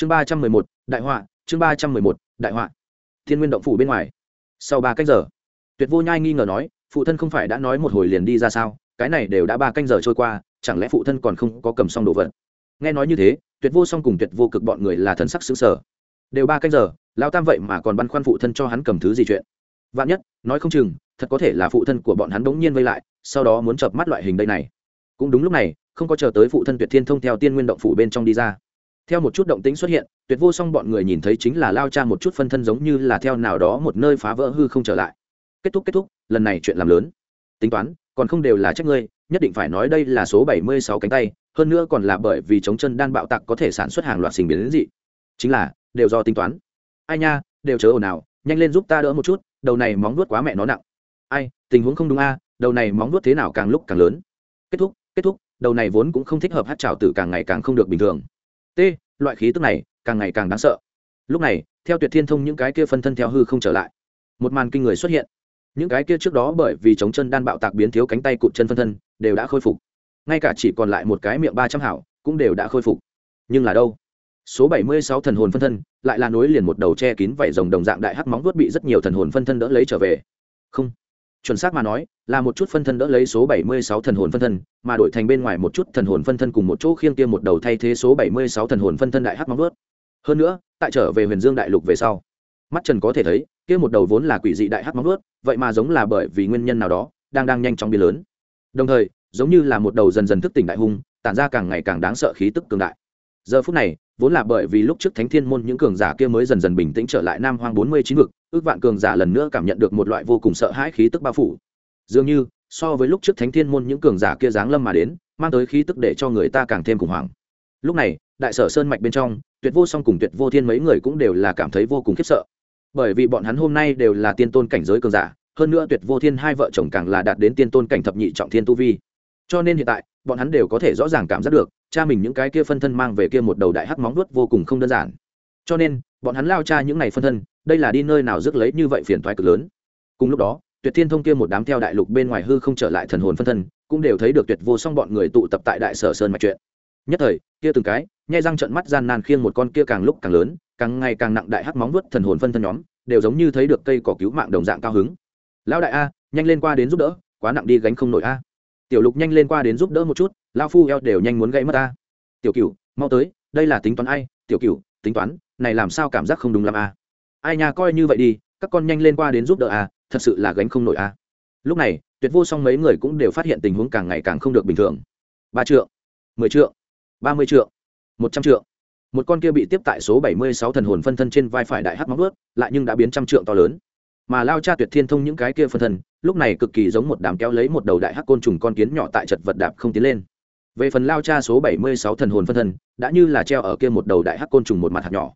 chương ba trăm mười một, đại họa, chương ba trăm mười một, đại họa. Thiên nguyên động phủ bên ngoài. Sau ba cách giờ, tuyệt vô nhai nghi ngờ nói, phụ thân không phải đã nói một hồi liền đi ra sao? Cái này đều đã ba canh giờ trôi qua, chẳng lẽ phụ thân còn không có cầm xong đồ vật? Nghe nói như thế, tuyệt vô song cùng tuyệt vô cực bọn người là thần sắc xứng sở đều ba canh giờ lao tam vậy mà còn băn khoăn phụ thân cho hắn cầm thứ gì chuyện? Vạn nhất, nói không chừng, thật có thể là phụ thân của bọn hắn bỗng nhiên vây lại, sau đó muốn chập mắt loại hình đây này. Cũng đúng lúc này, không có chờ tới phụ thân tuyệt thiên thông theo tiên nguyên động phủ bên trong đi ra theo một chút động tĩnh xuất hiện, tuyệt vô song bọn người nhìn thấy chính là lao cha một chút phân thân giống như là theo nào đó một nơi phá vỡ hư không trở lại. Kết thúc kết thúc, lần này chuyện làm lớn. Tính toán, còn không đều là trách ngươi, nhất định phải nói đây là số bảy mươi sáu cánh tay, hơn nữa còn là bởi vì chống chân đan bạo tặc có thể sản xuất hàng loạt sinh biến đến dị. Chính là, đều do tính toán. Ai nha, đều chớ ồn ào, nhanh lên giúp ta đỡ một chút, đầu này móng nuốt quá mẹ nó nặng. Ai, tình huống không đúng a, đầu này móng nuốt thế nào càng lúc càng lớn. Kết thúc kết thúc, đầu này vốn cũng không thích hợp hát trào tử càng ngày càng không được bình thường t, loại khí tức này càng ngày càng đáng sợ. Lúc này, theo tuyệt thiên thông những cái kia phân thân theo hư không trở lại, một màn kinh người xuất hiện. Những cái kia trước đó bởi vì chống chân đan bạo tạc biến thiếu cánh tay cụt chân phân thân đều đã khôi phục. Ngay cả chỉ còn lại một cái miệng ba trăm hảo cũng đều đã khôi phục. Nhưng là đâu? Số bảy mươi sáu thần hồn phân thân lại là nối liền một đầu che kín vảy rồng đồng dạng đại hắc móng vuốt bị rất nhiều thần hồn phân thân đỡ lấy trở về. Không chuẩn xác mà nói, là một chút phân thân đỡ lấy số bảy mươi sáu thần hồn phân thân, mà đổi thành bên ngoài một chút thần hồn phân thân cùng một chỗ khiêng kia một đầu thay thế số bảy mươi sáu thần hồn phân thân đại hắc móng vuốt. Hơn nữa, tại trở về huyền dương đại lục về sau, mắt trần có thể thấy, kia một đầu vốn là quỷ dị đại hắc móng vuốt, vậy mà giống là bởi vì nguyên nhân nào đó, đang đang nhanh chóng biến lớn. Đồng thời, giống như là một đầu dần dần thức tỉnh đại hung, tản ra càng ngày càng đáng sợ khí tức cường đại. Giờ phút này, vốn là bởi vì lúc trước thánh thiên môn những cường giả kia mới dần dần bình tĩnh trở lại nam hoang bốn mươi chín vực ước vạn cường giả lần nữa cảm nhận được một loại vô cùng sợ hãi khí tức bao phủ. Dường như, so với lúc trước thánh thiên môn những cường giả kia giáng lâm mà đến, mang tới khí tức để cho người ta càng thêm khủng hoảng. Lúc này, đại sở sơn mạch bên trong, tuyệt vô song cùng tuyệt vô thiên mấy người cũng đều là cảm thấy vô cùng khiếp sợ. Bởi vì bọn hắn hôm nay đều là tiên tôn cảnh giới cường giả, hơn nữa tuyệt vô thiên hai vợ chồng càng là đạt đến tiên tôn cảnh thập nhị trọng thiên tu vi. Cho nên hiện tại, bọn hắn đều có thể rõ ràng cảm giác được, cha mình những cái kia phân thân mang về kia một đầu đại hắc móng vuốt vô cùng không đơn giản. Cho nên bọn hắn lao cha những này phân thân đây là đi nơi nào rước lấy như vậy phiền toái cực lớn cùng lúc đó tuyệt thiên thông kia một đám theo đại lục bên ngoài hư không trở lại thần hồn phân thân cũng đều thấy được tuyệt vô song bọn người tụ tập tại đại sở sơn mạch chuyện nhất thời kia từng cái nhai răng trận mắt gian nan khiêng một con kia càng lúc càng lớn càng ngày càng nặng đại hắc móng vuốt thần hồn phân thân nhóm đều giống như thấy được cây cỏ cứu mạng đồng dạng cao hứng lão đại a nhanh lên qua đến giúp đỡ quá nặng đi gánh không nổi a tiểu lục nhanh lên qua đến giúp đỡ một chút lao phu eo đều nhanh muốn gãy mất a. tiểu cửu, mau tới đây là tính toán ai tiểu cửu tính toán, này làm sao cảm giác không đúng làm a à? ai nhà coi như vậy đi, các con nhanh lên qua đến giúp đỡ a thật sự là gánh không nổi a lúc này, tuyệt vô song mấy người cũng đều phát hiện tình huống càng ngày càng không được bình thường. Ba triệu mười triệu ba mươi triệu một trăm triệu một con kia bị tiếp tại số bảy mươi sáu thần hồn phân thân trên vai phải đại hắc móng ướt lại nhưng đã biến trăm trượng to lớn. Mà lao cha tuyệt thiên thông những cái kia phân thân, lúc này cực kỳ giống một đám kéo lấy một đầu đại hắc côn trùng con kiến nhỏ tại chật vật đạp không tiến lên về phần lao cha số bảy mươi sáu thần hồn phân thân, đã như là treo ở kia một đầu đại hắc côn trùng một mặt hạt nhỏ.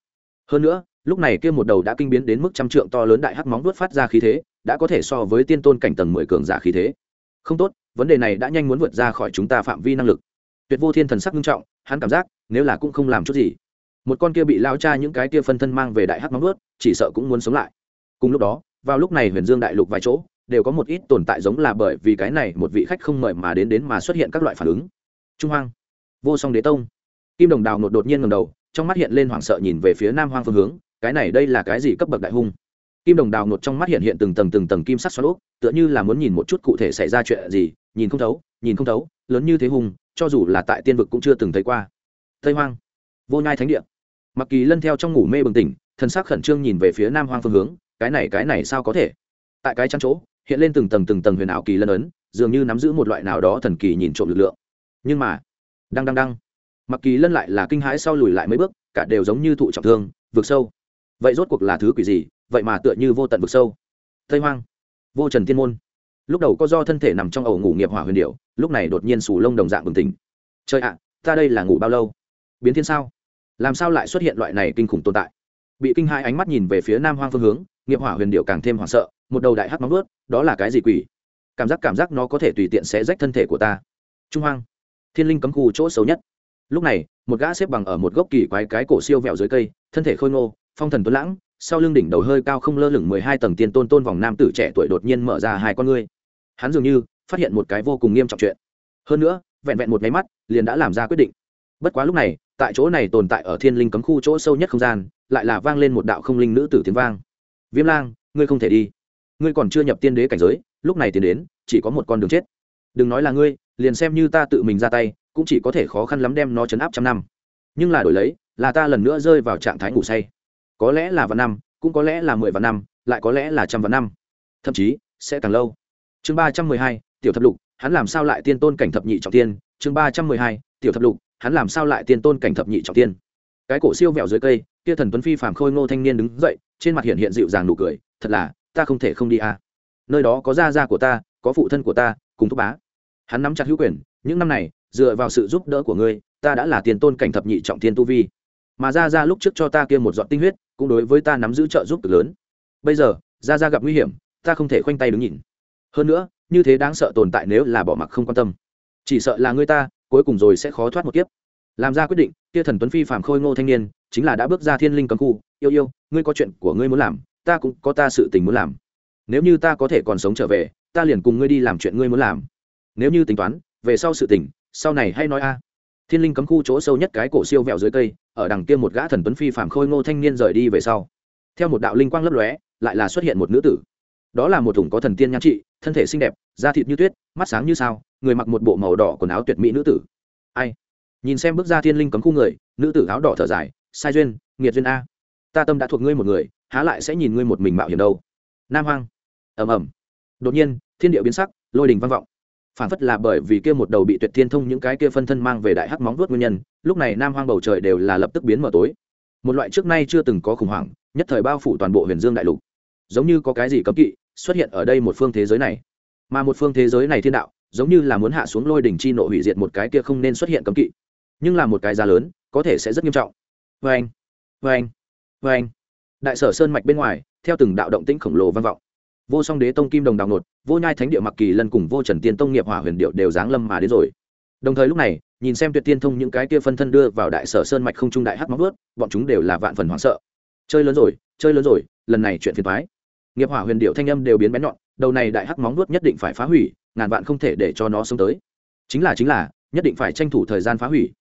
Hơn nữa, lúc này kia một đầu đã kinh biến đến mức trăm trượng to lớn đại hắc móng vuốt phát ra khí thế, đã có thể so với tiên tôn cảnh tầng mười cường giả khí thế. Không tốt, vấn đề này đã nhanh muốn vượt ra khỏi chúng ta phạm vi năng lực. Tuyệt vô thiên thần sắc nghiêm trọng, hắn cảm giác, nếu là cũng không làm chút gì. Một con kia bị lao cha những cái kia phân thân mang về đại hắc móng vuốt, chỉ sợ cũng muốn sống lại. Cùng lúc đó, vào lúc này huyền dương đại lục vài chỗ, đều có một ít tồn tại giống là bởi vì cái này một vị khách không mời mà đến đến mà xuất hiện các loại phản ứng trung hoang vô song đế tông. Kim đồng đào nột đột nhiên ngầm đầu trong mắt hiện lên hoảng sợ nhìn về phía nam hoang phương hướng cái này đây là cái gì cấp bậc đại hung? Kim đồng đào nột trong mắt hiện hiện từng tầng từng tầng kim sắc xoắn lốp, tựa như là muốn nhìn một chút cụ thể xảy ra chuyện gì nhìn không thấu nhìn không thấu lớn như thế hùng cho dù là tại tiên vực cũng chưa từng thấy qua. Tây hoang vô nhai thánh địa. Mặc kỳ lân theo trong ngủ mê bừng tỉnh thần sắc khẩn trương nhìn về phía nam hoang phương hướng cái này cái này sao có thể? Tại cái trăng chỗ hiện lên từng tầng từng tầng huyền ảo kỳ lân ấn dường như nắm giữ một loại nào đó thần kỳ nhìn trộm lực lượng nhưng mà đang đang đang mặc kỳ lân lại là kinh hãi sau lùi lại mấy bước, cả đều giống như thụ trọng thương vượt sâu. Vậy rốt cuộc là thứ quỷ gì? Vậy mà tựa như vô tận vực sâu. Tây hoang, vô trần thiên môn. Lúc đầu có do thân thể nằm trong ẩu ngủ nghiệp hỏa huyền điệu lúc này đột nhiên sù lông đồng dạng bừng tỉnh. Trời ạ, ta đây là ngủ bao lâu? Biến thiên sao? Làm sao lại xuất hiện loại này kinh khủng tồn tại? Bị kinh hai ánh mắt nhìn về phía nam hoang phương hướng, nghiệp hỏa huyền điệu càng thêm hoảng sợ, một đầu đại hắc móng ướt đó là cái gì quỷ? Cảm giác cảm giác nó có thể tùy tiện sẽ rách thân thể của ta. Trung hoang thiên linh cấm khu chỗ xấu nhất. Lúc này, một gã xếp bằng ở một gốc kỳ quái cái cổ siêu vẹo dưới cây, thân thể khôi ngô, phong thần tuấn lãng, sau lưng đỉnh đầu hơi cao không lơ lửng mười hai tầng tiên tôn tôn vòng nam tử trẻ tuổi đột nhiên mở ra hai con ngươi. Hắn dường như phát hiện một cái vô cùng nghiêm trọng chuyện. Hơn nữa, vẹn vẹn một máy mắt, liền đã làm ra quyết định. Bất quá lúc này, tại chỗ này tồn tại ở thiên linh cấm khu chỗ sâu nhất không gian, lại là vang lên một đạo không linh nữ tử tiếng vang. Viêm lang, ngươi không thể đi. Ngươi còn chưa nhập tiên đế cảnh giới, lúc này tiến đến, chỉ có một con đường chết. Đừng nói là ngươi liền xem như ta tự mình ra tay, cũng chỉ có thể khó khăn lắm đem nó chấn áp trăm năm. Nhưng là đổi lấy, là ta lần nữa rơi vào trạng thái ngủ say. Có lẽ là vạn năm, cũng có lẽ là mười vạn năm, lại có lẽ là trăm vạn năm. Thậm chí, sẽ càng lâu. Chương ba trăm mười hai, tiểu thập lục, hắn làm sao lại tiên tôn cảnh thập nhị trọng tiên? Chương ba trăm mười hai, tiểu thập lục, hắn làm sao lại tiên tôn cảnh thập nhị trọng tiên? Cái cổ siêu vẹo dưới cây, kia thần tuấn phi phàm khôi ngô thanh niên đứng dậy, trên mặt hiện hiện dịu dàng nụ cười, thật là, ta không thể không đi à. nơi đó có gia gia của ta, có phụ thân của ta, cùng thúc bá hắn nắm chặt hữu quyền, những năm này, dựa vào sự giúp đỡ của ngươi, ta đã là tiền tôn cảnh thập nhị trọng thiên tu vi. Mà ra ra lúc trước cho ta kia một giọt tinh huyết, cũng đối với ta nắm giữ trợ giúp cực lớn. Bây giờ ra ra gặp nguy hiểm, ta không thể khoanh tay đứng nhìn. Hơn nữa, như thế đáng sợ tồn tại nếu là bỏ mặc không quan tâm. Chỉ sợ là ngươi ta, cuối cùng rồi sẽ khó thoát một kiếp. Làm ra quyết định, kia thần tuấn phi phạm khôi ngô thanh niên, chính là đã bước ra thiên linh cấm khu. Yêu yêu, ngươi có chuyện của ngươi muốn làm, ta cũng có ta sự tình muốn làm. Nếu như ta có thể còn sống trở về, ta liền cùng ngươi đi làm chuyện ngươi muốn làm nếu như tính toán, về sau sự tình, sau này hay nói a. Thiên linh cấm khu chỗ sâu nhất cái cổ siêu vẹo dưới cây, ở đằng kia một gã thần tuấn phi phạm khôi ngô thanh niên rời đi về sau. Theo một đạo linh quang lấp lóe, lại là xuất hiện một nữ tử. Đó là một thủng có thần tiên nhan trị, thân thể xinh đẹp, da thịt như tuyết, mắt sáng như sao, người mặc một bộ màu đỏ quần áo tuyệt mỹ nữ tử. Ai? Nhìn xem bước ra thiên linh cấm khu người, nữ tử áo đỏ thở dài, sai duyên, nghiệt duyên a. Ta tâm đã thuộc ngươi một người, há lại sẽ nhìn ngươi một mình mạo hiểm đâu. Nam hoang. Ầm ầm. Đột nhiên, thiên địa biến sắc, lôi đình vang vọng phản phất là bởi vì kia một đầu bị tuyệt thiên thông những cái kia phân thân mang về đại hắc móng vuốt nguyên nhân, lúc này nam hoang bầu trời đều là lập tức biến mở tối. Một loại trước nay chưa từng có khủng hoảng, nhất thời bao phủ toàn bộ huyền dương đại lục. Giống như có cái gì cấm kỵ xuất hiện ở đây một phương thế giới này. Mà một phương thế giới này thiên đạo, giống như là muốn hạ xuống lôi đỉnh chi nộ hủy diệt một cái kia không nên xuất hiện cấm kỵ. Nhưng là một cái giá lớn, có thể sẽ rất nghiêm trọng. Vê anh vê anh vê anh đại sở sơn mạch bên ngoài, theo từng đạo động tĩnh khổng lồ vang vọng vô song đế tông kim đồng đào nột, vô nhai thánh địa mặc kỳ lân cùng vô trần tiên tông nghiệp hỏa huyền điệu đều giáng lâm mà đến rồi. Đồng thời lúc này, nhìn xem tuyệt tiên thông những cái kia phân thân đưa vào đại sở sơn mạch không trung đại hắc móng vớt bọn chúng đều là vạn phần hoảng sợ. Chơi lớn rồi, chơi lớn rồi, lần này chuyện phiền thoái nghiệp hỏa huyền điệu thanh âm đều biến bén nhọn, đầu này đại hắc móng nuốt nhất định phải phá hủy, ngàn vạn không thể để cho nó sống tới. Chính là chính là, nhất định phải tranh thủ thời gian phá hủy.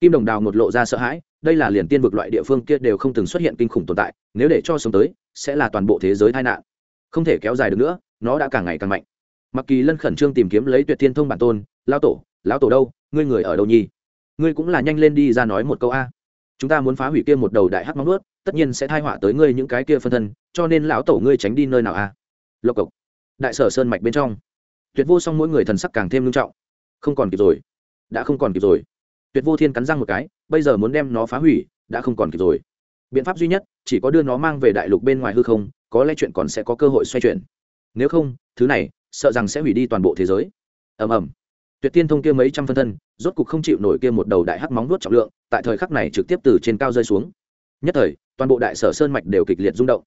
Kim đồng đào một lộ ra sợ hãi, đây là liền tiên vực loại địa phương kia đều không từng xuất hiện kinh khủng tồn tại, nếu để cho sống tới, sẽ là toàn bộ thế giới tai nạn không thể kéo dài được nữa, nó đã càng ngày càng mạnh. Mặc kỳ lân khẩn trương tìm kiếm lấy tuyệt thiên thông bản tôn lao tổ, lão tổ đâu? Ngươi người ở đâu nhi ngươi cũng là nhanh lên đi ra nói một câu a. Chúng ta muốn phá hủy kia một đầu đại hắc móng nuốt tất nhiên sẽ thai họa tới ngươi những cái kia phân thân, cho nên lão tổ ngươi tránh đi nơi nào a? Lộc cộc. Đại sở sơn mạch bên trong, tuyệt vô song mỗi người thần sắc càng thêm nghiêm trọng. Không còn kịp rồi, đã không còn kịp rồi. Tuyệt vô thiên cắn răng một cái, bây giờ muốn đem nó phá hủy, đã không còn kịp rồi. Biện pháp duy nhất, chỉ có đưa nó mang về đại lục bên ngoài hư không có lẽ chuyện còn sẽ có cơ hội xoay chuyển. Nếu không, thứ này, sợ rằng sẽ hủy đi toàn bộ thế giới. Ầm ầm. Tuyệt tiên thông kia mấy trăm phân thân, rốt cục không chịu nổi kia một đầu đại hắc móng nuốt trọng lượng, tại thời khắc này trực tiếp từ trên cao rơi xuống. Nhất thời, toàn bộ đại sở sơn mạch đều kịch liệt rung động.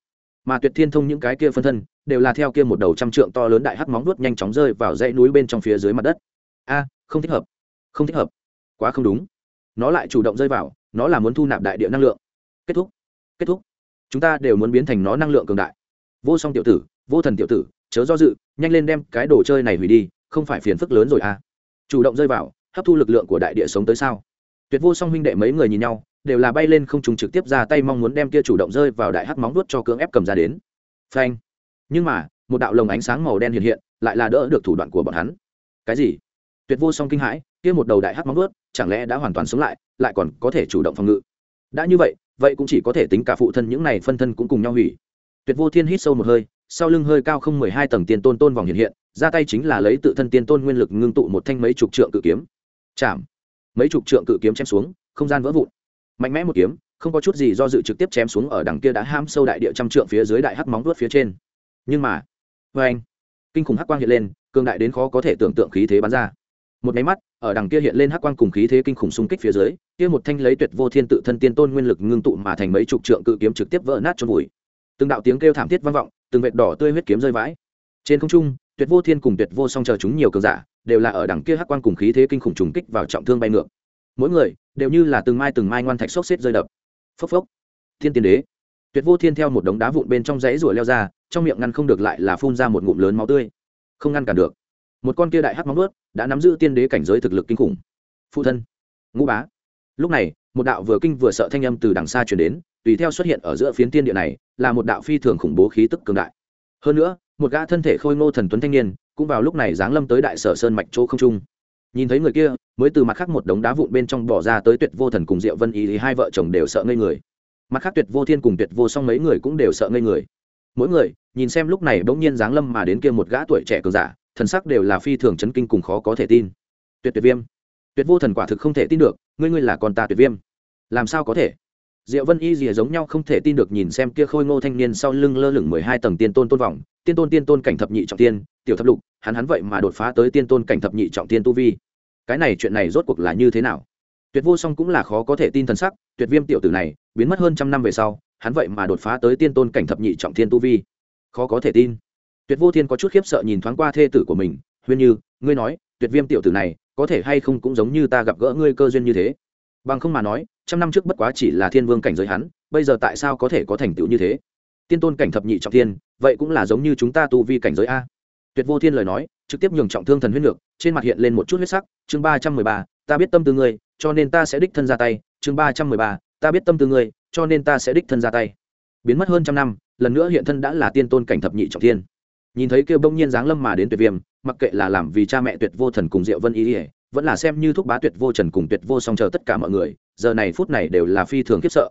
Mà tuyệt thiên thông những cái kia phân thân, đều là theo kia một đầu trăm trượng to lớn đại hắc móng nuốt nhanh chóng rơi vào dãy núi bên trong phía dưới mặt đất. A, không thích hợp. Không thích hợp. Quá không đúng. Nó lại chủ động rơi vào, nó là muốn thu nạp đại địa năng lượng. Kết thúc. Kết thúc chúng ta đều muốn biến thành nó năng lượng cường đại. Vô song tiểu tử, vô thần tiểu tử, chớ do dự, nhanh lên đem cái đồ chơi này hủy đi, không phải phiền phức lớn rồi à? Chủ động rơi vào, hấp thu lực lượng của đại địa sống tới sao? Tuyệt vô song huynh đệ mấy người nhìn nhau, đều là bay lên không trùng trực tiếp ra tay mong muốn đem kia chủ động rơi vào đại hắc móng đuốt cho cưỡng ép cầm ra đến. Phanh. Nhưng mà, một đạo lồng ánh sáng màu đen hiện hiện, lại là đỡ được thủ đoạn của bọn hắn. Cái gì? Tuyệt vô song kinh hãi, kia một đầu đại hắc móng đuốt chẳng lẽ đã hoàn toàn sống lại lại còn có thể chủ động phòng ngự? Đã như vậy vậy cũng chỉ có thể tính cả phụ thân những này phân thân cũng cùng nhau hủy. Tuyệt vô thiên hít sâu một hơi, sau lưng hơi cao không mười hai tầng tiền tôn tôn vòng hiện hiện, ra tay chính là lấy tự thân tiên tôn nguyên lực ngưng tụ một thanh mấy chục trượng cự kiếm. Chạm. Mấy chục trượng cự kiếm chém xuống, không gian vỡ vụn. Mạnh mẽ một kiếm, không có chút gì do dự trực tiếp chém xuống ở đằng kia đã ham sâu đại địa trăm trượng phía dưới đại hắc móng đuốt phía trên. Nhưng mà vê anh kinh khủng hắc quang hiện lên, cường đại đến khó có thể tưởng tượng khí thế bắn ra một máy mắt, ở đằng kia hiện lên hắc quang cùng khí thế kinh khủng xung kích phía dưới, kia một thanh lấy tuyệt vô thiên tự thân tiên tôn nguyên lực ngưng tụ mà thành mấy chục trượng cự kiếm trực tiếp vỡ nát cho vùi từng đạo tiếng kêu thảm thiết vang vọng, từng vệt đỏ tươi huyết kiếm rơi vãi. Trên không trung, tuyệt vô thiên cùng tuyệt vô song chờ chúng nhiều cường giả, đều là ở đằng kia hắc quang cùng khí thế kinh khủng trùng kích vào trọng thương bay ngược. Mỗi người, đều như là từng mai từng mai ngoan thạch xốc xếp rơi đập. Phốc phốc. Thiên tiên đế. Tuyệt vô thiên theo một đống đá vụn bên trong rẫy rủa leo ra, trong miệng ngăn không được lại là phun ra một ngụm lớn máu tươi. Không ngăn cản được một con kia đại hắc móng ướt đã nắm giữ tiên đế cảnh giới thực lực kinh khủng. Phụ thân, ngũ bá. Lúc này, một đạo vừa kinh vừa sợ thanh âm từ đằng xa chuyển đến, tùy theo xuất hiện ở giữa phiến tiên địa này, là một đạo phi thường khủng bố khí tức cường đại. Hơn nữa, một gã thân thể khôi ngô thần tuấn thanh niên, cũng vào lúc này giáng lâm tới đại sở sơn mạch chỗ không trung. Nhìn thấy người kia, mới từ mặt khác một đống đá vụn bên trong bỏ ra tới tuyệt vô thần cùng diệu vân ý thì hai vợ chồng đều sợ ngây người. Mặt khác tuyệt vô thiên cùng tuyệt vô song mấy người cũng đều sợ ngây người. Mỗi người, nhìn xem lúc này bỗng nhiên giáng lâm mà đến kia một gã tuổi trẻ cường giả thần sắc đều là phi thường chấn kinh cùng khó có thể tin. Tuyệt tuyệt viêm. Tuyệt vô thần quả thực không thể tin được, ngươi ngươi là con ta tuyệt viêm. Làm sao có thể? Diệu vân y gì giống nhau không thể tin được nhìn xem kia khôi ngô thanh niên sau lưng lơ lửng mười hai tầng tiên tôn tôn vọng, tiên tôn tiên tôn cảnh thập nhị trọng tiên, tiểu thập lục, hắn hắn vậy mà đột phá tới tiên tôn cảnh thập nhị trọng tiên tu vi. Cái này chuyện này rốt cuộc là như thế nào? Tuyệt vô song cũng là khó có thể tin thần sắc, tuyệt viêm tiểu tử này, biến mất hơn trăm năm về sau, hắn vậy mà đột phá tới tiên tôn cảnh thập nhị trọng tiên tu vi. Khó có thể tin tuyệt vô thiên có chút khiếp sợ nhìn thoáng qua thê tử của mình, huyên như, ngươi nói, tuyệt viêm tiểu tử này, có thể hay không cũng giống như ta gặp gỡ ngươi cơ duyên như thế? Bằng không mà nói, trăm năm trước bất quá chỉ là thiên vương cảnh giới hắn, bây giờ tại sao có thể có thành tựu như thế? Tiên tôn cảnh thập nhị trọng thiên, vậy cũng là giống như chúng ta tu vi cảnh giới a. Tuyệt vô thiên lời nói, trực tiếp nhường trọng thương thần huyết ngược, trên mặt hiện lên một chút huyết sắc, chương ba trăm mười ba, ta biết tâm tư ngươi, cho nên ta sẽ đích thân ra tay. Chương ba trăm mười ba, ta biết tâm tư ngươi, cho nên ta sẽ đích thân ra tay. Biến mất hơn trăm năm, lần nữa hiện thân đã là tiên tôn cảnh thập nhị trọng thiên nhìn thấy kêu bông nhiên giáng lâm mà đến tuyệt viêm, mặc kệ là làm vì cha mẹ tuyệt vô thần cùng diệu vân ý ỉa vẫn là xem như thúc bá tuyệt vô trần cùng tuyệt vô song chờ tất cả mọi người, giờ này phút này đều là phi thường khiếp sợ.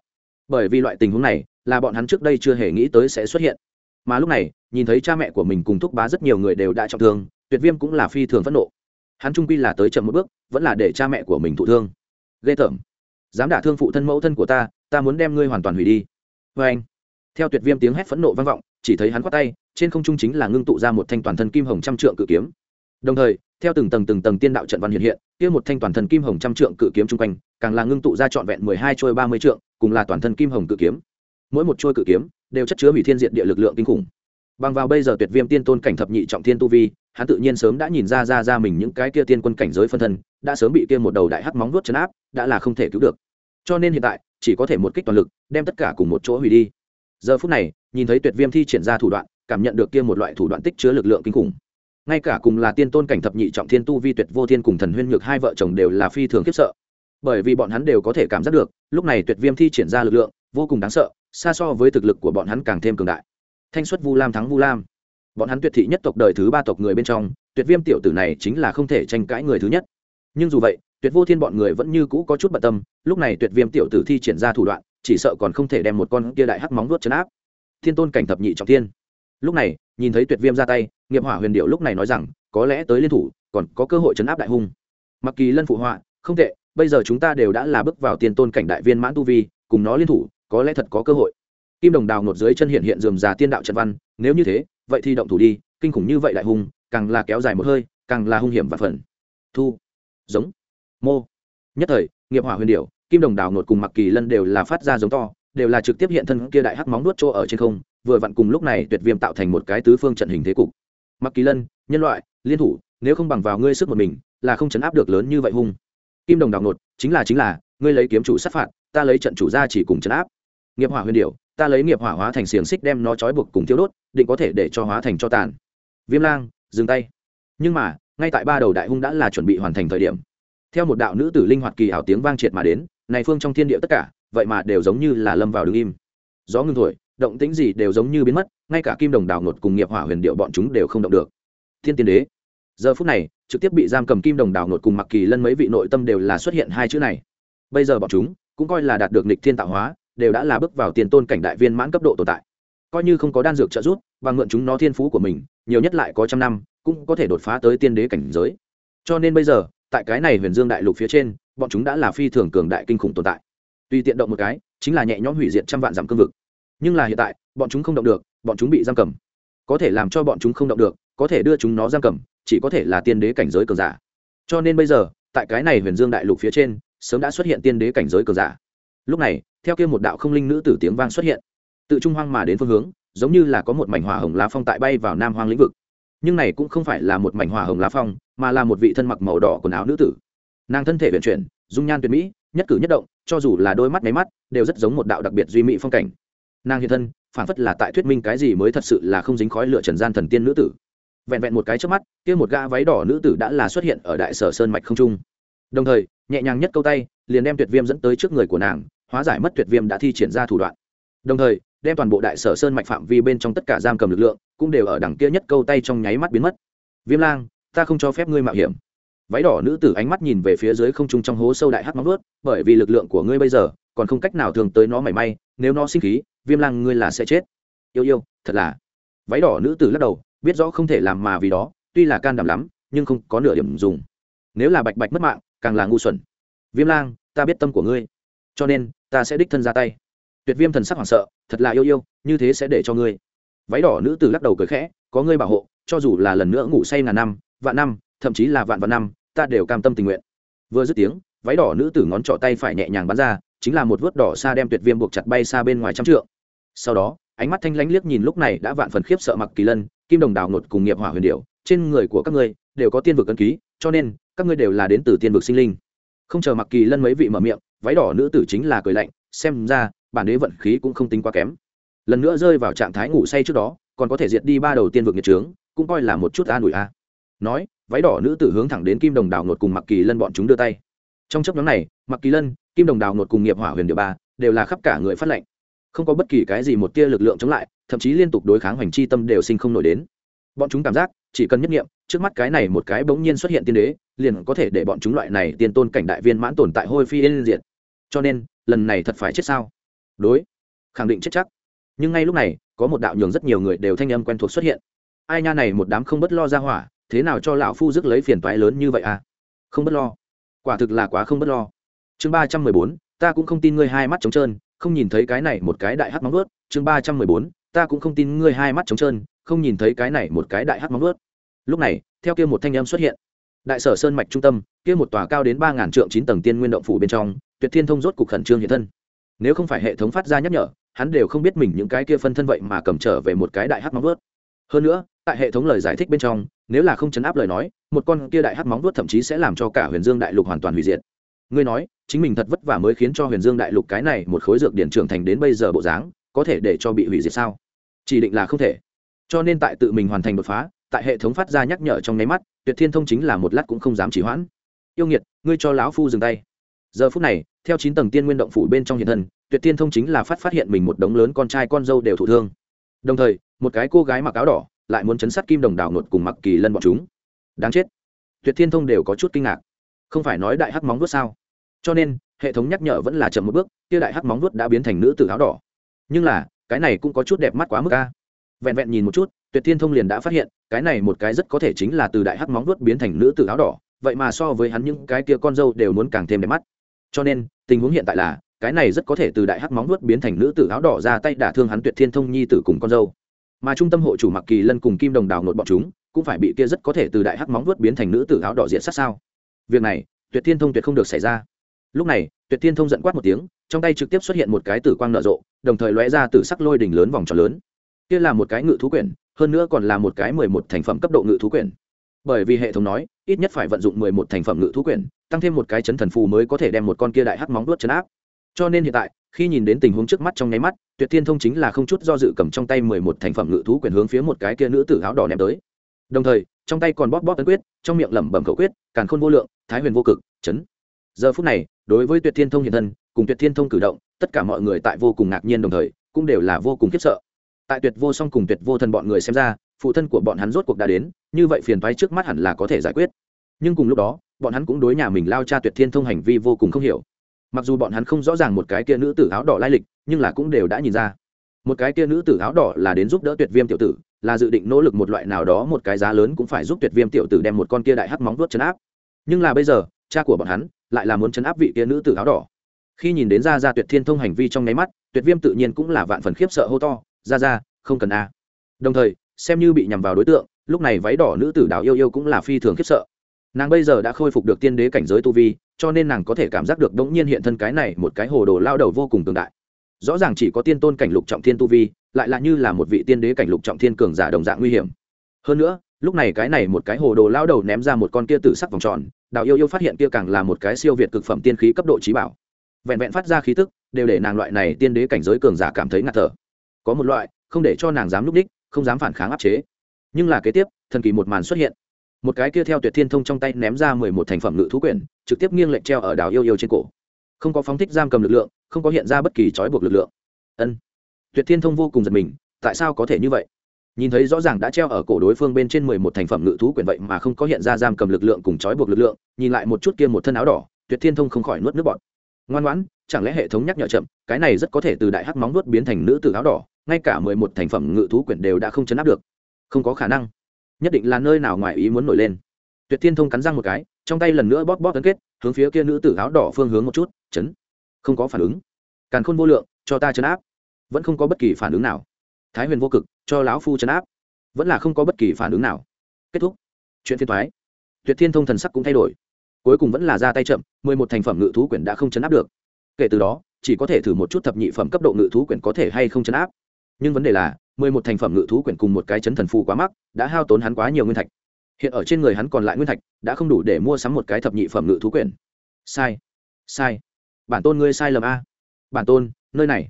Bởi vì loại tình huống này, là bọn hắn trước đây chưa hề nghĩ tới sẽ xuất hiện. Mà lúc này, nhìn thấy cha mẹ của mình cùng thúc bá rất nhiều người đều đã trọng thương, tuyệt viêm cũng là phi thường phẫn nộ. Hắn trung quy là tới chậm một bước, vẫn là để cha mẹ của mình thụ thương. Ghê tởm. Dám đả thương phụ thân mẫu thân của ta ta muốn đem ngươi hoàn toàn hủy đi. Vê anh theo tuyệt viêm tiếng hét phẫn nộ vang vọng chỉ thấy hắn khoát tay, trên không trung chính là ngưng tụ ra một thanh toàn thân kim hồng trăm trượng cự kiếm. Đồng thời, theo từng tầng từng tầng tiên đạo trận văn hiện hiện, kia một thanh toàn thân kim hồng trăm trượng cự kiếm chung quanh, càng là ngưng tụ ra trọn vẹn mười hai trôi ba mươi trượng, cùng là toàn thân kim hồng cự kiếm. Mỗi một trôi cự kiếm đều chất chứa hủy thiên diện địa lực lượng kinh khủng. Bằng vào bây giờ tuyệt viêm tiên tôn cảnh thập nhị trọng thiên tu vi, hắn tự nhiên sớm đã nhìn ra ra ra mình những cái kia tiên quân cảnh giới phân thân, đã sớm bị kia một đầu đại hắc móng vuốt chấn áp, đã là không thể cứu được. Cho nên hiện tại, chỉ có thể một kích toàn lực, đem tất cả cùng một chỗ hủy đi giờ phút này, nhìn thấy tuyệt viêm thi triển ra thủ đoạn, cảm nhận được kia một loại thủ đoạn tích chứa lực lượng kinh khủng. Ngay cả cùng là tiên tôn cảnh thập nhị trọng thiên tu vi tuyệt vô thiên cùng thần huyên nhược hai vợ chồng đều là phi thường khiếp sợ. Bởi vì bọn hắn đều có thể cảm giác được, lúc này tuyệt viêm thi triển ra lực lượng, vô cùng đáng sợ, xa so với thực lực của bọn hắn càng thêm cường đại. Thanh xuất vu lam thắng vu lam. Bọn hắn tuyệt thị nhất tộc đời thứ ba tộc người bên trong, tuyệt viêm tiểu tử này chính là không thể tranh cãi người thứ nhất. Nhưng dù vậy, tuyệt vô thiên bọn người vẫn như cũ có chút bận tâm, lúc này tuyệt viêm tiểu tử thi triển ra thủ đoạn chỉ sợ còn không thể đem một con kia đại hắc móng vuốt chấn áp. Thiên tôn cảnh thập nhị trọng thiên. Lúc này, nhìn thấy tuyệt viêm ra tay, nghiệp hỏa huyền điệu lúc này nói rằng, có lẽ tới liên thủ, còn có cơ hội chấn áp đại hung. Mặc kỳ lân phụ họa, không tệ, bây giờ chúng ta đều đã là bước vào tiền tôn cảnh đại viên mãn tu vi, cùng nó liên thủ, có lẽ thật có cơ hội. Kim đồng đào ngột dưới chân hiện hiện dườm già tiên đạo trận văn, nếu như thế, vậy thì động thủ đi, kinh khủng như vậy đại hung, càng là kéo dài một hơi, càng là hung hiểm và phần. Thu. Giống. Mô. Nhất thời, nghiệp hỏa huyền điệu kim đồng đào ngột cùng mặc kỳ lân đều là phát ra giống to, đều là trực tiếp hiện thân kia đại hắc móng nuốt chỗ ở trên không, vừa vặn cùng lúc này tuyệt viêm tạo thành một cái tứ phương trận hình thế cục. Mặc kỳ lân, nhân loại, liên thủ, nếu không bằng vào ngươi sức một mình, là không chấn áp được lớn như vậy hung. Kim đồng đào nột chính là chính là, ngươi lấy kiếm chủ sát phạt, ta lấy trận chủ ra chỉ cùng chấn áp. Nghiệp hỏa huyền điệu ta lấy nghiệp hỏa hóa thành xiềng xích đem nó trói buộc cùng thiêu đốt, định có thể để cho hóa thành cho tàn. Viêm lang, dừng tay. Nhưng mà, ngay tại ba đầu đại hung đã là chuẩn bị hoàn thành thời điểm. Theo một đạo nữ tử linh hoạt kỳ ảo tiếng vang triệt mà đến này phương trong thiên địa tất cả, vậy mà đều giống như là lâm vào đứng im. Gió ngưng thổi, động tĩnh gì đều giống như biến mất, ngay cả kim đồng đào ngột cùng nghiệp hỏa huyền điệu bọn chúng đều không động được. Thiên tiên đế. Giờ phút này, trực tiếp bị giam cầm kim đồng đào ngột cùng mặc kỳ lân mấy vị nội tâm đều là xuất hiện hai chữ này. Bây giờ bọn chúng, cũng coi là đạt được nịch thiên tạo hóa, đều đã là bước vào tiền tôn cảnh đại viên mãn cấp độ tồn tại. Coi như không có đan dược trợ giúp, và mượn chúng nó thiên phú của mình, nhiều nhất lại có trăm năm, cũng có thể đột phá tới tiên đế cảnh giới. Cho nên bây giờ, tại cái này huyền dương đại lục phía trên bọn chúng đã là phi thường cường đại kinh khủng tồn tại. Tuy tiện động một cái, chính là nhẹ nhõm hủy diệt trăm vạn dặm cương vực. Nhưng là hiện tại, bọn chúng không động được, bọn chúng bị giam cầm. Có thể làm cho bọn chúng không động được, có thể đưa chúng nó giam cầm, chỉ có thể là tiên đế cảnh giới cường giả. Cho nên bây giờ, tại cái này huyền dương đại lục phía trên, sớm đã xuất hiện tiên đế cảnh giới cường giả. Lúc này, theo kia một đạo không linh nữ tử tiếng vang xuất hiện, tự trung hoang mà đến phương hướng, giống như là có một mảnh hỏa hồng lá phong tại bay vào nam hoang lĩnh vực. Nhưng này cũng không phải là một mảnh hỏa hồng lá phong, mà là một vị thân mặc màu đỏ quần áo nữ tử nàng thân thể vận chuyển, dung nhan tuyệt mỹ, nhất cử nhất động, cho dù là đôi mắt, máy mắt, đều rất giống một đạo đặc biệt duy mỹ phong cảnh. Nàng hiện thân, phản phất là tại thuyết minh cái gì mới thật sự là không dính khói lựa trần gian thần tiên nữ tử. Vẹn vẹn một cái trước mắt, kia một gã váy đỏ nữ tử đã là xuất hiện ở đại sở sơn mạch không trung. Đồng thời, nhẹ nhàng nhất câu tay, liền đem tuyệt viêm dẫn tới trước người của nàng, hóa giải mất tuyệt viêm đã thi triển ra thủ đoạn. Đồng thời, đem toàn bộ đại sở sơn mạch phạm vi bên trong tất cả giam cầm lực lượng, cũng đều ở đằng kia nhất câu tay trong nháy mắt biến mất. Viêm lang, ta không cho phép ngươi mạo hiểm váy đỏ nữ tử ánh mắt nhìn về phía dưới không trung trong hố sâu đại hắc móng vuốt, bởi vì lực lượng của ngươi bây giờ, còn không cách nào thường tới nó mảy may, nếu nó sinh khí, viêm lang ngươi là sẽ chết. Yêu yêu, thật là. Váy đỏ nữ tử lắc đầu, biết rõ không thể làm mà vì đó, tuy là can đảm lắm, nhưng không có nửa điểm dùng. Nếu là bạch bạch mất mạng, càng là ngu xuẩn. Viêm lang ta biết tâm của ngươi, cho nên ta sẽ đích thân ra tay. Tuyệt viêm thần sắc hoảng sợ, thật là yêu yêu, như thế sẽ để cho ngươi. Váy đỏ nữ tử lắc đầu cười khẽ, có ngươi bảo hộ, cho dù là lần nữa ngủ say ngàn năm, vạn năm, thậm chí là vạn vạn năm ta đều cam tâm tình nguyện. Vừa dứt tiếng, váy đỏ nữ tử ngón trỏ tay phải nhẹ nhàng bắn ra, chính là một vớt đỏ xa đem tuyệt viêm buộc chặt bay xa bên ngoài trăm trượng. Sau đó, ánh mắt thanh lãnh liếc nhìn lúc này đã vạn phần khiếp sợ mặc kỳ lân, kim đồng đào ngột cùng nghiệp hỏa huyền điệu trên người của các ngươi đều có tiên vực ân ký, cho nên các ngươi đều là đến từ tiên vực sinh linh. Không chờ mặc kỳ lân mấy vị mở miệng, váy đỏ nữ tử chính là cười lạnh, xem ra, bản đế vận khí cũng không tính quá kém. Lần nữa rơi vào trạng thái ngủ say trước đó, còn có thể diệt đi ba đầu tiên vực nhiệt trướng cũng coi là một chút an ủi a. Nói váy đỏ nữ tử hướng thẳng đến kim đồng đào nột cùng mặc kỳ lân bọn chúng đưa tay. Trong chấp nhóm này mặc kỳ lân, kim đồng đào nột cùng nghiệp hỏa huyền địa ba đều là khắp cả người phát lệnh. Không có bất kỳ cái gì một tia lực lượng chống lại, thậm chí liên tục đối kháng hoành chi tâm đều sinh không nổi đến. Bọn chúng cảm giác, chỉ cần nhất nghiệm, trước mắt cái này một cái bỗng nhiên xuất hiện tiên đế, liền có thể để bọn chúng loại này tiên tôn cảnh đại viên mãn tồn tại hôi phi yên diệt. Cho nên, lần này thật phải chết sao? Đối, khẳng định chết chắc. Nhưng ngay lúc này, có một đạo nhường rất nhiều người đều thanh âm quen thuộc xuất hiện. Ai nha này một đám không bất lo ra hỏa thế nào cho lão phu rước lấy phiền toái lớn như vậy à? Không bất lo. Quả thực là quá không bất lo. Chương ba trăm mười bốn, ta cũng không tin ngươi hai mắt trống trơn, không nhìn thấy cái này một cái đại hắc móng ướt chương ba trăm mười bốn, ta cũng không tin ngươi hai mắt trống trơn, không nhìn thấy cái này một cái đại hắc móng ướt lúc này, theo kia một thanh âm xuất hiện, đại sở sơn mạch trung tâm, kia một tòa cao đến ba ngàn trượng chín tầng tiên nguyên động phủ bên trong, tuyệt thiên thông rốt cục khẩn trương hiện thân. Nếu không phải hệ thống phát ra nhắc nhở, hắn đều không biết mình những cái kia phân thân vậy mà cầm trở về một cái đại hắc móng vuốt. Hơn nữa tại hệ thống lời giải thích bên trong, nếu là không chấn áp lời nói, một con kia đại hắc móng vuốt thậm chí sẽ làm cho cả huyền dương đại lục hoàn toàn hủy diệt. Ngươi nói, chính mình thật vất vả mới khiến cho huyền dương đại lục cái này một khối dược điển trưởng thành đến bây giờ bộ dáng, có thể để cho bị hủy diệt sao? Chỉ định là không thể. Cho nên tại tự mình hoàn thành đột phá, tại hệ thống phát ra nhắc nhở trong nháy mắt, tuyệt thiên thông chính là một lát cũng không dám chỉ hoãn. Yêu nghiệt, ngươi cho lão phu dừng tay. Giờ phút này, theo chín tầng tiên nguyên động phủ bên trong hiện thân, tuyệt tiên thông chính là phát phát hiện mình một đống lớn con trai con dâu đều thụ thương. Đồng thời, một cái cô gái mặc áo đỏ lại muốn chấn sát kim đồng đào nột cùng mặc kỳ lân bọn chúng. Đáng chết. Tuyệt thiên thông đều có chút kinh ngạc. Không phải nói đại hắc móng vuốt sao? Cho nên, hệ thống nhắc nhở vẫn là chậm một bước, kia đại hắc móng vuốt đã biến thành nữ tử áo đỏ. Nhưng là, cái này cũng có chút đẹp mắt quá mức ca vẹn vẹn nhìn một chút, tuyệt thiên thông liền đã phát hiện, cái này một cái rất có thể chính là từ đại hắc móng vuốt biến thành nữ tử áo đỏ. Vậy mà so với hắn những cái kia con dâu đều muốn càng thêm đẹp mắt. Cho nên, tình huống hiện tại là, cái này rất có thể từ đại hắc móng Vuốt biến thành nữ tử áo đỏ ra tay đả thương hắn tuyệt thiên thông nhi tử cùng con dâu mà trung tâm hộ chủ mặc kỳ lân cùng kim đồng đào nột bọn chúng cũng phải bị kia rất có thể từ đại hắc móng vuốt biến thành nữ tử áo đỏ diện sát sao? Việc này, tuyệt thiên thông tuyệt không được xảy ra. Lúc này, tuyệt thiên thông giận quát một tiếng, trong tay trực tiếp xuất hiện một cái tử quang nở rộ, đồng thời lóe ra tử sắc lôi đỉnh lớn vòng tròn lớn. Kia là một cái ngự thú quyển, hơn nữa còn là một cái mười một thành phẩm cấp độ ngự thú quyển. Bởi vì hệ thống nói, ít nhất phải vận dụng mười một thành phẩm ngự thú quyển, tăng thêm một cái chấn thần phù mới có thể đem một con kia đại hắc móng đuốt chấn áp. Cho nên hiện tại khi nhìn đến tình huống trước mắt trong nháy mắt, tuyệt thiên thông chính là không chút do dự cầm trong tay mười một thành phẩm ngự thú quyền hướng phía một cái kia nữ tử áo đỏ ném tới. Đồng thời, trong tay còn bóp bóp tấn quyết, trong miệng lẩm bẩm khẩu quyết, càn khôn vô lượng, thái huyền vô cực, chấn. Giờ phút này, đối với tuyệt thiên thông hiện thân, cùng tuyệt thiên thông cử động, tất cả mọi người tại vô cùng ngạc nhiên đồng thời, cũng đều là vô cùng khiếp sợ. Tại tuyệt vô song cùng tuyệt vô thần bọn người xem ra, phụ thân của bọn hắn rốt cuộc đã đến, như vậy phiền thoái trước mắt hẳn là có thể giải quyết. Nhưng cùng lúc đó, bọn hắn cũng đối nhà mình lao cha tuyệt thiên thông hành vi vô cùng không hiểu mặc dù bọn hắn không rõ ràng một cái kia nữ tử áo đỏ lai lịch, nhưng là cũng đều đã nhìn ra. Một cái kia nữ tử áo đỏ là đến giúp đỡ tuyệt viêm tiểu tử, là dự định nỗ lực một loại nào đó một cái giá lớn cũng phải giúp tuyệt viêm tiểu tử đem một con kia đại hắc móng vuốt chấn áp. Nhưng là bây giờ, cha của bọn hắn lại là muốn chấn áp vị kia nữ tử áo đỏ. Khi nhìn đến ra ra tuyệt thiên thông hành vi trong nháy mắt, tuyệt viêm tự nhiên cũng là vạn phần khiếp sợ hô to ra ra không cần a. Đồng thời, xem như bị nhằm vào đối tượng, lúc này váy đỏ nữ tử đào yêu yêu cũng là phi thường khiếp sợ. Nàng bây giờ đã khôi phục được tiên đế cảnh giới tu vi cho nên nàng có thể cảm giác được đống nhiên hiện thân cái này một cái hồ đồ lao đầu vô cùng tương đại. Rõ ràng chỉ có tiên tôn cảnh lục trọng thiên tu vi, lại là như là một vị tiên đế cảnh lục trọng thiên cường giả đồng dạng nguy hiểm. Hơn nữa, lúc này cái này một cái hồ đồ lao đầu ném ra một con kia tử sắc vòng tròn, đào yêu yêu phát hiện kia càng là một cái siêu việt cực phẩm tiên khí cấp độ trí bảo. Vẹn vẹn phát ra khí tức, đều để nàng loại này tiên đế cảnh giới cường giả cảm thấy ngạt thở. Có một loại, không để cho nàng dám núp đích, không dám phản kháng áp chế. Nhưng là kế tiếp, thần kỳ một màn xuất hiện một cái kia theo tuyệt thiên thông trong tay ném ra mười một thành phẩm ngự thú quyển, trực tiếp nghiêng lệnh treo ở đảo yêu yêu trên cổ. Không có phóng thích giam cầm lực lượng, không có hiện ra bất kỳ trói buộc lực lượng. Ân. Tuyệt thiên thông vô cùng giật mình, tại sao có thể như vậy? Nhìn thấy rõ ràng đã treo ở cổ đối phương bên trên mười một thành phẩm ngự thú quyển vậy mà không có hiện ra giam cầm lực lượng cùng trói buộc lực lượng, nhìn lại một chút kia một thân áo đỏ, tuyệt thiên thông không khỏi nuốt nước bọt. Ngoan ngoãn, chẳng lẽ hệ thống nhắc nhở chậm, cái này rất có thể từ đại hắc móng nuốt biến thành nữ tử áo đỏ, ngay cả mười một thành phẩm ngự thú quyển đều đã không chấn áp được. Không có khả năng nhất định là nơi nào ngoài ý muốn nổi lên. Tuyệt thiên thông cắn răng một cái, trong tay lần nữa bóp bóp tấn kết, hướng phía kia nữ tử áo đỏ phương hướng một chút, chấn. Không có phản ứng. Càn khôn vô lượng, cho ta chấn áp. Vẫn không có bất kỳ phản ứng nào. Thái huyền vô cực, cho lão phu chấn áp. Vẫn là không có bất kỳ phản ứng nào. Kết thúc. Chuyện phiên thoái tuyệt thiên thông thần sắc cũng thay đổi. Cuối cùng vẫn là ra tay chậm, mười một thành phẩm ngự thú quyển đã không chấn áp được. Kể từ đó, chỉ có thể thử một chút thập nhị phẩm cấp độ ngự thú quyển có thể hay không chấn áp nhưng vấn đề là, mười một thành phẩm ngự thú quyển cùng một cái chấn thần phù quá mắc, đã hao tốn hắn quá nhiều nguyên thạch. Hiện ở trên người hắn còn lại nguyên thạch, đã không đủ để mua sắm một cái thập nhị phẩm ngự thú quyển. Sai sai. Bản tôn ngươi sai lầm a. Bản tôn, nơi này.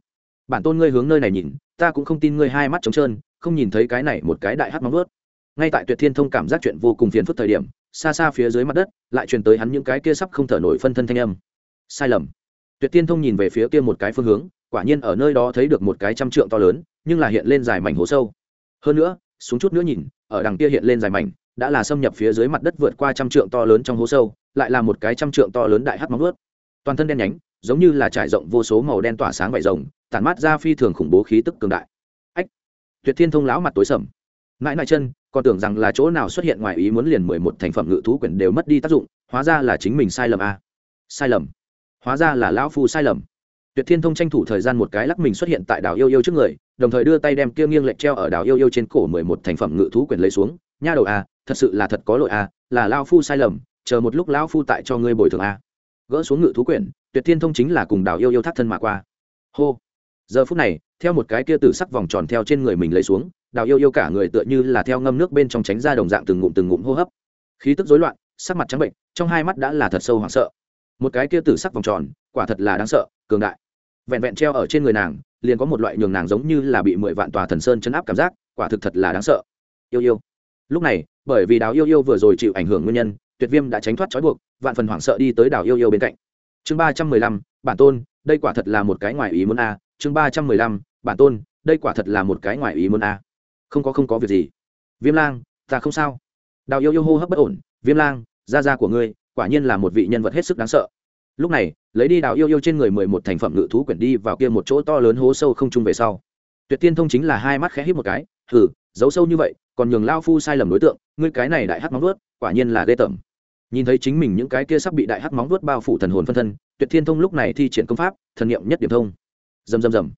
Bản tôn ngươi hướng nơi này nhìn, ta cũng không tin ngươi hai mắt trống trơn, không nhìn thấy cái này một cái đại hát móng vớt ngay tại tuyệt thiên thông cảm giác chuyện vô cùng phiền phức thời điểm, xa xa phía dưới mặt đất, lại truyền tới hắn những cái kia sắp không thở nổi phân thân thanh âm. Sai lầm. Tuyệt thiên thông nhìn về phía kia một cái phương hướng, quả nhiên ở nơi đó thấy được một cái trăm trượng to lớn nhưng là hiện lên dài mảnh hố sâu. Hơn nữa, xuống chút nữa nhìn, ở đằng kia hiện lên dài mảnh, đã là xâm nhập phía dưới mặt đất vượt qua trăm trượng to lớn trong hố sâu, lại là một cái trăm trượng to lớn đại hắc móng ướt toàn thân đen nhánh, giống như là trải rộng vô số màu đen tỏa sáng vải rồng, tản mát ra phi thường khủng bố khí tức cường đại. Ách, tuyệt thiên thông lão mặt tối sầm. Mãi mãi chân, còn tưởng rằng là chỗ nào xuất hiện ngoài ý muốn liền mười một thành phẩm ngự thú quyển đều mất đi tác dụng, hóa ra là chính mình sai lầm a. À? sai lầm. Hóa ra là lão phu sai lầm. Tuyệt thiên thông tranh thủ thời gian một cái lắc mình xuất hiện tại đảo yêu yêu trước người đồng thời đưa tay đem kia nghiêng lệch treo ở đảo yêu yêu trên cổ mười một thành phẩm ngự thú quyển lấy xuống. Nha đầu a à, thật sự là thật có lỗi a à, là lao phu sai lầm chờ một lúc lão phu tại cho ngươi bồi thường a gỡ xuống ngự thú quyển tuyệt thiên thông chính là cùng đảo yêu yêu thác thân mà qua. Hô. Giờ phút này theo một cái kia tử sắc vòng tròn theo trên người mình lấy xuống đào yêu yêu cả người tựa như là theo ngâm nước bên trong tránh ra đồng dạng từng ngụm từng ngụm hô hấp. Khí tức rối loạn sắc mặt trắng bệnh trong hai mắt đã là thật sâu hoảng sợ. Một cái kia tử sắc vòng tròn quả thật là đáng sợ cường đại. Vẹn vẹn treo ở trên người nàng liền có một loại nhường nàng giống như là bị mười vạn tòa thần sơn chấn áp cảm giác, quả thực thật là đáng sợ. Yêu yêu. Lúc này, bởi vì đào yêu yêu vừa rồi chịu ảnh hưởng nguyên nhân, tuyệt viêm đã tránh thoát trói buộc, vạn phần hoảng sợ đi tới đào yêu yêu bên cạnh. Chương ba trăm mười lăm, bản tôn, đây quả thật là một cái ngoài ý muốn a. Chương ba trăm mười lăm, bản tôn, đây quả thật là một cái ngoài ý muốn a. Không có không có việc gì. Viêm lang, ta không sao. Đào yêu yêu hô hấp bất ổn. Viêm lang, gia gia của ngươi, quả nhiên là một vị nhân vật hết sức đáng sợ. Lúc này lấy đi đào yêu yêu trên người mười một thành phẩm ngự thú quyển đi vào kia một chỗ to lớn hố sâu không chung về sau. Tuyệt tiên thông chính là hai mắt khẽ hít một cái, hừ, giấu sâu như vậy, còn nhường lao phu sai lầm đối tượng, ngươi cái này đại hắc móng vuốt, quả nhiên là ghê tởm. Nhìn thấy chính mình những cái kia sắp bị đại hắc móng vuốt bao phủ thần hồn phân thân, tuyệt thiên thông lúc này thi triển công pháp, thần niệm nhất điểm thông. Dầm dầm dầm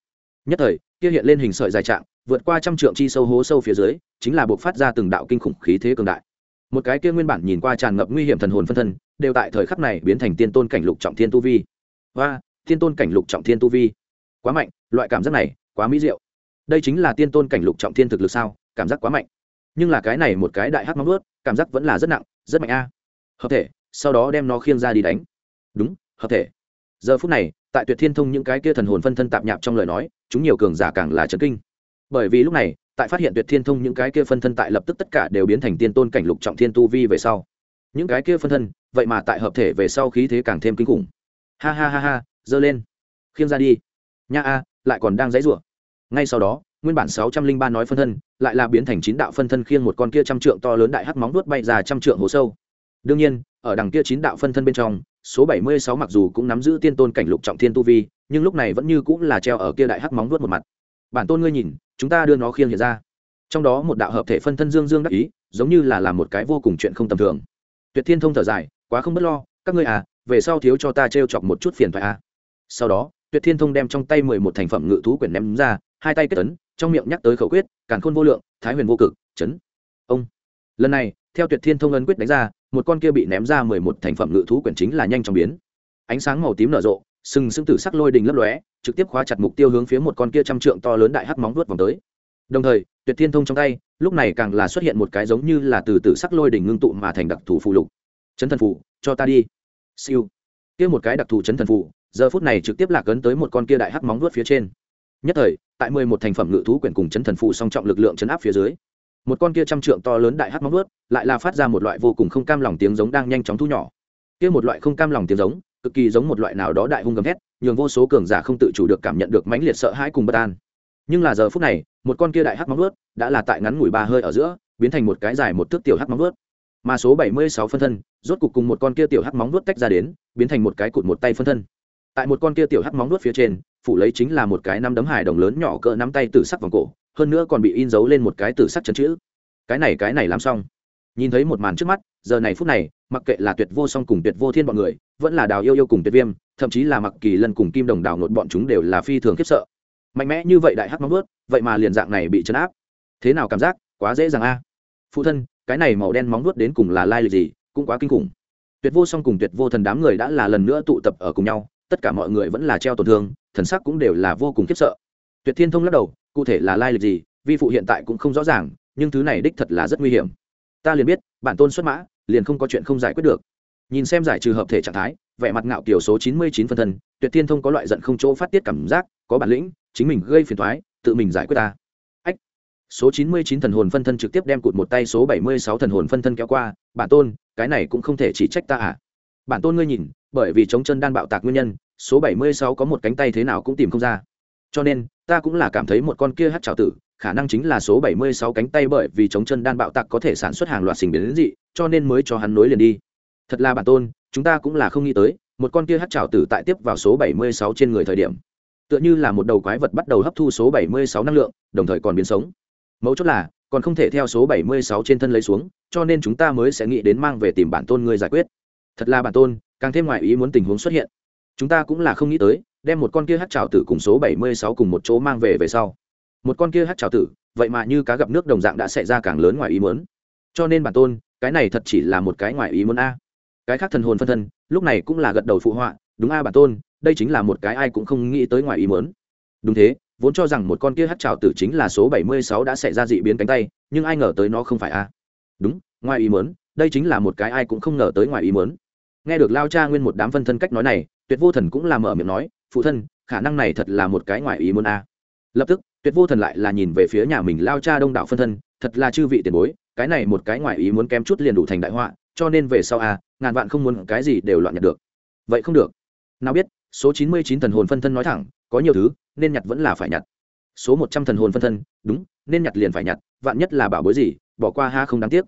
nhất thời, kia hiện lên hình sợi dài trạng, vượt qua trăm trượng chi sâu hố sâu phía dưới, chính là buộc phát ra từng đạo kinh khủng khí thế cường đại. Một cái kia nguyên bản nhìn qua tràn ngập nguy hiểm thần hồn phân thân đều tại thời khắc này biến thành tiên tôn cảnh lục trọng thiên tu vi. Và tiên tôn cảnh lục trọng thiên tu vi. Quá mạnh, loại cảm giác này, quá mỹ diệu. Đây chính là tiên tôn cảnh lục trọng thiên thực lực sao? Cảm giác quá mạnh. Nhưng là cái này một cái đại hắc móng ướt cảm giác vẫn là rất nặng, rất mạnh a. Hợp thể, sau đó đem nó khiêng ra đi đánh. Đúng, hợp thể. Giờ phút này, tại tuyệt thiên thông những cái kia thần hồn phân thân tạp nhạp trong lời nói, chúng nhiều cường giả càng là trấn kinh. Bởi vì lúc này, tại phát hiện tuyệt thiên thông những cái kia phân thân tại lập tức tất cả đều biến thành tiên tôn cảnh lục trọng thiên tu vi về sau những cái kia phân thân, vậy mà tại hợp thể về sau khí thế càng thêm kinh khủng. Ha ha ha ha, giơ lên. Khiêng ra đi. Nha a, lại còn đang dãy rủa. Ngay sau đó, nguyên bản sáu trăm linh ba nói phân thân, lại là biến thành chín đạo phân thân khiêng một con kia trăm trượng to lớn đại hắc móng vuốt bay ra trăm trượng hồ sâu. Đương nhiên, ở đằng kia chín đạo phân thân bên trong, số bảy mươi sáu mặc dù cũng nắm giữ tiên tôn cảnh lục trọng thiên tu vi, nhưng lúc này vẫn như cũng là treo ở kia đại hắc móng vuốt một mặt. Bản tôn ngươi nhìn, chúng ta đưa nó khiêng hiện ra. Trong đó một đạo hợp thể phân thân dương dương đắc ý, giống như là làm một cái vô cùng chuyện không tầm thường tuyệt thiên thông thở dài, quá không b ấ t lo, các ngươi à về sau thiếu cho ta t r e o chọc một chút phiền phải à. sau đó, tuyệt thiên thông đem trong tay mười một thành phẩm ngự thú quyển ném ra, hai tay kết tấn trong miệng nhắc tới khẩu quyết, càn khôn vô lượng, thái huyền vô cực, chấn. Ông. Lần này, theo tuyệt thiên thông ấn quyết đánh ra, một con kia bị ném ra mười một thành phẩm ngự thú quyển chính là nhanh chóng biến. Ánh sáng màu tím nở rộ, sừng sững tử sắc lôi đình lấp lóe, trực tiếp khóa chặt mục tiêu hướng phía một con kia trăm trượng to lớn đại hắc móng vuốt vòng tới đồng thời, tuyệt thiên thông trong tay, lúc này càng là xuất hiện một cái giống như là từ từ sắc lôi đỉnh ngưng tụ mà thành đặc thù phụ lục. Chấn thần phụ cho ta đi. Siêu. Kia một cái đặc thù chấn thần phụ giờ phút này trực tiếp lạc ấn tới một con kia đại hắc móng vuốt phía trên. Nhất thời, tại mười một thành phẩm ngự thú quyển cùng chấn thần phụ song trọng lực lượng chấn áp phía dưới, một con kia trăm trượng to lớn đại hắc móng vuốt lại là phát ra một loại vô cùng không cam lòng tiếng giống đang nhanh chóng thu nhỏ. Kia một loại không cam lòng tiếng giống, cực kỳ giống một loại nào đó đại hung gầm thét, nhường vô số cường giả không tự chủ được cảm nhận được mãnh liệt sợ hãi cùng bất an nhưng là giờ phút này, một con kia đại hắc móng vớt đã là tại ngắn ngủi ba hơi ở giữa, biến thành một cái dài một thước tiểu hắc móng vớt mà số bảy mươi sáu phân thân, rốt cục cùng một con kia tiểu hắc móng vớt tách ra đến, biến thành một cái cụt một tay phân thân. Tại một con kia tiểu hắc móng vớt phía trên, phủ lấy chính là một cái năm đấm hài đồng lớn nhỏ cỡ nắm tay tử sắc vòng cổ, hơn nữa còn bị in dấu lên một cái tử sắc chân chữ. Cái này cái này làm xong. Nhìn thấy một màn trước mắt, giờ này phút này, mặc kệ là tuyệt vô song cùng tuyệt vô thiên bọn người, vẫn là đào yêu yêu cùng tuyệt viêm, thậm chí là mặc kỳ lân cùng kim đồng đào nột bọn chúng đều là phi thường khiếp sợ mạnh mẽ như vậy đại hắc móng vuốt, vậy mà liền dạng này bị chấn áp. Thế nào cảm giác? Quá dễ dàng a. Phụ thân, cái này màu đen móng vuốt đến cùng là lai lịch gì? Cũng quá kinh khủng. Tuyệt vô song cùng tuyệt vô thần đám người đã là lần nữa tụ tập ở cùng nhau, tất cả mọi người vẫn là treo tổn thương, thần sắc cũng đều là vô cùng khiếp sợ. Tuyệt thiên thông lắc đầu, cụ thể là lai lịch gì, vi phụ hiện tại cũng không rõ ràng, nhưng thứ này đích thật là rất nguy hiểm. Ta liền biết, bản tôn xuất mã, liền không có chuyện không giải quyết được. Nhìn xem giải trừ hợp thể trạng thái, vẻ mặt ngạo kiểu số chín mươi chín phân thân, tuyệt thiên thông có loại giận không chỗ phát tiết cảm giác, có bản lĩnh chính mình gây phiền toái, tự mình giải quyết ta. Ách. Số chín mươi chín thần hồn phân thân trực tiếp đem cụt một tay số bảy mươi sáu thần hồn phân thân kéo qua. Bản tôn cái này cũng không thể chỉ trách ta à? Bản tôn ngươi nhìn bởi vì chống chân đan bạo tạc nguyên nhân số bảy mươi sáu có một cánh tay thế nào cũng tìm không ra. Cho nên ta cũng là cảm thấy một con kia hát trào tử khả năng chính là số bảy mươi sáu cánh tay bởi vì chống chân đan bạo tạc có thể sản xuất hàng loạt sinh biến dị cho nên mới cho hắn nối liền đi. Thật là bản tôn chúng ta cũng là không nghĩ tới một con kia hắc trảo tử tại tiếp vào số bảy mươi sáu trên người thời điểm tựa như là một đầu quái vật bắt đầu hấp thu số bảy mươi sáu năng lượng, đồng thời còn biến sống. Mấu chốt là, còn không thể theo số bảy mươi sáu trên thân lấy xuống, cho nên chúng ta mới sẽ nghĩ đến mang về tìm bản tôn người giải quyết. Thật là bản tôn, càng thêm ngoài ý muốn tình huống xuất hiện. Chúng ta cũng là không nghĩ tới, đem một con kia hát trào tử cùng số bảy mươi sáu cùng một chỗ mang về về sau. Một con kia hát trào tử, vậy mà như cá gặp nước đồng dạng đã xảy ra càng lớn ngoài ý muốn. Cho nên bản tôn, cái này thật chỉ là một cái ngoài ý muốn a. Cái khác thần hồn phân thân, lúc này cũng là gật đầu phụ họa, đúng a bản tôn đây chính là một cái ai cũng không nghĩ tới ngoài ý muốn. Đúng thế, vốn cho rằng một con kia hắc trảo tử chính là số bảy mươi sáu đã xảy ra dị biến cánh tay, nhưng ai ngờ tới nó không phải a. Đúng, ngoài ý muốn, đây chính là một cái ai cũng không ngờ tới ngoài ý muốn. Nghe được lao cha nguyên một đám phân thân cách nói này, tuyệt vô thần cũng là mở miệng nói, phụ thân, khả năng này thật là một cái ngoài ý muốn a. Lập tức, tuyệt vô thần lại là nhìn về phía nhà mình lao cha đông đảo phân thân, thật là chư vị tiền bối, cái này một cái ngoài ý muốn kém chút liền đủ thành đại họa, cho nên về sau a, ngàn vạn không muốn cái gì đều loạn nhặt được. Vậy không được. Nào biết số chín mươi chín thần hồn phân thân nói thẳng, có nhiều thứ, nên nhặt vẫn là phải nhặt. Số một trăm thần hồn phân thân, đúng, nên nhặt liền phải nhặt, vạn nhất là bảo bối gì, bỏ qua ha không đáng tiếc.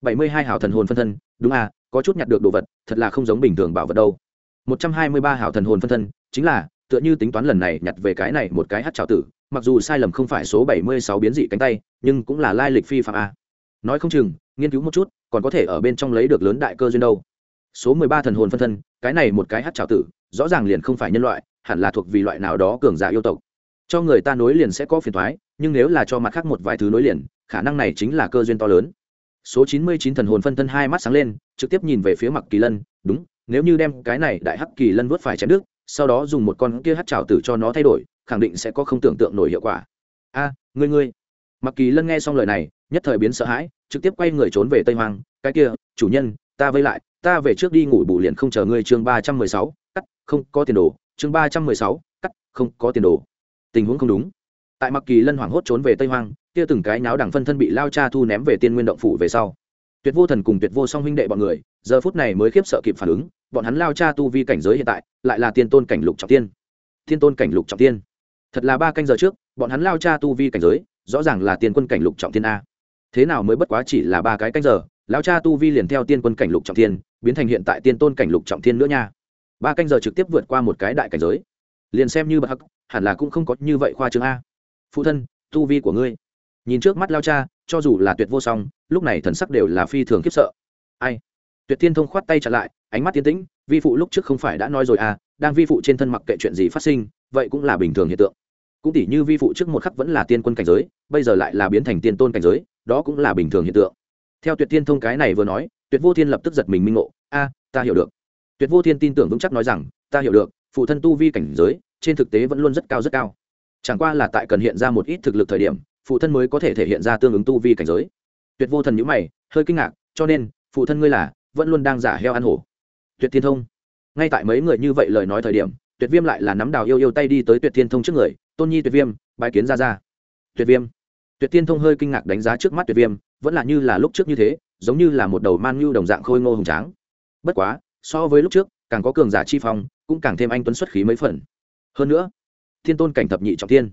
bảy mươi hai hảo thần hồn phân thân, đúng à có chút nhặt được đồ vật, thật là không giống bình thường bảo vật đâu. một trăm hai mươi ba hảo thần hồn phân thân, chính là, tựa như tính toán lần này nhặt về cái này một cái hát trào tử, mặc dù sai lầm không phải số bảy mươi sáu biến dị cánh tay, nhưng cũng là lai lịch phi phạm a. Nói không chừng, nghiên cứu một chút, còn có thể ở bên trong lấy được lớn đại cơ duyên đâu. Số mười ba thần hồn phân thân, cái này một cái hát trào tử rõ ràng liền không phải nhân loại, hẳn là thuộc vì loại nào đó cường giả yêu tộc. Cho người ta nối liền sẽ có phiền thoái nhưng nếu là cho mặt khác một vài thứ nối liền, khả năng này chính là cơ duyên to lớn. Số chín mươi chín thần hồn phân thân hai mắt sáng lên, trực tiếp nhìn về phía mặc kỳ lân, đúng, nếu như đem cái này đại hắc kỳ lân vớt phải chém đức sau đó dùng một con kia hát trào tử cho nó thay đổi, khẳng định sẽ có không tưởng tượng nổi hiệu quả. A, ngươi ngươi. Mặc kỳ lân nghe xong lời này, nhất thời biến sợ hãi, trực tiếp quay người trốn về tây hoang. Cái kia, chủ nhân, ta vây lại, ta về trước đi ngủ bù liền không chờ ngươi chương ba trăm mười sáu không có tiền đồ, chương ba trăm mười sáu, cắt, không có tiền đồ. Tình huống không đúng. Tại mặc kỳ lân hoảng hốt trốn về tây hoang, kia từng cái náo đẳng phân thân bị lao cha thu ném về tiên nguyên động phủ về sau. Tuyệt vô thần cùng tuyệt vô song huynh đệ bọn người, giờ phút này mới khiếp sợ kịp phản ứng, bọn hắn lao cha tu vi cảnh giới hiện tại, lại là tiên tôn cảnh lục trọng tiên. Thiên tôn cảnh lục trọng tiên. Thật là ba canh giờ trước, bọn hắn lao cha tu vi cảnh giới, rõ ràng là tiên quân cảnh lục trọng tiên a. Thế nào mới bất quá chỉ là ba cái canh giờ, lao cha tu vi liền theo tiên quân cảnh lục trọng tiên, biến thành hiện tại tiên tôn cảnh lục trọng tiên nữa nha ba canh giờ trực tiếp vượt qua một cái đại cảnh giới. Liền xem như bậc hắc, hẳn là cũng không có như vậy khoa trương a. Phụ thân, tu vi của ngươi. Nhìn trước mắt lao cha, cho dù là tuyệt vô song, lúc này thần sắc đều là phi thường khiếp sợ. Ai? Tuyệt thiên thông khoát tay trả lại, ánh mắt tiến tĩnh, vi phụ lúc trước không phải đã nói rồi à đang vi phụ trên thân mặc kệ chuyện gì phát sinh, vậy cũng là bình thường hiện tượng. Cũng tỷ như vi phụ trước một khắc vẫn là tiên quân cảnh giới, bây giờ lại là biến thành tiên tôn cảnh giới, đó cũng là bình thường hiện tượng. Theo tuyệt thiên thông cái này vừa nói, tuyệt vô thiên lập tức giật mình minh ngộ, a, ta hiểu được tuyệt vô thiên tin tưởng vững chắc nói rằng, ta hiểu được, phụ thân tu vi cảnh giới, trên thực tế vẫn luôn rất cao rất cao. Chẳng qua là tại cần hiện ra một ít thực lực thời điểm, phụ thân mới có thể thể hiện ra tương ứng tu vi cảnh giới. Tuyệt vô thần nhữ mày, hơi kinh ngạc, cho nên, phụ thân ngươi là, vẫn luôn đang giả heo ăn hổ. Tuyệt thiên thông. Ngay tại mấy người như vậy lời nói thời điểm, tuyệt viêm lại là nắm đào yêu yêu tay đi tới tuyệt thiên thông trước người, tôn nhi tuyệt viêm bài kiến ra ra. Tuyệt viêm. Tuyệt thiên thông hơi kinh ngạc đánh giá trước mắt tuyệt viêm, vẫn là như là lúc trước như thế, giống như là một đầu man nhu đồng dạng khôi ngô hùng tráng. Bất quá so với lúc trước, càng có cường giả chi phong, cũng càng thêm anh tuấn xuất khí mấy phần. Hơn nữa, thiên tôn cảnh thập nhị trọng thiên.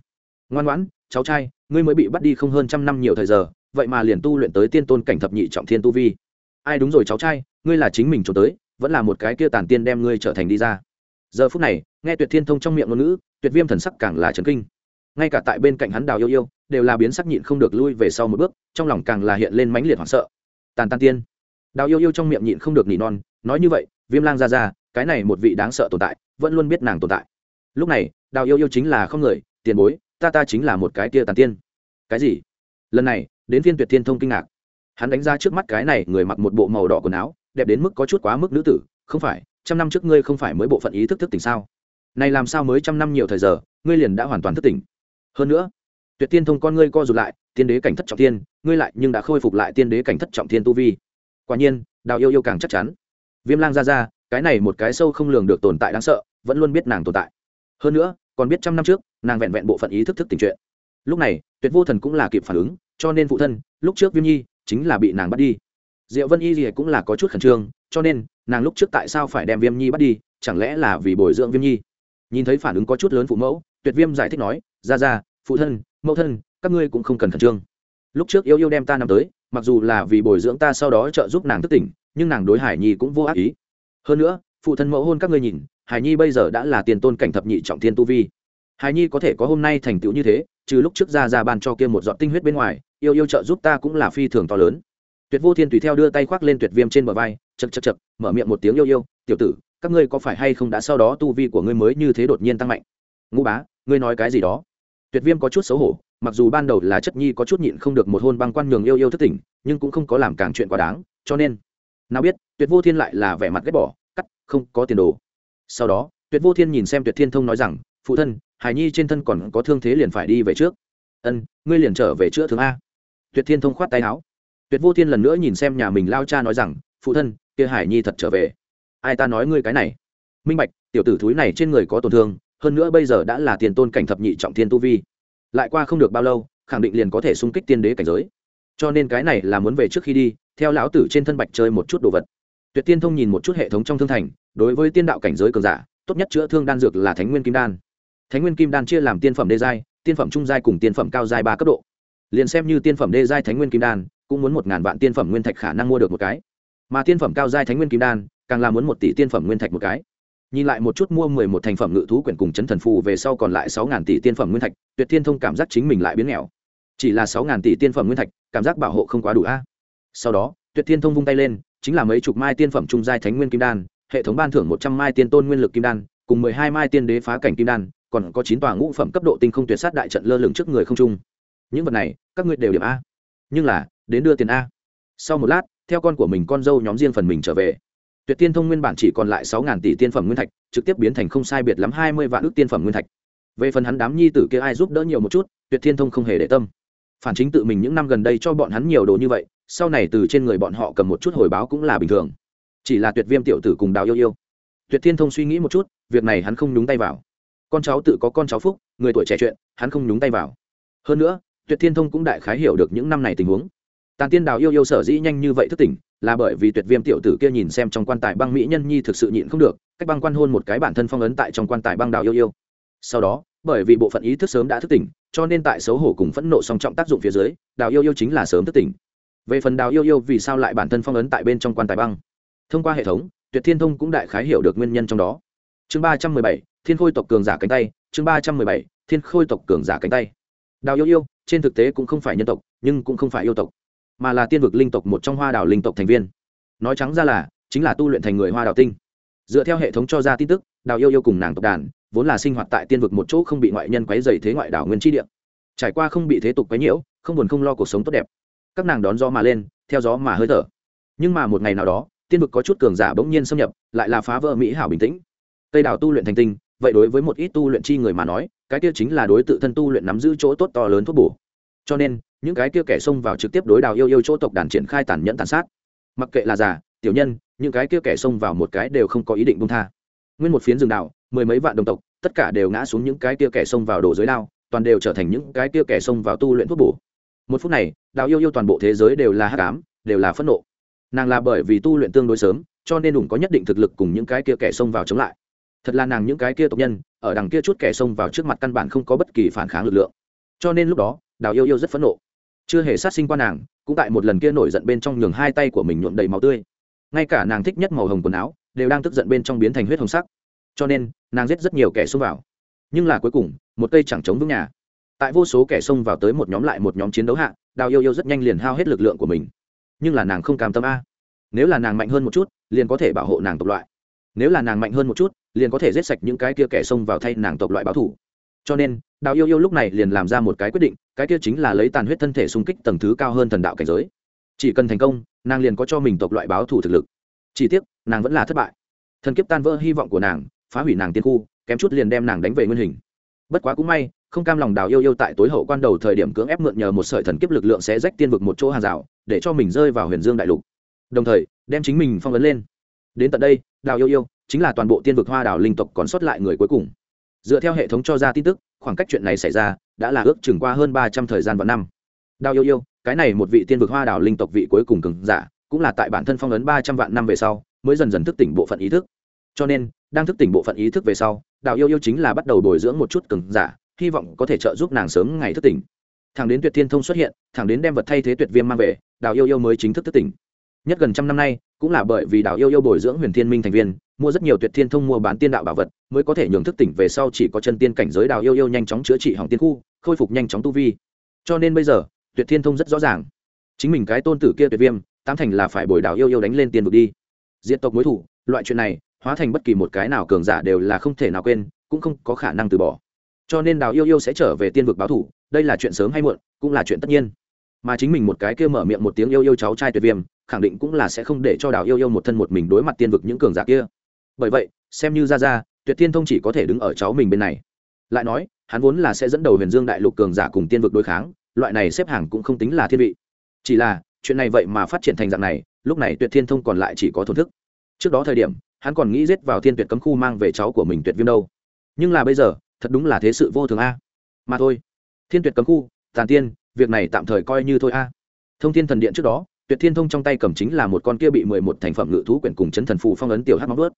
Ngoan ngoãn, cháu trai, ngươi mới bị bắt đi không hơn trăm năm nhiều thời giờ, vậy mà liền tu luyện tới tiên tôn cảnh thập nhị trọng thiên tu vi. Ai đúng rồi cháu trai, ngươi là chính mình trốn tới, vẫn là một cái kia tàn tiên đem ngươi trở thành đi ra. Giờ phút này, nghe tuyệt thiên thông trong miệng ngôn ngữ, tuyệt viêm thần sắc càng là trấn kinh. Ngay cả tại bên cạnh hắn đào yêu yêu, đều là biến sắc nhịn không được lui về sau một bước, trong lòng càng là hiện lên mãnh liệt hoảng sợ. Tàn tàn tiên. Đào yêu yêu trong miệng nhịn không được nỉ non, nói như vậy viêm lang ra ra, cái này một vị đáng sợ tồn tại, vẫn luôn biết nàng tồn tại. Lúc này, đào yêu yêu chính là không người, tiền bối, ta ta chính là một cái tia tàn tiên. Cái gì? Lần này, đến viên tuyệt thiên thông kinh ngạc. Hắn đánh ra trước mắt cái này người mặc một bộ màu đỏ quần áo, đẹp đến mức có chút quá mức nữ tử, không phải, trăm năm trước ngươi không phải mới bộ phận ý thức thức tỉnh sao? Này làm sao mới trăm năm nhiều thời giờ, ngươi liền đã hoàn toàn thức tỉnh? Hơn nữa, tuyệt tiên thông con ngươi co rụt lại, tiên đế cảnh thất trọng tiên ngươi lại nhưng đã khôi phục lại tiên đế cảnh thất trọng thiên tu vi. Quả nhiên, đào yêu yêu càng chắc chắn viêm lang ra ra, cái này một cái sâu không lường được tồn tại đáng sợ, vẫn luôn biết nàng tồn tại. Hơn nữa, còn biết trăm năm trước, nàng vẹn vẹn bộ phận ý thức thức tình chuyện. Lúc này, tuyệt vô thần cũng là kịp phản ứng, cho nên phụ thân, lúc trước viêm nhi, chính là bị nàng bắt đi. Diệu vân y gì cũng là có chút khẩn trương, cho nên, nàng lúc trước tại sao phải đem viêm nhi bắt đi, chẳng lẽ là vì bồi dưỡng viêm nhi? Nhìn thấy phản ứng có chút lớn phụ mẫu, tuyệt viêm giải thích nói, ra ra, phụ thân, mẫu thân, các ngươi cũng không cần khẩn trương. Lúc trước yêu yêu đem ta năm tới, mặc dù là vì bồi dưỡng ta sau đó trợ giúp nàng thức tỉnh nhưng nàng đối hải nhi cũng vô ác ý. Hơn nữa, phụ thân mẫu hôn các ngươi nhìn, hải nhi bây giờ đã là tiền tôn cảnh thập nhị trọng thiên tu vi. Hải nhi có thể có hôm nay thành tựu như thế, trừ lúc trước ra ra ban cho kia một giọt tinh huyết bên ngoài, yêu yêu trợ giúp ta cũng là phi thường to lớn. Tuyệt vô thiên tùy theo đưa tay khoác lên tuyệt viêm trên bờ vai chật chật chật mở miệng một tiếng yêu yêu, tiểu tử, các ngươi có phải hay không đã sau đó tu vi của ngươi mới như thế đột nhiên tăng mạnh? Ngũ bá, ngươi nói cái gì đó? Tuyệt viêm có chút xấu hổ, mặc dù ban đầu là chất nhi có chút nhịn không được một hôn băng quan nhường yêu yêu thất tỉnh, nhưng cũng không có làm càng chuyện quá đáng, cho nên nào biết, tuyệt vô thiên lại là vẻ mặt ghét bỏ, cắt, không có tiền đồ. Sau đó, tuyệt vô thiên nhìn xem tuyệt thiên thông nói rằng, phụ thân hải nhi trên thân còn có thương thế liền phải đi về trước. Ân, ngươi liền trở về chữa thương a. Tuyệt thiên thông khoát tay áo. Tuyệt vô thiên lần nữa nhìn xem nhà mình lao cha nói rằng, phụ thân, kia hải nhi thật trở về. Ai ta nói ngươi cái này? Minh bạch, tiểu tử thúi này trên người có tổn thương, hơn nữa bây giờ đã là tiền tôn cảnh thập nhị trọng thiên tu vi. Lại qua không được bao lâu, khẳng định liền có thể xung kích tiên đế cảnh giới cho nên cái này là muốn về trước khi đi, theo lão tử trên thân bạch chơi một chút đồ vật. Tuyệt tiên thông nhìn một chút hệ thống trong thương thành, đối với tiên đạo cảnh giới cường giả, tốt nhất chữa thương đan dược là thánh nguyên kim đan. Thánh nguyên kim đan chia làm tiên phẩm đê giai, tiên phẩm trung giai cùng tiên phẩm cao giai ba cấp độ. Liền xem như tiên phẩm đê giai thánh nguyên kim đan, cũng muốn một ngàn vạn tiên phẩm nguyên thạch khả năng mua được một cái. Mà tiên phẩm cao giai thánh nguyên kim đan, càng là muốn một tỷ tiên phẩm nguyên thạch một cái. Nhìn lại một chút mua mười một thành phẩm ngự thú quyển cùng chấn thần phù về sau còn lại sáu ngàn tỷ tiên phẩm nguyên thạch, tuyệt thiên thông cảm giác chính mình lại biến nghèo chỉ là sáu ngàn tỷ tiên phẩm nguyên thạch, cảm giác bảo hộ không quá đủ a. Sau đó, tuyệt thiên thông vung tay lên, chính là mấy chục mai tiên phẩm trung giai thánh nguyên kim đan, hệ thống ban thưởng một trăm mai tiên tôn nguyên lực kim đan, cùng mười hai mai tiên đế phá cảnh kim đan, còn có chín tòa ngũ phẩm cấp độ tinh không tuyệt sát đại trận lơ lửng trước người không trung. Những vật này, các ngươi đều điểm a. Nhưng là, đến đưa tiền a. Sau một lát, theo con của mình con dâu nhóm riêng phần mình trở về. Tuyệt tiên thông nguyên bản chỉ còn lại sáu ngàn tỷ tiên phẩm nguyên thạch, trực tiếp biến thành không sai biệt lắm hai mươi vạn ước tiên phẩm nguyên thạch. Về phần hắn đám nhi tử kia ai giúp đỡ nhiều một chút, tuyệt thiên thông không hề để tâm phản chính tự mình những năm gần đây cho bọn hắn nhiều đồ như vậy, sau này từ trên người bọn họ cầm một chút hồi báo cũng là bình thường. Chỉ là tuyệt viêm tiểu tử cùng đào yêu yêu. Tuyệt thiên thông suy nghĩ một chút, việc này hắn không nhúng tay vào. Con cháu tự có con cháu phúc, người tuổi trẻ chuyện, hắn không nhúng tay vào. Hơn nữa, tuyệt thiên thông cũng đại khái hiểu được những năm này tình huống. Tàn tiên đào yêu yêu sở dĩ nhanh như vậy thức tỉnh, là bởi vì tuyệt viêm tiểu tử kia nhìn xem trong quan tài băng mỹ nhân nhi thực sự nhịn không được, cách băng quan hôn một cái bản thân phong ấn tại trong quan tài băng đào yêu yêu sau đó, bởi vì bộ phận ý thức sớm đã thức tỉnh, cho nên tại xấu hổ cùng phẫn nộ song trọng tác dụng phía dưới, đào yêu yêu chính là sớm thức tỉnh. Về phần đào yêu yêu vì sao lại bản thân phong ấn tại bên trong quan tài băng? Thông qua hệ thống, tuyệt thiên thông cũng đại khái hiểu được nguyên nhân trong đó. Chương ba trăm mười bảy, thiên khôi tộc cường giả cánh tay, chương ba trăm mười bảy, thiên khôi tộc cường giả cánh tay. Đào yêu yêu, trên thực tế cũng không phải nhân tộc, nhưng cũng không phải yêu tộc, mà là tiên vực linh tộc một trong hoa đào linh tộc thành viên. Nói trắng ra là, chính là tu luyện thành người hoa đào tinh. Dựa theo hệ thống cho ra tin tức, đào yêu yêu cùng nàng tộc đàn vốn là sinh hoạt tại tiên vực một chỗ không bị ngoại nhân quấy dày thế ngoại đảo nguyên tri địa. Trải qua không bị thế tục quấy nhiễu, không buồn không lo cuộc sống tốt đẹp. Các nàng đón gió mà lên, theo gió mà hơi thở. Nhưng mà một ngày nào đó, tiên vực có chút cường giả bỗng nhiên xâm nhập, lại là phá vỡ mỹ hảo bình tĩnh. Cây đào tu luyện thành tinh, vậy đối với một ít tu luyện chi người mà nói, cái kia chính là đối tự thân tu luyện nắm giữ chỗ tốt to lớn thuốc bổ. Cho nên, những cái kia kẻ xông vào trực tiếp đối đào yêu yêu chỗ tộc đàn triển khai tàn nhẫn tàn sát. Mặc kệ là già, tiểu nhân, những cái kia kẻ xông vào một cái đều không có ý định bung tha. Nguyên một phiến rừng đào mười mấy vạn đồng tộc, tất cả đều ngã xuống những cái kia kẻ xông vào đổ dưới đao, toàn đều trở thành những cái kia kẻ xông vào tu luyện thuốc bổ. Một phút này, đào yêu yêu toàn bộ thế giới đều là hắc ám, đều là phẫn nộ. Nàng là bởi vì tu luyện tương đối sớm, cho nên đủng có nhất định thực lực cùng những cái kia kẻ xông vào chống lại. Thật là nàng những cái kia tộc nhân, ở đằng kia chút kẻ xông vào trước mặt căn bản không có bất kỳ phản kháng lực lượng. Cho nên lúc đó, đào yêu yêu rất phẫn nộ. Chưa hề sát sinh qua nàng, cũng tại một lần kia nổi giận bên trong nhường hai tay của mình nhuộm đầy máu tươi. Ngay cả nàng thích nhất màu hồng quần áo, đều đang tức giận bên trong biến thành huyết hồng sắc cho nên, nàng giết rất nhiều kẻ xông vào. Nhưng là cuối cùng, một cây chẳng chống vững nhà. Tại vô số kẻ xông vào tới một nhóm lại một nhóm chiến đấu hạ, đào yêu yêu rất nhanh liền hao hết lực lượng của mình. Nhưng là nàng không cam tâm a. Nếu là nàng mạnh hơn một chút, liền có thể bảo hộ nàng tộc loại. Nếu là nàng mạnh hơn một chút, liền có thể giết sạch những cái kia kẻ xông vào thay nàng tộc loại báo thủ. Cho nên, đào yêu yêu lúc này liền làm ra một cái quyết định, cái kia chính là lấy tàn huyết thân thể xung kích tầng thứ cao hơn thần đạo cảnh giới. Chỉ cần thành công, nàng liền có cho mình tộc loại báo thủ thực lực. Chỉ tiếc, nàng vẫn là thất bại. Thần kiếp tan vỡ hy vọng của nàng phá hủy nàng tiên khu, kém chút liền đem nàng đánh về nguyên hình. Bất quá cũng may, không cam lòng đào yêu yêu tại tối hậu quan đầu thời điểm cưỡng ép mượn nhờ một sợi thần kiếp lực lượng sẽ rách tiên vực một chỗ hàng rào, để cho mình rơi vào huyền dương đại lục. Đồng thời, đem chính mình phong ấn lên. Đến tận đây, đào yêu yêu chính là toàn bộ tiên vực hoa đào linh tộc còn sót lại người cuối cùng. Dựa theo hệ thống cho ra tin tức, khoảng cách chuyện này xảy ra đã là ước chừng qua hơn ba trăm thời gian và năm. Đào yêu yêu, cái này một vị tiên vực hoa đào linh tộc vị cuối cùng cứng giả, cũng là tại bản thân phong ấn ba trăm vạn năm về sau, mới dần dần thức tỉnh bộ phận ý thức. Cho nên đang thức tỉnh bộ phận ý thức về sau, đào yêu yêu chính là bắt đầu bồi dưỡng một chút cứng giả, hy vọng có thể trợ giúp nàng sớm ngày thức tỉnh. Thẳng đến tuyệt thiên thông xuất hiện, thẳng đến đem vật thay thế tuyệt viêm mang về, đào yêu yêu mới chính thức thức tỉnh. Nhất gần trăm năm nay, cũng là bởi vì đào yêu yêu bồi dưỡng huyền thiên minh thành viên, mua rất nhiều tuyệt thiên thông mua bán tiên đạo bảo vật, mới có thể nhường thức tỉnh về sau chỉ có chân tiên cảnh giới đào yêu yêu nhanh chóng chữa trị hỏng tiên khu, khôi phục nhanh chóng tu vi. Cho nên bây giờ, tuyệt thiên thông rất rõ ràng. Chính mình cái tôn tử kia tuyệt viêm, tám thành là phải bồi đào yêu yêu đánh lên tiên vực đi. Diện tộc mối thủ, loại chuyện này hóa thành bất kỳ một cái nào cường giả đều là không thể nào quên, cũng không có khả năng từ bỏ. Cho nên đào yêu yêu sẽ trở về tiên vực báo thủ, đây là chuyện sớm hay muộn, cũng là chuyện tất nhiên. Mà chính mình một cái kia mở miệng một tiếng yêu yêu cháu trai tuyệt viêm, khẳng định cũng là sẽ không để cho đào yêu yêu một thân một mình đối mặt tiên vực những cường giả kia. Bởi vậy, xem như ra ra, tuyệt tiên thông chỉ có thể đứng ở cháu mình bên này. Lại nói, hắn vốn là sẽ dẫn đầu huyền dương đại lục cường giả cùng tiên vực đối kháng, loại này xếp hàng cũng không tính là thiên vị. Chỉ là, chuyện này vậy mà phát triển thành dạng này, lúc này tuyệt thiên thông còn lại chỉ có thổn thức. Trước đó thời điểm hắn còn nghĩ giết vào thiên tuyệt cấm khu mang về cháu của mình tuyệt viêm đâu. Nhưng là bây giờ, thật đúng là thế sự vô thường a. Mà thôi, thiên tuyệt cấm khu, tàn tiên, việc này tạm thời coi như thôi a. Thông thiên thần điện trước đó, tuyệt thiên thông trong tay cầm chính là một con kia bị mười một thành phẩm ngự thú quyển cùng chấn thần phù phong ấn tiểu hát móng ướt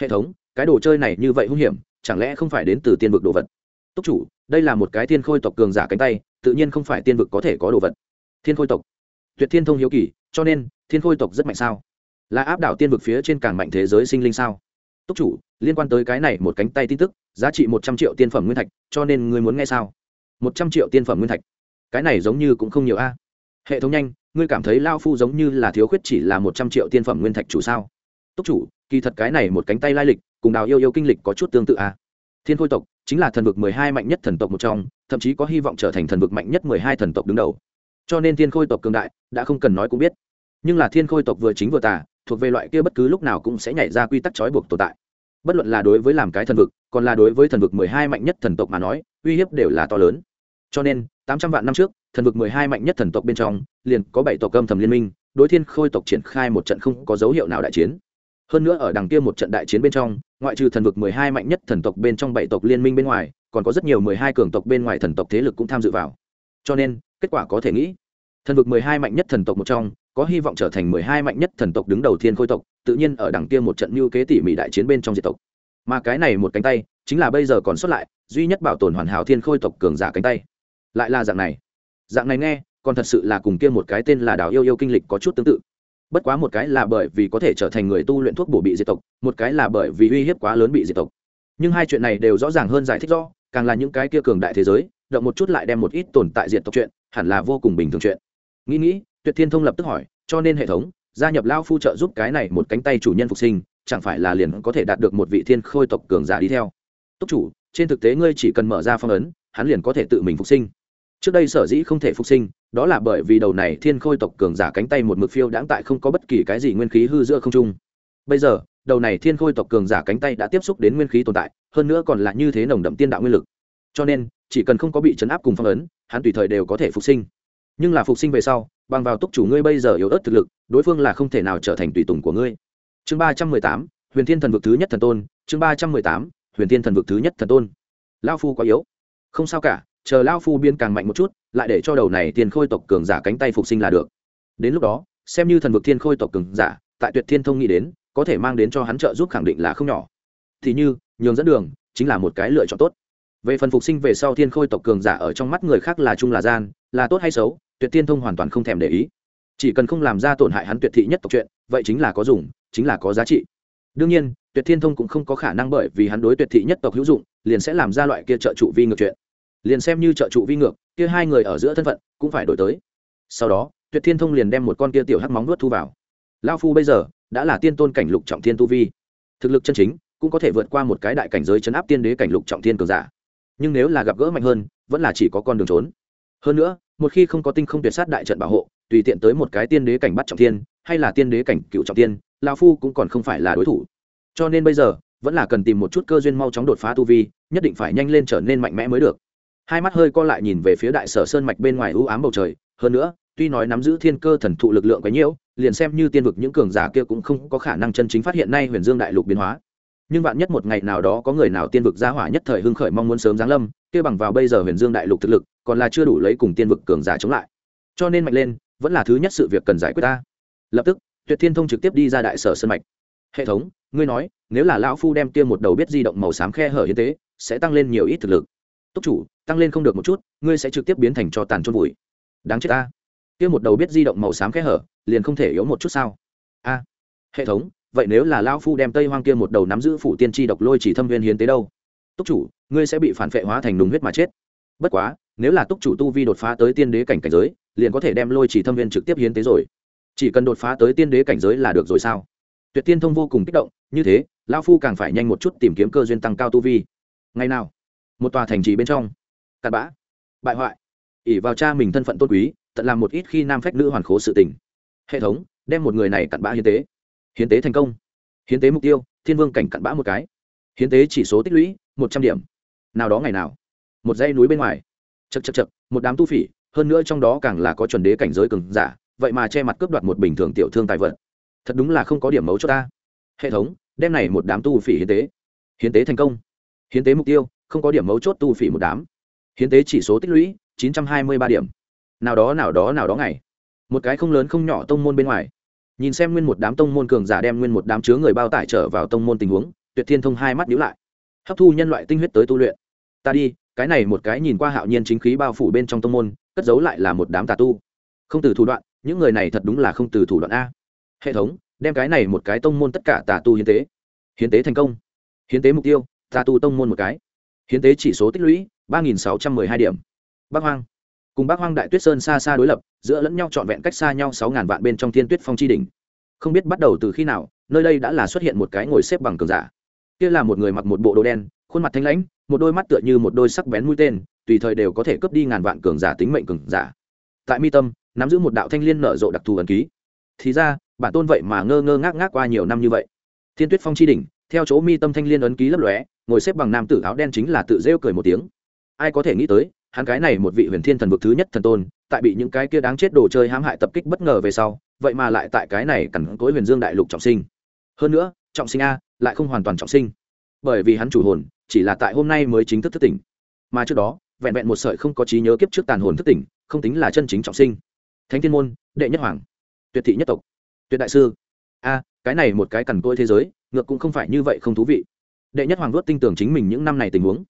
hệ thống, cái đồ chơi này như vậy hung hiểm, chẳng lẽ không phải đến từ tiên vực đồ vật? Túc chủ, đây là một cái thiên khôi tộc cường giả cánh tay, tự nhiên không phải tiên vực có thể có đồ vật. Thiên khôi tộc. Tuyệt thiên thông hiếu kỳ, cho nên, thiên khôi tộc rất mạnh sao? Là áp đảo tiên vực phía trên càng mạnh thế giới sinh linh sao? Túc chủ, liên quan tới cái này một cánh tay tin tức, giá trị một trăm triệu tiên phẩm nguyên thạch, cho nên ngươi muốn nghe sao? Một trăm triệu tiên phẩm nguyên thạch? Cái này giống như cũng không nhiều a. Hệ thống nhanh, ngươi cảm thấy lao phu giống như là thiếu khuyết chỉ là một trăm triệu tiên phẩm nguyên thạch chủ sao? Túc chủ, kỳ thật cái này một cánh tay lai lịch, cùng đào yêu yêu kinh lịch có chút tương tự a. Thiên khôi tộc chính là thần vực mười hai mạnh nhất thần tộc một trong, thậm chí có hy vọng trở thành thần vực mạnh nhất mười hai thần tộc đứng đầu. Cho nên thiên khôi tộc cường đại, đã không cần nói cũng biết. Nhưng là thiên khôi tộc vừa chính vừa tà thuộc về loại kia bất cứ lúc nào cũng sẽ nhảy ra quy tắc trói buộc tồn tại. Bất luận là đối với làm cái thần vực, còn là đối với thần vực mười hai mạnh nhất thần tộc mà nói, uy hiếp đều là to lớn. Cho nên, tám trăm vạn năm trước, thần vực mười hai mạnh nhất thần tộc bên trong, liền có bảy tộc âm thầm liên minh, đối thiên khôi tộc triển khai một trận không có dấu hiệu nào đại chiến. Hơn nữa ở đằng kia một trận đại chiến bên trong, ngoại trừ thần vực mười hai mạnh nhất thần tộc bên trong bảy tộc liên minh bên ngoài, còn có rất nhiều mười hai cường tộc bên ngoài thần tộc thế lực cũng tham dự vào. Cho nên, kết quả có thể nghĩ, thần vực mười hai mạnh nhất thần tộc một trong có hy vọng trở thành mười hai mạnh nhất thần tộc đứng đầu thiên khôi tộc, tự nhiên ở đằng kia một trận mưu kế tỉ mỉ đại chiến bên trong diệt tộc. Mà cái này một cánh tay, chính là bây giờ còn xuất lại, duy nhất bảo tồn hoàn hảo thiên khôi tộc cường giả cánh tay. Lại là dạng này. Dạng này nghe, còn thật sự là cùng kia một cái tên là đào yêu yêu kinh lịch có chút tương tự. Bất quá một cái là bởi vì có thể trở thành người tu luyện thuốc bổ bị diệt tộc, một cái là bởi vì uy hiếp quá lớn bị diệt tộc. Nhưng hai chuyện này đều rõ ràng hơn giải thích rõ, càng là những cái kia cường đại thế giới, động một chút lại đem một ít tồn tại diệt tộc chuyện, hẳn là vô cùng bình thường chuyện. Nghĩ nghĩ tuyệt thiên thông lập tức hỏi, cho nên hệ thống, gia nhập lao phu trợ giúp cái này một cánh tay chủ nhân phục sinh, chẳng phải là liền có thể đạt được một vị thiên khôi tộc cường giả đi theo? Túc chủ, trên thực tế ngươi chỉ cần mở ra phong ấn, hắn liền có thể tự mình phục sinh. Trước đây sở dĩ không thể phục sinh, đó là bởi vì đầu này thiên khôi tộc cường giả cánh tay một mực phiêu đãng tại không có bất kỳ cái gì nguyên khí hư giữa không trung. Bây giờ, đầu này thiên khôi tộc cường giả cánh tay đã tiếp xúc đến nguyên khí tồn tại, hơn nữa còn là như thế nồng đậm tiên đạo nguyên lực. Cho nên, chỉ cần không có bị chấn áp cùng phong ấn, hắn tùy thời đều có thể phục sinh. Nhưng là phục sinh về sau bằng vào túc chủ ngươi bây giờ yếu ớt thực lực, đối phương là không thể nào trở thành tùy tùng của ngươi. Chương ba trăm mười tám, huyền thiên thần vực thứ nhất thần tôn. Chương ba trăm mười tám, huyền thiên thần vực thứ nhất thần tôn. Lao phu quá yếu. Không sao cả, chờ lao phu biên càng mạnh một chút, lại để cho đầu này tiền khôi tộc cường giả cánh tay phục sinh là được. Đến lúc đó, xem như thần vực thiên khôi tộc cường giả, tại tuyệt thiên thông nghĩ đến, có thể mang đến cho hắn trợ giúp khẳng định là không nhỏ. Thì như, nhường dẫn đường, chính là một cái lựa chọn tốt về phần phục sinh về sau thiên khôi tộc cường giả ở trong mắt người khác là chung là gian, là tốt hay xấu, tuyệt thiên thông hoàn toàn không thèm để ý. Chỉ cần không làm ra tổn hại hắn tuyệt thị nhất tộc chuyện, vậy chính là có dùng, chính là có giá trị. Đương nhiên, tuyệt thiên thông cũng không có khả năng bởi vì hắn đối tuyệt thị nhất tộc hữu dụng, liền sẽ làm ra loại kia trợ trụ vi ngược chuyện. Liền xem như trợ trụ vi ngược, kia hai người ở giữa thân phận cũng phải đổi tới. Sau đó, tuyệt thiên thông liền đem một con kia tiểu hắc móng nuốt thu vào. Lao phu bây giờ đã là tiên tôn cảnh lục trọng thiên tu vi. Thực lực chân chính cũng có thể vượt qua một cái đại cảnh giới chấn áp tiên đế cảnh lục trọng thiên cường giả nhưng nếu là gặp gỡ mạnh hơn, vẫn là chỉ có con đường trốn. Hơn nữa, một khi không có tinh không tuyệt sát đại trận bảo hộ, tùy tiện tới một cái tiên đế cảnh bắt trọng thiên, hay là tiên đế cảnh cựu trọng thiên lao phu cũng còn không phải là đối thủ. Cho nên bây giờ, vẫn là cần tìm một chút cơ duyên mau chóng đột phá tu vi, nhất định phải nhanh lên trở nên mạnh mẽ mới được. Hai mắt hơi co lại nhìn về phía đại sở sơn mạch bên ngoài ưu ám bầu trời, hơn nữa, tuy nói nắm giữ thiên cơ thần thụ lực lượng quá nhiễu liền xem như tiên vực những cường giả kia cũng không có khả năng chân chính phát hiện nay huyền dương đại lục biến hóa nhưng vạn nhất một ngày nào đó có người nào tiên vực gia hỏa nhất thời hưng khởi mong muốn sớm giáng lâm, kia bằng vào bây giờ huyền dương đại lục thực lực, còn là chưa đủ lấy cùng tiên vực cường giả chống lại. Cho nên mạnh lên, vẫn là thứ nhất sự việc cần giải quyết ta. Lập tức, tuyệt thiên thông trực tiếp đi ra đại sở sân mạch. Hệ thống, ngươi nói, nếu là lão phu đem kia một đầu biết di động màu xám khe hở hiến tế sẽ tăng lên nhiều ít thực lực. Túc chủ, tăng lên không được một chút, ngươi sẽ trực tiếp biến thành cho tàn trôn vùi. Đáng chết ta. Kia một đầu biết di động màu xám khe hở, liền không thể yếu một chút sao? A. Hệ thống vậy nếu là lao phu đem tây hoang kia một đầu nắm giữ phủ tiên tri độc lôi chỉ thâm viên hiến tế đâu? Túc chủ, ngươi sẽ bị phản vệ hóa thành nùng huyết mà chết. Bất quá, nếu là túc chủ tu vi đột phá tới tiên đế cảnh cảnh giới, liền có thể đem lôi chỉ thâm viên trực tiếp hiến tế rồi. Chỉ cần đột phá tới tiên đế cảnh giới là được rồi sao? Tuyệt tiên thông vô cùng kích động, như thế lao phu càng phải nhanh một chút tìm kiếm cơ duyên tăng cao tu vi. Ngày nào? Một tòa thành trì bên trong. Cặn bã. Bại hoại. ỉ vào cha mình thân phận tôn quý, tận làm một ít khi nam phách nữ hoàn khố sự tình. Hệ thống, đem một người này cặn bã hiến tế hiến tế thành công, hiến tế mục tiêu, thiên vương cảnh cặn bã một cái. Hiến tế chỉ số tích lũy, một trăm điểm. Nào đó ngày nào, một dãy núi bên ngoài, chật chật chật, một đám tu phỉ, hơn nữa trong đó càng là có chuẩn đế cảnh giới cường giả, vậy mà che mặt cướp đoạt một bình thường tiểu thương tài vật. Thật đúng là không có điểm mấu cho ta. Hệ thống, đem này một đám tu phỉ hiến tế. Hiến tế thành công. Hiến tế mục tiêu, không có điểm mấu chốt tu phỉ một đám. Hiến tế chỉ số tích lũy, chín trăm hai mươi ba điểm. Nào đó nào đó nào đó ngày. Một cái không lớn không nhỏ tông môn bên ngoài nhìn xem nguyên một đám tông môn cường giả đem nguyên một đám chứa người bao tải trở vào tông môn tình huống, tuyệt thiên thông hai mắt nhíu lại. Hấp thu nhân loại tinh huyết tới tu luyện. Ta đi, cái này một cái nhìn qua hạo nhiên chính khí bao phủ bên trong tông môn, cất giấu lại là một đám tà tu. Không từ thủ đoạn, những người này thật đúng là không từ thủ đoạn a. Hệ thống, đem cái này một cái tông môn tất cả tà tu hiến tế. Hiến tế thành công. Hiến tế mục tiêu, tà tu tông môn một cái. Hiến tế chỉ số tích lũy, ba nghìn sáu trăm mười hai điểm. Bắc hoang cùng bắc hoang đại tuyết sơn xa xa đối lập, giữa lẫn nhau trọn vẹn cách xa nhau sáu ngàn vạn bên trong thiên tuyết phong chi đỉnh. Không biết bắt đầu từ khi nào, nơi đây đã là xuất hiện một cái ngồi xếp bằng cường giả. Kia là một người mặc một bộ đồ đen, khuôn mặt thanh lãnh, một đôi mắt tựa như một đôi sắc bén mũi tên, tùy thời đều có thể cướp đi ngàn vạn cường giả tính mệnh cường giả. Tại mi tâm, nắm giữ một đạo thanh liên nở rộ đặc thù ẩn ký. Thì ra, bản tôn vậy mà ngơ ngơ ngác ngác qua nhiều năm như vậy. Thiên tuyết phong chi đỉnh, theo chỗ mi tâm thanh liên ấn ký lấp lóe, ngồi xếp bằng nam tử áo đen chính là tự rêu cười một tiếng. Ai có thể nghĩ tới hắn cái này một vị huyền thiên thần vực thứ nhất thần tôn, tại bị những cái kia đáng chết đồ chơi hãm hại tập kích bất ngờ về sau, vậy mà lại tại cái này cẩn cối huyền dương đại lục trọng sinh. Hơn nữa, trọng sinh a, lại không hoàn toàn trọng sinh. Bởi vì hắn chủ hồn, chỉ là tại hôm nay mới chính thức thức tỉnh. Mà trước đó, vẹn vẹn một sợi không có trí nhớ kiếp trước tàn hồn thức tỉnh, không tính là chân chính trọng sinh. Thánh thiên môn, đệ nhất hoàng, tuyệt thị nhất tộc, tuyệt đại sư. A, cái này một cái cằn côi thế giới, ngược cũng không phải như vậy không thú vị. Đệ nhất hoàng vuốt tin tưởng chính mình những năm này tình huống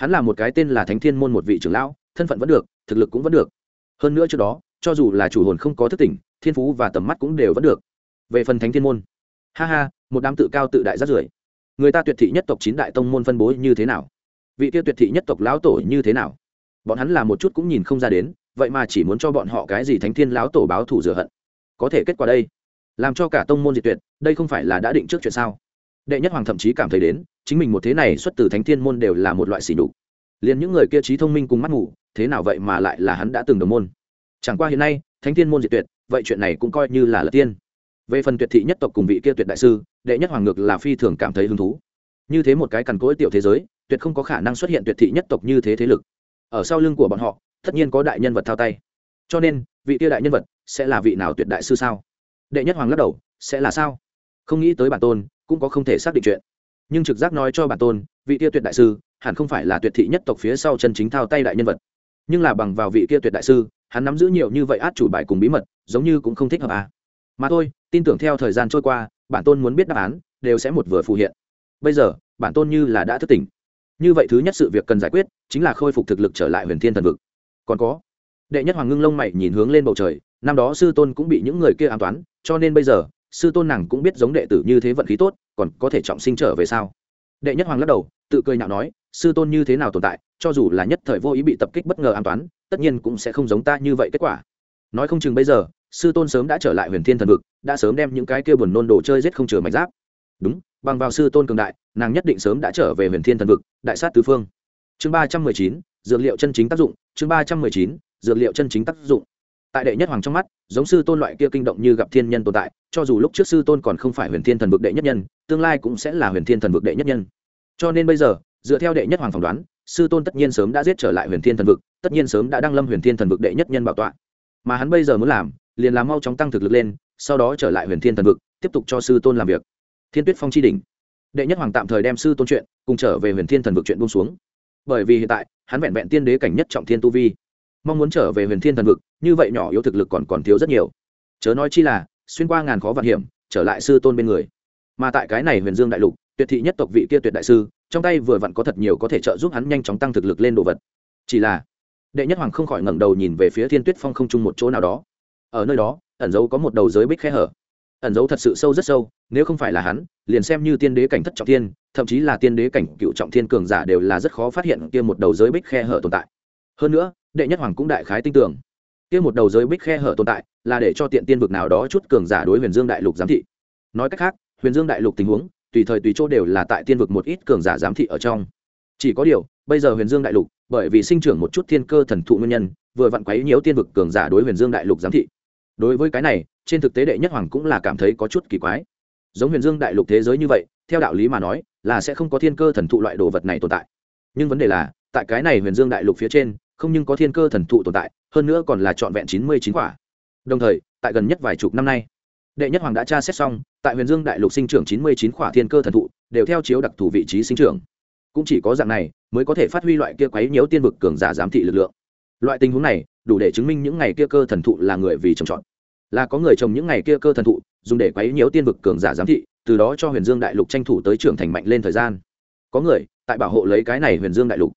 hắn là một cái tên là thánh thiên môn một vị trưởng lão, thân phận vẫn được, thực lực cũng vẫn được. Hơn nữa trước đó, cho dù là chủ hồn không có thức tỉnh, thiên phú và tầm mắt cũng đều vẫn được. Về phần thánh thiên môn, ha ha, một đám tự cao tự đại rất rưởi. Người ta tuyệt thị nhất tộc chín đại tông môn phân bố như thế nào? Vị tiêu tuyệt thị nhất tộc lão tổ như thế nào? Bọn hắn là một chút cũng nhìn không ra đến, vậy mà chỉ muốn cho bọn họ cái gì thánh thiên lão tổ báo thù rửa hận. Có thể kết quả đây, làm cho cả tông môn diệt tuyệt, đây không phải là đã định trước chuyện sao? Đệ nhất hoàng thậm chí cảm thấy đến, chính mình một thế này xuất từ thánh thiên môn đều là một loại xỉ đục liền những người kia trí thông minh cùng mắt ngủ thế nào vậy mà lại là hắn đã từng đồng môn? Chẳng qua hiện nay, thánh thiên môn diệt tuyệt, vậy chuyện này cũng coi như là lật tiên. Về phần tuyệt thị nhất tộc cùng vị kia tuyệt đại sư, đệ nhất hoàng ngược là phi thường cảm thấy hứng thú. Như thế một cái cằn cỗi tiểu thế giới, tuyệt không có khả năng xuất hiện tuyệt thị nhất tộc như thế thế lực. Ở sau lưng của bọn họ, tất nhiên có đại nhân vật thao tay. Cho nên, vị kia đại nhân vật sẽ là vị nào tuyệt đại sư sao? Đệ nhất hoàng lắc đầu, sẽ là sao? Không nghĩ tới bản tôn cũng có không thể xác định chuyện. Nhưng trực giác nói cho bản tôn, vị kia tuyệt đại sư, hẳn không phải là tuyệt thị nhất tộc phía sau chân chính thao tay đại nhân vật. Nhưng là bằng vào vị kia tuyệt đại sư, hắn nắm giữ nhiều như vậy át chủ bài cùng bí mật, giống như cũng không thích hợp à. mà thôi, tin tưởng theo thời gian trôi qua, bản tôn muốn biết đáp án, đều sẽ một vừa phù hiện. Bây giờ, bản tôn như là đã thức tỉnh. Như vậy thứ nhất sự việc cần giải quyết, chính là khôi phục thực lực trở lại huyền thiên thần vực. Còn có, đệ nhất hoàng ngưng lông mày nhìn hướng lên bầu trời, năm đó sư tôn cũng bị những người kia an toán, cho nên bây giờ sư tôn nàng cũng biết giống đệ tử như thế vận khí tốt, còn có thể trọng sinh trở về sao? Đệ nhất hoàng lắc đầu, tự cười nhạo nói, sư tôn như thế nào tồn tại, cho dù là nhất thời vô ý bị tập kích bất ngờ an toán, tất nhiên cũng sẽ không giống ta như vậy kết quả. Nói không chừng bây giờ, sư tôn sớm đã trở lại huyền thiên thần vực, đã sớm đem những cái kia buồn nôn đồ chơi giết không chừa mạch giáp. Đúng, bằng vào sư tôn cường đại, nàng nhất định sớm đã trở về huyền thiên thần vực, đại sát tứ phương. Chương ba trăm mười chín, dược liệu chân chính tác dụng, chương ba trăm mười chín, dược liệu chân chính tác dụng tại đệ nhất hoàng trong mắt, giống sư tôn loại kia kinh động như gặp thiên nhân tồn tại, cho dù lúc trước sư tôn còn không phải huyền thiên thần vực đệ nhất nhân, tương lai cũng sẽ là huyền thiên thần vực đệ nhất nhân. Cho nên bây giờ, dựa theo đệ nhất hoàng phỏng đoán, sư tôn tất nhiên sớm đã giết trở lại huyền thiên thần vực, tất nhiên sớm đã đăng lâm huyền thiên thần vực đệ nhất nhân bảo tọa. Mà hắn bây giờ muốn làm, liền làm mau chóng tăng thực lực lên, sau đó trở lại huyền thiên thần vực, tiếp tục cho sư tôn làm việc. Thiên tuyết phong chi đỉnh. Đệ nhất hoàng tạm thời đem sư tôn chuyện, cùng trở về huyền thiên thần vực chuyện buông xuống. Bởi vì hiện tại, hắn vẹn vẹn tiên đế cảnh nhất trọng thiên tu vi mong muốn trở về huyền thiên thần vực, như vậy nhỏ yếu thực lực còn còn thiếu rất nhiều. Chớ nói chi là, xuyên qua ngàn khó vạn hiểm, trở lại sư tôn bên người. Mà tại cái này huyền dương đại lục, tuyệt thị nhất tộc vị kia tuyệt đại sư, trong tay vừa vặn có thật nhiều có thể trợ giúp hắn nhanh chóng tăng thực lực lên đồ vật. Chỉ là, đệ nhất hoàng không khỏi ngẩng đầu nhìn về phía thiên tuyết phong không chung một chỗ nào đó. Ở nơi đó, ẩn dấu có một đầu giới bích khe hở. Ẩn dấu thật sự sâu rất sâu, nếu không phải là hắn, liền xem như tiên đế cảnh thất trọng thiên, thậm chí là tiên đế cảnh cựu trọng thiên cường giả đều là rất khó phát hiện kia một đầu giới bích khe hở tồn tại. Hơn nữa đệ nhất hoàng cũng đại khái tin tưởng. Kia một đầu giới bích khe hở tồn tại, là để cho tiện tiên vực nào đó chút cường giả đối huyền dương đại lục giám thị. Nói cách khác, huyền dương đại lục tình huống, tùy thời tùy chỗ đều là tại tiên vực một ít cường giả giám thị ở trong. Chỉ có điều, bây giờ huyền dương đại lục, bởi vì sinh trưởng một chút thiên cơ thần thụ nguyên nhân, vừa vặn quấy nhiễu tiên vực cường giả đối huyền dương đại lục giám thị. Đối với cái này, trên thực tế đệ nhất hoàng cũng là cảm thấy có chút kỳ quái. Giống huyền dương đại lục thế giới như vậy, theo đạo lý mà nói, là sẽ không có thiên cơ thần thụ loại đồ vật này tồn tại. Nhưng vấn đề là, tại cái này huyền dương đại lục phía trên không nhưng có thiên cơ thần thụ tồn tại, hơn nữa còn là trọn vẹn chín mươi chín quả. Đồng thời, tại gần nhất vài chục năm nay, đệ nhất hoàng đã tra xét xong, tại huyền dương đại lục sinh trưởng chín mươi chín quả thiên cơ thần thụ, đều theo chiếu đặc thù vị trí sinh trưởng. Cũng chỉ có dạng này, mới có thể phát huy loại kia quấy nhiễu tiên vực cường giả giám thị lực lượng. Loại tình huống này, đủ để chứng minh những ngày kia cơ thần thụ là người vì trồng trọt. Là có người trồng những ngày kia cơ thần thụ, dùng để quấy nhiễu tiên vực cường giả giám thị, từ đó cho huyền dương đại lục tranh thủ tới trưởng thành mạnh lên thời gian. Có người, tại bảo hộ lấy cái này huyền dương đại lục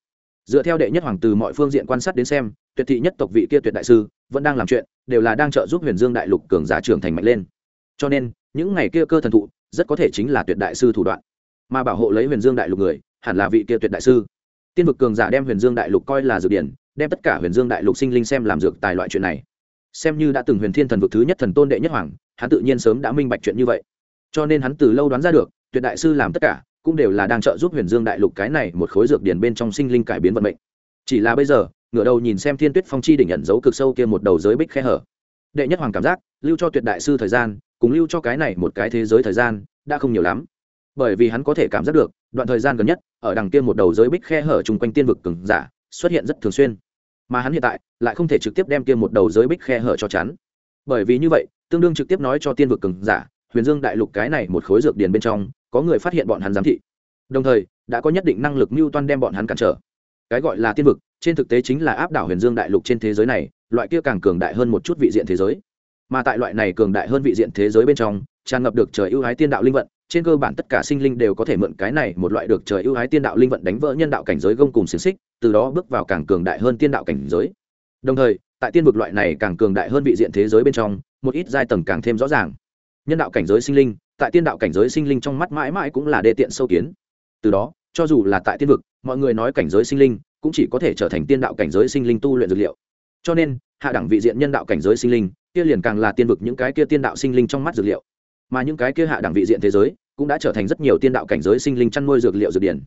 dựa theo đệ nhất hoàng từ mọi phương diện quan sát đến xem, tuyệt thị nhất tộc vị kia tuyệt đại sư, vẫn đang làm chuyện, đều là đang trợ giúp huyền dương đại lục cường giả trưởng thành mạnh lên. Cho nên, những ngày kia cơ thần thụ, rất có thể chính là tuyệt đại sư thủ đoạn. Mà bảo hộ lấy huyền dương đại lục người, hẳn là vị kia tuyệt đại sư. Tiên vực cường giả đem huyền dương đại lục coi là dược điển, đem tất cả huyền dương đại lục sinh linh xem làm dược tài loại chuyện này. Xem như đã từng huyền thiên thần vực thứ nhất thần tôn đệ nhất hoàng, hắn tự nhiên sớm đã minh bạch chuyện như vậy. Cho nên hắn từ lâu đoán ra được, tuyệt đại sư làm tất cả cũng đều là đang trợ giúp huyền dương đại lục cái này một khối dược điển bên trong sinh linh cải biến vận mệnh. Chỉ là bây giờ, ngửa đầu nhìn xem thiên tuyết phong chi đỉnh nhận dấu cực sâu kia một đầu giới bích khe hở. Đệ nhất hoàng cảm giác, lưu cho tuyệt đại sư thời gian, cùng lưu cho cái này một cái thế giới thời gian, đã không nhiều lắm. Bởi vì hắn có thể cảm giác được, đoạn thời gian gần nhất, ở đằng kia một đầu giới bích khe hở chung quanh tiên vực Cường giả, xuất hiện rất thường xuyên. Mà hắn hiện tại, lại không thể trực tiếp đem kia một đầu giới bích khe hở cho chắn. Bởi vì như vậy, tương đương trực tiếp nói cho tiên vực Cường giả, huyền dương đại lục cái này một khối dược điền bên trong có người phát hiện bọn hắn giám thị. Đồng thời, đã có nhất định năng lực mưu toan đem bọn hắn cản trở. Cái gọi là tiên vực, trên thực tế chính là áp đảo huyền dương đại lục trên thế giới này, loại kia càng cường đại hơn một chút vị diện thế giới. Mà tại loại này cường đại hơn vị diện thế giới bên trong, tràn ngập được trời ưu ái tiên đạo linh vận, trên cơ bản tất cả sinh linh đều có thể mượn cái này một loại được trời ưu ái tiên đạo linh vận đánh vỡ nhân đạo cảnh giới gông cùng xiềng xích, từ đó bước vào càng cường đại hơn tiên đạo cảnh giới. Đồng thời, tại tiên vực loại này càng cường đại hơn vị diện thế giới bên trong, một ít giai tầng càng thêm rõ ràng. Nhân đạo cảnh giới sinh linh tại tiên đạo cảnh giới sinh linh trong mắt mãi mãi cũng là đê tiện sâu kiến. Từ đó, cho dù là tại tiên vực, mọi người nói cảnh giới sinh linh cũng chỉ có thể trở thành tiên đạo cảnh giới sinh linh tu luyện dược liệu. Cho nên, hạ đẳng vị diện nhân đạo cảnh giới sinh linh, kia liền càng là tiên vực những cái kia tiên đạo sinh linh trong mắt dược liệu. Mà những cái kia hạ đẳng vị diện thế giới cũng đã trở thành rất nhiều tiên đạo cảnh giới sinh linh chăn nuôi dược liệu dược điển.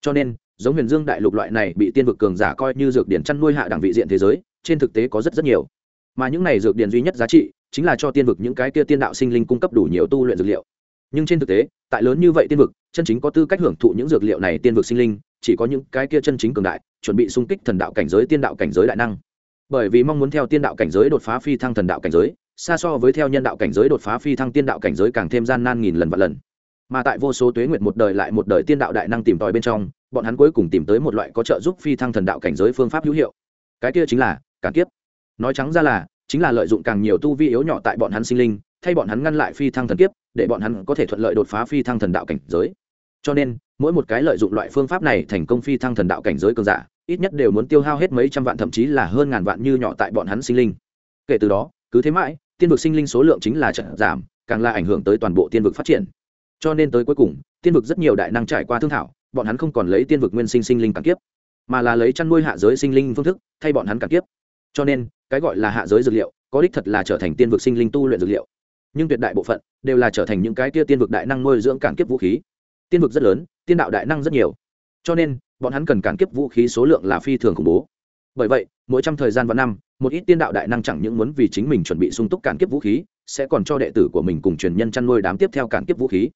Cho nên, giống huyền dương đại lục loại này bị tiên vực cường giả coi như dược điển chăn nuôi hạ đẳng vị diện thế giới, trên thực tế có rất rất nhiều. Mà những này dược điển duy nhất giá trị chính là cho tiên vực những cái kia tiên đạo sinh linh cung cấp đủ nhiều tu luyện dược liệu nhưng trên thực tế, tại lớn như vậy tiên vực, chân chính có tư cách hưởng thụ những dược liệu này tiên vực sinh linh, chỉ có những cái kia chân chính cường đại, chuẩn bị xung kích thần đạo cảnh giới, tiên đạo cảnh giới đại năng. Bởi vì mong muốn theo tiên đạo cảnh giới đột phá phi thăng thần đạo cảnh giới, xa so với theo nhân đạo cảnh giới đột phá phi thăng tiên đạo cảnh giới càng thêm gian nan nghìn lần và lần. Mà tại vô số tuế nguyệt một đời lại một đời tiên đạo đại năng tìm tòi bên trong, bọn hắn cuối cùng tìm tới một loại có trợ giúp phi thăng thần đạo cảnh giới phương pháp hữu hiệu. Cái kia chính là cản kiếp. Nói trắng ra là, chính là lợi dụng càng nhiều tu vi yếu nhỏ tại bọn hắn sinh linh thay bọn hắn ngăn lại phi thăng thần kiếp, để bọn hắn có thể thuận lợi đột phá phi thăng thần đạo cảnh giới. Cho nên, mỗi một cái lợi dụng loại phương pháp này thành công phi thăng thần đạo cảnh giới cường giả, ít nhất đều muốn tiêu hao hết mấy trăm vạn, thậm chí là hơn ngàn vạn như nhỏ tại bọn hắn sinh linh. Kể từ đó, cứ thế mãi, tiên vực sinh linh số lượng chính là trận giảm, càng là ảnh hưởng tới toàn bộ tiên vực phát triển. Cho nên tới cuối cùng, tiên vực rất nhiều đại năng trải qua thương thảo, bọn hắn không còn lấy tiên vực nguyên sinh sinh linh cản kiếp, mà là lấy chăn nuôi hạ giới sinh linh phương thức thay bọn hắn cản kiếp. Cho nên, cái gọi là hạ giới dược liệu, có đích thật là trở thành tiên vực sinh linh tu luyện dược liệu nhưng tuyệt đại bộ phận đều là trở thành những cái tia tiên vực đại năng nuôi dưỡng cản kiếp vũ khí. Tiên vực rất lớn, tiên đạo đại năng rất nhiều. Cho nên, bọn hắn cần cản kiếp vũ khí số lượng là phi thường khủng bố. Bởi vậy, mỗi trăm thời gian và năm, một ít tiên đạo đại năng chẳng những muốn vì chính mình chuẩn bị sung túc cản kiếp vũ khí, sẽ còn cho đệ tử của mình cùng truyền nhân chăn nuôi đám tiếp theo cản kiếp vũ khí.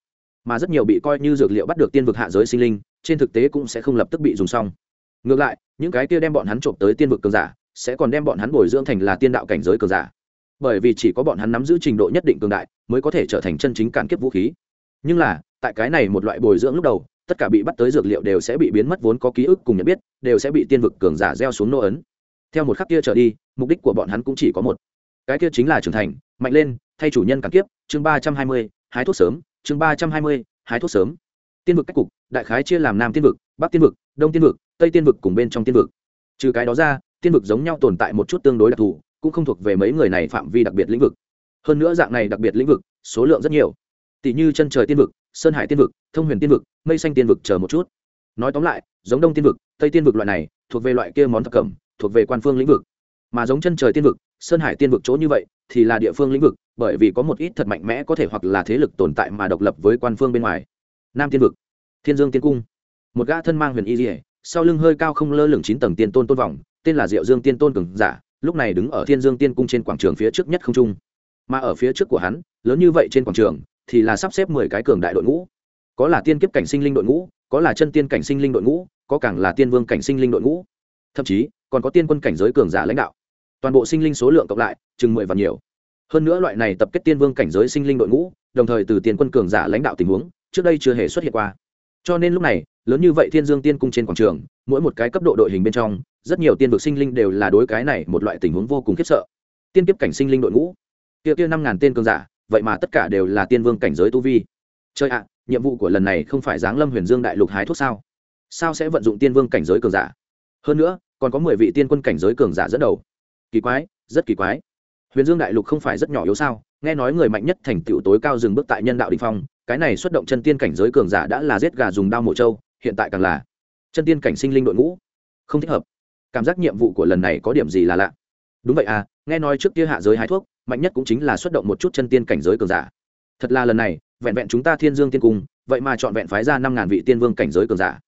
Mà rất nhiều bị coi như dược liệu bắt được tiên vực hạ giới sinh linh, trên thực tế cũng sẽ không lập tức bị dùng xong. Ngược lại, những cái kia đem bọn hắn trộm tới tiên vực cường giả, sẽ còn đem bọn hắn bồi dưỡng thành là tiên đạo cảnh giới cường giả bởi vì chỉ có bọn hắn nắm giữ trình độ nhất định cường đại mới có thể trở thành chân chính cản kiếp vũ khí. Nhưng là, tại cái này một loại bồi dưỡng lúc đầu, tất cả bị bắt tới dược liệu đều sẽ bị biến mất vốn có ký ức cùng nhận biết, đều sẽ bị tiên vực cường giả gieo xuống nô ấn. Theo một khắc kia trở đi, mục đích của bọn hắn cũng chỉ có một. Cái kia chính là trưởng thành, mạnh lên, thay chủ nhân cản kiếp, chương ba trăm hai mươi, hái thuốc sớm, chương ba trăm hai mươi, hái thuốc sớm. Tiên vực cách cục, đại khái chia làm nam tiên vực, bắc tiên vực, đông tiên vực, tây tiên vực cùng bên trong tiên vực. Trừ cái đó ra, tiên vực giống nhau tồn tại một chút tương đối đặc thù cũng không thuộc về mấy người này phạm vi đặc biệt lĩnh vực. Hơn nữa dạng này đặc biệt lĩnh vực, số lượng rất nhiều. Tỷ như chân trời tiên vực, sơn hải tiên vực, thông huyền tiên vực, mây xanh tiên vực chờ một chút. Nói tóm lại, giống đông tiên vực, tây tiên vực loại này, thuộc về loại kia món thập cẩm, thuộc về quan phương lĩnh vực. Mà giống chân trời tiên vực, sơn hải tiên vực chỗ như vậy, thì là địa phương lĩnh vực, bởi vì có một ít thật mạnh mẽ có thể hoặc là thế lực tồn tại mà độc lập với quan phương bên ngoài. Nam tiên vực, thiên dương tiên cung. Một gã thân mang huyền y dỉa sau lưng hơi cao không lơ lửng chín tầng tiên tôn tôn vòng tên là diệu dương tiên tôn cường giả lúc này đứng ở thiên dương tiên cung trên quảng trường phía trước nhất không trung. Mà ở phía trước của hắn, lớn như vậy trên quảng trường, thì là sắp xếp mười cái cường đại đội ngũ. Có là tiên kiếp cảnh sinh linh đội ngũ, có là chân tiên cảnh sinh linh đội ngũ, có càng là tiên vương cảnh sinh linh đội ngũ. Thậm chí, còn có tiên quân cảnh giới cường giả lãnh đạo. Toàn bộ sinh linh số lượng cộng lại, chừng mười và nhiều. Hơn nữa loại này tập kết tiên vương cảnh giới sinh linh đội ngũ, đồng thời từ tiên quân cường giả lãnh đạo tình huống, trước đây chưa hề xuất hiện qua. Cho nên lúc này, lớn như vậy thiên dương tiên cung trên quảng trường, mỗi một cái cấp độ đội hình bên trong rất nhiều tiên vực sinh linh đều là đối cái này một loại tình huống vô cùng khiếp sợ. Tiên kiếp cảnh sinh linh đội ngũ. Kia kia năm ngàn tên cường giả, vậy mà tất cả đều là tiên vương cảnh giới tu vi. Chơi ạ, nhiệm vụ của lần này không phải giáng lâm huyền dương đại lục hái thuốc sao? Sao sẽ vận dụng tiên vương cảnh giới cường giả? Hơn nữa, còn có mười vị tiên quân cảnh giới cường giả dẫn đầu. Kỳ quái, rất kỳ quái. Huyền dương đại lục không phải rất nhỏ yếu sao? Nghe nói người mạnh nhất thành tựu tối cao dừng bước tại nhân đạo đình phong, cái này xuất động chân tiên cảnh giới cường giả đã là giết gà dùng đao mổ trâu, hiện tại càng là chân tiên cảnh sinh linh đội ngũ. Không thích hợp cảm giác nhiệm vụ của lần này có điểm gì là lạ. Đúng vậy à nghe nói trước kia hạ giới hái thuốc, mạnh nhất cũng chính là xuất động một chút chân tiên cảnh giới cường giả. Thật là lần này, vẹn vẹn chúng ta thiên dương tiên cung, vậy mà chọn vẹn phái ra năm ngàn vị tiên vương cảnh giới cường giả.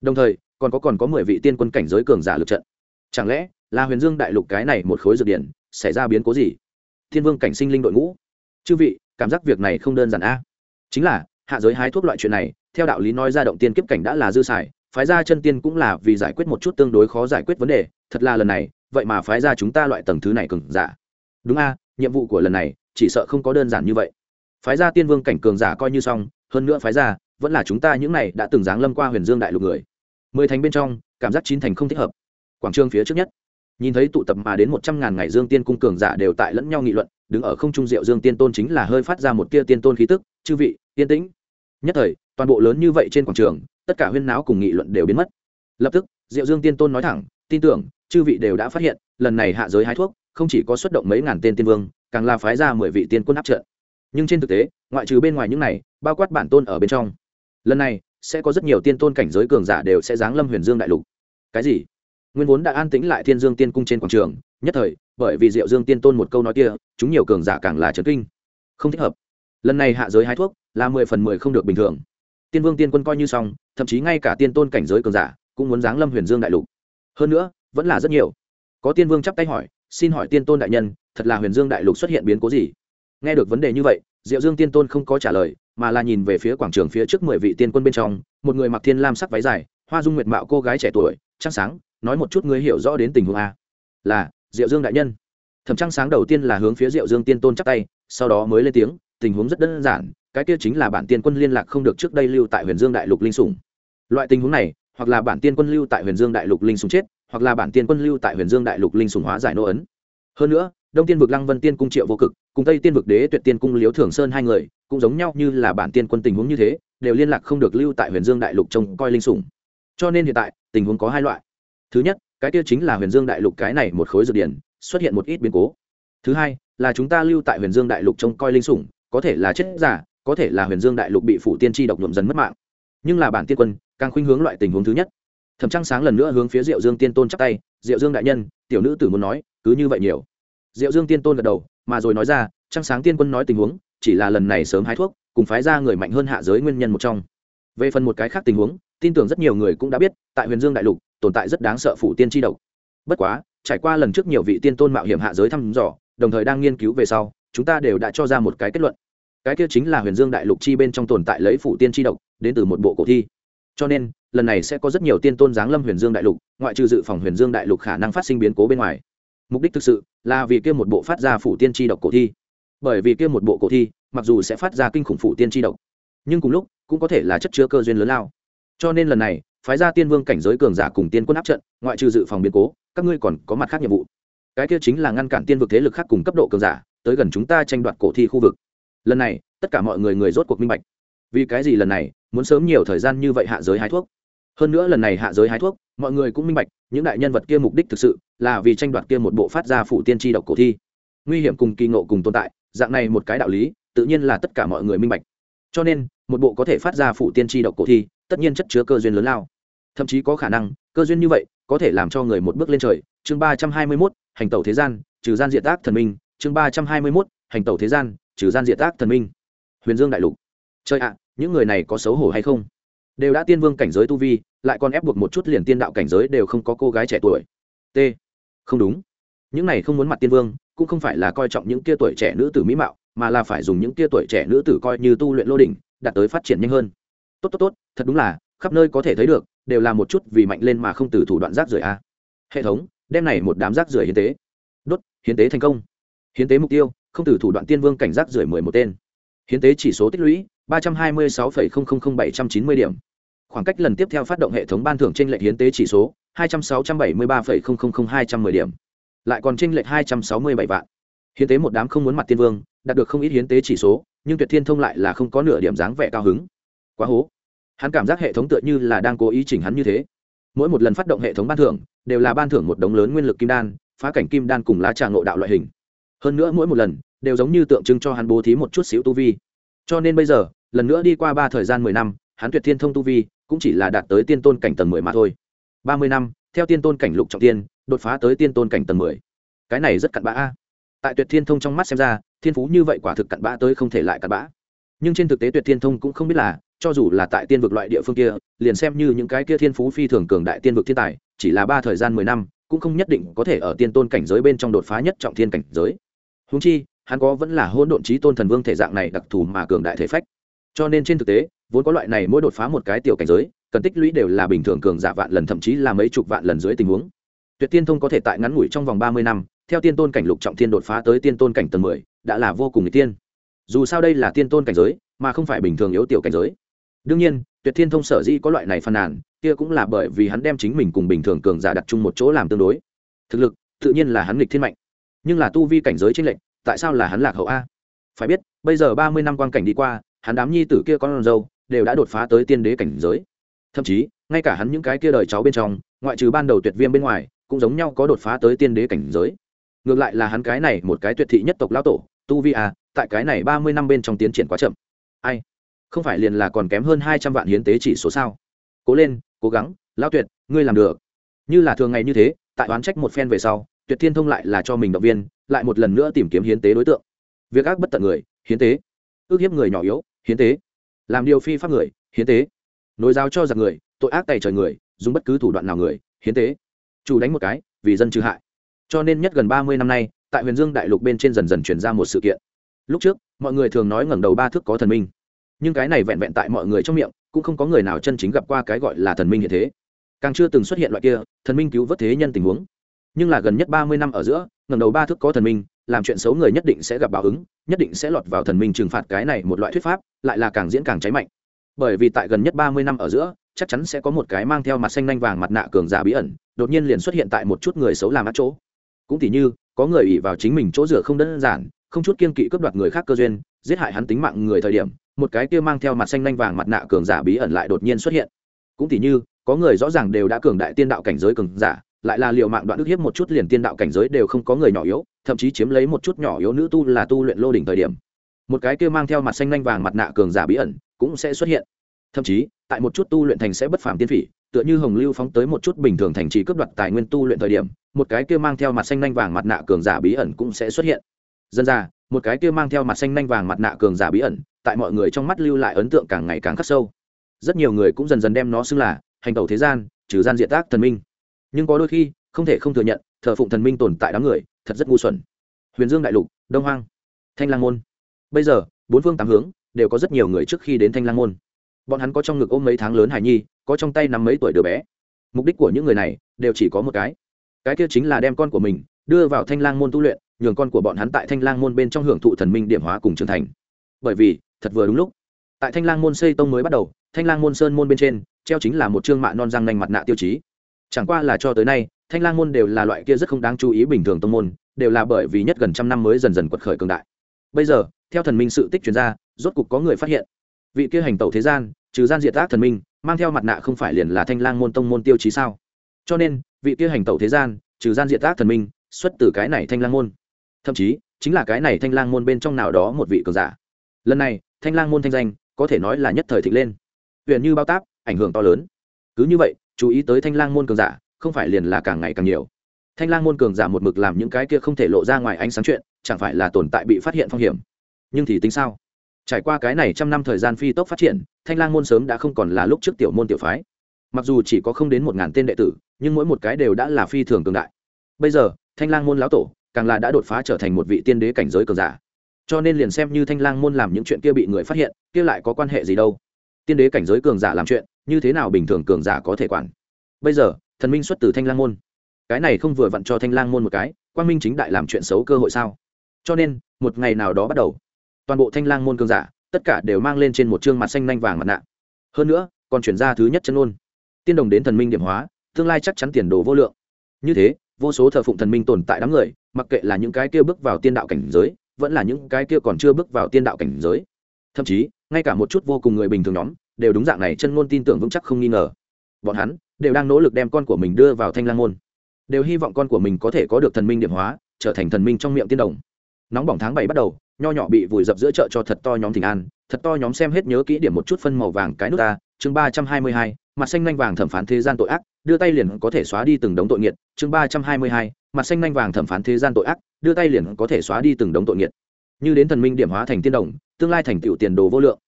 Đồng thời, còn có còn có mười vị tiên quân cảnh giới cường giả lượt trận. Chẳng lẽ là huyền dương đại lục cái này một khối dược điển, xảy ra biến cố gì? Thiên vương cảnh sinh linh đội ngũ. Chư vị, cảm giác việc này không đơn giản a chính là, hạ giới hái thuốc loại chuyện này, theo đạo lý nói ra động tiên kiếp cảnh đã là dư xài phái ra chân tiên cũng là vì giải quyết một chút tương đối khó giải quyết vấn đề, thật là lần này, vậy mà phái ra chúng ta loại tầng thứ này cường giả. Đúng a, nhiệm vụ của lần này, chỉ sợ không có đơn giản như vậy. Phái ra tiên vương cảnh cường giả coi như xong, hơn nữa phái ra vẫn là chúng ta những này đã từng giáng lâm qua huyền dương đại lục người. Mười thành bên trong, cảm giác chín thành không thích hợp. Quảng trường phía trước nhất. Nhìn thấy tụ tập mà đến một trăm ngàn ngày dương tiên cung cường giả đều tại lẫn nhau nghị luận, đứng ở không trung diệu dương tiên tôn chính là hơi phát ra một tia tiên tôn khí tức, chư vị, yên tĩnh. Nhất thời, toàn bộ lớn như vậy trên quảng trường tất cả huyên náo cùng nghị luận đều biến mất. Lập tức, diệu dương tiên tôn nói thẳng, tin tưởng, chư vị đều đã phát hiện, lần này hạ giới hái thuốc, không chỉ có xuất động mấy ngàn tên tiên vương, càng là phái ra mười vị tiên quân áp trận. Nhưng trên thực tế, ngoại trừ bên ngoài những này, bao quát bản tôn ở bên trong, lần này sẽ có rất nhiều tiên tôn cảnh giới cường giả đều sẽ giáng lâm huyền dương đại lục. Cái gì? Nguyên vốn đã an tĩnh lại thiên dương tiên cung trên quảng trường, nhất thời, bởi vì diệu dương tiên tôn một câu nói kia, chúng nhiều cường giả càng là trấn kinh. Không thích hợp. Lần này hạ giới hái thuốc là mười phần mười không được bình thường. Tiên vương tiên quân coi như xong thậm chí ngay cả tiên tôn cảnh giới cường giả cũng muốn giáng lâm huyền dương đại lục. Hơn nữa, vẫn là rất nhiều. Có tiên vương chắp tay hỏi, xin hỏi tiên tôn đại nhân, thật là huyền dương đại lục xuất hiện biến cố gì? Nghe được vấn đề như vậy, diệu dương tiên tôn không có trả lời, mà là nhìn về phía quảng trường phía trước mười vị tiên quân bên trong, một người mặc thiên lam sắc váy dài, hoa dung nguyệt mạo cô gái trẻ tuổi, trăng sáng, nói một chút ngươi hiểu rõ đến tình huống a. Là, diệu dương đại nhân. Thẩm trăng sáng đầu tiên là hướng phía diệu dương tiên tôn chắc tay, sau đó mới lên tiếng, tình huống rất đơn giản, cái kia chính là bản tiên quân liên lạc không được trước đây lưu tại huyền dương đại lục linh sủng loại tình huống này, hoặc là bản tiên quân lưu tại huyền dương đại lục linh sủng chết, hoặc là bản tiên quân lưu tại huyền dương đại lục linh sùng hóa giải nô ấn. Hơn nữa, đông tiên vực lăng vân tiên cung triệu vô cực, cùng tây tiên vực đế tuyệt tiên cung liếu thường sơn hai người, cũng giống nhau như là bản tiên quân tình huống như thế, đều liên lạc không được lưu tại huyền dương đại lục trông coi linh sủng. Cho nên hiện tại, tình huống có hai loại. Thứ nhất, cái kia chính là huyền dương đại lục cái này một khối dược điển, xuất hiện một ít biến cố. Thứ hai, là chúng ta lưu tại huyền dương đại lục trông coi linh sủng, có thể là chết giả, có thể là huyền dương đại lục bị phủ tiên tri độc nhuộm dần mất mạng. Nhưng là bản tiên quân càng khuynh hướng loại tình huống thứ nhất. Thẩm trăng sáng lần nữa hướng phía diệu dương tiên tôn chắc tay, diệu dương đại nhân, tiểu nữ tử muốn nói, cứ như vậy nhiều. Diệu dương tiên tôn gật đầu, mà rồi nói ra, trăng sáng tiên quân nói tình huống, chỉ là lần này sớm hái thuốc, cùng phái ra người mạnh hơn hạ giới nguyên nhân một trong. Về phần một cái khác tình huống, tin tưởng rất nhiều người cũng đã biết, tại huyền dương đại lục, tồn tại rất đáng sợ phủ tiên tri độc. Bất quá, trải qua lần trước nhiều vị tiên tôn mạo hiểm hạ giới thăm dò, đồng thời đang nghiên cứu về sau, chúng ta đều đã cho ra một cái kết luận. Cái kia chính là huyền dương đại lục chi bên trong tồn tại lấy phủ tiên tri độc, đến từ một bộ cổ thi cho nên, lần này sẽ có rất nhiều tiên tôn giáng lâm huyền dương đại lục, ngoại trừ dự phòng huyền dương đại lục khả năng phát sinh biến cố bên ngoài. Mục đích thực sự là vì kia một bộ phát ra phủ tiên tri độc cổ thi. Bởi vì kia một bộ cổ thi, mặc dù sẽ phát ra kinh khủng phủ tiên tri độc, nhưng cùng lúc cũng có thể là chất chứa cơ duyên lớn lao. Cho nên lần này, phái ra tiên vương cảnh giới cường giả cùng tiên quân áp trận, ngoại trừ dự phòng biến cố, các ngươi còn có mặt khác nhiệm vụ. Cái kia chính là ngăn cản tiên vực thế lực khác cùng cấp độ cường giả tới gần chúng ta tranh đoạt cổ thi khu vực. Lần này, tất cả mọi người người rốt cuộc minh bạch. Vì cái gì lần này muốn sớm nhiều thời gian như vậy hạ giới hái thuốc. Hơn nữa lần này hạ giới hái thuốc, mọi người cũng minh bạch, những đại nhân vật kia mục đích thực sự là vì tranh đoạt kia một bộ phát ra phủ tiên tri độc cổ thi. Nguy hiểm cùng kỳ ngộ cùng tồn tại, dạng này một cái đạo lý, tự nhiên là tất cả mọi người minh bạch. Cho nên, một bộ có thể phát ra phủ tiên tri độc cổ thi, tất nhiên chất chứa cơ duyên lớn lao. Thậm chí có khả năng, cơ duyên như vậy, có thể làm cho người một bước lên trời. Chương ba trăm hai mươi mốt, hành tẩu thế gian, trừ gian diện tác thần minh. Chương ba trăm hai mươi mốt, hành tẩu thế gian, trừ gian diện tác thần minh. Huyền dương đại lục trời ạ, những người này có xấu hổ hay không? Đều đã tiên vương cảnh giới tu vi, lại còn ép buộc một chút liền tiên đạo cảnh giới đều không có cô gái trẻ tuổi. T. Không đúng. Những này không muốn mặt tiên vương, cũng không phải là coi trọng những kia tuổi trẻ nữ tử mỹ mạo, mà là phải dùng những kia tuổi trẻ nữ tử coi như tu luyện lô đỉnh, đạt tới phát triển nhanh hơn. Tốt tốt tốt, thật đúng là, khắp nơi có thể thấy được, đều là một chút vì mạnh lên mà không từ thủ đoạn rác rưởi a. Hệ thống, đem này một đám rác rưởi hiến tế. Đốt, hiến tế thành công. Hiến tế mục tiêu, không từ thủ đoạn tiên vương cảnh rác rưởi mười một tên. Hiến tế chỉ số tích lũy ba trăm hai mươi sáu bảy trăm chín mươi điểm. Khoảng cách lần tiếp theo phát động hệ thống ban thưởng trên lệnh hiến tế chỉ số, hai trăm sáu trăm bảy mươi ba hai trăm m ư ơ i điểm. Lại còn trên lệnh hai trăm sáu mươi bảy vạn. Hiến tế một đám không muốn mặt tiên vương, đạt được không ít hiến tế chỉ số, nhưng tuyệt thiên thông lại là không có nửa điểm dáng vẻ cao hứng. Quá hố. Hắn cảm giác hệ thống tựa như là đang cố ý chỉnh hắn như thế. Mỗi một lần phát động hệ thống ban thưởng, đều là ban thưởng một đống lớn nguyên lực kim đan, phá cảnh kim đan cùng lá trà ngộ đạo loại hình. Hơn nữa mỗi một lần, đều giống như tượng trưng cho hắn bố thí một chút xíu tu vi. Cho nên bây giờ lần nữa đi qua ba thời gian mười năm, hắn tuyệt thiên thông tu vi cũng chỉ là đạt tới tiên tôn cảnh tầng mười mà thôi. Ba mươi năm, theo tiên tôn cảnh lục trọng tiên, đột phá tới tiên tôn cảnh tầng mười. Cái này rất cặn bã a. Tại tuyệt thiên thông trong mắt xem ra, thiên phú như vậy quả thực cặn bã tới không thể lại cặn bã. Nhưng trên thực tế tuyệt thiên thông cũng không biết là, cho dù là tại tiên vực loại địa phương kia, liền xem như những cái kia thiên phú phi thường cường đại tiên vực thiên tài, chỉ là ba thời gian mười năm, cũng không nhất định có thể ở tiên tôn cảnh giới bên trong đột phá nhất trọng thiên cảnh giới. Húng chi, hắn có vẫn là hôn độn trí tôn thần vương thể dạng này đặc thù mà cường đại thể phách cho nên trên thực tế, vốn có loại này mỗi đột phá một cái tiểu cảnh giới, cần tích lũy đều là bình thường cường giả vạn lần, thậm chí là mấy chục vạn lần dưới tình huống. Tuyệt tiên thông có thể tại ngắn ngủi trong vòng ba mươi năm, theo tiên tôn cảnh lục trọng thiên đột phá tới tiên tôn cảnh tầng mười, đã là vô cùng n tiên dù sao đây là tiên tôn cảnh giới, mà không phải bình thường yếu tiểu cảnh giới. Đương nhiên, tuyệt thiên thông sở dĩ có loại này phàn nàn, kia cũng là bởi vì hắn đem chính mình cùng bình thường cường giả đặt chung một chỗ làm tương đối. Thực lực, tự nhiên là hắn nghịch thiên mạnh. Nhưng là tu vi cảnh giới tranh lệch, tại sao là hắn lạc hậu a? Phải biết, bây giờ ba mươi năm quan cảnh đi qua hắn đám nhi tử kia con dâu đều đã đột phá tới tiên đế cảnh giới. Thậm chí, ngay cả hắn những cái kia đời cháu bên trong, ngoại trừ ban đầu tuyệt viêm bên ngoài, cũng giống nhau có đột phá tới tiên đế cảnh giới. Ngược lại là hắn cái này một cái tuyệt thị nhất tộc lão tổ, tu vi à tại cái này ba mươi năm bên trong tiến triển quá chậm. Ai? Không phải liền là còn kém hơn hai trăm vạn hiến tế chỉ số sao? Cố lên, cố gắng, lão tuyệt, ngươi làm được. Như là thường ngày như thế, tại oán trách một phen về sau, tuyệt thiên thông lại là cho mình động viên, lại một lần nữa tìm kiếm hiến tế đối tượng. Việc ác bất tận người, hiến tế. Ước hiếp người nhỏ yếu hiến tế. Làm điều phi pháp người, hiến tế. Nối giáo cho giặc người, tội ác tày trời người, dùng bất cứ thủ đoạn nào người, hiến tế. Chủ đánh một cái, vì dân trừ hại. Cho nên nhất gần ba mươi năm nay, tại huyền dương đại lục bên trên dần dần chuyển ra một sự kiện. Lúc trước, mọi người thường nói ngẩng đầu ba thước có thần minh. Nhưng cái này vẹn vẹn tại mọi người trong miệng, cũng không có người nào chân chính gặp qua cái gọi là thần minh hiện thế. Càng chưa từng xuất hiện loại kia, thần minh cứu vớt thế nhân tình huống. Nhưng là gần nhất ba mươi năm ở giữa, ngẩng đầu ba thước có thần minh làm chuyện xấu người nhất định sẽ gặp báo ứng, nhất định sẽ lọt vào thần minh trừng phạt cái này một loại thuyết pháp, lại là càng diễn càng cháy mạnh. Bởi vì tại gần nhất ba mươi năm ở giữa, chắc chắn sẽ có một cái mang theo mặt xanh nanh vàng mặt nạ cường giả bí ẩn, đột nhiên liền xuất hiện tại một chút người xấu làm ác chỗ. Cũng tỉ như, có người ỉ vào chính mình chỗ rửa không đơn giản, không chút kiên kỵ cướp đoạt người khác cơ duyên, giết hại hắn tính mạng người thời điểm, một cái kia mang theo mặt xanh nanh vàng mặt nạ cường giả bí ẩn lại đột nhiên xuất hiện. Cũng tỉ như, có người rõ ràng đều đã cường đại tiên đạo cảnh giới cường giả lại là liều mạng đoạn ức hiếp một chút liền tiên đạo cảnh giới đều không có người nhỏ yếu, thậm chí chiếm lấy một chút nhỏ yếu nữ tu là tu luyện lô đỉnh thời điểm. Một cái kia mang theo mặt xanh lanh vàng mặt nạ cường giả bí ẩn cũng sẽ xuất hiện. Thậm chí, tại một chút tu luyện thành sẽ bất phàm tiên phỉ, tựa như hồng lưu phóng tới một chút bình thường thành trì cướp đoạt tài nguyên tu luyện thời điểm, một cái kia mang theo mặt xanh lanh vàng mặt nạ cường giả bí ẩn cũng sẽ xuất hiện. Dân ra, một cái kia mang theo mặt xanh lanh vàng mặt nạ cường giả bí ẩn, tại mọi người trong mắt lưu lại ấn tượng càng ngày càng khắc sâu. Rất nhiều người cũng dần dần đem nó xưng là hành tẩu thế gian, trừ gian diện tác thần minh nhưng có đôi khi, không thể không thừa nhận, thờ phụng thần minh tồn tại đám người, thật rất ngu xuẩn. Huyền dương đại lục, đông hoang, thanh lang môn. Bây giờ, bốn phương tám hướng đều có rất nhiều người trước khi đến thanh lang môn. Bọn hắn có trong ngực ôm mấy tháng lớn hải nhi, có trong tay nắm mấy tuổi đứa bé. Mục đích của những người này đều chỉ có một cái. Cái kia chính là đem con của mình đưa vào thanh lang môn tu luyện, nhường con của bọn hắn tại thanh lang môn bên trong hưởng thụ thần minh điểm hóa cùng trưởng thành. Bởi vì, thật vừa đúng lúc, tại thanh lang môn xây tông mới bắt đầu, thanh lang môn sơn môn bên trên, treo chính là một chương mạ non răng nanh mặt nạ tiêu chí chẳng qua là cho tới nay, thanh lang môn đều là loại kia rất không đáng chú ý bình thường tông môn, đều là bởi vì nhất gần trăm năm mới dần dần quật khởi cường đại. Bây giờ, theo thần minh sự tích chuyển ra, rốt cục có người phát hiện. Vị kia hành tẩu thế gian, trừ gian diệt ác thần minh, mang theo mặt nạ không phải liền là thanh lang môn tông môn tiêu chí sao? Cho nên, vị kia hành tẩu thế gian, trừ gian diệt ác thần minh, xuất từ cái này thanh lang môn. Thậm chí, chính là cái này thanh lang môn bên trong nào đó một vị cường giả. Lần này, thanh lang môn thanh danh, có thể nói là nhất thời thịnh lên. Huyện như bao táp, ảnh hưởng to lớn. Cứ như vậy chú ý tới thanh lang môn cường giả, không phải liền là càng ngày càng nhiều. Thanh lang môn cường giả một mực làm những cái kia không thể lộ ra ngoài ánh sáng chuyện, chẳng phải là tồn tại bị phát hiện phong hiểm. Nhưng thì tính sao? Trải qua cái này trăm năm thời gian phi tốc phát triển, thanh lang môn sớm đã không còn là lúc trước tiểu môn tiểu phái. Mặc dù chỉ có không đến một ngàn tên đệ tử, nhưng mỗi một cái đều đã là phi thường cường đại. Bây giờ, thanh lang môn lão tổ, càng là đã đột phá trở thành một vị tiên đế cảnh giới cường giả. Cho nên liền xem như thanh lang môn làm những chuyện kia bị người phát hiện, kia lại có quan hệ gì đâu? Tiên đế cảnh giới cường giả làm chuyện như thế nào bình thường cường giả có thể quản? Bây giờ, thần minh xuất từ thanh lang môn. Cái này không vừa vặn cho thanh lang môn một cái quan minh chính đại làm chuyện xấu cơ hội sao? Cho nên, một ngày nào đó bắt đầu, toàn bộ thanh lang môn cường giả, tất cả đều mang lên trên một chương mặt xanh nanh vàng mặt nạ. Hơn nữa, còn chuyển ra thứ nhất chân ôn tiên đồng đến thần minh điểm hóa, tương lai chắc chắn tiền đồ vô lượng. Như thế, vô số thờ phụng thần minh tồn tại đám người, mặc kệ là những cái kia bước vào tiên đạo cảnh giới, vẫn là những cái kia còn chưa bước vào tiên đạo cảnh giới. Thậm chí, ngay cả một chút vô cùng người bình thường nhóm đều đúng dạng này chân ngôn tin tưởng vững chắc không nghi ngờ. Bọn hắn đều đang nỗ lực đem con của mình đưa vào thanh lang môn. Đều hy vọng con của mình có thể có được thần minh điểm hóa, trở thành thần minh trong miệng tiên đồng. Nóng bỏng tháng bảy bắt đầu, nho nhỏ bị vùi dập giữa chợ cho thật to nhóm thịnh an, thật to nhóm xem hết nhớ kỹ điểm một chút phân màu vàng cái nút ta chương ba trăm hai mươi hai, mặt xanh nanh vàng thẩm phán thế gian tội ác, đưa tay liền có thể xóa đi từng đống tội nghiệt, chương ba trăm hai mươi hai, mặt xanh nanh vàng thẩm phán thế gian tội ác, đưa tay liền có thể xóa đi từng đống tội nghiệt. Như đến thần minh điểm hóa thành tiên đồng, tương lai thành tựu tiền đồ vô lượng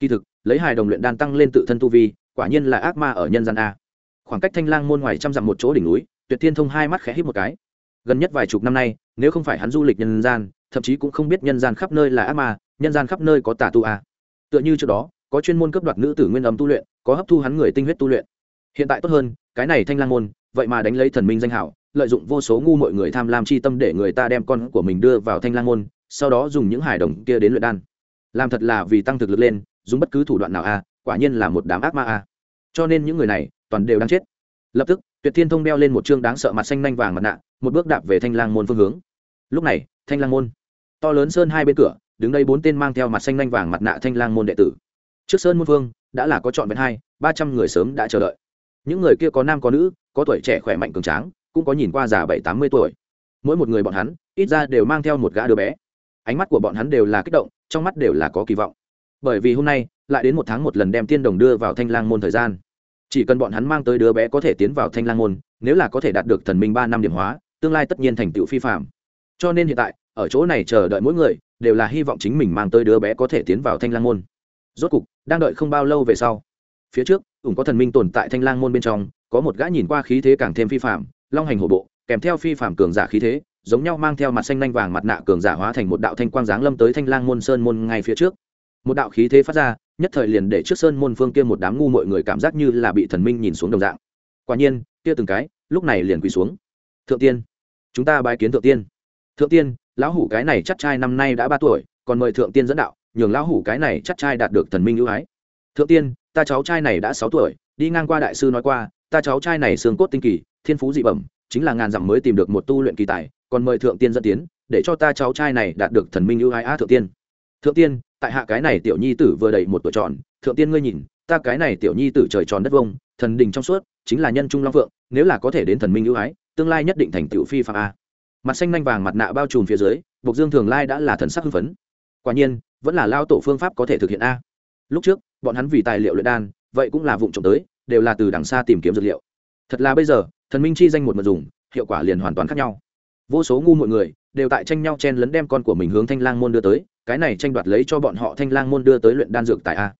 kỳ thực, lấy hài đồng luyện đan tăng lên tự thân tu vi, quả nhiên là ác ma ở nhân gian a. Khoảng cách thanh lang môn ngoài trăm dặm một chỗ đỉnh núi, tuyệt thiên thông hai mắt khẽ hít một cái. Gần nhất vài chục năm nay, nếu không phải hắn du lịch nhân gian, thậm chí cũng không biết nhân gian khắp nơi là ác ma, nhân gian khắp nơi có tà tu a. Tựa như trước đó, có chuyên môn cấp đoạt nữ tử nguyên âm tu luyện, có hấp thu hắn người tinh huyết tu luyện. Hiện tại tốt hơn, cái này thanh lang môn, vậy mà đánh lấy thần minh danh hảo, lợi dụng vô số ngu mọi người tham lam chi tâm để người ta đem con của mình đưa vào thanh lang môn, sau đó dùng những hải đồng kia đến luyện đan. Làm thật là vì tăng thực lực lên dùng bất cứ thủ đoạn nào a quả nhiên là một đám ác ma a cho nên những người này, toàn đều đang chết. Lập tức, tuyệt thiên thông đeo lên một chương đáng sợ mặt xanh nanh vàng mặt nạ, một bước đạp về thanh lang môn phương hướng. Lúc này, thanh lang môn, to lớn sơn hai bên cửa, đứng đây bốn tên mang theo mặt xanh nanh vàng mặt nạ thanh lang môn đệ tử. Trước sơn môn phương, đã là có chọn bên hai, ba trăm người sớm đã chờ đợi. Những người kia có nam có nữ, có tuổi trẻ khỏe mạnh cường tráng, cũng có nhìn qua già bảy, tám mươi tuổi. Mỗi một người bọn hắn, ít ra đều mang theo một gã đứa bé. Ánh mắt của bọn hắn đều là kích động, trong mắt đều là có kỳ vọng bởi vì hôm nay lại đến một tháng một lần đem tiên đồng đưa vào thanh lang môn thời gian. Chỉ cần bọn hắn mang tới đứa bé có thể tiến vào thanh lang môn, nếu là có thể đạt được thần minh ba năm điểm hóa, tương lai tất nhiên thành tựu phi phạm cho nên hiện tại, ở chỗ này chờ đợi mỗi người đều là hy vọng chính mình mang tới đứa bé có thể tiến vào thanh lang môn. Rốt cục, đang đợi không bao lâu về sau, phía trước, ủng có thần minh tồn tại thanh lang môn bên trong, có một gã nhìn qua khí thế càng thêm phi phạm long hành hổ bộ, kèm theo phi phạm cường giả khí thế, giống nhau mang theo mặt xanh nanh vàng mặt nạ cường giả hóa thành một đạo thanh quang giáng lâm tới thanh lang môn sơn môn ngay phía trước một đạo khí thế phát ra, nhất thời liền để trước sơn môn phương kia một đám ngu mọi người cảm giác như là bị thần minh nhìn xuống đồng dạng. Quả nhiên, kia từng cái, lúc này liền quỳ xuống. Thượng tiên, chúng ta bài kiến thượng tiên. Thượng tiên, lão hủ cái này chắc trai năm nay đã ba tuổi, còn mời thượng tiên dẫn đạo, nhường lão hủ cái này chắc trai đạt được thần minh ưu ái. Thượng tiên, ta cháu trai này đã sáu tuổi, đi ngang qua đại sư nói qua, ta cháu trai này xương cốt tinh kỳ, thiên phú dị bẩm, chính là ngàn dặm mới tìm được một tu luyện kỳ tài, còn mời thượng tiên dẫn tiến, để cho ta cháu trai này đạt được thần minh ưu ái á thượng tiên thượng tiên, tại hạ cái này tiểu nhi tử vừa đầy một tuổi tròn, thượng tiên ngươi nhìn, ta cái này tiểu nhi tử trời tròn đất vông thần đình trong suốt, chính là nhân trung long phượng, nếu là có thể đến thần minh ưu ái, tương lai nhất định thành tiểu phi phạm a. Mặt xanh nanh vàng mặt nạ bao trùm phía dưới, bộc dương thường lai đã là thần sắc hưng phấn. Quả nhiên, vẫn là lao tổ phương pháp có thể thực hiện a. Lúc trước, bọn hắn vì tài liệu luyện đan, vậy cũng là vụ trộm tới, đều là từ đằng xa tìm kiếm dược liệu. Thật là bây giờ, thần minh chi danh một mật dùng, hiệu quả liền hoàn toàn khác nhau. Vô số ngu mọi người, đều tại tranh nhau chen lấn đem con của mình hướng thanh lang môn đưa tới cái này tranh đoạt lấy cho bọn họ thanh lang môn đưa tới luyện đan dược tại a.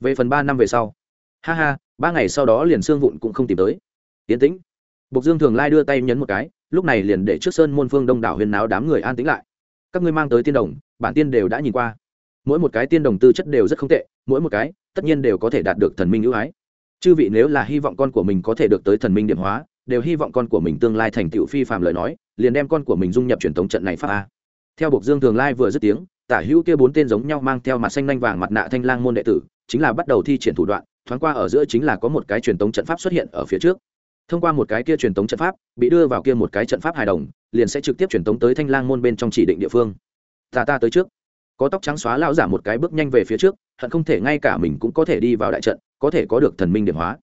Về phần ba năm về sau, ha ha, ba ngày sau đó liền xương vụn cũng không tìm tới. Tiến tĩnh. Bộc dương thường lai đưa tay nhấn một cái, lúc này liền để trước sơn môn phương đông đảo huyền náo đám người an tĩnh lại. Các ngươi mang tới tiên đồng, bản tiên đều đã nhìn qua. Mỗi một cái tiên đồng tư chất đều rất không tệ, mỗi một cái, tất nhiên đều có thể đạt được thần minh ưu ái. Chư vị nếu là hy vọng con của mình có thể được tới thần minh điểm hóa, đều hy vọng con của mình tương lai thành tựu phi phạm lời nói, liền đem con của mình dung nhập truyền thống trận này pháp a. Theo bộc dương thường lai vừa dứt tiếng tả hữu kia bốn tên giống nhau mang theo mặt xanh nanh vàng mặt nạ thanh lang môn đệ tử, chính là bắt đầu thi triển thủ đoạn, thoáng qua ở giữa chính là có một cái truyền tống trận pháp xuất hiện ở phía trước. Thông qua một cái kia truyền tống trận pháp, bị đưa vào kia một cái trận pháp hài đồng, liền sẽ trực tiếp truyền tống tới thanh lang môn bên trong chỉ định địa phương. Ta ta tới trước. Có tóc trắng xóa lão giả một cái bước nhanh về phía trước, hận không thể ngay cả mình cũng có thể đi vào đại trận, có thể có được thần minh điểm hóa.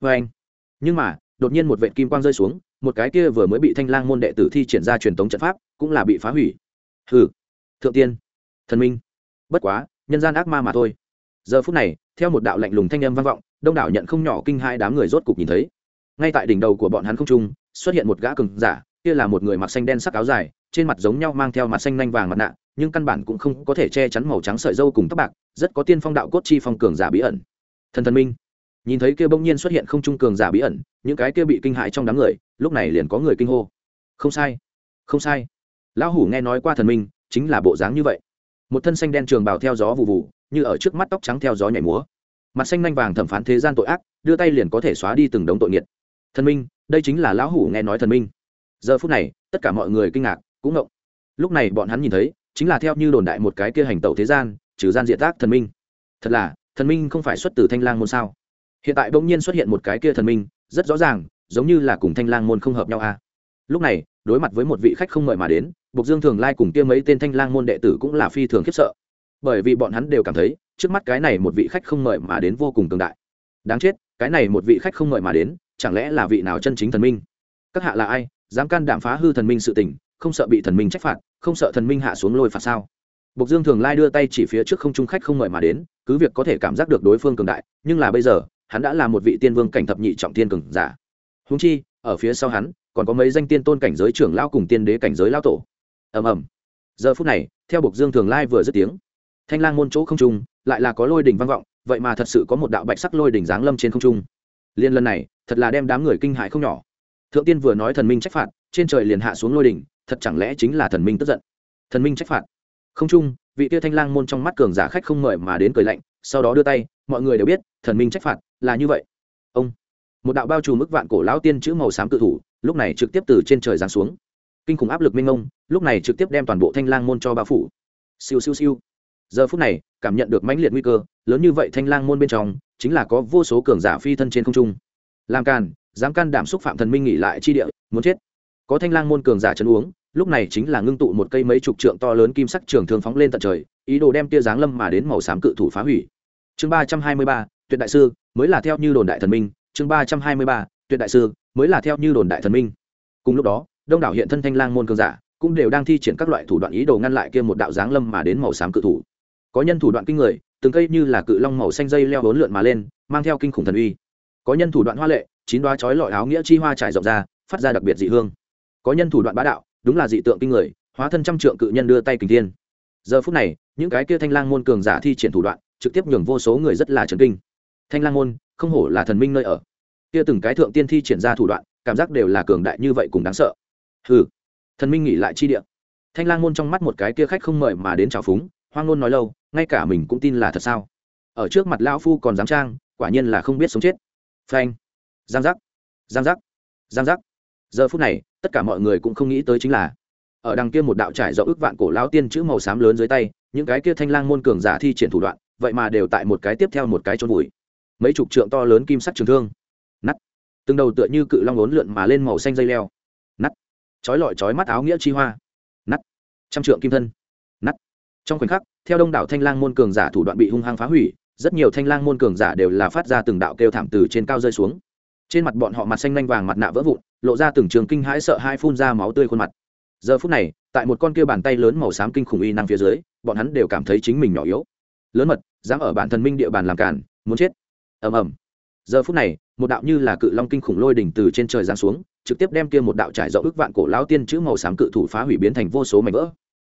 Vê anh. Nhưng mà, đột nhiên một vệ kim quang rơi xuống, một cái kia vừa mới bị thanh lang môn đệ tử thi triển ra truyền tống trận pháp, cũng là bị phá hủy. Hừ. Thượng tiên thần minh. Bất quá, nhân gian ác ma mà thôi. Giờ phút này, theo một đạo lạnh lùng thanh âm vang vọng, đông đảo nhận không nhỏ kinh hai đám người rốt cục nhìn thấy. Ngay tại đỉnh đầu của bọn hắn không trung, xuất hiện một gã cường giả, kia là một người mặc xanh đen sắc áo dài, trên mặt giống nhau mang theo mặt xanh nanh vàng mặt nạ, nhưng căn bản cũng không có thể che chắn màu trắng sợi dâu cùng tóc bạc, rất có tiên phong đạo cốt chi phong cường giả bí ẩn. Thần thần minh. Nhìn thấy kia bỗng nhiên xuất hiện không trung cường giả bí ẩn, những cái kia bị kinh hại trong đám người, lúc này liền có người kinh hô. Không sai. Không sai. Lão hủ nghe nói qua thần minh, chính là bộ dáng như vậy một thân xanh đen trường bào theo gió vụ vụ như ở trước mắt tóc trắng theo gió nhảy múa. Mặt xanh nanh vàng thẩm phán thế gian tội ác, đưa tay liền có thể xóa đi từng đống tội nghiệt. Thần minh, đây chính là lão hủ nghe nói thần minh. Giờ phút này, tất cả mọi người kinh ngạc, cũng ngộng. Lúc này bọn hắn nhìn thấy, chính là theo như đồn đại một cái kia hành tẩu thế gian, trừ gian diện tác thần minh. Thật là, thần minh không phải xuất từ thanh lang môn sao? Hiện tại bỗng nhiên xuất hiện một cái kia thần minh, rất rõ ràng, giống như là cùng thanh lang môn không hợp nhau a à. lúc này đối mặt với một vị khách không mời mà đến Bộc Dương Thường Lai cùng kia mấy tên Thanh Lang môn đệ tử cũng là phi thường khiếp sợ. Bởi vì bọn hắn đều cảm thấy, trước mắt cái này một vị khách không mời mà đến vô cùng cường đại. Đáng chết, cái này một vị khách không mời mà đến, chẳng lẽ là vị nào chân chính thần minh? Các hạ là ai, dám can đảm phá hư thần minh sự tình, không sợ bị thần minh trách phạt, không sợ thần minh hạ xuống lôi phạt sao? Bộc Dương Thường Lai đưa tay chỉ phía trước không trung khách không mời mà đến, cứ việc có thể cảm giác được đối phương cường đại, nhưng là bây giờ, hắn đã là một vị tiên vương cảnh thập nhị trọng thiên cường giả. Huống chi, ở phía sau hắn, còn có mấy danh tiên tôn cảnh giới trưởng lão cùng tiên đế cảnh giới lão tổ. Ầm ầm. Giờ phút này, theo bục dương thường lai vừa dứt tiếng, thanh lang môn chỗ không trung lại là có lôi đỉnh vang vọng, vậy mà thật sự có một đạo bạch sắc lôi đỉnh giáng lâm trên không trung. Liên lần này, thật là đem đám người kinh hại không nhỏ. Thượng tiên vừa nói thần minh trách phạt, trên trời liền hạ xuống lôi đỉnh, thật chẳng lẽ chính là thần minh tức giận? Thần minh trách phạt. Không trung, vị tia thanh lang môn trong mắt cường giả khách không mời mà đến cười lạnh, sau đó đưa tay, mọi người đều biết, thần minh trách phạt là như vậy. Ông. Một đạo bao trùm mức vạn cổ lão tiên chữ màu xám cự thủ lúc này trực tiếp từ trên trời giáng xuống. Kinh khủng áp lực minh ông lúc này trực tiếp đem toàn bộ thanh lang môn cho bao phủ. Siêu siêu siêu. Giờ phút này, cảm nhận được mãnh liệt nguy cơ, lớn như vậy thanh lang môn bên trong, chính là có vô số cường giả phi thân trên không trung. Làm càn, dám can đảm xúc phạm thần minh nghỉ lại chi địa, muốn chết. Có thanh lang môn cường giả chân uống, lúc này chính là ngưng tụ một cây mấy chục trượng to lớn kim sắc trường thường phóng lên tận trời, ý đồ đem tia giáng lâm mà đến màu xám cự thủ phá hủy. Chương ba trăm hai mươi ba, tuyệt đại sư, mới là theo như đồn đại thần minh, chương ba trăm hai mươi ba tuyệt đại sư mới là theo như đồn đại thần minh. Cùng lúc đó, đông đảo hiện thân thanh lang môn cường giả cũng đều đang thi triển các loại thủ đoạn ý đồ ngăn lại kia một đạo giáng lâm mà đến màu xám cự thủ. Có nhân thủ đoạn kinh người, từng cây như là cự long màu xanh dây leo bốn lượn mà lên, mang theo kinh khủng thần uy. Có nhân thủ đoạn hoa lệ, chín đoá chói lọi áo nghĩa chi hoa trải rộng ra, phát ra đặc biệt dị hương. Có nhân thủ đoạn bá đạo, đúng là dị tượng kinh người, hóa thân trăm trượng cự nhân đưa tay kình thiên. Giờ phút này, những cái kia thanh lang môn cường giả thi triển thủ đoạn, trực tiếp nhường vô số người rất là trấn kinh. Thanh lang môn, không hổ là thần minh nơi ở kia từng cái thượng tiên thi triển ra thủ đoạn, cảm giác đều là cường đại như vậy cùng đáng sợ. Hừ. Thần minh nghỉ lại chi địa. Thanh lang môn trong mắt một cái kia khách không mời mà đến trào phúng, hoang ngôn nói lâu, ngay cả mình cũng tin là thật sao? Ở trước mặt lão phu còn dám trang, quả nhiên là không biết sống chết. Phanh. Giang giác. Giang giác. Giang giác. Giờ phút này, tất cả mọi người cũng không nghĩ tới chính là, ở đằng kia một đạo trải rộng ước vạn cổ lão tiên chữ màu xám lớn dưới tay, những cái kia thanh lang môn cường giả thi triển thủ đoạn, vậy mà đều tại một cái tiếp theo một cái trôn vùi. Mấy chục trượng to lớn kim sắc trường thương từng đầu tựa như cự long ốn lượn mà lên màu xanh dây leo. Nắt. Chói lọi chói mắt áo nghĩa chi hoa. Nắt. Trăm trượng kim thân. Nắt. Trong khoảnh khắc, theo đông đảo thanh lang môn cường giả thủ đoạn bị hung hăng phá hủy, rất nhiều thanh lang môn cường giả đều là phát ra từng đạo kêu thảm từ trên cao rơi xuống. Trên mặt bọn họ mặt xanh lanh vàng mặt nạ vỡ vụn, lộ ra từng trường kinh hãi sợ hai phun ra máu tươi khuôn mặt. Giờ phút này, tại một con kia bàn tay lớn màu xám kinh khủng y năng phía dưới, bọn hắn đều cảm thấy chính mình nhỏ yếu. Lớn mật, dám ở bản thần minh địa bàn làm cản muốn chết. Ầm ầm giờ phút này, một đạo như là cự long kinh khủng lôi đỉnh từ trên trời giáng xuống, trực tiếp đem kia một đạo trải rộng ước vạn cổ lão tiên chữ màu xám cự thủ phá hủy biến thành vô số mảnh vỡ.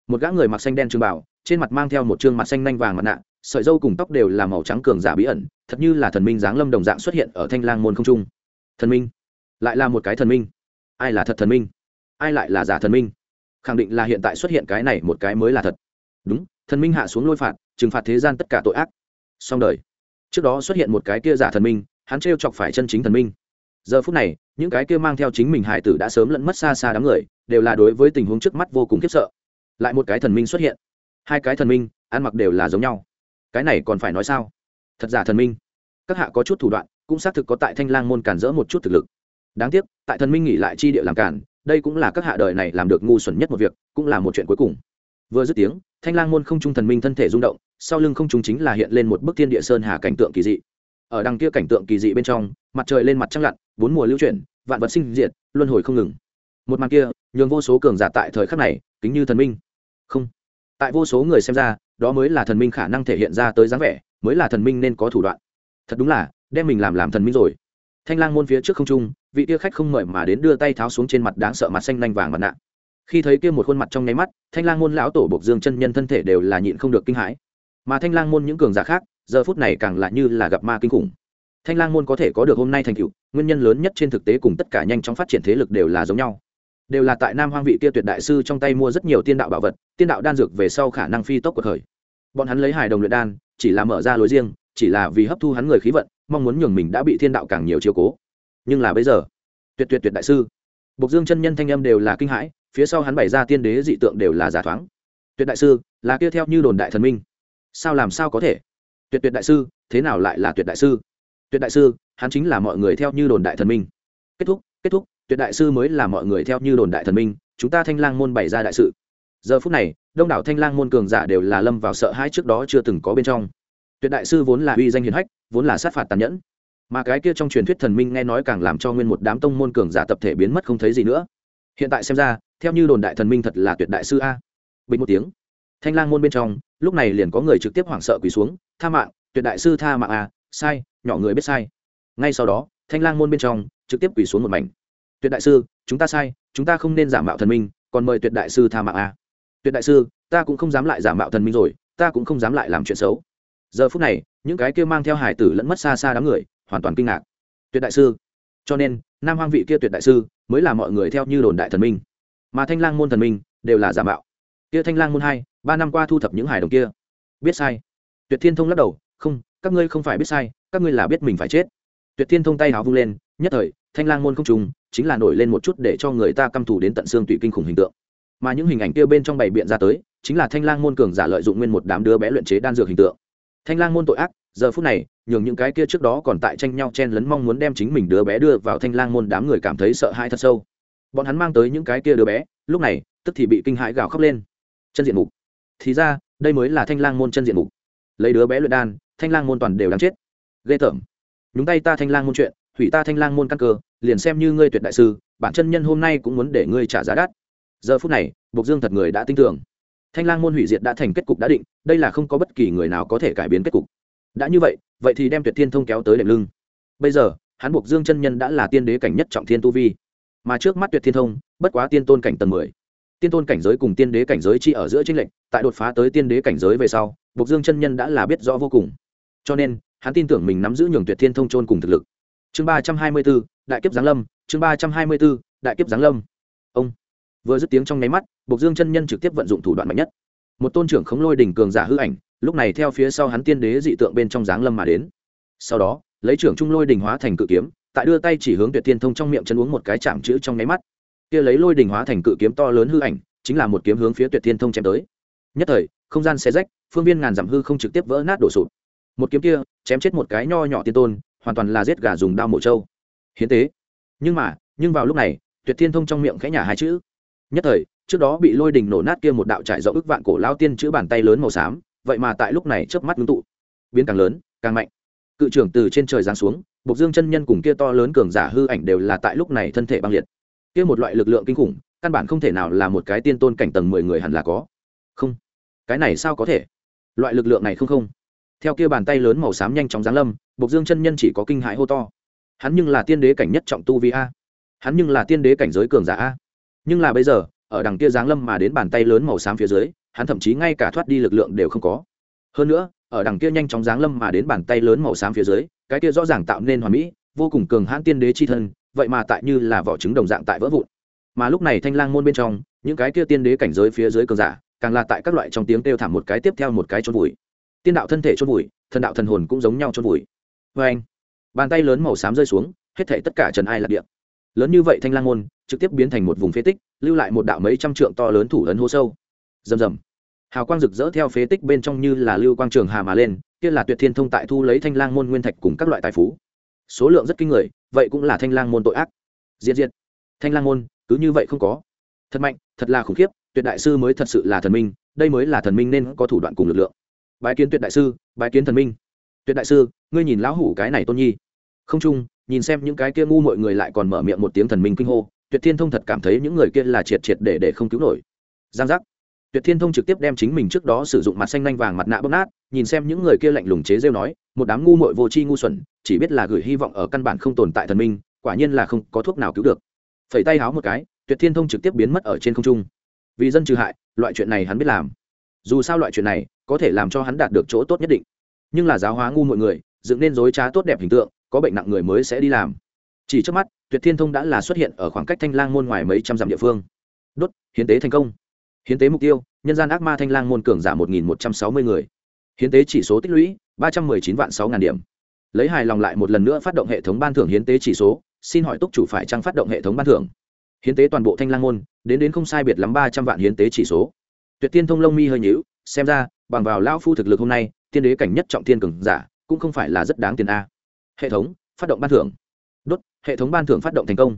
Một gã người mặc xanh đen trường bảo trên mặt mang theo một trương mặt xanh nanh vàng mặt nạ, sợi dâu cùng tóc đều là màu trắng cường giả bí ẩn, thật như là thần minh giáng lâm đồng dạng xuất hiện ở thanh lang môn không trung. Thần minh? Lại là một cái thần minh? Ai là thật thần minh? Ai lại là giả thần minh? Khẳng định là hiện tại xuất hiện cái này một cái mới là thật. Đúng, thần minh hạ xuống lôi phạt, trừng phạt thế gian tất cả tội ác. Xong đời. Trước đó xuất hiện một cái kia giả thần minh hắn t chọc phải chân chính thần minh. Giờ phút này, những cái kia mang theo chính mình hải tử đã sớm lẫn mất xa xa đám người, đều là đối với tình huống trước mắt vô cùng khiếp sợ. Lại một cái thần minh xuất hiện. Hai cái thần minh, ăn mặc đều là giống nhau. Cái này còn phải nói sao? Thật giả thần minh. Các hạ có chút thủ đoạn, cũng xác thực có tại thanh lang môn cản rỡ một chút thực lực. Đáng tiếc, tại thần minh nghỉ lại chi địa làm cản, đây cũng là các hạ đời này làm được ngu xuẩn nhất một việc, cũng là một chuyện cuối cùng. Vừa dứt tiếng, thanh lang môn không trung thần minh thân thể rung động, sau lưng không trung chính là hiện lên một bức thiên địa sơn hà cảnh tượng kỳ dị ở đằng kia cảnh tượng kỳ dị bên trong, mặt trời lên mặt trăng lặn, bốn mùa lưu chuyển, vạn vật sinh diệt, luân hồi không ngừng. Một màn kia, nhường vô số cường giả tại thời khắc này, kính như thần minh. Không. Tại vô số người xem ra, đó mới là thần minh khả năng thể hiện ra tới dáng vẻ, mới là thần minh nên có thủ đoạn. Thật đúng là, đem mình làm làm thần minh rồi. Thanh lang môn phía trước không trung, vị tia khách không mời mà đến đưa tay tháo xuống trên mặt đáng sợ mặt xanh lanh vàng mặt nạ. Khi thấy kia một khuôn mặt trong nháy mắt, thanh lang môn lão tổ bộc dương chân nhân thân thể đều là nhịn không được kinh hãi. Mà thanh lang môn những cường giả khác giờ phút này càng lại như là gặp ma kinh khủng. Thanh lang môn có thể có được hôm nay thành tựu, nguyên nhân lớn nhất trên thực tế cùng tất cả nhanh chóng phát triển thế lực đều là giống nhau. Đều là tại nam hoang vị kia tuyệt đại sư trong tay mua rất nhiều tiên đạo bảo vật, tiên đạo đan dược về sau khả năng phi tốc của thời. Bọn hắn lấy hài đồng luyện đan, chỉ là mở ra lối riêng, chỉ là vì hấp thu hắn người khí vận, mong muốn nhường mình đã bị thiên đạo càng nhiều chiếu cố. Nhưng là bây giờ, tuyệt tuyệt tuyệt đại sư. Bộc dương chân nhân thanh âm đều là kinh hãi, phía sau hắn bày ra tiên đế dị tượng đều là giả thoáng. Tuyệt đại sư, là kia theo như đồn đại thần minh. Sao làm sao có thể? Tuyệt tuyệt đại sư, thế nào lại là tuyệt đại sư? Tuyệt đại sư, hắn chính là mọi người theo như đồn đại thần minh. Kết thúc kết thúc, tuyệt đại sư mới là mọi người theo như đồn đại thần minh, chúng ta thanh lang môn bày ra đại sự. Giờ phút này, đông đảo thanh lang môn cường giả đều là lâm vào sợ hãi trước đó chưa từng có bên trong. Tuyệt đại sư vốn là uy danh hiền hách, vốn là sát phạt tàn nhẫn. Mà cái kia trong truyền thuyết thần minh nghe nói càng làm cho nguyên một đám tông môn cường giả tập thể biến mất không thấy gì nữa. Hiện tại xem ra, theo như đồn đại thần minh thật là tuyệt đại sư a. Bình một tiếng, thanh lang môn bên trong, lúc này liền có người trực tiếp hoảng sợ quỳ xuống tha mạng tuyệt đại sư tha mạng à, sai nhỏ người biết sai. Ngay sau đó thanh lang môn bên trong trực tiếp quỳ xuống một mảnh. Tuyệt đại sư chúng ta sai chúng ta không nên giả mạo thần minh còn mời tuyệt đại sư tha mạng à. tuyệt đại sư ta cũng không dám lại giả mạo thần minh rồi ta cũng không dám lại làm chuyện xấu. Giờ phút này những cái kia mang theo hải tử lẫn mất xa xa đám người hoàn toàn kinh ngạc. Tuyệt đại sư cho nên nam hoang vị kia tuyệt đại sư mới là mọi người theo như đồn đại thần minh. Mà thanh lang môn thần minh đều là giả mạo. Kia thanh lang môn hai ba năm qua thu thập những hải đồng kia. Biết sai tuyệt thiên thông lắc đầu, không, các ngươi không phải biết sai, các ngươi là biết mình phải chết. Tuyệt thiên thông tay háo vung lên, nhất thời, thanh lang môn không trùng, chính là nổi lên một chút để cho người ta căm thù đến tận xương tùy kinh khủng hình tượng. Mà những hình ảnh kia bên trong bày biện ra tới, chính là thanh lang môn cường giả lợi dụng nguyên một đám đứa bé luyện chế đan dược hình tượng. Thanh lang môn tội ác, giờ phút này, nhường những cái kia trước đó còn tại tranh nhau chen lấn mong muốn đem chính mình đứa bé đưa vào thanh lang môn đám người cảm thấy sợ hãi thật sâu. Bọn hắn mang tới những cái kia đứa bé, lúc này, tức thì bị kinh hãi gào khóc lên. Chân diện mục. Thì ra, đây mới là thanh lang môn chân diện mục lấy đứa bé luyện đan, thanh lang môn toàn đều đáng chết. Ghê tởm. Nhúng tay ta thanh lang môn chuyện, hủy ta thanh lang môn căn cơ, liền xem như ngươi tuyệt đại sư, bản chân nhân hôm nay cũng muốn để ngươi trả giá đắt. Giờ phút này, bộc dương thật người đã tin tưởng. Thanh lang môn hủy diệt đã thành kết cục đã định, đây là không có bất kỳ người nào có thể cải biến kết cục. Đã như vậy vậy thì đem tuyệt thiên thông kéo tới đệm lưng. Bây giờ, hắn buộc dương chân nhân đã là tiên đế cảnh nhất trọng thiên tu vi. Mà trước mắt tuyệt thiên thông, bất quá tiên tôn cảnh tầng mười. Tiên tôn cảnh giới cùng tiên đế cảnh giới chi ở giữa trinh lệnh tại đột phá tới tiên đế cảnh giới về sau Bộc dương chân nhân đã là biết rõ vô cùng. Cho nên, hắn tin tưởng mình nắm giữ nhường tuyệt thiên thông trôn cùng thực lực. Chương ba trăm hai mươi b ố đại kiếp giáng lâm, chương ba trăm hai mươi b ố đại kiếp giáng lâm. Ông. Vừa dứt tiếng trong nháy mắt, Bộc dương chân nhân trực tiếp vận dụng thủ đoạn mạnh nhất. Một tôn trưởng khống lôi đỉnh cường giả hư ảnh, lúc này theo phía sau hắn tiên đế dị tượng bên trong giáng lâm mà đến. Sau đó, lấy trưởng trung lôi đỉnh hóa thành cự kiếm, tại đưa tay chỉ hướng tuyệt thiên thông trong miệng chân uống một cái chạm chữ trong nháy mắt. Kia lấy lôi đỉnh hóa thành cự kiếm to lớn hư ảnh, chính là một kiếm hướng phía tuyệt thiên thông chém tới. Nhất thời không gian xé rách, phương viên ngàn dặm hư không trực tiếp vỡ nát đổ sụp. một kiếm kia, chém chết một cái nho nhỏ tiên tôn, hoàn toàn là giết gà dùng đao mổ trâu. Hiến tế. Nhưng mà, nhưng vào lúc này, tuyệt thiên thông trong miệng khẽ nhả hai chữ. Nhất thời, trước đó bị lôi đình nổ nát kia một đạo trải rộng ức vạn cổ lao tiên chữ bàn tay lớn màu xám, vậy mà tại lúc này chớp mắt ngưng tụ. Biến càng lớn, càng mạnh. Cự trưởng từ trên trời giáng xuống, bộc dương chân nhân cùng kia to lớn cường giả hư ảnh đều là tại lúc này thân thể băng liệt. Kia một loại lực lượng kinh khủng, căn bản không thể nào là một cái tiên tôn cảnh tầng mười người hẳn là có. Không cái này sao có thể? Loại lực lượng này không không. Theo kia bàn tay lớn màu xám nhanh chóng giáng lâm, bộc dương chân nhân chỉ có kinh hãi hô to. Hắn nhưng là tiên đế cảnh nhất trọng tu vi a. Hắn nhưng là tiên đế cảnh giới cường giả a. Nhưng là bây giờ, ở đằng kia giáng lâm mà đến bàn tay lớn màu xám phía dưới, hắn thậm chí ngay cả thoát đi lực lượng đều không có. Hơn nữa, ở đằng kia nhanh chóng giáng lâm mà đến bàn tay lớn màu xám phía dưới, cái kia rõ ràng tạo nên hoàn mỹ, vô cùng cường hãn tiên đế chi thân, vậy mà tại như là vỏ trứng đồng dạng tại vỡ vụn. Mà lúc này thanh lang môn bên trong, những cái kia tiên đế cảnh giới phía dưới cường giả càng là tại các loại trong tiếng kêu thảm một cái tiếp theo một cái chôn vùi. Tiên đạo thân thể chôn vùi, thần đạo thần hồn cũng giống nhau chôn vùi. Vê anh, bàn tay lớn màu xám rơi xuống, hết thể tất cả trần ai lạc địa. Lớn như vậy thanh lang môn, trực tiếp biến thành một vùng phế tích, lưu lại một đạo mấy trăm trượng to lớn thủ ấn hô sâu. Rầm rầm. Hào quang rực rỡ theo phế tích bên trong như là lưu quang trường hà mà lên, kia là tuyệt thiên thông tại thu lấy thanh lang môn nguyên thạch cùng các loại tài phú. Số lượng rất kinh người, vậy cũng là thanh lang môn tội ác. Diệt diệt. Thanh lang môn, cứ như vậy không có. Thật mạnh, thật là khủng khiếp tuyệt đại sư mới thật sự là thần minh, đây mới là thần minh nên có thủ đoạn cùng lực lượng. Bái kiến tuyệt đại sư, bái kiến thần minh. Tuyệt đại sư, ngươi nhìn lão hủ cái này tôn nhi. Không chung, nhìn xem những cái kia ngu mọi người lại còn mở miệng một tiếng thần minh kinh hô, tuyệt thiên thông thật cảm thấy những người kia là triệt triệt để để không cứu nổi. Giang giác. Tuyệt thiên thông trực tiếp đem chính mình trước đó sử dụng mặt xanh lanh vàng mặt nạ bóp nát, nhìn xem những người kia lạnh lùng chế rêu nói, một đám ngu muội vô tri ngu xuẩn, chỉ biết là gửi hy vọng ở căn bản không tồn tại thần minh, quả nhiên là không có thuốc nào cứu được. Phẩy tay háo một cái, tuyệt thiên thông trực tiếp biến mất ở trên không trung vì dân trừ hại, loại chuyện này hắn biết làm. Dù sao loại chuyện này có thể làm cho hắn đạt được chỗ tốt nhất định. Nhưng là giáo hóa ngu mọi người, dựng nên dối trá tốt đẹp hình tượng, có bệnh nặng người mới sẽ đi làm. Chỉ trước mắt, tuyệt thiên thông đã là xuất hiện ở khoảng cách thanh lang môn ngoài mấy trăm dặm địa phương. Đốt, hiến tế thành công. Hiến tế mục tiêu, nhân gian ác ma thanh lang môn cường giả một nghìn một trăm sáu mươi người. Hiến tế chỉ số tích lũy, ba trăm m ư ơ i chín vạn sáu ngàn điểm. Lấy hài lòng lại một lần nữa phát động hệ thống ban thưởng hiến tế chỉ số, xin hỏi túc chủ phải trăng phát động hệ thống ban thưởng? Hiến tế toàn bộ thanh lang môn, đến đến không sai biệt lắm ba trăm vạn hiến tế chỉ số. Tuyệt tiên thông lông mi hơi nhữu xem ra, bằng vào lao phu thực lực hôm nay, tiên đế cảnh nhất trọng tiên cường giả, cũng không phải là rất đáng tiền a. Hệ thống, phát động ban thưởng. Đốt, hệ thống ban thưởng phát động thành công.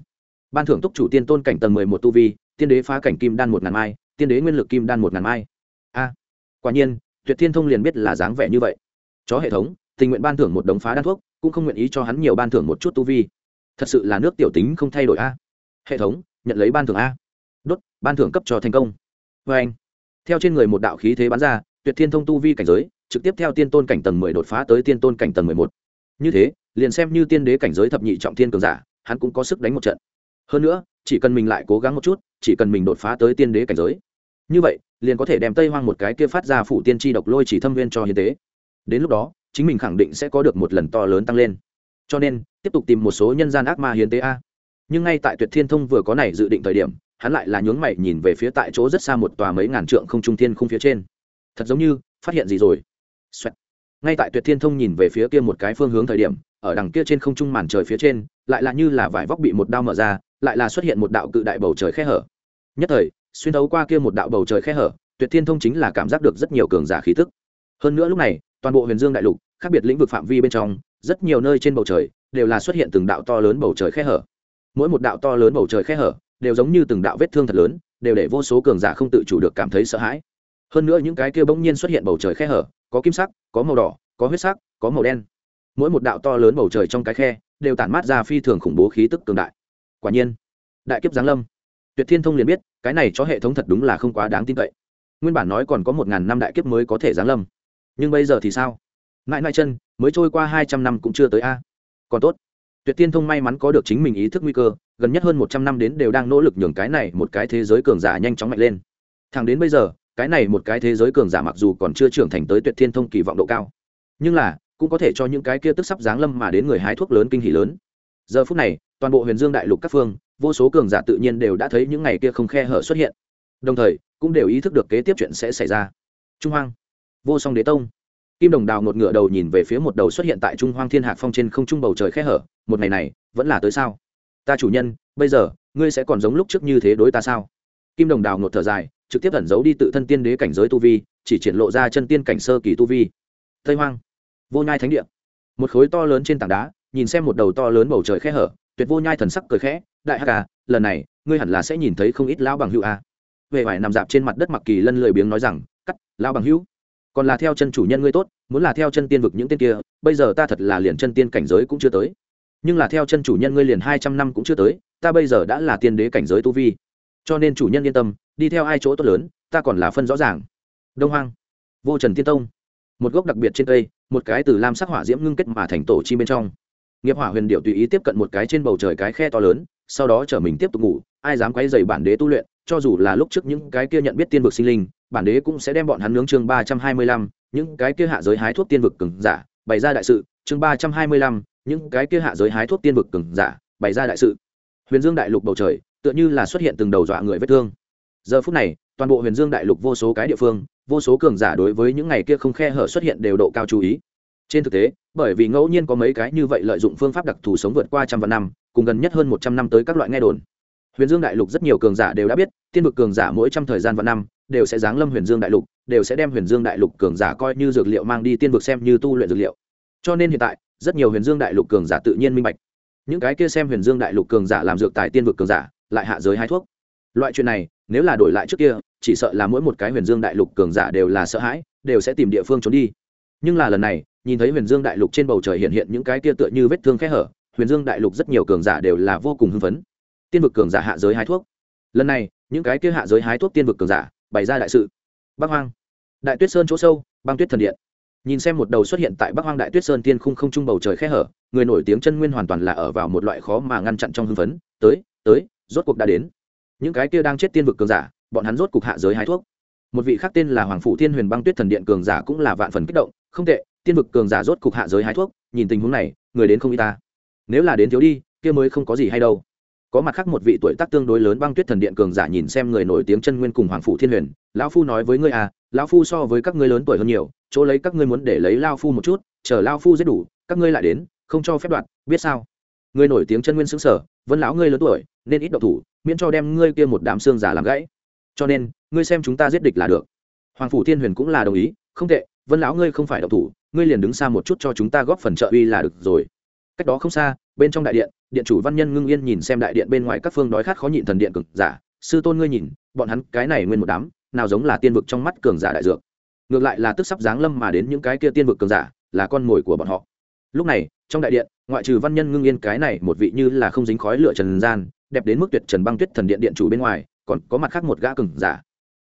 Ban thưởng túc chủ tiên tôn cảnh tầng mười một tu vi, tiên đế phá cảnh kim đan một ngàn mai, tiên đế nguyên lực kim đan một ngàn mai. A, quả nhiên, tuyệt thiên thông liền biết là dáng vẻ như vậy. Chó hệ thống, tình nguyện ban thưởng một đống phá đan thuốc, cũng không nguyện ý cho hắn nhiều ban thưởng một chút tu vi. Thật sự là nước tiểu tính không thay đổi a. Hệ thống nhận lấy ban thưởng a. Đốt, ban thưởng cấp cho thành công. Vê anh, theo trên người một đạo khí thế bắn ra, tuyệt thiên thông tu vi cảnh giới, trực tiếp theo tiên tôn cảnh tầng mười đột phá tới tiên tôn cảnh tầng mười một. Như thế, liền xem như tiên đế cảnh giới thập nhị trọng thiên cường giả, hắn cũng có sức đánh một trận. Hơn nữa, chỉ cần mình lại cố gắng một chút, chỉ cần mình đột phá tới tiên đế cảnh giới. Như vậy, liền có thể đem tây hoang một cái kia phát ra phủ tiên tri độc lôi chỉ thâm viên cho hiến tế. Đến lúc đó, chính mình khẳng định sẽ có được một lần to lớn tăng lên. Cho nên, tiếp tục tìm một số nhân gian ác ma hiến tế a nhưng ngay tại tuyệt thiên thông vừa có này dự định thời điểm, hắn lại là nhướng mày nhìn về phía tại chỗ rất xa một tòa mấy ngàn trượng không trung thiên không phía trên. Thật giống như, phát hiện gì rồi、Xoẹt. ngay tại tuyệt thiên thông nhìn về phía kia một cái phương hướng thời điểm, ở đằng kia trên không trung màn trời phía trên, lại là như là vải vóc bị một đao mở ra, lại là xuất hiện một đạo cự đại bầu trời khe hở. Nhất thời, xuyên thấu qua kia một đạo bầu trời khe hở, tuyệt thiên thông chính là cảm giác được rất nhiều cường giả khí tức. Hơn nữa lúc này, toàn bộ huyền dương đại lục, khác biệt lĩnh vực phạm vi bên trong, rất nhiều nơi trên bầu trời, đều là xuất hiện từng đạo to lớn bầu trời khe hở mỗi một đạo to lớn bầu trời khe hở đều giống như từng đạo vết thương thật lớn, đều để vô số cường giả không tự chủ được cảm thấy sợ hãi. Hơn nữa những cái kia bỗng nhiên xuất hiện bầu trời khe hở, có kim sắc, có màu đỏ, có huyết sắc, có màu đen. Mỗi một đạo to lớn bầu trời trong cái khe đều tản mát ra phi thường khủng bố khí tức cường đại. Quả nhiên, đại kiếp giáng lâm. Tuyệt thiên thông liền biết, cái này cho hệ thống thật đúng là không quá đáng tin cậy. Nguyên bản nói còn có một ngàn năm đại kiếp mới có thể giáng lâm. Nhưng bây giờ thì sao? Mãi mãi chân, mới trôi qua hai trăm năm cũng chưa tới a. Còn tốt tuyệt tiên thông may mắn có được chính mình ý thức nguy cơ, gần nhất hơn một trăm năm đến đều đang nỗ lực nhường cái này một cái thế giới cường giả nhanh chóng mạnh lên. Thẳng đến bây giờ, cái này một cái thế giới cường giả mặc dù còn chưa trưởng thành tới tuyệt thiên thông kỳ vọng độ cao, nhưng là, cũng có thể cho những cái kia tức sắp giáng lâm mà đến người hái thuốc lớn kinh hỷ lớn. Giờ phút này, toàn bộ huyền dương đại lục các phương, vô số cường giả tự nhiên đều đã thấy những ngày kia không khe hở xuất hiện. Đồng thời, cũng đều ý thức được kế tiếp chuyện sẽ xảy ra. Trung hoang, vô song đế tông kim đồng đào một ngựa đầu nhìn về phía một đầu xuất hiện tại trung hoang thiên hạc phong trên không trung bầu trời khe hở, một ngày này, vẫn là tới sao? Ta chủ nhân, bây giờ, ngươi sẽ còn giống lúc trước như thế đối ta sao? Kim đồng đào ngột thở dài, trực tiếp ẩn giấu đi tự thân tiên đế cảnh giới tu vi, chỉ triển lộ ra chân tiên cảnh sơ kỳ tu vi. Tây hoang, vô nhai thánh địa. Một khối to lớn trên tảng đá, nhìn xem một đầu to lớn bầu trời khe hở, tuyệt vô nhai thần sắc cười khẽ, đại hắc à lần này, ngươi hẳn là sẽ nhìn thấy không ít lão bằng hữu à. về vải nằm dạp trên mặt đất mặc kỳ lân lười biếng nói rằng, cắt, lão bằng hữu còn là theo chân chủ nhân ngươi tốt, muốn là theo chân tiên vực những tên kia, bây giờ ta thật là liền chân tiên cảnh giới cũng chưa tới. Nhưng là theo chân chủ nhân ngươi liền hai trăm năm cũng chưa tới, ta bây giờ đã là tiên đế cảnh giới tu vi. Cho nên chủ nhân yên tâm, đi theo hai chỗ tốt lớn, ta còn là phân rõ ràng. Đông hoang, vô trần tiên tông. Một gốc đặc biệt trên cây, một cái từ lam sắc hỏa diễm ngưng kết mà thành tổ chi bên trong. Nghiệp hỏa huyền điệu tùy ý tiếp cận một cái trên bầu trời cái khe to lớn, sau đó chở mình tiếp tục ngủ, ai dám quay dày bản đế tu luyện, cho dù là lúc trước những cái kia nhận biết tiên vực sinh linh bản đế cũng sẽ đem bọn hắn nướng chương ba trăm hai mươi lăm, những cái kia hạ giới hái thuốc tiên vực cường giả, bày ra đại sự. Chương ba trăm hai mươi lăm, những cái kia hạ giới hái thuốc tiên vực cường giả, bày ra đại sự. Huyền dương đại lục bầu trời, tựa như là xuất hiện từng đầu dọa người vết thương. Giờ phút này, toàn bộ huyền dương đại lục vô số cái địa phương, vô số cường giả đối với những ngày kia không khe hở xuất hiện đều độ cao chú ý. Trên thực tế, bởi vì ngẫu nhiên có mấy cái như vậy lợi dụng phương pháp đặc thù sống vượt qua trăm vạn năm, cùng gần nhất hơn một trăm năm tới các loại nghe đồn. Huyền dương đại lục rất nhiều cường giả đều đã biết, tiên vực cường giả mỗi trăm thời gian vạn năm đều sẽ giáng lâm huyền dương đại lục, đều sẽ đem huyền dương đại lục cường giả coi như dược liệu mang đi tiên vực xem như tu luyện dược liệu. Cho nên hiện tại, rất nhiều huyền dương đại lục cường giả tự nhiên minh bạch. Những cái kia xem huyền dương đại lục cường giả làm dược tài tiên vực cường giả, lại hạ giới hai thuốc. Loại chuyện này, nếu là đổi lại trước kia, chỉ sợ là mỗi một cái huyền dương đại lục cường giả đều là sợ hãi, đều sẽ tìm địa phương trốn đi. Nhưng là lần này, nhìn thấy huyền dương đại lục trên bầu trời hiện hiện những cái kia tựa như vết thương khẽ hở, huyền dương đại lục rất nhiều cường giả đều là vô cùng hưng phấn. Tiên vực cường giả hạ giới hái thuốc. Lần này, những cái kia hạ giới hái thuốc tiên vực cường giả bày ra đại sự. Bắc hoang. Đại tuyết sơn chỗ sâu, băng tuyết thần điện. Nhìn xem một đầu xuất hiện tại bắc hoang đại tuyết sơn tiên khung không trung bầu trời khe hở, người nổi tiếng chân nguyên hoàn toàn là ở vào một loại khó mà ngăn chặn trong hưng phấn, tới tới, rốt cuộc đã đến. Những cái kia đang chết tiên vực cường giả, bọn hắn rốt cuộc hạ giới hái thuốc. Một vị khác tên là hoàng phủ thiên huyền băng tuyết thần điện cường giả cũng là vạn phần kích động, không tệ, tiên vực cường giả rốt cục hạ giới hái thuốc, nhìn tình huống này, người đến không y ta. Nếu là đến thiếu đi, kia mới không có gì hay đâu có mặt khác một vị tuổi tác tương đối lớn băng tuyết thần điện cường giả nhìn xem người nổi tiếng chân nguyên cùng hoàng phủ thiên huyền, lão phu nói với ngươi à lão phu so với các ngươi lớn tuổi hơn nhiều, chỗ lấy các ngươi muốn để lấy lao phu một chút, chờ lao phu giết đủ, các ngươi lại đến, không cho phép đoạn biết sao? Người nổi tiếng chân nguyên xứng sở vân lão ngươi lớn tuổi, nên ít độc thủ, miễn cho đem ngươi kia một đám xương giả làm gãy. Cho nên, ngươi xem chúng ta giết địch là được. Hoàng phủ thiên huyền cũng là đồng ý, không tệ, vân lão ngươi không phải độc thủ, ngươi liền đứng xa một chút cho chúng ta góp phần trợ uy là được rồi cách đó không xa, bên trong đại điện điện chủ văn nhân ngưng yên nhìn xem đại điện bên ngoài các phương đói khát khó nhịn thần điện cực giả. Sư tôn ngươi nhìn, bọn hắn cái này nguyên một đám, nào giống là tiên vực trong mắt cường giả đại dược. Ngược lại là tức sắp giáng lâm mà đến những cái kia tiên vực cường giả, là con mồi của bọn họ. Lúc này, trong đại điện, ngoại trừ văn nhân ngưng yên cái này một vị như là không dính khói lửa trần gian, đẹp đến mức tuyệt trần băng tuyết thần điện điện chủ bên ngoài, còn có mặt khác một gã cường giả.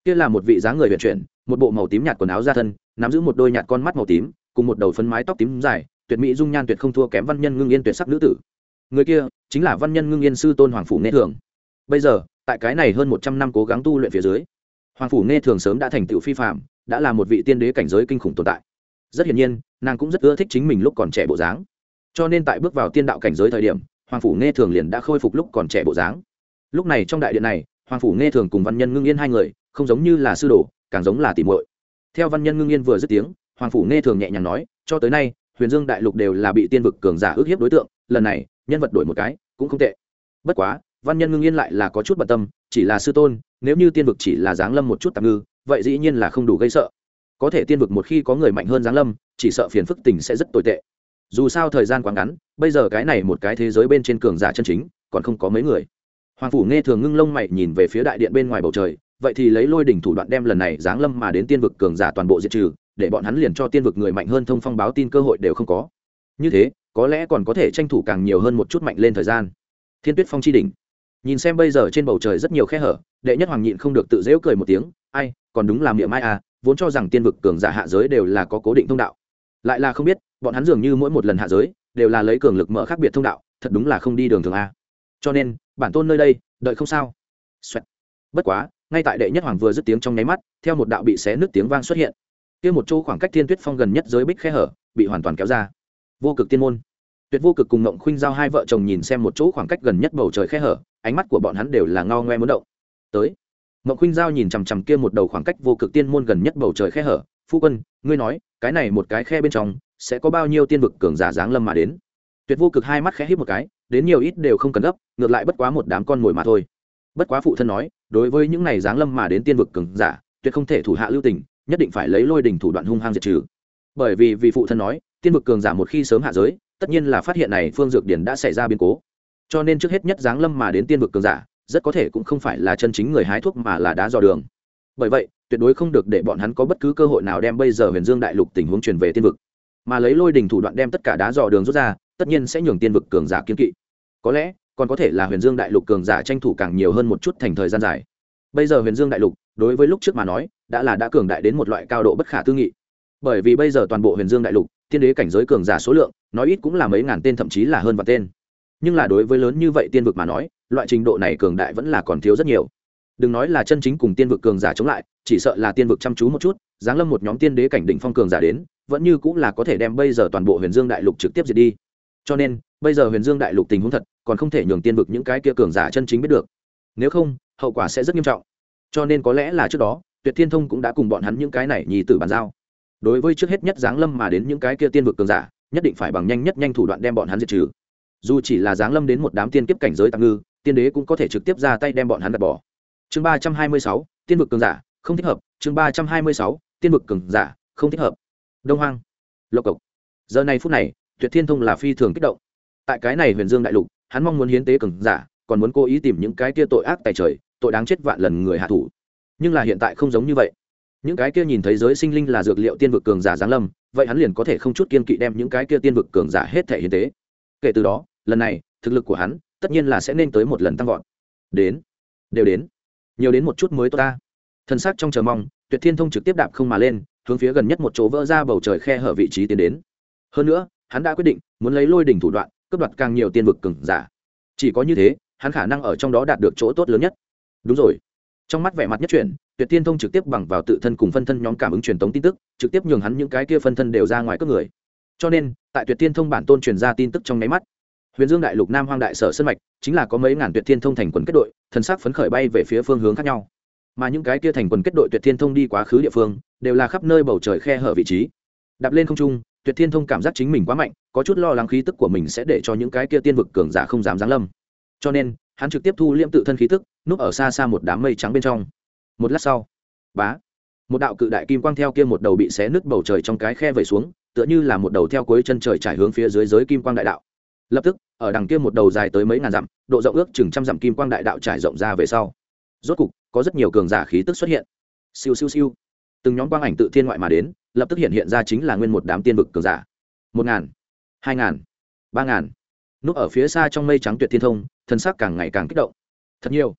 Kia là một vị dáng người vận chuyển, một bộ màu tím nhạt quần áo ra thân, nắm giữ một đôi nhạt con mắt màu tím, cùng một đầu phấn mái tóc tím dài tuyệt mỹ dung nhan tuyệt không thua kém văn nhân ngưng yên tuyệt sắc nữ tử. Người kia chính là văn nhân ngưng yên sư tôn hoàng phủ nghe thường. Bây giờ, tại cái này hơn một trăm năm cố gắng tu luyện phía dưới, hoàng phủ nghe thường sớm đã thành tựu phi phạm đã là một vị tiên đế cảnh giới kinh khủng tồn tại. Rất hiển nhiên, nàng cũng rất ưa thích chính mình lúc còn trẻ bộ dáng. Cho nên tại bước vào tiên đạo cảnh giới thời điểm, hoàng phủ nghe thường liền đã khôi phục lúc còn trẻ bộ dáng. Lúc này trong đại điện này, hoàng phủ nghe thường cùng văn nhân ngưng yên hai người, không giống như là sư đồ, càng giống là tìm muội. Theo văn nhân ngưng yên vừa dứt tiếng, hoàng phủ nghe thường nhẹ nhàng nói, cho tới nay huyền dương đại lục đều là bị tiên vực cường giả ước hiếp đối tượng, lần này, nhân vật đổi một cái, cũng không tệ. Bất quá, văn nhân ngưng yên lại là có chút bận tâm, chỉ là sư tôn, nếu như tiên vực chỉ là giáng lâm một chút tạm ngư, vậy dĩ nhiên là không đủ gây sợ. Có thể tiên vực một khi có người mạnh hơn giáng lâm, chỉ sợ phiền phức tình sẽ rất tồi tệ. Dù sao thời gian quá ngắn, bây giờ cái này một cái thế giới bên trên cường giả chân chính, còn không có mấy người. Hoàng phủ nghe thường ngưng lông mày nhìn về phía đại điện bên ngoài bầu trời, vậy thì lấy lôi đỉnh thủ đoạn đem lần này giáng lâm mà đến tiên vực cường giả toàn bộ diệt trừ để bọn hắn liền cho tiên vực người mạnh hơn thông phong báo tin cơ hội đều không có. Như thế, có lẽ còn có thể tranh thủ càng nhiều hơn một chút mạnh lên thời gian. Thiên tuyết phong chi đỉnh. Nhìn xem bây giờ trên bầu trời rất nhiều khe hở, đệ nhất hoàng nhịn không được tự dễu cười một tiếng, ai, còn đúng làm miệng mai à vốn cho rằng tiên vực cường giả hạ giới đều là có cố định thông đạo. Lại là không biết, bọn hắn dường như mỗi một lần hạ giới đều là lấy cường lực mở khác biệt thông đạo, thật đúng là không đi đường thường a. Cho nên, bản tôn nơi đây, đợi không sao. Xoẹt. bất quá, ngay tại đệ nhất hoàng vừa dứt tiếng trong nháy mắt, theo một đạo bị xé nước tiếng vang xuất hiện kia một chỗ khoảng cách thiên tuyết phong gần nhất giới bích khe hở, bị hoàn toàn kéo ra. Vô cực tiên môn. Tuyệt vô cực cùng ngộng khuynh giao hai vợ chồng nhìn xem một chỗ khoảng cách gần nhất bầu trời khe hở, ánh mắt của bọn hắn đều là ngao ngoe muốn động. Tới. Ngộng khuynh giao nhìn chằm chằm kia một đầu khoảng cách vô cực tiên môn gần nhất bầu trời khe hở. Phu quân, ngươi nói, cái này một cái khe bên trong sẽ có bao nhiêu tiên vực cường giả giáng lâm mà đến? Tuyệt vô cực hai mắt khẽ hít một cái, đến nhiều ít đều không cần gấp, ngược lại bất quá một đám con mồi mà thôi. Bất quá phụ thân nói, đối với những này giáng lâm mà đến tiên vực cường giả, tuyệt không thể thủ hạ lưu tình nhất định phải lấy lôi đình thủ đoạn hung hăng diệt trừ. Bởi vì vì phụ thân nói, tiên vực cường giả một khi sớm hạ giới, tất nhiên là phát hiện này phương dược điển đã xảy ra biến cố. Cho nên trước hết nhất giáng lâm mà đến tiên vực cường giả, rất có thể cũng không phải là chân chính người hái thuốc mà là đá dò đường. Bởi vậy, tuyệt đối không được để bọn hắn có bất cứ cơ hội nào đem bây giờ huyền dương đại lục tình huống truyền về tiên vực. Mà lấy lôi đình thủ đoạn đem tất cả đá dò đường rút ra, tất nhiên sẽ nhường tiên vực cường giả kiên kỵ. Có lẽ, còn có thể là huyền dương đại lục cường giả tranh thủ càng nhiều hơn một chút thành thời gian dài. Bây giờ huyền dương đại lục đối với lúc trước mà nói, đã là đã cường đại đến một loại cao độ bất khả tư nghị. Bởi vì bây giờ toàn bộ huyền dương đại lục tiên đế cảnh giới cường giả số lượng, nói ít cũng là mấy ngàn tên thậm chí là hơn vạn tên. Nhưng là đối với lớn như vậy tiên vực mà nói, loại trình độ này cường đại vẫn là còn thiếu rất nhiều. Đừng nói là chân chính cùng tiên vực cường giả chống lại, chỉ sợ là tiên vực chăm chú một chút, giáng lâm một nhóm tiên đế cảnh đỉnh phong cường giả đến, vẫn như cũng là có thể đem bây giờ toàn bộ huyền dương đại lục trực tiếp diệt đi. Cho nên, bây giờ huyền dương đại lục tình huống thật, còn không thể nhường tiên vực những cái kia cường giả chân chính biết được. Nếu không, hậu quả sẽ rất nghiêm trọng cho nên có lẽ là trước đó, tuyệt thiên thông cũng đã cùng bọn hắn những cái này nhì tử bàn giao. Đối với trước hết nhất giáng lâm mà đến những cái kia tiên vực cường giả, nhất định phải bằng nhanh nhất nhanh thủ đoạn đem bọn hắn diệt trừ. Dù chỉ là giáng lâm đến một đám tiên kiếp cảnh giới tạm ngư, tiên đế cũng có thể trực tiếp ra tay đem bọn hắn đặt bỏ. Chương ba trăm hai mươi sáu, tiên vực cường giả, không thích hợp. Chương ba trăm hai mươi sáu, tiên vực cường giả, không thích hợp. Đông hoang, lộc cộc. Giờ này phút này, tuyệt thiên thông là phi thường kích động. Tại cái này huyền dương đại lục, hắn mong muốn hiến tế cường giả, còn muốn cố ý tìm những cái kia tội ác tài trời tội đáng chết vạn lần người hạ thủ. Nhưng là hiện tại không giống như vậy. Những cái kia nhìn thấy giới sinh linh là dược liệu tiên vực cường giả giáng lâm, vậy hắn liền có thể không chút kiên kỵ đem những cái kia tiên vực cường giả hết thể hiến tế. Kể từ đó, lần này, thực lực của hắn tất nhiên là sẽ nên tới một lần tăng vọt. Đến, đều đến. Nhiều đến một chút mới tốt ta. Thân xác trong chờ mong, tuyệt thiên thông trực tiếp đạp không mà lên, hướng phía gần nhất một chỗ vỡ ra bầu trời khe hở vị trí tiến đến. Hơn nữa, hắn đã quyết định muốn lấy lôi đỉnh thủ đoạn, cướp đoạt càng nhiều tiên vực cường giả. Chỉ có như thế, hắn khả năng ở trong đó đạt được chỗ tốt lớn nhất đúng rồi. Trong mắt vẻ mặt nhất chuyển, tuyệt tiên thông trực tiếp bằng vào tự thân cùng phân thân nhóm cảm ứng truyền tống tin tức, trực tiếp nhường hắn những cái kia phân thân đều ra ngoài các người. Cho nên, tại tuyệt tiên thông bản tôn truyền ra tin tức trong nháy mắt, huyền dương đại lục nam hoang đại sở sân mạch chính là có mấy ngàn tuyệt thiên thông thành quần kết đội, thần sắc phấn khởi bay về phía phương hướng khác nhau. Mà những cái kia thành quần kết đội tuyệt thiên thông đi quá khứ địa phương, đều là khắp nơi bầu trời khe hở vị trí. Đạp lên không trung, tuyệt thiên thông cảm giác chính mình quá mạnh, có chút lo lắng khí tức của mình sẽ để cho những cái kia tiên vực cường giả không dám giáng lâm. Cho nên, hắn trực tiếp thu liễm tự thân khí tức núp ở xa xa một đám mây trắng bên trong. Một lát sau, bá, một đạo cự đại kim quang theo kia một đầu bị xé nứt bầu trời trong cái khe vẩy xuống, tựa như là một đầu theo cuối chân trời trải hướng phía dưới giới kim quang đại đạo. Lập tức, ở đằng kia một đầu dài tới mấy ngàn dặm, độ rộng ước chừng trăm dặm kim quang đại đạo trải rộng ra về sau. Rốt cục, có rất nhiều cường giả khí tức xuất hiện. Siêu siêu siêu. Từng nhóm quang ảnh tự thiên ngoại mà đến, lập tức hiện hiện ra chính là nguyên một đám tiên vực cường giả. Một ngàn, hai ngàn, ba ngàn. Núp ở phía xa trong mây trắng tuyệt thiên thông, thân xác càng ngày càng kích động. Thật nhiều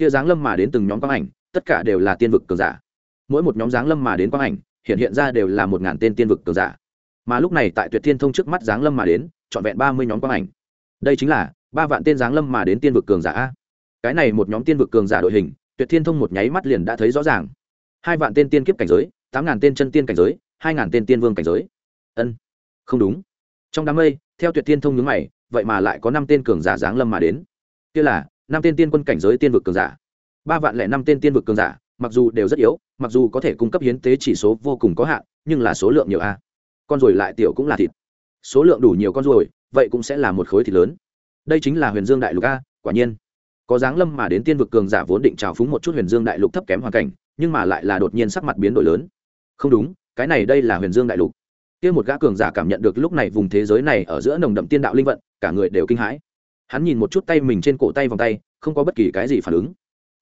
kia dáng lâm mà đến từng nhóm quang ảnh, tất cả đều là tiên vực cường giả. Mỗi một nhóm dáng lâm mà đến quang ảnh, hiện hiện ra đều là một ngàn tên tiên vực cường giả. Mà lúc này tại tuyệt thiên thông trước mắt dáng lâm mà đến, trọn vẹn ba mươi nhóm quang ảnh. Đây chính là ba vạn tên dáng lâm mà đến tiên vực cường giả a. Cái này một nhóm tiên vực cường giả đội hình, tuyệt thiên thông một nháy mắt liền đã thấy rõ ràng. Hai vạn tên tiên kiếp cảnh giới, tám ngàn tên chân tiên cảnh giới, hai ngàn tên tiên vương cảnh giới. Ân, không đúng. Trong đám mây, theo tuyệt thiên thông nhướng mày, vậy mà lại có năm tên cường giả giáng lâm mà đến. Kia là năm tên tiên quân cảnh giới tiên vực cường giả. Ba vạn lẻ năm tên tiên vực cường giả, mặc dù đều rất yếu, mặc dù có thể cung cấp hiến tế chỉ số vô cùng có hạn, nhưng là số lượng nhiều a. Con ruồi lại tiểu cũng là thịt. Số lượng đủ nhiều con ruồi, vậy cũng sẽ là một khối thịt lớn. Đây chính là huyền dương đại lục a, quả nhiên. Có dáng lâm mà đến tiên vực cường giả vốn định trào phúng một chút huyền dương đại lục thấp kém hoàn cảnh, nhưng mà lại là đột nhiên sắc mặt biến đổi lớn. Không đúng, cái này đây là huyền dương đại lục. Kia một gã cường giả cảm nhận được lúc này vùng thế giới này ở giữa nồng đậm tiên đạo linh vận, cả người đều kinh hãi hắn nhìn một chút tay mình trên cổ tay vòng tay, không có bất kỳ cái gì phản ứng.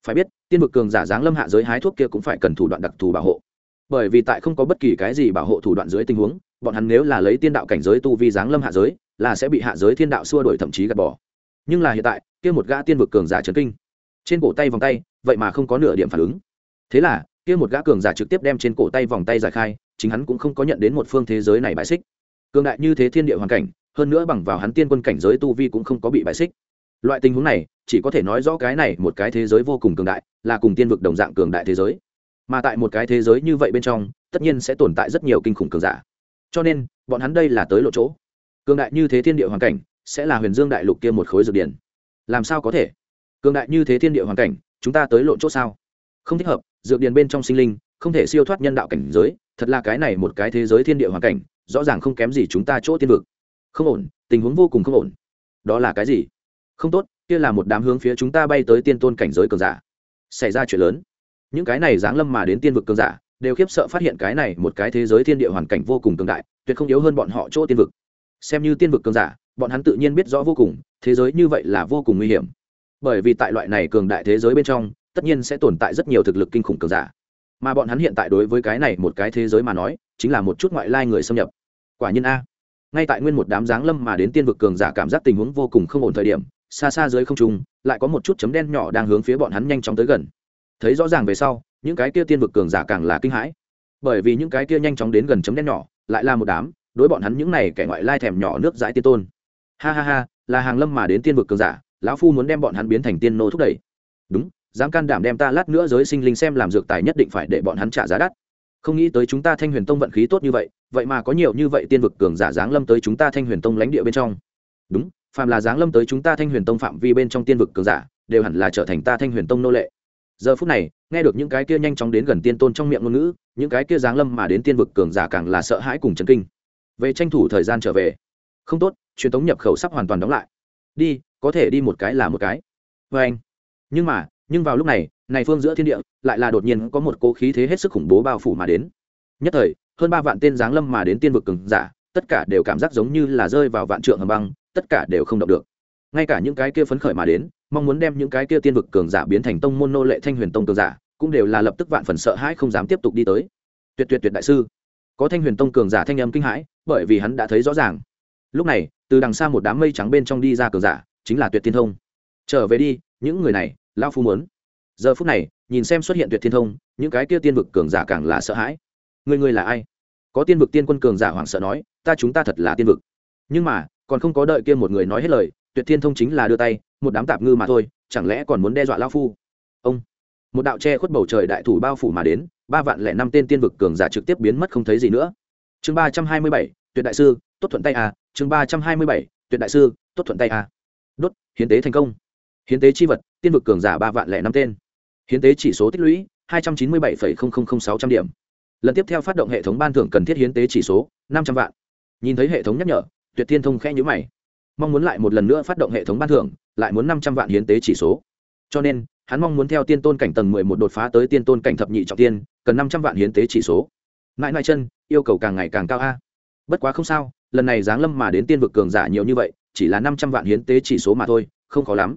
Phải biết, tiên vực cường giả giáng lâm hạ giới hái thuốc kia cũng phải cần thủ đoạn đặc thù bảo hộ. Bởi vì tại không có bất kỳ cái gì bảo hộ thủ đoạn dưới tình huống, bọn hắn nếu là lấy tiên đạo cảnh giới tu vi giáng lâm hạ giới, là sẽ bị hạ giới thiên đạo xua đổi thậm chí gạt bỏ. Nhưng là hiện tại, kia một gã tiên vực cường giả trấn kinh, trên cổ tay vòng tay, vậy mà không có nửa điểm phản ứng. Thế là, kia một gã cường giả trực tiếp đem trên cổ tay vòng tay giải khai, chính hắn cũng không có nhận đến một phương thế giới này bãi xích. Cường đại như thế thiên địa hoàn cảnh hơn nữa bằng vào hắn tiên quân cảnh giới tu vi cũng không có bị bại xích. Loại tình huống này, chỉ có thể nói rõ cái này một cái thế giới vô cùng cường đại, là cùng tiên vực đồng dạng cường đại thế giới. Mà tại một cái thế giới như vậy bên trong, tất nhiên sẽ tồn tại rất nhiều kinh khủng cường giả. Cho nên, bọn hắn đây là tới lộ chỗ. Cường đại như thế thiên địa hoàn cảnh, sẽ là huyền dương đại lục kia một khối dược điển. Làm sao có thể? Cường đại như thế thiên địa hoàn cảnh, chúng ta tới lộ chỗ sao? Không thích hợp, dược điển bên trong sinh linh, không thể siêu thoát nhân đạo cảnh giới, thật là cái này một cái thế giới thiên địa hoàn cảnh, rõ ràng không kém gì chúng ta chỗ tiên vực không ổn, tình huống vô cùng không ổn. Đó là cái gì? Không tốt, kia là một đám hướng phía chúng ta bay tới tiên tôn cảnh giới cường giả. Xảy ra chuyện lớn. Những cái này giáng lâm mà đến tiên vực cường giả, đều khiếp sợ phát hiện cái này một cái thế giới thiên địa hoàn cảnh vô cùng cường đại, tuyệt không yếu hơn bọn họ chỗ tiên vực. Xem như tiên vực cường giả, bọn hắn tự nhiên biết rõ vô cùng, thế giới như vậy là vô cùng nguy hiểm. Bởi vì tại loại này cường đại thế giới bên trong, tất nhiên sẽ tồn tại rất nhiều thực lực kinh khủng cường giả. Mà bọn hắn hiện tại đối với cái này một cái thế giới mà nói, chính là một chút ngoại lai người xâm nhập. Quả nhiên a ngay tại nguyên một đám giáng lâm mà đến tiên vực cường giả cảm giác tình huống vô cùng không ổn thời điểm, xa xa dưới không trung, lại có một chút chấm đen nhỏ đang hướng phía bọn hắn nhanh chóng tới gần. Thấy rõ ràng về sau, những cái kia tiên vực cường giả càng là kinh hãi. Bởi vì những cái kia nhanh chóng đến gần chấm đen nhỏ, lại là một đám, đối bọn hắn những này kẻ ngoại lai thèm nhỏ nước dãi tiên tôn. Ha ha ha, là hàng lâm mà đến tiên vực cường giả, lão phu muốn đem bọn hắn biến thành tiên nô thúc đẩy. Đúng, dám can đảm đem ta lát nữa giới sinh linh xem làm dược tài nhất định phải để bọn hắn trả giá đắt không nghĩ tới chúng ta thanh huyền tông vận khí tốt như vậy vậy mà có nhiều như vậy tiên vực cường giả giáng lâm tới chúng ta thanh huyền tông lãnh địa bên trong. Đúng, phàm là giáng lâm tới chúng ta thanh huyền tông phạm vi bên trong tiên vực cường giả, đều hẳn là trở thành ta thanh huyền tông nô lệ. Giờ phút này, nghe được những cái kia nhanh chóng đến gần tiên tôn trong miệng ngôn ngữ, những cái kia giáng lâm mà đến tiên vực cường giả càng là sợ hãi cùng chấn kinh. Về tranh thủ thời gian trở về. Không tốt, truyền thống nhập khẩu sắp hoàn toàn đóng lại. Đi, có thể đi một cái là một cái. Vê anh nhưng mà, nhưng vào lúc này này phương giữa thiên địa, lại là đột nhiên có một cố khí thế hết sức khủng bố bao phủ mà đến. Nhất thời, hơn ba vạn tên giáng lâm mà đến tiên vực cường giả, tất cả đều cảm giác giống như là rơi vào vạn trượng hầm băng, tất cả đều không động được. Ngay cả những cái kia phấn khởi mà đến, mong muốn đem những cái kia tiên vực cường giả biến thành tông môn nô lệ thanh huyền tông cường giả, cũng đều là lập tức vạn phần sợ hãi không dám tiếp tục đi tới. Tuyệt tuyệt tuyệt đại sư. Có thanh huyền tông cường giả thanh âm kinh hãi, bởi vì hắn đã thấy rõ ràng. Lúc này, từ đằng xa một đám mây trắng bên trong đi ra cường giả, chính là tuyệt thiên thông. Trở về đi, những người này lao phu muốn giờ phút này, nhìn xem xuất hiện tuyệt thiên thông, những cái kia tiên vực cường giả càng là sợ hãi. Người người là ai? Có tiên vực tiên quân cường giả hoảng sợ nói, ta chúng ta thật là tiên vực. Nhưng mà, còn không có đợi kia một người nói hết lời, tuyệt thiên thông chính là đưa tay, một đám tạp ngư mà thôi, chẳng lẽ còn muốn đe dọa lao phu? Ông, một đạo che khuất bầu trời đại thủ bao phủ mà đến, ba vạn lẻ năm tên tiên vực cường giả trực tiếp biến mất không thấy gì nữa. Chương ba trăm hai mươi bảy, tuyệt đại sư, tốt thuận tay à. Chương ba trăm hai mươi bảy, tuyệt đại sư, tốt thuận tay à. Đốt, hiến tế thành công. Hiến tế chi vật, tiên vực cường giả ba vạn lẻ năm tên hiến tế chỉ số tích lũy, hai trăm chín mươi bảy sáu trăm điểm. Lần tiếp theo phát động hệ thống ban thưởng cần thiết hiến tế chỉ số, năm trăm vạn. Nhìn thấy hệ thống nhắc nhở, tuyệt thiên thông khẽ nhữ mày. Mong muốn lại một lần nữa phát động hệ thống ban thưởng, lại muốn năm trăm vạn hiến tế chỉ số. Cho nên, hắn mong muốn theo tiên tôn cảnh tầng mười một đột phá tới tiên tôn cảnh thập nhị trọng tiên, cần năm trăm vạn hiến tế chỉ số. Mãi mãi chân, yêu cầu càng ngày càng cao a. Bất quá không sao, lần này giáng lâm mà đến tiên vực cường giả nhiều như vậy, chỉ là năm trăm vạn hiến tế chỉ số mà thôi, không khó lắm.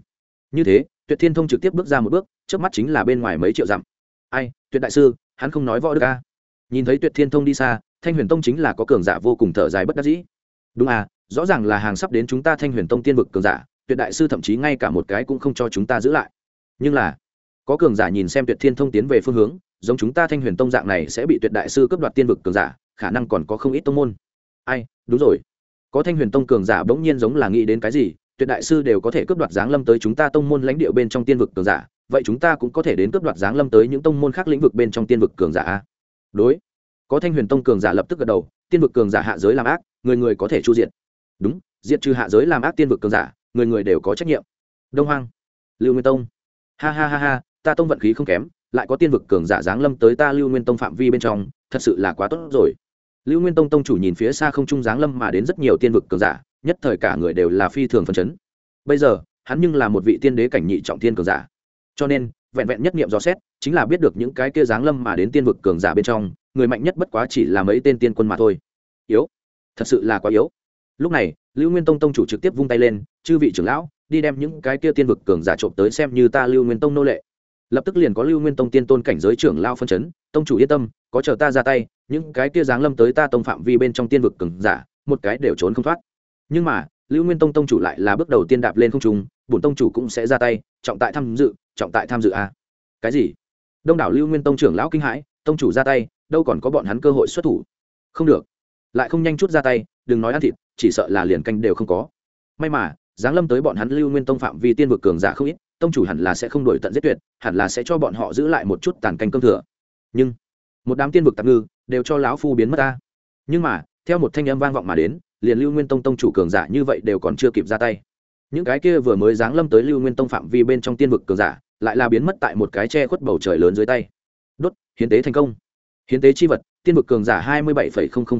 Như thế, tuyệt thiên thông trực tiếp bước ra một bước trước mắt chính là bên ngoài mấy triệu dặm. Ai, tuyệt đại sư, hắn không nói võ đức a. Nhìn thấy tuyệt thiên thông đi xa, thanh huyền tông chính là có cường giả vô cùng thở dài bất đắc dĩ. Đúng à rõ ràng là hàng sắp đến chúng ta thanh huyền tông tiên vực cường giả, tuyệt đại sư thậm chí ngay cả một cái cũng không cho chúng ta giữ lại. Nhưng là, có cường giả nhìn xem tuyệt thiên thông tiến về phương hướng, giống chúng ta thanh huyền tông dạng này sẽ bị tuyệt đại sư cướp đoạt tiên vực cường giả, khả năng còn có không ít tông môn. Ai, đúng rồi. Có thanh huyền tông cường giả bỗng nhiên giống là nghĩ đến cái gì, tuyệt đại sư đều có thể cướp đoạt giáng lâm tới chúng ta tông môn lãnh địa bên trong tiên vực cường giả vậy chúng ta cũng có thể đến cướp đoạt giáng lâm tới những tông môn khác lĩnh vực bên trong tiên vực cường giả đối. Có thanh huyền tông cường giả lập tức gật đầu, tiên vực cường giả hạ giới làm ác, người người có thể chu diện đúng diện trừ hạ giới làm ác tiên vực cường giả, người người đều có trách nhiệm. Đông hoang. Lưu nguyên tông. Ha ha ha ha, ta tông vận khí không kém, lại có tiên vực cường giả giáng lâm tới ta lưu nguyên tông phạm vi bên trong, thật sự là quá tốt rồi. Lưu nguyên tông tông chủ nhìn phía xa không trung giáng lâm mà đến rất nhiều tiên vực cường giả, nhất thời cả người đều là phi thường phấn chấn. Bây giờ, hắn nhưng là một vị tiên đế cảnh nhị trọng tiên cường giả cho nên, vẹn vẹn nhất niệm dò xét, chính là biết được những cái kia giáng lâm mà đến tiên vực cường giả bên trong, người mạnh nhất bất quá chỉ là mấy tên tiên quân mà thôi. Yếu. Thật sự là quá yếu. Lúc này, lưu nguyên tông tông chủ trực tiếp vung tay lên, chư vị trưởng lão, đi đem những cái kia tiên vực cường giả trộm tới xem như ta lưu nguyên tông nô lệ. Lập tức liền có lưu nguyên tông tiên tôn cảnh giới trưởng lao phân chấn, tông chủ yên tâm, có chờ ta ra tay, những cái kia giáng lâm tới ta tông phạm vi bên trong tiên vực cường giả, một cái đều trốn không thoát. Nhưng mà, lưu nguyên tông tông chủ lại là bước đầu tiên đạp lên không trung, bổn tông chủ cũng sẽ ra tay, trọng tại tham dự trọng tại tham dự a. À? cái gì? Đông đảo lưu nguyên tông trưởng lão kinh hãi, tông chủ ra tay, đâu còn có bọn hắn cơ hội xuất thủ? Không được. Lại không nhanh chút ra tay, đừng nói ăn thịt, chỉ sợ là liền canh đều không có. May mà, giáng lâm tới bọn hắn lưu nguyên tông phạm vi tiên vực cường giả không ít, tông chủ hẳn là sẽ không đổi tận giết tuyệt, hẳn là sẽ cho bọn họ giữ lại một chút tàn canh cơm thừa. Nhưng, một đám tiên vực tạm ngư đều cho lão phu biến mất ta. Nhưng mà, theo một thanh âm vang vọng mà đến, liền lưu nguyên tông tông chủ cường giả như vậy đều còn chưa kịp ra tay những cái kia vừa mới giáng lâm tới lưu nguyên tông phạm vi bên trong tiên vực cường giả, lại là biến mất tại một cái che khuất bầu trời lớn dưới tay. Đốt, hiến tế thành công. Hiến tế chi vật, tiên vực cường giả hai mươi bảy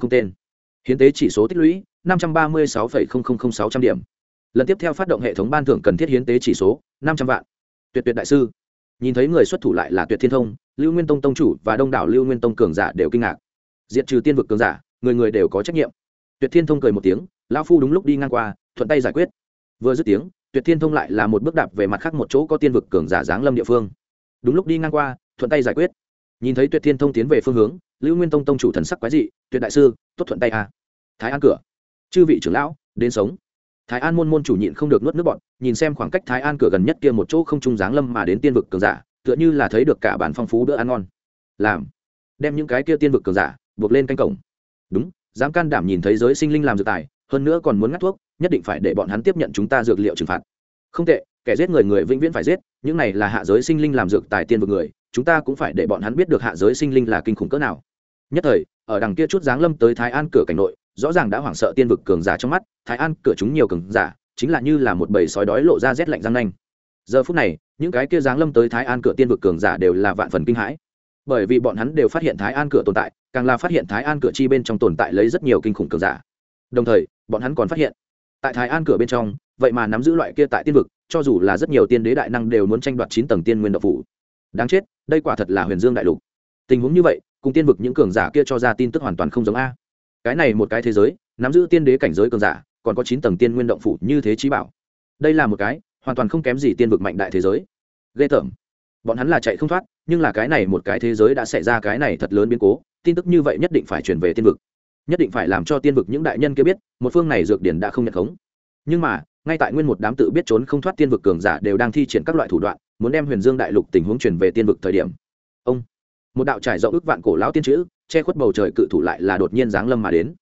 tên. Hiến tế chỉ số tích lũy, năm trăm ba mươi sáu sáu trăm điểm. Lần tiếp theo phát động hệ thống ban thưởng cần thiết hiến tế chỉ số, năm trăm vạn. Tuyệt tuyệt đại sư. Nhìn thấy người xuất thủ lại là tuyệt thiên thông, lưu nguyên tông tông chủ và đông đảo lưu nguyên tông cường giả đều kinh ngạc. Diệt trừ tiên vực cường giả, người người đều có trách nhiệm. Tuyệt thiên thông cười một tiếng, lão phu đúng lúc đi ngang qua, thuận tay giải quyết vừa dứt tiếng, tuyệt thiên thông lại là một bước đạp về mặt khác một chỗ có tiên vực cường giả giáng lâm địa phương. Đúng lúc đi ngang qua, thuận tay giải quyết. Nhìn thấy tuyệt thiên thông tiến về phương hướng, lưu nguyên tông tông chủ thần sắc quái dị, tuyệt đại sư, tốt thuận tay à. thái an cửa. Chư vị trưởng lão, đến sống. Thái an môn môn chủ nhịn không được nuốt nước bọn nhìn xem khoảng cách thái an cửa gần nhất kia một chỗ không trung giáng lâm mà đến tiên vực cường giả, tựa như là thấy được cả bản phong phú bữa ăn ngon. Làm. Đem những cái kia tiên vực cường giả buộc lên canh cổng. Đúng, dám can đảm nhìn thấy giới sinh linh làm dự tài hơn nữa còn muốn ngắt thuốc, nhất định phải để bọn hắn tiếp nhận chúng ta dược liệu trừng phạt. Không tệ, kẻ giết người người vĩnh viễn phải giết, những này là hạ giới sinh linh làm dược tài tiên vực người, chúng ta cũng phải để bọn hắn biết được hạ giới sinh linh là kinh khủng cỡ nào. Nhất thời, ở đằng kia chút giáng lâm tới thái an cửa cảnh nội, rõ ràng đã hoảng sợ tiên vực cường giả trong mắt, thái an cửa chúng nhiều cường giả, chính là như là một bầy sói đói lộ ra rét lạnh răng nanh. Giờ phút này, những cái kia giáng lâm tới thái an cửa tiên vực cường giả đều là vạn phần kinh hãi. Bởi vì bọn hắn đều phát hiện thái an cửa tồn tại, càng là phát hiện thái an cửa chi bên trong tồn tại lấy rất nhiều kinh khủng cường giả đồng thời, bọn hắn còn phát hiện, tại thái an cửa bên trong, vậy mà nắm giữ loại kia tại tiên vực, cho dù là rất nhiều tiên đế đại năng đều muốn tranh đoạt chín tầng tiên nguyên độc phủ. Đáng chết, đây quả thật là huyền dương đại lục. Tình huống như vậy, cùng tiên vực những cường giả kia cho ra tin tức hoàn toàn không giống a. Cái này một cái thế giới, nắm giữ tiên đế cảnh giới cường giả, còn có chín tầng tiên nguyên động phủ như thế trí bảo. Đây là một cái, hoàn toàn không kém gì tiên vực mạnh đại thế giới. Ghê tởm. Bọn hắn là chạy không thoát, nhưng là cái này một cái thế giới đã xảy ra cái này thật lớn biến cố, tin tức như vậy nhất định phải chuyển về tiên vực nhất định phải làm cho tiên vực những đại nhân kia biết, một phương này dược điển đã không nhận khống. Nhưng mà, ngay tại nguyên một đám tự biết trốn không thoát tiên vực cường giả đều đang thi triển các loại thủ đoạn, muốn đem huyền dương đại lục tình huống truyền về tiên vực thời điểm. Ông, một đạo trải rộng ước vạn cổ lão tiên chữ, che khuất bầu trời cự thủ lại là đột nhiên giáng lâm mà đến.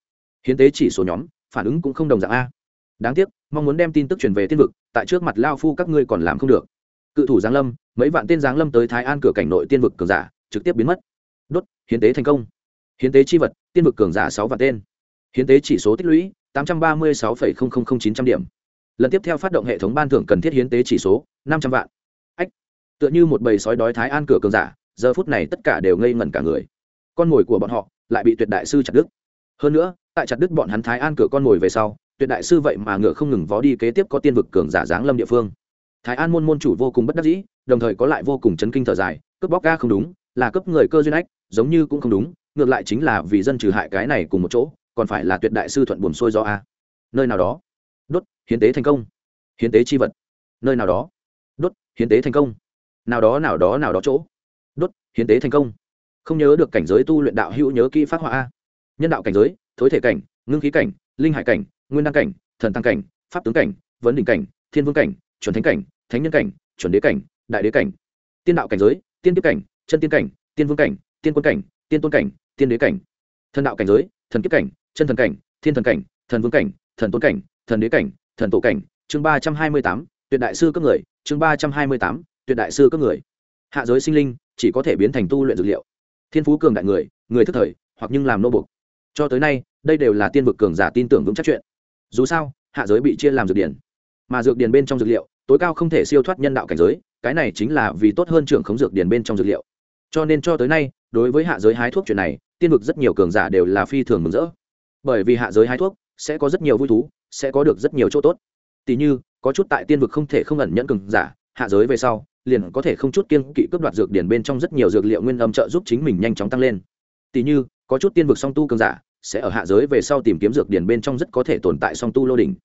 Hiến tế chỉ số nhóm, phản ứng cũng không đồng dạng a. Đáng tiếc, mong muốn đem tin tức truyền về tiên vực, tại trước mặt lao phu các ngươi còn làm không được. Cự thủ giáng lâm, mấy vạn tên giáng lâm tới thái an cửa cảnh nội tiên vực cường giả, trực tiếp biến mất. Đốt, hiến tế thành công hiến tế chi vật, tiên vực cường giả sáu vạn tên. Hiến tế chỉ số tích lũy, tám trăm ba mươi sáu chín trăm điểm. Lần tiếp theo phát động hệ thống ban thưởng cần thiết hiến tế chỉ số, năm trăm vạn. Ách, tựa như một bầy sói đói thái an cửa cường giả, giờ phút này tất cả đều ngây ngẩn cả người. Con mồi của bọn họ lại bị tuyệt đại sư chặt đứt. Hơn nữa, tại chặt đứt bọn hắn thái an cửa con mồi về sau, tuyệt đại sư vậy mà ngựa không ngừng vó đi kế tiếp có tiên vực cường giả giáng lâm địa phương. Thái an môn môn chủ vô cùng bất đắc dĩ, đồng thời có lại vô cùng chấn kinh thở dài, cướp bóc ca không đúng, là cướp người cơ duyên ách, giống như cũng không đúng ngược lại chính là vì dân trừ hại cái này cùng một chỗ, còn phải là tuyệt đại sư thuận buồn xuôi do a. Nơi nào đó. Đốt, hiến tế thành công. Hiến tế chi vật. Nơi nào đó. Đốt, hiến tế thành công. Nào đó nào đó nào đó chỗ. Đốt, hiến tế thành công. Không nhớ được cảnh giới tu luyện đạo hữu nhớ kỹ phát họa a. Nhân đạo cảnh giới, thối thể cảnh, ngưng khí cảnh, linh hải cảnh, nguyên đăng cảnh, thần tăng cảnh, pháp tướng cảnh, vấn đỉnh cảnh, thiên vương cảnh, chuẩn thánh cảnh, thánh nhân cảnh, chuẩn đế cảnh, đại đế cảnh. Tiên đạo cảnh giới, tiên tiếp cảnh, chân tiên cảnh, tiên vương cảnh, tiên quân cảnh, tiên tôn cảnh tiên đế cảnh, thần đạo cảnh giới, thần kiếp cảnh, chân thần cảnh, thiên thần cảnh, thần vương cảnh, thần tôn cảnh, thần đế cảnh, thần tổ cảnh. Chương ba trăm hai mươi tám, tuyệt đại sư cấp người. Chương ba trăm hai mươi tám, tuyệt đại sư cấp người. Hạ giới sinh linh chỉ có thể biến thành tu luyện dược liệu. Thiên phú cường đại người người thức thời, hoặc nhưng làm nô bục cho tới nay, đây đều là tiên vực cường giả tin tưởng vững chắc chuyện. Dù sao, hạ giới bị chia làm dược điển. Mà dược điển bên trong dược liệu, tối cao không thể siêu thoát nhân đạo cảnh giới, cái này chính là vì tốt hơn trưởng khống dược điển bên trong dược liệu. Cho nên cho tới nay, đối với hạ giới hái thuốc chuyện này tiên vực rất nhiều cường giả đều là phi thường mừng rỡ. Bởi vì hạ giới hái thuốc, sẽ có rất nhiều vui thú, sẽ có được rất nhiều chỗ tốt. Tỷ như, có chút tại tiên vực không thể không ẩn nhẫn cường giả, hạ giới về sau, liền có thể không chút kiên kỵ cướp đoạt dược điển bên trong rất nhiều dược liệu nguyên âm trợ giúp chính mình nhanh chóng tăng lên. Tỷ như, có chút tiên vực song tu cường giả, sẽ ở hạ giới về sau tìm kiếm dược điển bên trong rất có thể tồn tại song tu lô đỉnh.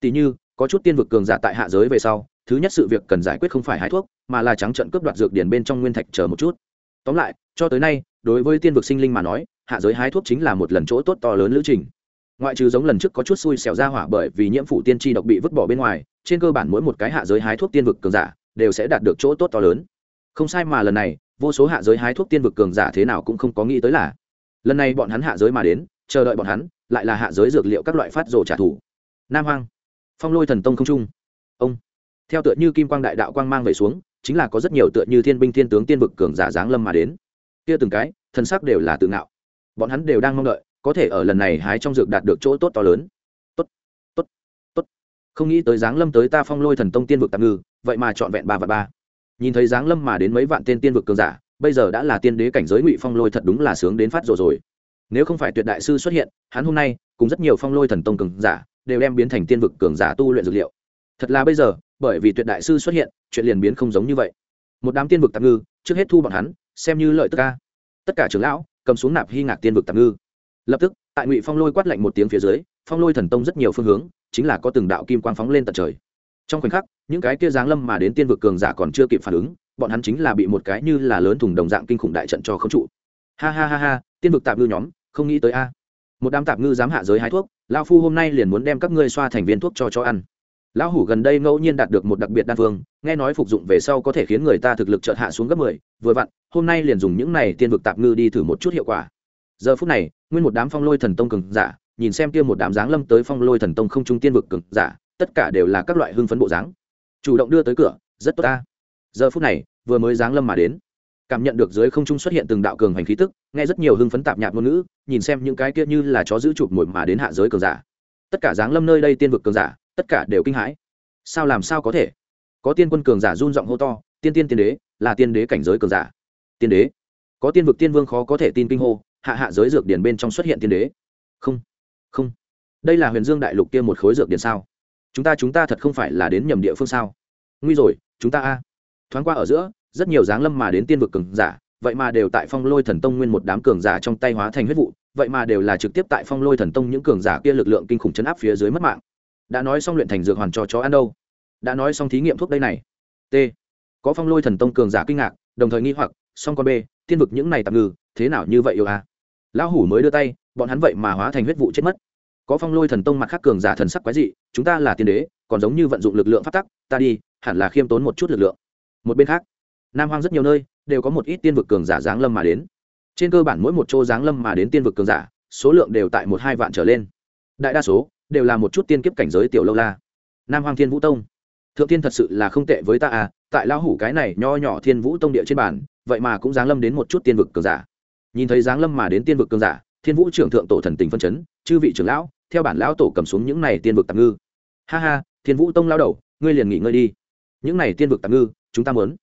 Tỷ như, có chút tiên vực cường giả tại hạ giới về sau, thứ nhất sự việc cần giải quyết không phải hái thuốc, mà là trắng trận cướp đoạt dược điển bên trong nguyên thạch chờ một chút. Tóm lại, cho tới nay đối với tiên vực sinh linh mà nói, hạ giới hái thuốc chính là một lần chỗ tốt to lớn lữ trình. Ngoại trừ giống lần trước có chút xui xẻo ra hỏa bởi vì nhiễm phủ tiên tri độc bị vứt bỏ bên ngoài, trên cơ bản mỗi một cái hạ giới hái thuốc tiên vực cường giả đều sẽ đạt được chỗ tốt to lớn. Không sai mà lần này, vô số hạ giới hái thuốc tiên vực cường giả thế nào cũng không có nghĩ tới là, lần này bọn hắn hạ giới mà đến, chờ đợi bọn hắn, lại là hạ giới dược liệu các loại phát rồ trả thù. Nam hoang, phong lôi thần tông không trung. Ông, theo tựa như kim quang đại đạo quang mang về xuống, chính là có rất nhiều tựa như thiên binh thiên tướng tiên vực cường giả giáng lâm mà đến kia từng cái, thân sắc đều là tự ngạo. Bọn hắn đều đang mong đợi, có thể ở lần này hái trong dược đạt được chỗ tốt to lớn. Tốt tốt tốt. Không nghĩ tới giáng lâm tới ta phong lôi thần tông tiên vực tạm ngư, vậy mà chọn vẹn ba và ba. Nhìn thấy giáng lâm mà đến mấy vạn tên tiên vực cường giả, bây giờ đã là tiên đế cảnh giới ngụy phong lôi thật đúng là sướng đến phát rồi rồi. Nếu không phải tuyệt đại sư xuất hiện, hắn hôm nay cùng rất nhiều phong lôi thần tông cường giả đều đem biến thành tiên vực cường giả tu luyện dược liệu. Thật là bây giờ, bởi vì tuyệt đại sư xuất hiện, chuyện liền biến không giống như vậy. Một đám tiên vực tạm ngư, trước hết thu bọn hắn xem như lợi tức ca. Tất cả trưởng lão cầm xuống nạp hy ngạc tiên vực tạm ngư. Lập tức, tại ngụy phong lôi quát lạnh một tiếng phía dưới, phong lôi thần tông rất nhiều phương hướng chính là có từng đạo kim quang phóng lên tận trời. Trong khoảnh khắc, những cái kia giáng lâm mà đến tiên vực cường giả còn chưa kịp phản ứng, bọn hắn chính là bị một cái như là lớn thùng đồng dạng kinh khủng đại trận cho không trụ. Ha ha ha ha, tiên vực tạp ngư nhóm, không nghĩ tới a. Một đám tạp ngư dám hạ giới hái thuốc, lão phu hôm nay liền muốn đem các ngươi xoa thành viên thuốc cho cho ăn lão hủ gần đây ngẫu nhiên đạt được một đặc biệt đan phương, nghe nói phục dụng về sau có thể khiến người ta thực lực chợt hạ xuống gấp mười, vừa vặn, hôm nay liền dùng những này tiên vực tạp ngư đi thử một chút hiệu quả. Giờ phút này, nguyên một đám phong lôi thần tông cường giả, nhìn xem kia một đám dáng lâm tới phong lôi thần tông không trung tiên vực cường giả, tất cả đều là các loại hưng phấn bộ dáng. Chủ động đưa tới cửa, rất tốt ta. Giờ phút này, vừa mới dáng lâm mà đến, cảm nhận được dưới không trung xuất hiện từng đạo cường hành khí tức, nghe rất nhiều hưng phấn tạp nhạt ngôn ngữ, nhìn xem những cái kia như là chó giữ chụp mồi mà đến hạ giới cường giả. Tất cả dáng lâm nơi đây tiên vực cường giả tất cả đều kinh hãi. Sao làm sao có thể? Có tiên quân cường giả run giọng hô to, tiên tiên tiên đế, là tiên đế cảnh giới cường giả. Tiên đế. Có tiên vực tiên vương khó có thể tin kinh hô, hạ hạ giới dược điển bên trong xuất hiện tiên đế. Không không. Đây là huyền dương đại lục kia một khối dược điển sao? Chúng ta chúng ta thật không phải là đến nhầm địa phương sao? Nguy rồi, chúng ta a. Thoáng qua ở giữa, rất nhiều dáng lâm mà đến tiên vực cường giả, vậy mà đều tại phong lôi thần tông nguyên một đám cường giả trong tay hóa thành huyết vụ, vậy mà đều là trực tiếp tại phong lôi thần tông những cường giả kia lực lượng kinh khủng chấn áp phía dưới mất mạng đã nói xong luyện thành dược hoàn cho chó ăn đâu? Đã nói xong thí nghiệm thuốc đây này. T. Có phong lôi thần tông cường giả kinh ngạc, đồng thời nghi hoặc, song con b, tiên vực những này tạm ngư, thế nào như vậy yêu a lão hủ mới đưa tay, bọn hắn vậy mà hóa thành huyết vụ chết mất. Có phong lôi thần tông mặt khác cường giả thần sắc quái dị, chúng ta là tiên đế, còn giống như vận dụng lực lượng phát tắc, ta đi, hẳn là khiêm tốn một chút lực lượng. Một bên khác, nam hoang rất nhiều nơi, đều có một ít tiên vực cường giả giáng lâm mà đến. Trên cơ bản mỗi một chỗ giáng lâm mà đến tiên vực cường giả, số lượng đều tại một hai vạn trở lên. Đại đa số đều là một chút tiên kiếp cảnh giới tiểu lâu la. Nam hoàng thiên vũ tông. Thượng tiên thật sự là không tệ với ta à tại lão hủ cái này nho nhỏ thiên vũ tông địa trên bản vậy mà cũng giáng lâm đến một chút tiên vực cường giả. Nhìn thấy giáng lâm mà đến tiên vực cường giả, thiên vũ trưởng thượng tổ thần tình phân chấn, chư vị trưởng lão, theo bản lão tổ cầm xuống những này tiên vực tạm ngư. Ha ha, thiên vũ tông lao đầu, ngươi liền nghỉ ngơi đi. Những này tiên vực tạm ngư, chúng ta muốn.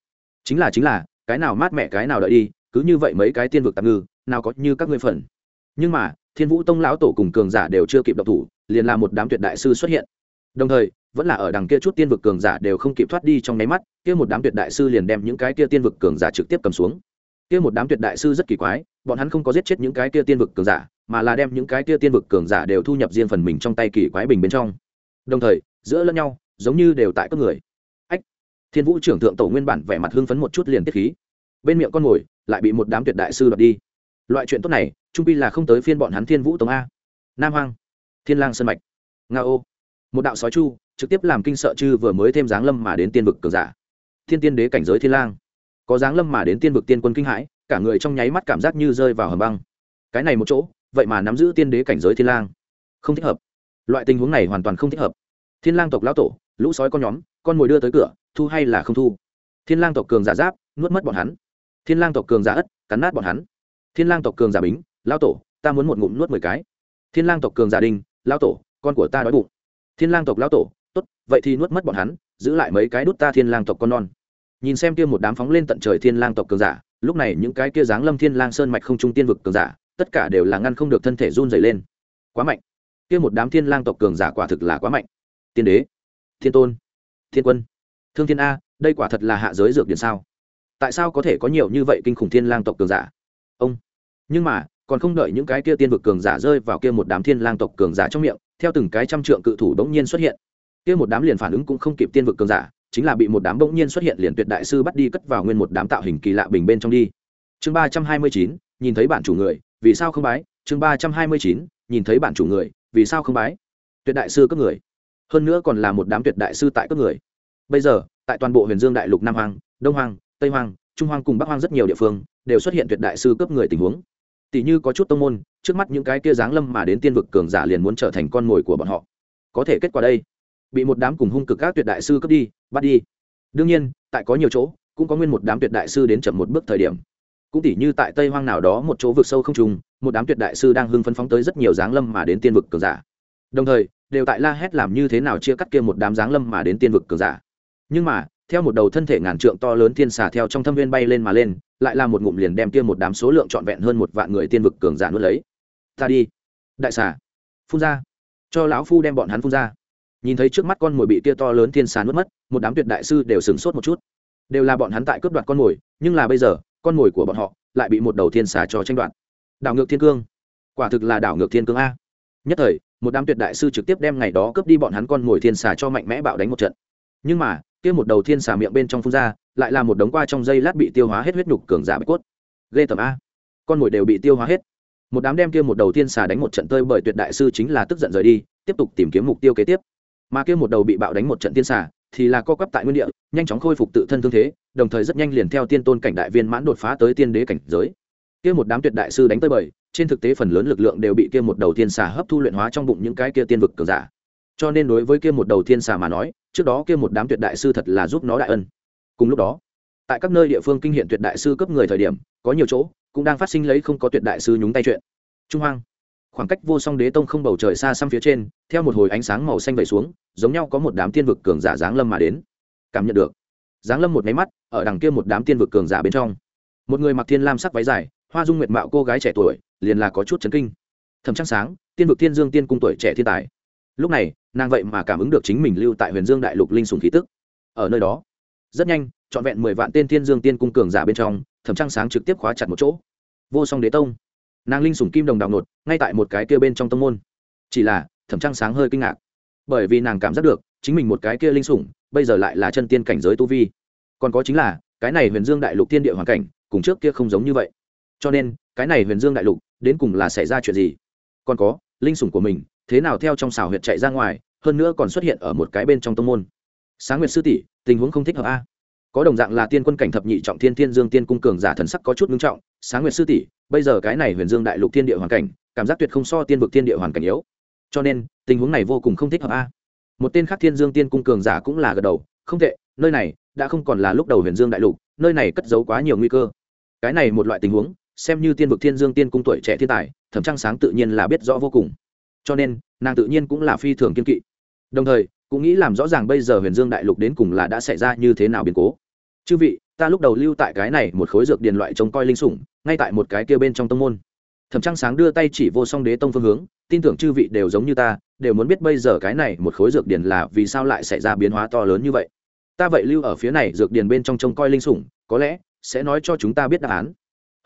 Chính là chính là, cái nào mát mẹ cái nào đợi đi, cứ như vậy mấy cái tiên vực tạm ngư, nào có như các ngươi phần. Nhưng mà thiên vũ tông lão tổ cùng cường giả đều chưa kịp độc thủ, liền là một đám tuyệt đại sư xuất hiện. Đồng thời, vẫn là ở đằng kia chút tiên vực cường giả đều không kịp thoát đi trong nháy mắt, kia một đám tuyệt đại sư liền đem những cái kia tiên vực cường giả trực tiếp cầm xuống. Kia một đám tuyệt đại sư rất kỳ quái, bọn hắn không có giết chết những cái kia tiên vực cường giả, mà là đem những cái kia tiên vực cường giả đều thu nhập riêng phần mình trong tay kỳ quái bình bên trong. Đồng thời, giữa lẫn nhau, giống như đều tại các người. Ách! Thiên vũ trưởng thượng tổ nguyên bản vẻ mặt hưng phấn một chút liền tiết khí. Bên miệng con mồi lại bị một đám tuyệt đại sư đoạt đi loại chuyện tốt này, trung pi là không tới phiên bọn hắn thiên vũ tống a. Nam hoang, thiên lang sơn mạch, nga ô. Một đạo sói chu, trực tiếp làm kinh sợ chư vừa mới thêm dáng lâm mà đến tiên vực cường giả. Thiên tiên đế cảnh giới thiên lang. Có dáng lâm mà đến tiên vực tiên quân kinh hãi, cả người trong nháy mắt cảm giác như rơi vào hầm băng. Cái này một chỗ, vậy mà nắm giữ tiên đế cảnh giới thiên lang. Không thích hợp. Loại tình huống này hoàn toàn không thích hợp. Thiên lang tộc lão tổ, lũ sói con nhóm, con mồi đưa tới cửa, thu hay là không thu? Thiên lang tộc cường giả giáp, nuốt mất bọn hắn. Thiên lang tộc cường giả ất, cắn nát bọn hắn thiên lang tộc cường giả bính, lão tổ, ta muốn một ngụm nuốt mười cái. Thiên lang tộc cường giả đinh lão tổ, con của ta đói bụng. Thiên lang tộc lão tổ, tốt, vậy thì nuốt mất bọn hắn, giữ lại mấy cái đút ta thiên lang tộc con non. Nhìn xem kia một đám phóng lên tận trời thiên lang tộc cường giả, lúc này những cái kia dáng lâm thiên lang sơn mạch không trung tiên vực cường giả, tất cả đều là ngăn không được thân thể run rẩy lên. Quá mạnh. Kia một đám thiên lang tộc cường giả quả thực là quá mạnh. Tiên đế, thiên tôn, thiên quân, thương thiên a, đây quả thật là hạ giới dược điển sao? Tại sao có thể có nhiều như vậy kinh khủng thiên lang tộc cường giả? Ông. Nhưng mà, còn không đợi những cái kia tiên vực cường giả rơi vào kia một đám thiên lang tộc cường giả trong miệng, theo từng cái trăm trượng cự thủ bỗng nhiên xuất hiện. Kia một đám liền phản ứng cũng không kịp tiên vực cường giả, chính là bị một đám bỗng nhiên xuất hiện liền tuyệt đại sư bắt đi cất vào nguyên một đám tạo hình kỳ lạ bình bên trong đi. Chương ba trăm hai mươi chín, nhìn thấy bản chủ người, vì sao không bái? Chương ba trăm hai mươi chín, nhìn thấy bản chủ người, vì sao không bái? Tuyệt đại sư cấp người. Hơn nữa còn là một đám tuyệt đại sư tại cấp người. Bây giờ, tại toàn bộ huyền dương đại lục nam hoàng đông hoàng tây hoàng trung hoàng cùng bắc hoàng rất nhiều địa phương đều xuất hiện tuyệt đại sư cấp người tình huống. Tỷ như có chút tông môn, trước mắt những cái kia giáng lâm mà đến tiên vực cường giả liền muốn trở thành con mồi của bọn họ. Có thể kết quả đây, bị một đám cùng hung cực các tuyệt đại sư cướp đi, bắt đi. Đương nhiên, tại có nhiều chỗ, cũng có nguyên một đám tuyệt đại sư đến chậm một bước thời điểm. Cũng tỉ như tại tây hoang nào đó một chỗ vực sâu không trùng một đám tuyệt đại sư đang hưng phấn phóng tới rất nhiều giáng lâm mà đến tiên vực cường giả. Đồng thời, đều tại la hét làm như thế nào chia cắt kia một đám giáng lâm mà đến tiên vực cường giả. Nhưng mà, theo một đầu thân thể ngàn trượng to lớn thiên xà theo trong thâm viên bay lên mà lên lại là một ngụm liền đem kia một đám số lượng trọn vẹn hơn một vạn người tiên vực cường giả nuốt lấy. Ta đi. Đại xà. Phun ra. Cho lão phu đem bọn hắn phun ra. Nhìn thấy trước mắt con mồi bị tia to lớn thiên xà nuốt mất, một đám tuyệt đại sư đều sửng sốt một chút. Đều là bọn hắn tại cướp đoạt con mồi, nhưng là bây giờ, con mồi của bọn họ lại bị một đầu thiên xà cho tranh đoạt. Đảo ngược thiên cương. Quả thực là đảo ngược thiên cương a. Nhất thời, một đám tuyệt đại sư trực tiếp đem ngày đó cướp đi bọn hắn con mồi thiên xà cho mạnh mẽ bạo đánh một trận. Nhưng mà kia một đầu thiên xà miệng bên trong phun ra, lại là một đống qua trong dây lát bị tiêu hóa hết huyết nhục cường giả bạch cốt. Ghê tầm a. Con mồi đều bị tiêu hóa hết. Một đám đem kia một đầu thiên xà đánh một trận tơi bởi tuyệt đại sư chính là tức giận rời đi, tiếp tục tìm kiếm mục tiêu kế tiếp. Mà kia một đầu bị bạo đánh một trận thiên xà thì là co quắp tại nguyên địa, nhanh chóng khôi phục tự thân thương thế, đồng thời rất nhanh liền theo tiên tôn cảnh đại viên mãn đột phá tới tiên đế cảnh giới. Kia một đám tuyệt đại sư đánh tới bởi trên thực tế phần lớn lực lượng đều bị kia một đầu thiên xà hấp thu luyện hóa trong bụng những cái kia tiên vực cường giả cho nên đối với kia một đầu thiên xà mà nói, trước đó kia một đám tuyệt đại sư thật là giúp nó đại ân. Cùng lúc đó, tại các nơi địa phương kinh hiện tuyệt đại sư cấp người thời điểm, có nhiều chỗ cũng đang phát sinh lấy không có tuyệt đại sư nhúng tay chuyện. Trung hoang, khoảng cách vô song đế tông không bầu trời xa xăm phía trên, theo một hồi ánh sáng màu xanh vẩy xuống, giống nhau có một đám tiên vực cường giả giáng lâm mà đến. Cảm nhận được, giáng lâm một máy mắt, ở đằng kia một đám tiên vực cường giả bên trong, một người mặc thiên lam sắc váy dài, hoa dung nguyệt mạo cô gái trẻ tuổi, liền là có chút chấn kinh. Thầm trăng sáng, tiên vực thiên dương tiên cung tuổi trẻ thiên tài lúc này, nàng vậy mà cảm ứng được chính mình lưu tại huyền dương đại lục linh sùng khí tức. Ở nơi đó, rất nhanh, trọn vẹn mười vạn tên thiên dương tiên cung cường giả bên trong, thẩm trăng sáng trực tiếp khóa chặt một chỗ. Vô song đế tông. Nàng linh sùng kim đồng đào nột, ngay tại một cái kia bên trong tông môn. Chỉ là, thẩm trăng sáng hơi kinh ngạc, bởi vì nàng cảm giác được, chính mình một cái kia linh sủng, bây giờ lại là chân tiên cảnh giới tu vi. Còn có chính là, cái này huyền dương đại lục tiên địa hoàn cảnh, cùng trước kia không giống như vậy. Cho nên, cái này huyền dương đại lục, đến cùng là xảy ra chuyện gì? Còn có, linh sủng của mình thế nào theo trong xảo huyệt chạy ra ngoài, hơn nữa còn xuất hiện ở một cái bên trong tông môn. Sáng nguyệt sư tỷ, tình huống không thích hợp a. Có đồng dạng là tiên quân cảnh thập nhị trọng thiên thiên dương tiên cung cường giả thần sắc có chút ngưng trọng, sáng nguyệt sư tỷ, bây giờ cái này huyền dương đại lục thiên địa hoàn cảnh, cảm giác tuyệt không so tiên vực thiên địa hoàn cảnh yếu. Cho nên, tình huống này vô cùng không thích hợp a. Một tên khác thiên dương tiên cung cường giả cũng là gật đầu, không tệ, nơi này đã không còn là lúc đầu huyền dương đại lục, nơi này cất giấu quá nhiều nguy cơ. Cái này một loại tình huống, xem như tiên vực thiên dương tiên cung tuổi trẻ thiên tài, thẩm trăng sáng tự nhiên là biết rõ vô cùng cho nên nàng tự nhiên cũng là phi thường kiên kỵ đồng thời cũng nghĩ làm rõ ràng bây giờ huyền dương đại lục đến cùng là đã xảy ra như thế nào biến cố chư vị ta lúc đầu lưu tại cái này một khối dược điền loại trông coi linh sủng ngay tại một cái kia bên trong tông môn thẩm trăng sáng đưa tay chỉ vô song đế tông phương hướng tin tưởng chư vị đều giống như ta đều muốn biết bây giờ cái này một khối dược điền là vì sao lại xảy ra biến hóa to lớn như vậy ta vậy lưu ở phía này dược điền bên trong trông coi linh sủng có lẽ sẽ nói cho chúng ta biết đáp án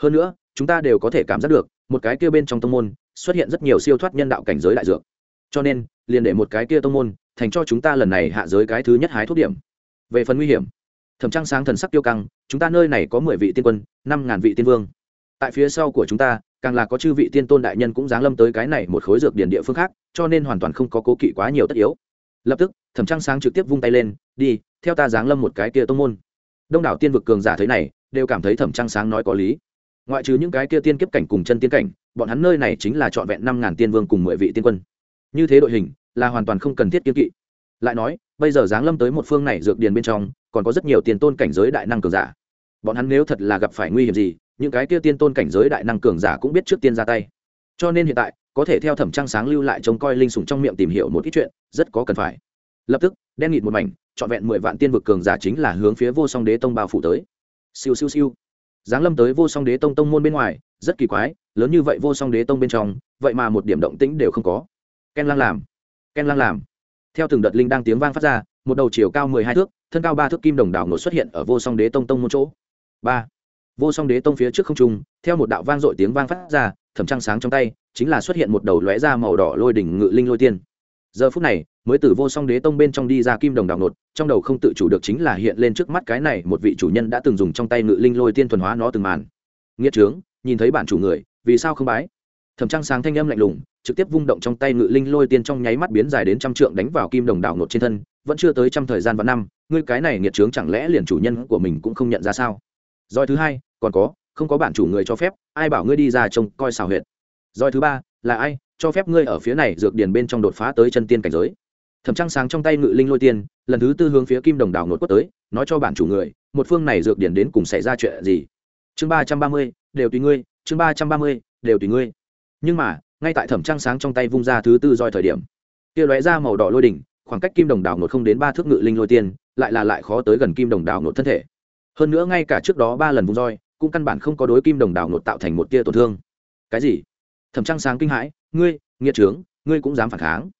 hơn nữa chúng ta đều có thể cảm giác được một cái kia bên trong tông môn xuất hiện rất nhiều siêu thoát nhân đạo cảnh giới đại dược. Cho nên, liền để một cái kia tông môn thành cho chúng ta lần này hạ giới cái thứ nhất hái thuốc điểm. Về phần nguy hiểm, thẩm trang sáng thần sắc tiêu căng, chúng ta nơi này có mười vị tiên quân, năm ngàn vị tiên vương. Tại phía sau của chúng ta, càng là có chư vị tiên tôn đại nhân cũng giáng lâm tới cái này một khối dược điển địa phương khác, cho nên hoàn toàn không có cố kỵ quá nhiều tất yếu. Lập tức, thẩm trang sáng trực tiếp vung tay lên, đi, theo ta giáng lâm một cái kia tông môn. Đông đảo tiên vực cường giả thế này, đều cảm thấy thẩm trang sáng nói có lý. Ngoại trừ những cái kia tiên kiếp cảnh cùng chân tiên cảnh bọn hắn nơi này chính là trọn vẹn năm ngàn tiên vương cùng mười vị tiên quân. Như thế đội hình, là hoàn toàn không cần thiết kiên kỵ. Lại nói, bây giờ giáng lâm tới một phương này dược điền bên trong, còn có rất nhiều tiền tôn cảnh giới đại năng cường giả. Bọn hắn nếu thật là gặp phải nguy hiểm gì, những cái kia tiên tôn cảnh giới đại năng cường giả cũng biết trước tiên ra tay. Cho nên hiện tại, có thể theo thẩm trang sáng lưu lại trông coi linh sủng trong miệng tìm hiểu một ít chuyện, rất có cần phải. Lập tức, đen nghịt một mảnh, trọn vẹn mười vạn tiên vực cường giả chính là hướng phía vô song đế tông bao phủ tới. Siêu siêu siêu giáng lâm tới vô song đế tông tông môn bên ngoài, rất kỳ quái, lớn như vậy vô song đế tông bên trong, vậy mà một điểm động tĩnh đều không có. Ken lang làm. Ken lang làm. Theo từng đợt linh đang tiếng vang phát ra, một đầu chiều cao mười hai thước, thân cao ba thước kim đồng đảo nổ xuất hiện ở vô song đế tông tông môn chỗ. Ba. Vô song đế tông phía trước không trung, theo một đạo vang dội tiếng vang phát ra, thẩm trăng sáng trong tay, chính là xuất hiện một đầu lóe ra màu đỏ lôi đỉnh ngự linh lôi tiên giờ phút này, mới từ vô song đế tông bên trong đi ra kim đồng đào nột, trong đầu không tự chủ được chính là hiện lên trước mắt cái này một vị chủ nhân đã từng dùng trong tay ngự linh lôi tiên thuần hóa nó từng màn. Nghĩa trướng, nhìn thấy bản chủ người, vì sao không bái? Thẩm trăng sáng thanh âm lạnh lùng, trực tiếp vung động trong tay ngự linh lôi tiên trong nháy mắt biến dài đến trăm trượng đánh vào kim đồng đào nột trên thân, vẫn chưa tới trăm thời gian và năm, ngươi cái này nghiệt trướng chẳng lẽ liền chủ nhân của mình cũng không nhận ra sao? Roi thứ hai, còn có, không có bản chủ người cho phép, ai bảo ngươi đi ra trông coi xào huyệt? Roi thứ ba, là ai? Cho phép ngươi ở phía này dược điền bên trong đột phá tới chân tiên cảnh giới. Thẩm trăng sáng trong tay ngự linh lôi tiên, lần thứ tư hướng phía kim đồng đào nột quất tới, nói cho bản chủ người, một phương này dược điền đến cùng xảy ra chuyện gì? Chương ba trăm ba mươi, đều tùy ngươi, chương ba trăm ba mươi, đều tùy ngươi. Nhưng mà, ngay tại thẩm trăng sáng trong tay vung ra thứ tư roi thời điểm, kia lóe ra màu đỏ lôi đỉnh, khoảng cách kim đồng đào nột không đến ba thước ngự linh lôi tiên, lại là lại khó tới gần kim đồng đào nột thân thể. Hơn nữa ngay cả trước đó ba lần vung roi, cũng căn bản không có đối kim đồng đào nột tạo thành một tia tổn thương. Cái gì? Thẩm trăng sáng kinh hãi ngươi, nghiệt trướng, ngươi cũng dám phản kháng.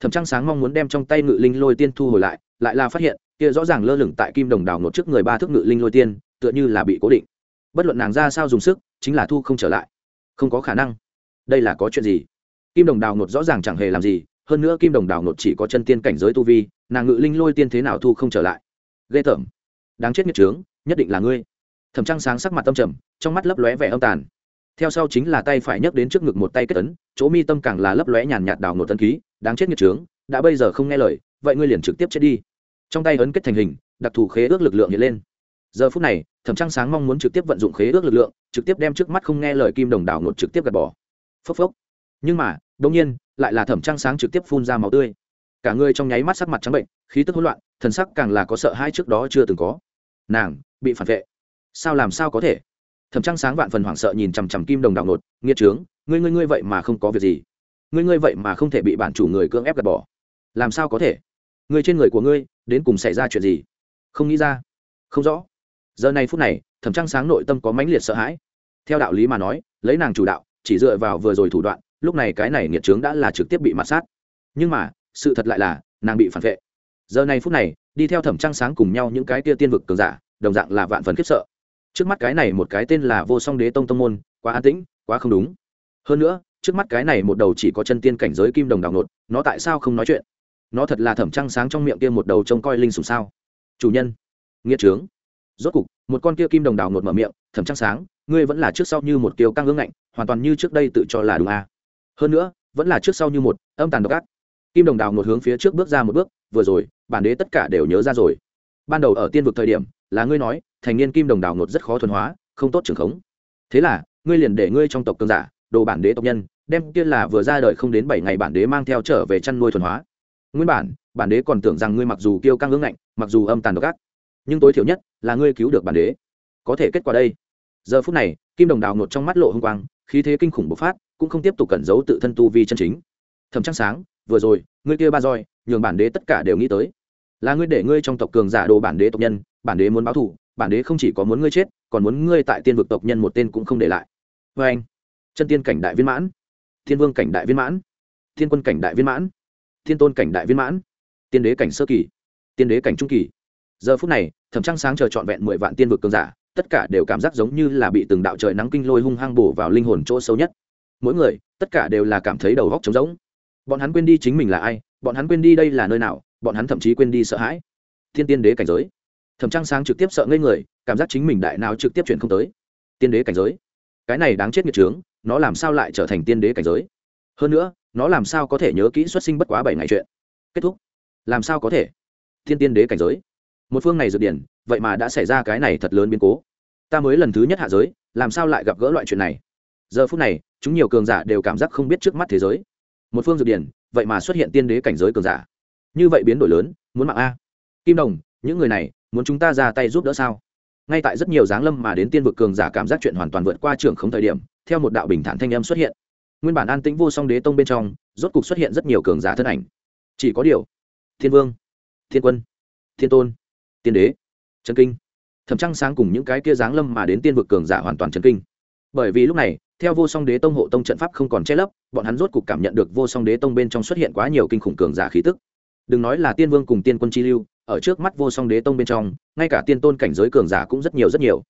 Thẩm trăng sáng mong muốn đem trong tay ngự linh lôi tiên thu hồi lại lại là phát hiện, kia rõ ràng lơ lửng tại kim đồng đào nột trước người ba thước ngự linh lôi tiên, tựa như là bị cố định. Bất luận nàng ra sao dùng sức, chính là thu không trở lại. Không có khả năng. Đây là có chuyện gì? Kim đồng đào nột rõ ràng chẳng hề làm gì, hơn nữa kim đồng đào nột chỉ có chân tiên cảnh giới tu vi, nàng ngự linh lôi tiên thế nào thu không trở lại? Ghê tởm. Đáng chết nghiệt trướng, nhất định là ngươi. Thẩm trăng sáng sắc mặt tâm trầm, trong mắt lấp lóe vẻ âm tàn theo sau chính là tay phải nhấc đến trước ngực một tay kết ấn chỗ mi tâm càng là lấp lóe nhàn nhạt đào nổ tân khí, đáng chết nghiệt trướng đã bây giờ không nghe lời vậy ngươi liền trực tiếp chết đi. Trong tay ấn kết thành hình đặc thù khế ước lực lượng hiện lên. Giờ phút này thẩm trăng sáng mong muốn trực tiếp vận dụng khế ước lực lượng trực tiếp đem trước mắt không nghe lời kim đồng đảo nột trực tiếp gạt bỏ. Phốc phốc. Nhưng mà đ nhiên lại là thẩm trăng sáng trực tiếp phun ra máu tươi. Cả người trong nháy mắt sắc mặt trắng bệnh khí tức hỗn loạn thần sắc càng là có sợ hai trước đó chưa từng có. Nàng bị phản vệ. Sao làm sao có thể? Thẩm trăng sáng vạn phần hoảng sợ nhìn chằm chằm kim đồng đào nột nghiệt trướng, ngươi ngươi ngươi vậy mà không có việc gì. Ngươi ngươi vậy mà không thể bị bản chủ người cưỡng ép gạt bỏ. Làm sao có thể? Người trên người của ngươi, đến cùng xảy ra chuyện gì? Không nghĩ ra. Không rõ. Giờ này phút này thẩm trăng sáng nội tâm có mãnh liệt sợ hãi. Theo đạo lý mà nói, lấy nàng chủ đạo, chỉ dựa vào vừa rồi thủ đoạn, lúc này cái này nghiệt trướng đã là trực tiếp bị mặt sát. Nhưng mà, sự thật lại là, nàng bị phản vệ. Giờ này phút này, đi theo thẩm trăng sáng cùng nhau những cái tia tiên vực cường giả, đồng dạng là vạn phần khiếp sợ trước mắt cái này một cái tên là vô song đế tông tông môn, quá an tĩnh, quá không đúng. Hơn nữa, trước mắt cái này một đầu chỉ có chân tiên cảnh giới kim đồng đào nột, nó tại sao không nói chuyện? Nó thật là thẩm trăng sáng trong miệng kia một đầu trông coi linh sùng sao? Chủ nhân nghĩa trướng. Rốt cục, một con kia kim đồng đào nột mở miệng, thẩm trăng sáng, ngươi vẫn là trước sau như một kiều căng ương ngạnh, hoàn toàn như trước đây tự cho là đúng a à. hơn nữa, vẫn là trước sau như một, âm tàn độc ác. Kim đồng đào nột hướng phía trước bước ra một bước, vừa rồi, bản đế tất cả đều nhớ ra rồi. Ban đầu ở tiên vực thời điểm là ngươi nói, thành niên kim đồng đào ngột rất khó thuần hóa, không tốt trường khống. Thế là, ngươi liền để ngươi trong tộc cương giả, đồ bản đế tộc nhân, đem kia là vừa ra đời không đến bảy ngày bản đế mang theo trở về chăn nuôi thuần hóa. Nguyên bản bản đế còn tưởng rằng ngươi mặc dù kiêu căng ngưỡng ngạnh, mặc dù âm tàn độc ác, nhưng tối thiểu nhất là ngươi cứu được bản đế. Có thể kết quả đây. Giờ phút này, kim đồng đào ngột trong mắt lộ h ư n g quang, khí thế kinh khủng bộc phát, cũng không tiếp tục cẩn giấu tự thân tu vi chân chính. Thầm trăng sáng, vừa rồi, ngươi kia ba roi, nhường bản đế tất cả đều nghĩ tới. Là ngươi để ngươi trong tộc cường giả đồ bản đế tộc nhân bản đế muốn báo thù, bản đế không chỉ có muốn ngươi chết, còn muốn ngươi tại tiên vực tộc nhân một tên cũng không để lại. Vê anh. Chân tiên cảnh đại viên mãn. Thiên vương cảnh đại viên mãn. Thiên quân cảnh đại viên mãn. Thiên tôn cảnh đại viên mãn. Tiên đế cảnh sơ kỳ. Tiên đế cảnh trung kỳ. Giờ phút này, thẩm trăng sáng chờ trọn vẹn mười vạn tiên vực cường giả, tất cả đều cảm giác giống như là bị từng đạo trời nắng kinh lôi hung hăng bổ vào linh hồn chỗ sâu nhất. Mỗi người, tất cả đều là cảm thấy đầu góc trống rỗng. Bọn hắn quên đi chính mình là ai, bọn hắn quên đi đây là nơi nào, bọn hắn thậm chí quên đi sợ hãi. Thiên tiên đế cảnh giới thẩm trăng sáng trực tiếp sợ ngây người, cảm giác chính mình đại nào trực tiếp chuyển không tới. Tiên đế cảnh giới. Cái này đáng chết nghiệt trướng nó làm sao lại trở thành tiên đế cảnh giới? Hơn nữa, nó làm sao có thể nhớ kỹ xuất sinh bất quá bảy ngày chuyện? Kết thúc. Làm sao có thể? Thiên tiên đế cảnh giới. Một phương này dược điển, vậy mà đã xảy ra cái này thật lớn biến cố. Ta mới lần thứ nhất hạ giới, làm sao lại gặp gỡ loại chuyện này? Giờ phút này, chúng nhiều cường giả đều cảm giác không biết trước mắt thế giới. Một phương dược điển, vậy mà xuất hiện tiên đế cảnh giới cường giả. Như vậy biến đổi lớn, muốn mạng a. Kim đồng, những người này muốn chúng ta ra tay giúp đỡ sao? Ngay tại rất nhiều dáng lâm mà đến tiên vực cường giả cảm giác chuyện hoàn toàn vượt qua trưởng không thời điểm, theo một đạo bình thản thanh âm xuất hiện. Nguyên bản an tĩnh vô song đế tông bên trong, rốt cục xuất hiện rất nhiều cường giả thân ảnh. Chỉ có điều, thiên vương, thiên quân, thiên tôn, tiên đế trần kinh, thẩm trăng sáng cùng những cái kia giáng lâm mà đến tiên vực cường giả hoàn toàn trần kinh. Bởi vì lúc này, theo vô song đế tông hộ tông trận pháp không còn che lấp, bọn hắn rốt cục cảm nhận được vô song đế tông bên trong xuất hiện quá nhiều kinh khủng cường giả khí tức. Đừng nói là tiên vương cùng tiên quân chi lưu ở trước mắt vô song đế tông bên trong, ngay cả tiên tôn cảnh giới cường giả cũng rất nhiều rất nhiều.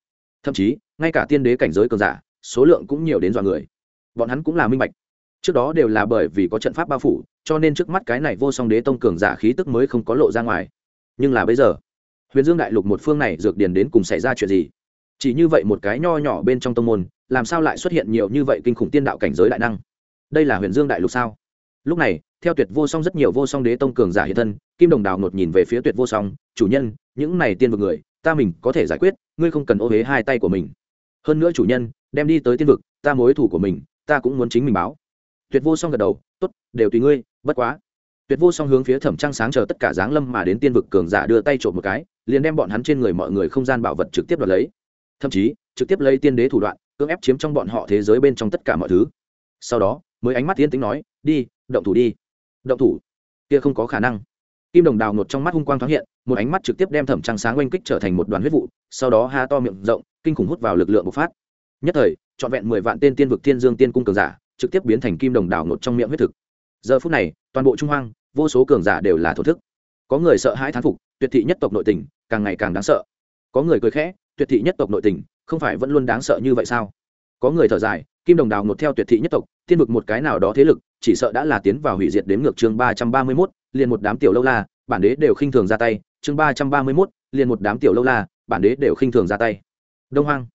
Thậm chí, ngay cả tiên đế cảnh giới cường giả, số lượng cũng nhiều đến dọa người. Bọn hắn cũng là minh bạch. Trước đó đều là bởi vì có trận pháp bao phủ, cho nên trước mắt cái này vô song đế tông cường giả khí tức mới không có lộ ra ngoài. Nhưng là bây giờ, huyền dương đại lục một phương này dược điền đến cùng xảy ra chuyện gì? Chỉ như vậy một cái nho nhỏ bên trong tông môn, làm sao lại xuất hiện nhiều như vậy kinh khủng tiên đạo cảnh giới đại năng? Đây là huyền dương đại lục sao? Lúc này theo tuyệt vô song rất nhiều vô song đế tông cường giả hiện thân, kim đồng đào ngột nhìn về phía tuyệt vô song, chủ nhân, những này tiên vực người, ta mình có thể giải quyết, ngươi không cần ô huế hai tay của mình. Hơn nữa chủ nhân, đem đi tới tiên vực, ta mối thủ của mình, ta cũng muốn chính mình báo. Tuyệt vô song gật đầu, tốt, đều tùy ngươi, bất quá. Tuyệt vô song hướng phía thẩm trăng sáng chờ tất cả giáng lâm mà đến tiên vực cường giả đưa tay trộm một cái, liền đem bọn hắn trên người mọi người không gian bảo vật trực tiếp đoạt lấy. Thậm chí, trực tiếp lấy tiên đế thủ đoạn, cưỡng ép chiếm trong bọn họ thế giới bên trong tất cả mọi thứ. Sau đó, mới ánh mắt tiên tính nói, đi, động thủ đi động thủ. Kia không có khả năng. Kim đồng đào ngột trong mắt hung quang thoáng hiện, một ánh mắt trực tiếp đem thẩm trăng sáng oanh kích trở thành một đoàn huyết vụ, sau đó ha to miệng rộng, kinh khủng hút vào lực lượng bộc phát. Nhất thời, trọn vẹn mười vạn tên tiên vực thiên dương tiên cung cường giả trực tiếp biến thành kim đồng đảo ngột trong miệng huyết thực. Giờ phút này, toàn bộ trung hoang, vô số cường giả đều là thổ thức. Có người sợ hãi thán phục, tuyệt thị nhất tộc nội tình, càng ngày càng đáng sợ. Có người cười khẽ, tuyệt thị nhất tộc nội tình, không phải vẫn luôn đáng sợ như vậy sao? Có người thở dài kim đồng đào ngột theo tuyệt thị nhất tộc tiên vực một cái nào đó thế lực, chỉ sợ đã là tiến vào hủy diệt đến ngược chương ba trăm ba mươi mốt, liền một đám tiểu lâu la, bản đế đều khinh thường ra tay. Chương ba trăm ba mươi mốt, liền một đám tiểu lâu la, bản đế đều khinh thường ra tay. Đông hoang.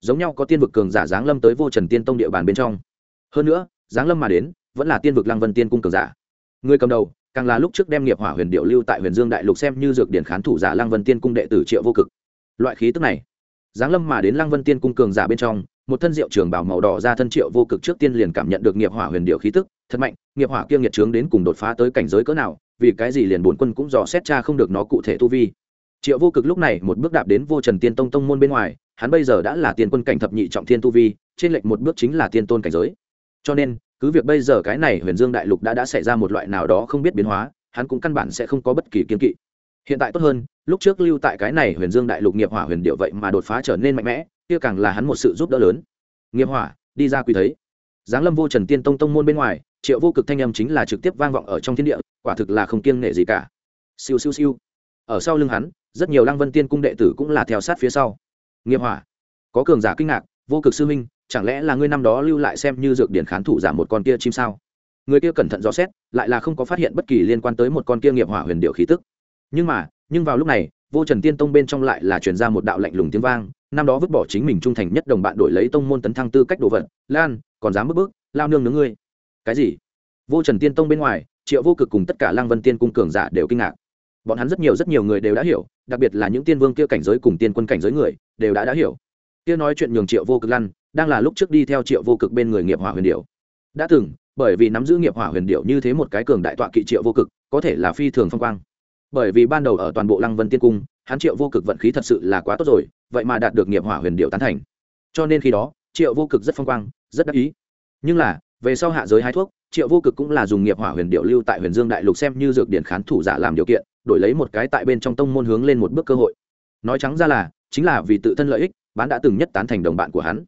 Giống nhau có tiên vực cường giả giáng lâm tới vô trần tiên tông địa bàn bên trong. Hơn nữa, giáng lâm mà đến, vẫn là tiên vực lăng vân tiên cung cường giả. Người cầm đầu, càng là lúc trước đem nghiệp hỏa huyền điệu lưu tại huyền dương đại lục xem như dược điển khán thủ giả lăng vân tiên cung đệ tử triệu vô cực. Loại khí tức này, giáng lâm mà đến lăng vân tiên cung cường giả bên trong một thân rượu trường bảo màu đỏ ra thân triệu vô cực trước tiên liền cảm nhận được nghiệp hỏa huyền điệu khí tức, thật mạnh, nghiệp hỏa kia nghiệt trướng đến cùng đột phá tới cảnh giới cỡ nào, vì cái gì liền bổn quân cũng dò xét cha không được nó cụ thể tu vi. Triệu vô cực lúc này một bước đạp đến vô trần tiên tông tông môn bên ngoài, hắn bây giờ đã là tiên quân cảnh thập nhị trọng thiên tu vi, trên lệnh một bước chính là tiên tôn cảnh giới. Cho nên, cứ việc bây giờ cái này huyền dương đại lục đã đã xảy ra một loại nào đó không biết biến hóa, hắn cũng căn bản sẽ không có bất kỳ kiên kỵ. Hiện tại tốt hơn, lúc trước lưu tại cái này huyền dương đại lục nghiệp hỏa huyền điệu vậy mà đột phá trở nên mạnh mẽ kia càng là hắn một sự giúp đỡ lớn. Nghiệp hỏa, đi ra quỳ thấy. Giáng lâm vô trần tiên tông tông môn bên ngoài, triệu vô cực thanh âm chính là trực tiếp vang vọng ở trong thiên địa, quả thực là không kiêng nể gì cả. Siêu siêu siêu. Ở sau lưng hắn, rất nhiều lăng vân tiên cung đệ tử cũng là theo sát phía sau. Nghiệp hỏa. Có cường giả kinh ngạc, vô cực sư minh chẳng lẽ là ngươi năm đó lưu lại xem như dược điển khán thủ giả một con kia chim sao? Người kia cẩn thận dò xét, lại là không có phát hiện bất kỳ liên quan tới một con kia nghiệp hỏa huyền điệu khí tức. Nhưng mà, nhưng vào lúc này, vô trần tiên tông bên trong lại là truyền ra một đạo lạnh lùng tiếng vang năm đó vứt bỏ chính mình trung thành nhất đồng bạn đổi lấy tông môn tấn thăng tư cách đồ vật, lan, còn dám bước bước, lao nương nướng ngươi. Cái gì? Vô trần tiên tông bên ngoài, triệu vô cực cùng tất cả lang vân tiên cung cường giả đều kinh ngạc. Bọn hắn rất nhiều rất nhiều người đều đã hiểu, đặc biệt là những tiên vương kia cảnh giới cùng tiên quân cảnh giới người, đều đã đã hiểu. Kia nói chuyện nhường triệu vô cực lăn, đang là lúc trước đi theo triệu vô cực bên người nghiệp hỏa huyền điệu đã từng, bởi vì nắm giữ nghiệp hỏa huyền điệu như thế một cái cường đại tọa kỵ triệu vô cực, có thể là phi thường phong quang bởi vì ban đầu ở toàn bộ lăng vân tiên cung, hắn triệu vô cực vận khí thật sự là quá tốt rồi, vậy mà đạt được nghiệp hỏa huyền điệu tán thành. Cho nên khi đó, triệu vô cực rất phong quang, rất đắc ý. Nhưng là, về sau hạ giới hai thuốc, triệu vô cực cũng là dùng nghiệp hỏa huyền điệu lưu tại huyền dương đại lục xem như dược điển khán thủ giả làm điều kiện, đổi lấy một cái tại bên trong tông môn hướng lên một bước cơ hội. Nói trắng ra là, chính là vì tự thân lợi ích, bán đã từng nhất tán thành đồng bạn của hắn.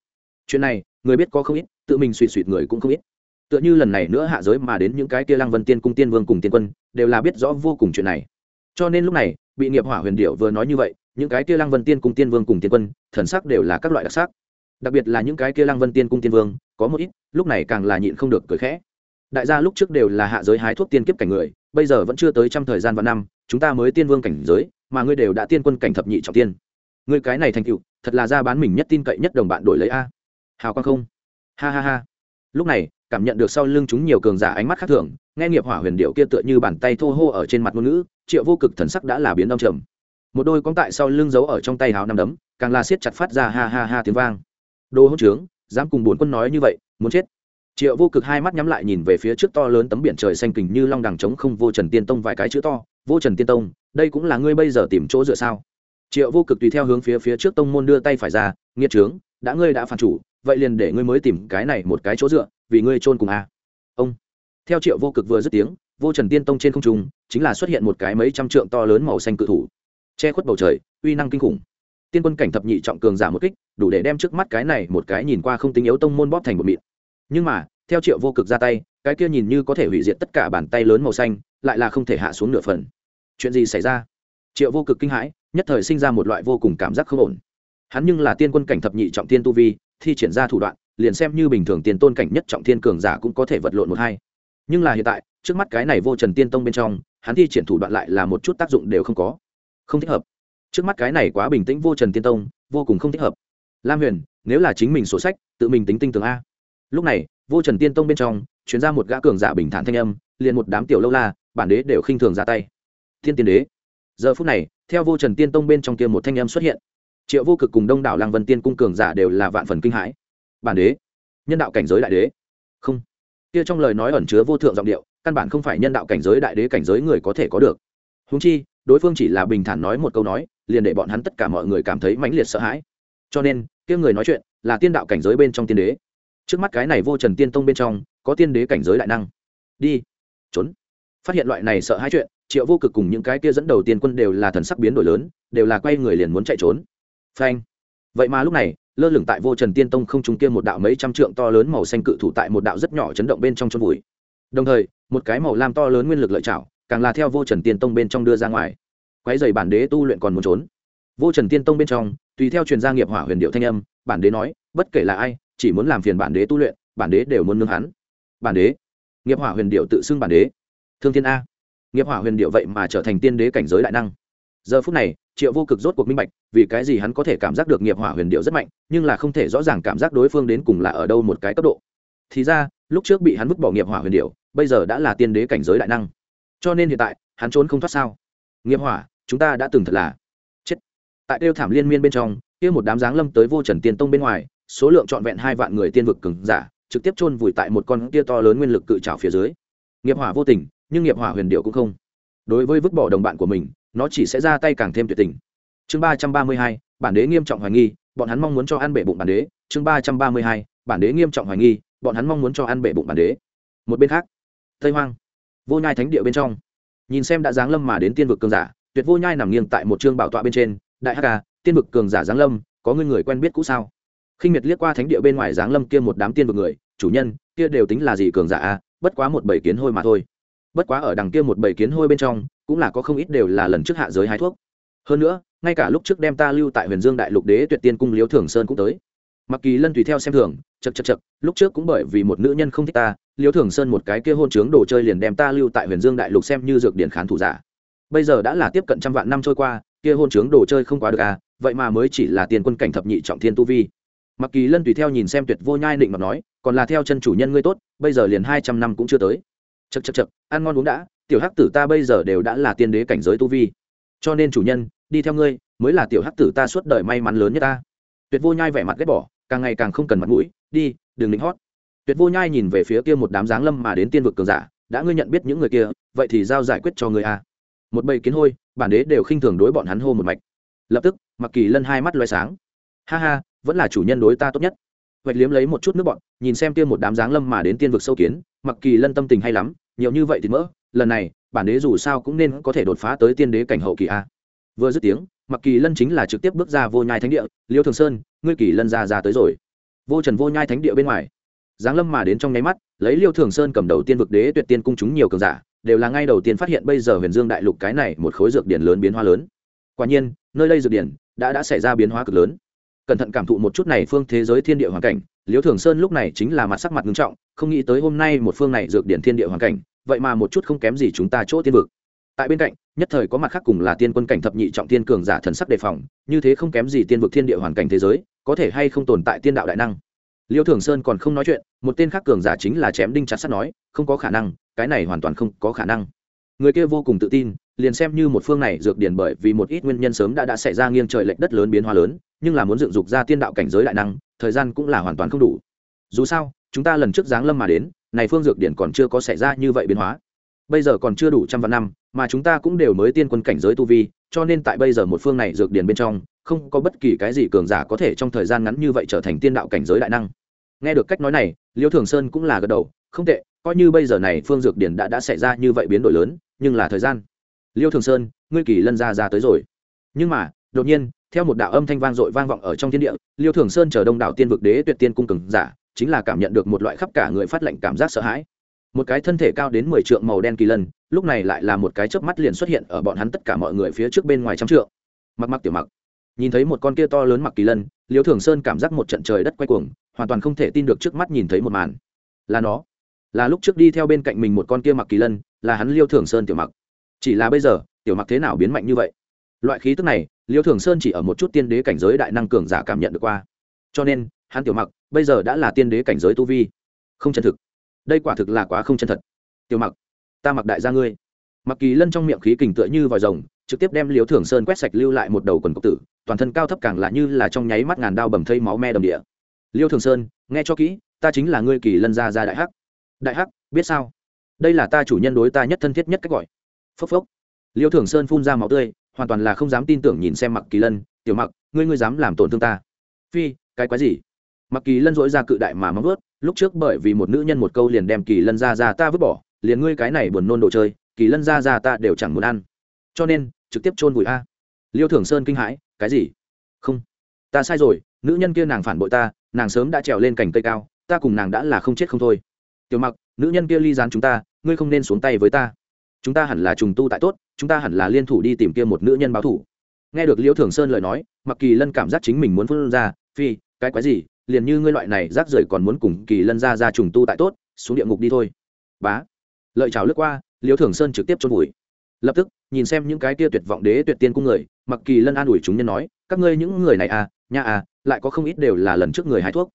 Chuyện này, người biết có không ít, tự mình suy suy người cũng không ít. Tựa như lần này nữa hạ giới mà đến những cái kia lăng vân tiên cung tiên vương cùng tiên quân, đều là biết rõ vô cùng chuyện này cho nên lúc này, bị nghiệp hỏa huyền điệu vừa nói như vậy, những cái kia lăng vân tiên cung tiên vương cùng tiên quân, thần sắc đều là các loại đặc sắc. Đặc biệt là những cái kia lăng vân tiên cung tiên vương, có một ít, lúc này càng là nhịn không được cười khẽ. Đại gia lúc trước đều là hạ giới hái thuốc tiên kiếp cảnh người, bây giờ vẫn chưa tới trăm thời gian và năm, chúng ta mới tiên vương cảnh giới, mà ngươi đều đã tiên quân cảnh thập nhị trọng tiên. Ngươi cái này thành cựu thật là ra bán mình nhất tin cậy nhất đồng bạn đổi lấy a. Hào quang không? Ha ha ha. Lúc này cảm nhận được sau lưng chúng nhiều cường giả ánh mắt khác thường, nghe nghiệp hỏa huyền điệu kia tựa như bàn tay thô hô ở trên mặt ngôn ngữ, triệu vô cực thần sắc đã là biến đông trầm. Một đôi con tại sau lưng giấu ở trong tay háo năm đấm, càng là siết chặt phát ra ha ha ha tiếng vang. Đồ hỗn trướng, dám cùng bốn quân nói như vậy, muốn chết. Triệu vô cực hai mắt nhắm lại nhìn về phía trước to lớn tấm biển trời xanh kình như long đằng trống không vô trần tiên tông vài cái chữ to, vô trần tiên tông, đây cũng là ngươi bây giờ tìm chỗ dựa sao? Triệu vô cực tùy theo hướng phía phía trước tông môn đưa tay phải ra, nghiệt trướng, đã ngươi đã phản chủ vậy liền để ngươi mới tìm cái này một cái chỗ dựa, vì ngươi chôn cùng a. Ông. Theo triệu vô cực vừa dứt tiếng, vô trần tiên tông trên không trung, chính là xuất hiện một cái mấy trăm trượng to lớn màu xanh cự thủ. Che khuất bầu trời, uy năng kinh khủng. Tiên quân cảnh thập nhị trọng cường giả một kích, đủ để đem trước mắt cái này một cái nhìn qua không tính yếu tông môn bóp thành một mịn. Nhưng mà, theo triệu vô cực ra tay, cái kia nhìn như có thể hủy diệt tất cả bàn tay lớn màu xanh, lại là không thể hạ xuống nửa phần. Chuyện gì xảy ra? Triệu vô cực kinh hãi, nhất thời sinh ra một loại vô cùng cảm giác không ổn. Hắn nhưng là tiên quân cảnh thập nhị trọng tiên tu vi thi triển ra thủ đoạn, liền xem như bình thường tiền tôn cảnh nhất trọng thiên cường giả cũng có thể vật lộn một hai. Nhưng là hiện tại, trước mắt cái này vô trần tiên tông bên trong, hắn thi triển thủ đoạn lại là một chút tác dụng đều không có. Không thích hợp. Trước mắt cái này quá bình tĩnh vô trần tiên tông, vô cùng không thích hợp. Lam huyền, nếu là chính mình sổ sách, tự mình tính tinh tường a. Lúc này, vô trần tiên tông bên trong chuyến ra một gã cường giả bình thản thanh âm, liền một đám tiểu lâu la, bản đế đều khinh thường ra tay. Thiên tiên đế. Giờ phút này, theo vô trần tiên tông bên trong kia một thanh âm xuất hiện triệu vô cực cùng đông đảo lang vân tiên cung cường giả đều là vạn phần kinh hãi. Bản đế, nhân đạo cảnh giới đại đế. Không. Kia trong lời nói ẩn chứa vô thượng giọng điệu, căn bản không phải nhân đạo cảnh giới đại đế cảnh giới người có thể có được. Húng chi, đối phương chỉ là bình thản nói một câu nói, liền để bọn hắn tất cả mọi người cảm thấy mãnh liệt sợ hãi. Cho nên, kia người nói chuyện là tiên đạo cảnh giới bên trong tiên đế. Trước mắt cái này vô trần tiên tông bên trong, có tiên đế cảnh giới đại năng. Đi. Trốn. Phát hiện loại này sợ hãi chuyện, triệu vô cực cùng những cái kia dẫn đầu tiên quân đều là thần sắc biến đổi lớn, đều là quay người liền muốn chạy trốn phanh. Vậy mà lúc này, lơ lửng tại vô trần tiên tông không trúng kia một đạo mấy trăm trượng to lớn màu xanh cự thủ tại một đạo rất nhỏ chấn động bên trong chôn vùi. Đồng thời, một cái màu lam to lớn nguyên lực lợi chảo càng là theo vô trần tiên tông bên trong đưa ra ngoài. Quái dày bản đế tu luyện còn muốn trốn. Vô trần tiên tông bên trong, tùy theo truyền gia nghiệp hỏa huyền điệu thanh âm, bản đế nói, bất kể là ai, chỉ muốn làm phiền bản đế tu luyện, bản đế đều muốn nương hắn. Bản đế. Nghiệp hỏa huyền điệu tự xưng bản đế. Thương thiên a. Nghiệp hỏa huyền điệu vậy mà trở thành tiên đế cảnh giới đại năng giờ phút này, triệu vô cực rốt cuộc minh bạch, vì cái gì hắn có thể cảm giác được nghiệp hỏa huyền điệu rất mạnh, nhưng là không thể rõ ràng cảm giác đối phương đến cùng là ở đâu một cái cấp độ. Thì ra, lúc trước bị hắn vứt bỏ nghiệp hỏa huyền điệu, bây giờ đã là tiên đế cảnh giới đại năng. Cho nên hiện tại, hắn trốn không thoát sao? Nghiệp hỏa, chúng ta đã từng thật là chết. Tại đêu thảm liên miên bên trong, kia một đám giáng lâm tới vô trần tiên tông bên ngoài, số lượng trọn vẹn hai vạn người tiên vực cứng giả, trực tiếp chôn vùi tại một con kia to lớn nguyên lực cự trào phía dưới. Nghiệp hỏa vô tình, nhưng nghiệp hỏa huyền điệu cũng không. Đối với vứt bỏ đồng bạn của mình nó chỉ sẽ ra tay càng thêm tuyệt tình. Chương ba trăm ba mươi hai, bản đế nghiêm trọng hoài nghi, bọn hắn mong muốn cho ăn bể bụng bản đế. Chương ba trăm ba mươi hai, bản đế nghiêm trọng hoài nghi, bọn hắn mong muốn cho ăn bể bụng bản đế. Một bên khác, tây hoang, vô nhai thánh địa bên trong. Nhìn xem đã giáng lâm mà đến tiên vực cường giả, tuyệt vô nhai nằm nghiêng tại một chương bảo tọa bên trên. Đại hắc ca tiên vực cường giả giáng lâm, có người người quen biết cũ sao? Khinh miệt liếc qua thánh địa bên ngoài giáng lâm kia một đám tiên vực người, chủ nhân, kia đều tính là gì cường giả a bất quá một bảy kiến hôi mà thôi bất quá ở đằng kia một bảy kiến hôi bên trong, cũng là có không ít đều là lần trước hạ giới hái thuốc. Hơn nữa, ngay cả lúc trước đem ta lưu tại huyền dương đại lục đế tuyệt tiên cung liếu thường sơn cũng tới. Mặc kỳ lân tùy theo xem thường chật chật chật lúc trước cũng bởi vì một nữ nhân không thích ta liếu thường sơn một cái kia hôn trướng đồ chơi liền đem ta lưu tại huyền dương đại lục xem như dược điển khán thủ giả. Bây giờ đã là tiếp cận trăm vạn năm trôi qua, kia hôn trướng đồ chơi không quá được à vậy mà mới chỉ là tiền quân cảnh thập nhị trọng thiên tu vi. Mặc kỳ lân tùy theo nhìn xem tuyệt vô nhai định mà nói, còn là theo chân chủ nhân ngươi tốt, bây giờ liền hai trăm năm cũng chưa tới chật chật chật ăn ngon uống đã, tiểu hắc tử ta bây giờ đều đã là tiên đế cảnh giới tu vi. Cho nên chủ nhân, đi theo ngươi, mới là tiểu hắc tử ta suốt đời may mắn lớn nhất ta. Tuyệt vô nhai vẻ mặt ghét bỏ, càng ngày càng không cần mặt mũi, đi, đừng lính hót. Tuyệt vô nhai nhìn về phía kia một đám giáng lâm mà đến tiên vực cường giả, đã ngươi nhận biết những người kia, vậy thì giao giải quyết cho người a. Một bầy kiến hôi, bản đế đều khinh thường đối bọn hắn hô một mạch. Lập tức mặc kỳ lân hai mắt loay sáng. Ha ha, vẫn là chủ nhân đối ta tốt nhất. Vạch liếm lấy một chút nước bọn, nhìn xem kia một đám giáng lâm mà đến tiên vực sâu kiến mặc kỳ lân tâm tình hay lắm, nhiều như vậy thì mỡ, lần này, bản đế dù sao cũng nên có thể đột phá tới tiên đế cảnh hậu kỳ a. Vừa dứt tiếng, mặc kỳ lân chính là trực tiếp bước ra vô nhai thánh địa, liêu thường sơn, ngươi kỳ lân ra ra tới rồi. Vô trần vô nhai thánh địa bên ngoài. Giáng lâm mà đến trong nháy mắt, lấy liêu thường sơn cầm đầu tiên vực đế tuyệt tiên cung chúng nhiều cường giả, đều là ngay đầu tiên phát hiện bây giờ huyền dương đại lục cái này một khối dược điển lớn biến hóa lớn. Quả nhiên, nơi đây dược điển đã đã xảy ra biến hóa cực lớn cẩn thận cảm thụ một chút này phương thế giới thiên địa hoàn cảnh liêu thường sơn lúc này chính là mặt sắc mặt nghiêm trọng, không nghĩ tới hôm nay một phương này dược điển thiên địa hoàn cảnh, vậy mà một chút không kém gì chúng ta chỗ tiên vực. Tại bên cạnh, nhất thời có mặt khác cùng là tiên quân cảnh thập nhị trọng tiên cường giả thần sắc đề phòng, như thế không kém gì tiên vực thiên địa hoàn cảnh thế giới, có thể hay không tồn tại tiên đạo đại năng. Liêu thường sơn còn không nói chuyện, một tên khác cường giả chính là chém đinh chặt sắt nói, không có khả năng, cái này hoàn toàn không có khả năng. Người kia vô cùng tự tin liền xem như một phương này dược điển bởi vì một ít nguyên nhân sớm đã đã xảy ra nghiêng trời lệch đất lớn biến hóa lớn, nhưng là muốn dựng dục ra tiên đạo cảnh giới đại năng, thời gian cũng là hoàn toàn không đủ. Dù sao, chúng ta lần trước giáng lâm mà đến, này phương dược điển còn chưa có xảy ra như vậy biến hóa. Bây giờ còn chưa đủ trăm vạn năm, mà chúng ta cũng đều mới tiên quân cảnh giới tu vi, cho nên tại bây giờ một phương này dược điển bên trong, không có bất kỳ cái gì cường giả có thể trong thời gian ngắn như vậy trở thành tiên đạo cảnh giới đại năng. Nghe được cách nói này, liêu thường sơn cũng là gật đầu, không tệ, coi như bây giờ này phương dược điển đã đã xảy ra như vậy biến đổi lớn, nhưng là thời gian liêu thường sơn, ngươi kỳ lân ra ra tới rồi. Nhưng mà, đột nhiên, theo một đạo âm thanh vang dội vang vọng ở trong thiên địa, liêu thường sơn chờ đông đảo tiên vực đế tuyệt tiên cung cường giả, chính là cảm nhận được một loại khắp cả người phát lệnh cảm giác sợ hãi. Một cái thân thể cao đến mười trượng màu đen kỳ lân, lúc này lại là một cái chớp mắt liền xuất hiện ở bọn hắn tất cả mọi người phía trước bên ngoài trăm trượng. Mặc mặc tiểu mặc, nhìn thấy một con kia to lớn mặc kỳ lân, liêu thường sơn cảm giác một trận trời đất quay cuồng, hoàn toàn không thể tin được trước mắt nhìn thấy một màn. Là nó. Là lúc trước đi theo bên cạnh mình một con kia mặc kỳ lân, là hắn liêu thường sơn tiểu mặc chỉ là bây giờ, tiểu mặc thế nào biến mạnh như vậy? Loại khí tức này, liêu thường sơn chỉ ở một chút tiên đế cảnh giới đại năng cường giả cảm nhận được qua. Cho nên, hắn tiểu mặc, bây giờ đã là tiên đế cảnh giới tu vi. Không chân thực. Đây quả thực là quá không chân thật. Tiểu mặc, ta mặc đại gia ngươi. Mặc kỳ lân trong miệng khí kình tựa như vòi rồng, trực tiếp đem liêu thường sơn quét sạch lưu lại một đầu quần cốc tử, toàn thân cao thấp càng là như là trong nháy mắt ngàn đao bầm thây máu me đầm địa. Liêu thường sơn, nghe cho kỹ, ta chính là ngươi kỳ lân gia gia đại hắc. Đại hắc, biết sao? Đây là ta chủ nhân đối ta nhất thân thiết nhất cách gọi phốc phốc. Liêu thường sơn phun ra máu tươi, hoàn toàn là không dám tin tưởng nhìn xem mặc kỳ lân. Tiểu mặc ngươi ngươi dám làm tổn thương ta? Phi, cái quái gì? Mặc kỳ lân dỗi ra cự đại mà móng vớt lúc trước bởi vì một nữ nhân một câu liền đem kỳ lân ra ra ta vứt bỏ, liền ngươi cái này buồn nôn đồ chơi, kỳ lân ra ra ta đều chẳng muốn ăn. Cho nên, trực tiếp chôn vùi a. Liêu thường sơn kinh hãi, cái gì? Không, ta sai rồi, nữ nhân kia nàng phản bội ta, nàng sớm đã trèo lên cành cây cao, ta cùng nàng đã là không chết không thôi. Tiểu mặc nữ nhân kia ly gián chúng ta, ngươi không nên xuống tay với ta chúng ta hẳn là trùng tu tại tốt, chúng ta hẳn là liên thủ đi tìm kia một nữ nhân báo thủ. Nghe được liễu thường sơn lời nói mặc kỳ lân cảm giác chính mình muốn phân ra, phi, cái quái gì, liền như ngươi loại này rác rưởi còn muốn cùng kỳ lân ra ra trùng tu tại tốt, xuống địa ngục đi thôi. Bá. Lợi chào lướt qua, liễu thường sơn trực tiếp chôn vùi. Lập tức, nhìn xem những cái kia tuyệt vọng đế tuyệt tiên cung người mặc kỳ lân an ủi chúng nhân nói, các ngươi những người này à nha à lại có không ít đều là lần trước người hái thuốc.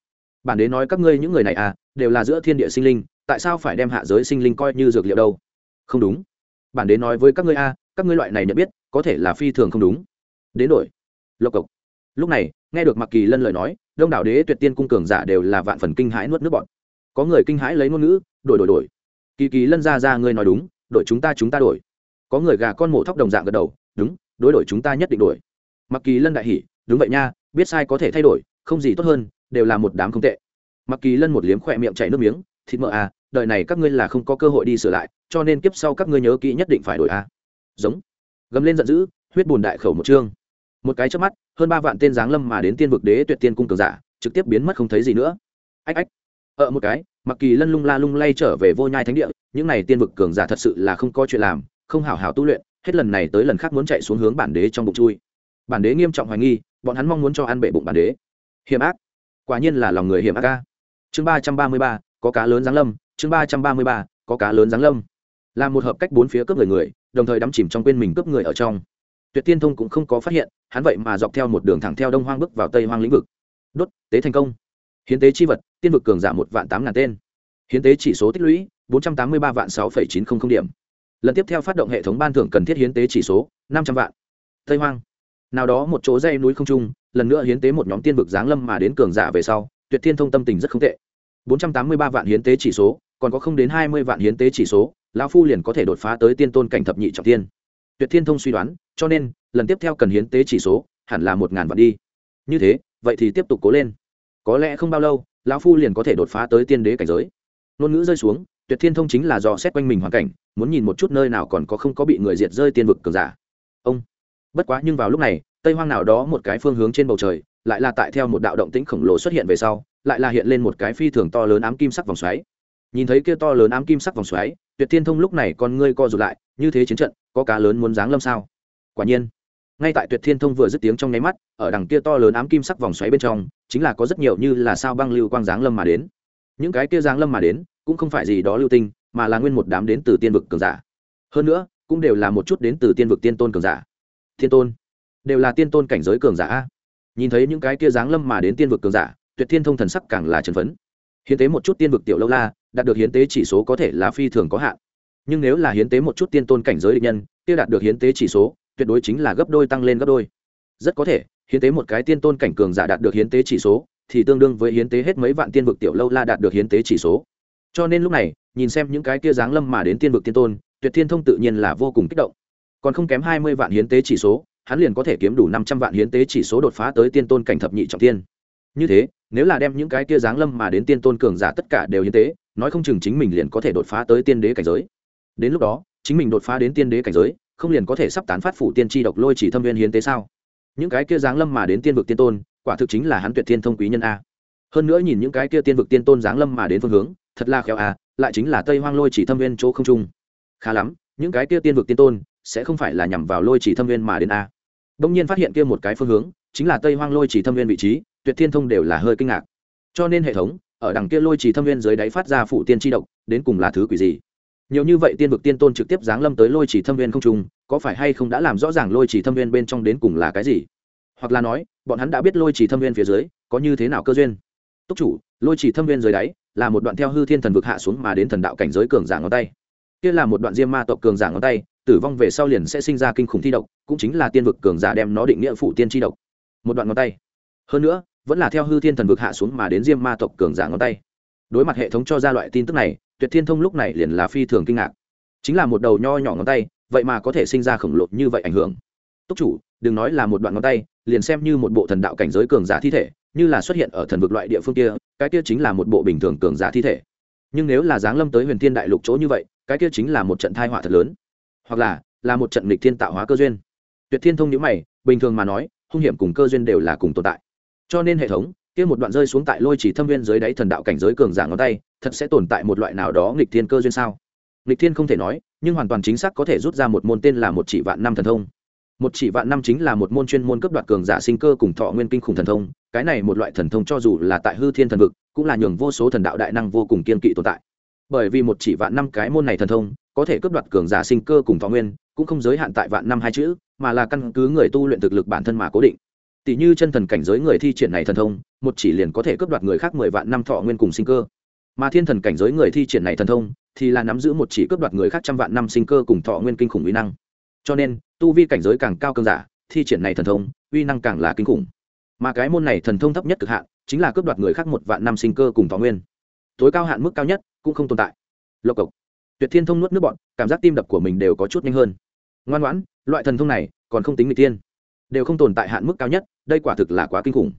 Bản đế nói các ngươi những người này à đều là giữa thiên địa sinh linh, tại sao phải đem hạ giới sinh linh coi như dược liệu đâu? Không đúng bản đế nói với các ngươi a, các ngươi loại này nhận biết, có thể là phi thường không đúng. Đến đổi. Lộc cộc. Lúc này, nghe được mặc kỳ lân lời nói, đông đảo đế tuyệt tiên cung cường giả đều là vạn phần kinh hãi nuốt nước bọn có người kinh hãi lấy ngôn ngữ, đổi đổi đổi. Kỳ kỳ lân ra ra, ngươi nói đúng, đổi chúng ta chúng ta đổi. Có người gà con mổ thóc đồng dạng gật đầu, đúng, đối đổi chúng ta nhất định đổi. Mặc kỳ lân đại hỉ, đúng vậy nha, biết sai có thể thay đổi, không gì tốt hơn, đều là một đám không tệ. Mặc kỳ lân một liếm khỏe miệng chảy nước miếng, thịt mỡ à đời này các ngươi là không có cơ hội đi sửa lại, cho nên kiếp sau các ngươi nhớ kỹ nhất định phải đổi a. Giống. Gầm lên giận dữ, huyết bùn đại khẩu một chương. Một cái trước mắt, hơn ba vạn tên giáng lâm mà đến tiên vực đế tuyệt tiên cung cường giả, trực tiếp biến mất không thấy gì nữa. Ách ách. Ở một cái, mặc kỳ lân lung la lung lay trở về vô nhai thánh địa, những này tiên vực cường giả thật sự là không có chuyện làm, không hảo hảo tu luyện, hết lần này tới lần khác muốn chạy xuống hướng bản đế trong bụng chui. Bản đế nghiêm trọng hoài nghi, bọn hắn mong muốn cho ăn bệ bụng bản đế. Hiểm ác. Quả nhiên là lòng người hiểm ác ca chương ba trăm ba mươi ba, có cá lớn giáng lâm chương ba trăm ba mươi ba, có cá lớn giáng lâm. Làm một hợp cách bốn phía cướp người người, đồng thời đắm chìm trong quên mình cướp người ở trong. Tuyệt tiên thông cũng không có phát hiện, hắn vậy mà dọc theo một đường thẳng theo đông hoang bước vào tây hoang lĩnh vực. Đốt, tế thành công. Hiến tế chi vật, tiên vực cường giả một vạn tám ngàn tên. Hiến tế chỉ số tích lũy, bốn trăm tám mươi ba vạn sáu phẩy chín không không điểm. Lần tiếp theo phát động hệ thống ban thưởng cần thiết hiến tế chỉ số, năm trăm vạn. Tây hoang. Nào đó một chỗ dây núi không trung, lần nữa hiến tế một nhóm tiên vực giáng lâm mà đến cường giả về sau, tuyệt thiên thông tâm tình rất không tệ. 483 vạn hiến tế chỉ số còn có không đến 20 vạn hiến tế chỉ số, lão phu liền có thể đột phá tới tiên tôn cảnh thập nhị trọng tiên tuyệt thiên thông suy đoán, cho nên, lần tiếp theo cần hiến tế chỉ số, hẳn là một ngàn vạn đi. Như thế, vậy thì tiếp tục cố lên. Có lẽ không bao lâu, lão phu liền có thể đột phá tới tiên đế cảnh giới. Ngôn ngữ rơi xuống, tuyệt thiên thông chính là dò xét quanh mình hoàn cảnh, muốn nhìn một chút nơi nào còn có không có bị người diệt rơi tiên vực cường giả. Ông. Bất quá nhưng vào lúc này, tây hoang nào đó một cái phương hướng trên bầu trời, lại là tại theo một đạo động tĩnh khổng lồ xuất hiện về sau, lại là hiện lên một cái phi thường to lớn ám kim sắc vòng xoáy nhìn thấy kia to lớn ám kim sắc vòng xoáy, tuyệt thiên thông lúc này con ngươi co rụt lại, như thế chiến trận, có cá lớn muốn giáng lâm sao? Quả nhiên, ngay tại tuyệt thiên thông vừa dứt tiếng trong nháy mắt, ở đằng kia to lớn ám kim sắc vòng xoáy bên trong, chính là có rất nhiều như là sao băng lưu quang giáng lâm mà đến. Những cái kia giáng lâm mà đến, cũng không phải gì đó lưu tinh, mà là nguyên một đám đến từ tiên vực cường giả. Hơn nữa, cũng đều là một chút đến từ tiên vực tiên tôn cường giả. Thiên tôn, đều là tiên tôn cảnh giới cường giả nhìn thấy những cái kia giáng lâm mà đến tiên vực cường giả, tuyệt thiên thông thần sắc càng là trần phấn. Hiến tế một chút tiên vực tiểu lâu la đạt được hiến tế chỉ số có thể là phi thường có hạn. Nhưng nếu là hiến tế một chút tiên tôn cảnh giới định nhân, kia đạt được hiến tế chỉ số, tuyệt đối chính là gấp đôi tăng lên gấp đôi. Rất có thể, hiến tế một cái tiên tôn cảnh cường giả đạt được hiến tế chỉ số, thì tương đương với hiến tế hết mấy vạn tiên vực tiểu lâu la đạt được hiến tế chỉ số. Cho nên lúc này, nhìn xem những cái kia giáng lâm mà đến tiên vực tiên tôn, tuyệt thiên thông tự nhiên là vô cùng kích động. Còn không kém hai mươi vạn hiến tế chỉ số, hắn liền có thể kiếm đủ năm trăm vạn hiến tế chỉ số đột phá tới tiên tôn cảnh thập nhị trọng tiên. Như thế nếu là đem những cái kia giáng lâm mà đến tiên tôn cường giả tất cả đều hiến tế nói không chừng chính mình liền có thể đột phá tới tiên đế cảnh giới. Đến lúc đó, chính mình đột phá đến tiên đế cảnh giới, không liền có thể sắp tán phát phủ tiên tri độc lôi chỉ thâm viên hiến tế sao? Những cái kia giáng lâm mà đến tiên vực tiên tôn, quả thực chính là hắn tuyệt thiên thông quý nhân a. Hơn nữa nhìn những cái kia tiên vực tiên tôn giáng lâm mà đến phương hướng, thật là khéo a, lại chính là tây hoang lôi chỉ thâm viên chỗ không trung. Khá lắm, những cái kia tiên vực tiên tôn sẽ không phải là nhằm vào lôi chỉ thâm viên mà đến a. Đông nhiên phát hiện kia một cái phương hướng, chính là tây hoang lôi chỉ thâm viên vị trí tuyệt thiên thông đều là hơi kinh ngạc. Cho nên hệ thống, ở đằng kia lôi chỉ thâm viên dưới đáy phát ra phụ tiên tri độc, đến cùng là thứ quỷ gì? Nhiều như vậy tiên vực tiên tôn trực tiếp giáng lâm tới lôi chỉ thâm viên không trung, có phải hay không đã làm rõ ràng lôi chỉ thâm viên bên trong đến cùng là cái gì? Hoặc là nói, bọn hắn đã biết lôi chỉ thâm viên phía dưới, có như thế nào cơ duyên? Túc chủ, lôi chỉ thâm viên dưới đáy, là một đoạn theo hư thiên thần vực hạ xuống mà đến thần đạo cảnh giới cường giả ngón tay. Kia là một đoạn diêm ma tộc cường giả ngón tay, tử vong về sau liền sẽ sinh ra kinh khủng thi độc, cũng chính là tiên vực cường giả đem nó định nghĩa phụ tiên tri độc. Một đoạn ngón tay. Hơn nữa vẫn là theo hư thiên thần vực hạ xuống mà đến diêm ma tộc cường giả ngón tay. Đối mặt hệ thống cho ra loại tin tức này, tuyệt thiên thông lúc này liền là phi thường kinh ngạc. Chính là một đầu nho nhỏ ngón tay, vậy mà có thể sinh ra khổng lồ như vậy ảnh hưởng. Túc chủ, đừng nói là một đoạn ngón tay, liền xem như một bộ thần đạo cảnh giới cường giả thi thể, như là xuất hiện ở thần vực loại địa phương kia, cái kia chính là một bộ bình thường cường giả thi thể. Nhưng nếu là giáng lâm tới huyền thiên đại lục chỗ như vậy, cái kia chính là một trận thai họa thật lớn. Hoặc là là một trận nghịch thiên tạo hóa cơ duyên. Tuyệt thiên thông nhữ mày, bình thường mà nói, hung hiểm cùng cơ duyên đều là cùng tồn tại cho nên hệ thống, kia một đoạn rơi xuống tại lôi chỉ thâm viên dưới đáy thần đạo cảnh giới cường giả ngón tay, thật sẽ tồn tại một loại nào đó nghịch thiên cơ duyên sao? Nghịch thiên không thể nói, nhưng hoàn toàn chính xác có thể rút ra một môn tên là một chỉ vạn năm thần thông. Một chỉ vạn năm chính là một môn chuyên môn cấp đoạt cường giả sinh cơ cùng thọ nguyên kinh khủng thần thông, cái này một loại thần thông cho dù là tại hư thiên thần vực, cũng là nhường vô số thần đạo đại năng vô cùng kiên kỵ tồn tại. Bởi vì một chỉ vạn năm cái môn này thần thông, có thể cấp đoạt cường giả sinh cơ cùng thọ nguyên, cũng không giới hạn tại vạn năm hai chữ, mà là căn cứ người tu luyện thực lực bản thân mà cố định tỷ như chân thần cảnh giới người thi triển này thần thông, một chỉ liền có thể cướp đoạt người khác mười vạn năm thọ nguyên cùng sinh cơ. Mà thiên thần cảnh giới người thi triển này thần thông, thì là nắm giữ một chỉ cướp đoạt người khác trăm vạn năm sinh cơ cùng thọ nguyên kinh khủng uy năng. Cho nên, tu vi cảnh giới càng cao cơn giả, thi triển này thần thông, uy năng càng là kinh khủng. Mà cái môn này thần thông thấp nhất cực hạn, chính là cướp đoạt người khác một vạn năm sinh cơ cùng thọ nguyên. Tối cao hạn mức cao nhất, cũng không tồn tại. Lộc cộc. Tuyệt thiên thông nuốt nước bọn, cảm giác tim đập của mình đều có chút nhanh hơn. Ngoan ngoãn, loại thần thông này, còn không tính người tiên đều không tồn tại hạn mức cao nhất, đây quả thực là quá kinh khủng.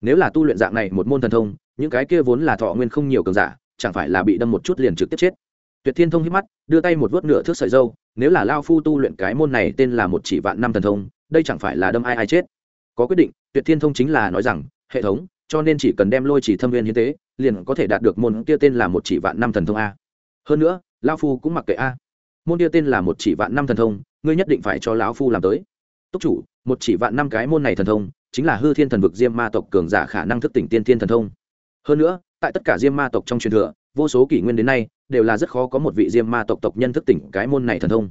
Nếu là tu luyện dạng này một môn thần thông, những cái kia vốn là thọ nguyên không nhiều cường giả, chẳng phải là bị đâm một chút liền trực tiếp chết. Tuyệt thiên thông hít mắt, đưa tay một vớt nửa thước sợi dâu, nếu là lao phu tu luyện cái môn này tên là một chỉ vạn năm thần thông, đây chẳng phải là đâm ai ai chết. Có quyết định, tuyệt thiên thông chính là nói rằng, hệ thống, cho nên chỉ cần đem lôi chỉ thâm viên hiến tế, liền có thể đạt được môn kia tên là một chỉ vạn năm thần thông a. Hơn nữa, lao phu cũng mặc kệ a. Môn kia tên là một chỉ vạn năm thần thông, ngươi nhất định phải cho lão phu làm tới túc chủ, một chỉ vạn năm cái môn này thần thông, chính là hư thiên thần vực diêm ma tộc cường giả khả năng thức tỉnh tiên thiên thần thông. Hơn nữa, tại tất cả diêm ma tộc trong truyền thừa, vô số kỷ nguyên đến nay, đều là rất khó có một vị diêm ma tộc tộc nhân thức tỉnh cái môn này thần thông.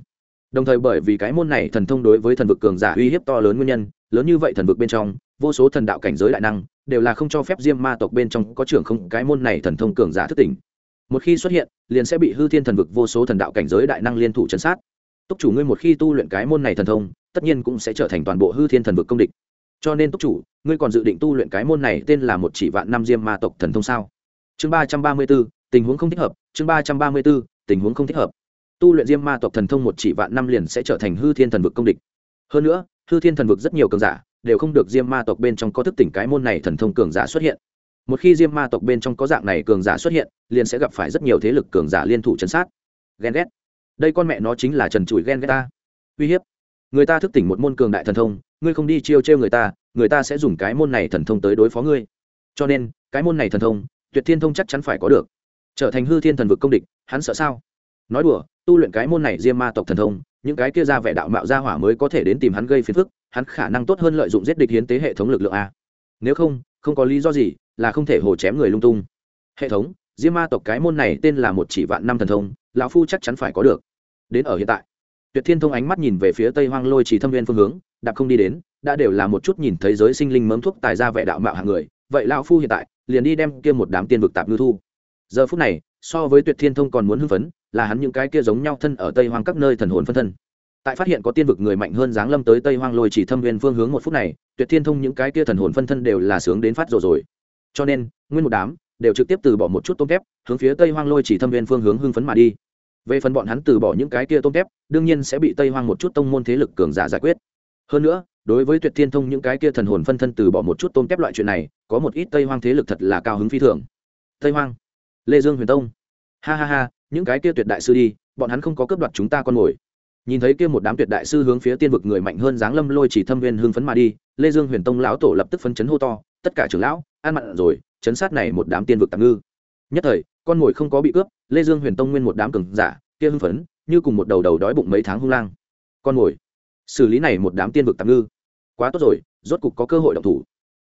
Đồng thời bởi vì cái môn này thần thông đối với thần vực cường giả uy hiếp to lớn nguyên nhân, lớn như vậy thần vực bên trong, vô số thần đạo cảnh giới đại năng, đều là không cho phép diêm ma tộc bên trong có trưởng không cái môn này thần thông cường giả thức tỉnh. Một khi xuất hiện, liền sẽ bị hư thiên thần vực vô số thần đạo cảnh giới đại năng liên thủ chấn sát. Túc chủ ngươi một khi tu luyện cái môn này thần thông tất nhiên cũng sẽ trở thành toàn bộ hư thiên thần vực công địch. Cho nên túc chủ, ngươi còn dự định tu luyện cái môn này tên là một chỉ vạn năm diêm ma tộc thần thông sao? Chương ba trăm ba mươi b ố tình huống không thích hợp, chương ba trăm ba mươi b ố tình huống không thích hợp. Tu luyện diêm ma tộc thần thông một chỉ vạn năm liền sẽ trở thành hư thiên thần vực công địch. Hơn nữa, hư thiên thần vực rất nhiều cường giả đều không được diêm ma tộc bên trong có thức tỉnh cái môn này thần thông cường giả xuất hiện. Một khi diêm ma tộc bên trong có dạng này cường giả xuất hiện, liền sẽ gặp phải rất nhiều thế lực cường giả liên thủ chấn sát. Ghen ghét. Đây con mẹ nó chính là trần trụi ghen ghét ta. Uy hiếp người ta thức tỉnh một môn cường đại thần thông, ngươi không đi chiêu trêu người ta người ta sẽ dùng cái môn này thần thông tới đối phó ngươi. Cho nên, cái môn này thần thông, tuyệt thiên thông chắc chắn phải có được. Trở thành hư thiên thần vực công địch, hắn sợ sao? Nói đùa, tu luyện cái môn này diêm ma tộc thần thông, những cái kia ra vẻ đạo mạo ra hỏa mới có thể đến tìm hắn gây phiền phức, hắn khả năng tốt hơn lợi dụng giết địch hiến tế hệ thống lực lượng a. Nếu không không có lý do gì là không thể hồ chém người lung tung. Hệ thống, diêm ma tộc cái môn này tên là một chỉ vạn năm thần thông, lão phu chắc chắn phải có được. Đến ở hiện tại tuyệt thiên thông ánh mắt nhìn về phía tây hoang lôi chỉ thâm viên phương hướng, đạp không đi đến, đã đều là một chút nhìn thấy giới sinh linh mớm thuốc tài ra vẻ đạo mạo hạng người, vậy lão phu hiện tại, liền đi đem kia một đám tiên vực tạp ngư thu. Giờ phút này, so với tuyệt thiên thông còn muốn hưng phấn, là hắn những cái kia giống nhau thân ở tây hoang các nơi thần hồn phân thân. Tại phát hiện có tiên vực người mạnh hơn giáng lâm tới tây hoang lôi chỉ thâm viên phương hướng một phút này, tuyệt thiên thông những cái kia thần hồn phân thân đều là sướng đến phát rồi rồi. Cho nên, nguyên một đám đều trực tiếp từ bỏ một chút tôm tép hướng phía tây hoang lôi chỉ thâm viên phương hướng hưng phấn mà đi về phần bọn hắn từ bỏ những cái kia tôm tép, đương nhiên sẽ bị tây hoang một chút tông môn thế lực cường giả giải quyết. Hơn nữa, đối với tuyệt thiên thông những cái kia thần hồn phân thân từ bỏ một chút tôm tép loại chuyện này, có một ít tây hoang thế lực thật là cao hứng phi thường. Tây hoang, lê dương huyền tông. Ha ha ha, những cái kia tuyệt đại sư đi, bọn hắn không có cướp đoạt chúng ta con mồi. Nhìn thấy kia một đám tuyệt đại sư hướng phía tiên vực người mạnh hơn giáng lâm lôi chỉ thâm viên hưng phấn mà đi, lê dương huyền tông lão tổ lập tức phấn chấn hô to, tất cả trưởng lão an mặn rồi, chấn sát này một đám tiên vực tạm ngư. Nhất thời, con mồi không có bị cướp lê dương huyền tông nguyên một đám cường giả, kia hưng phấn, như cùng một đầu đầu đói bụng mấy tháng hung lang. Con mồi xử lý này một đám tiên vực tạm ngư. Quá tốt rồi, rốt cục có cơ hội động thủ.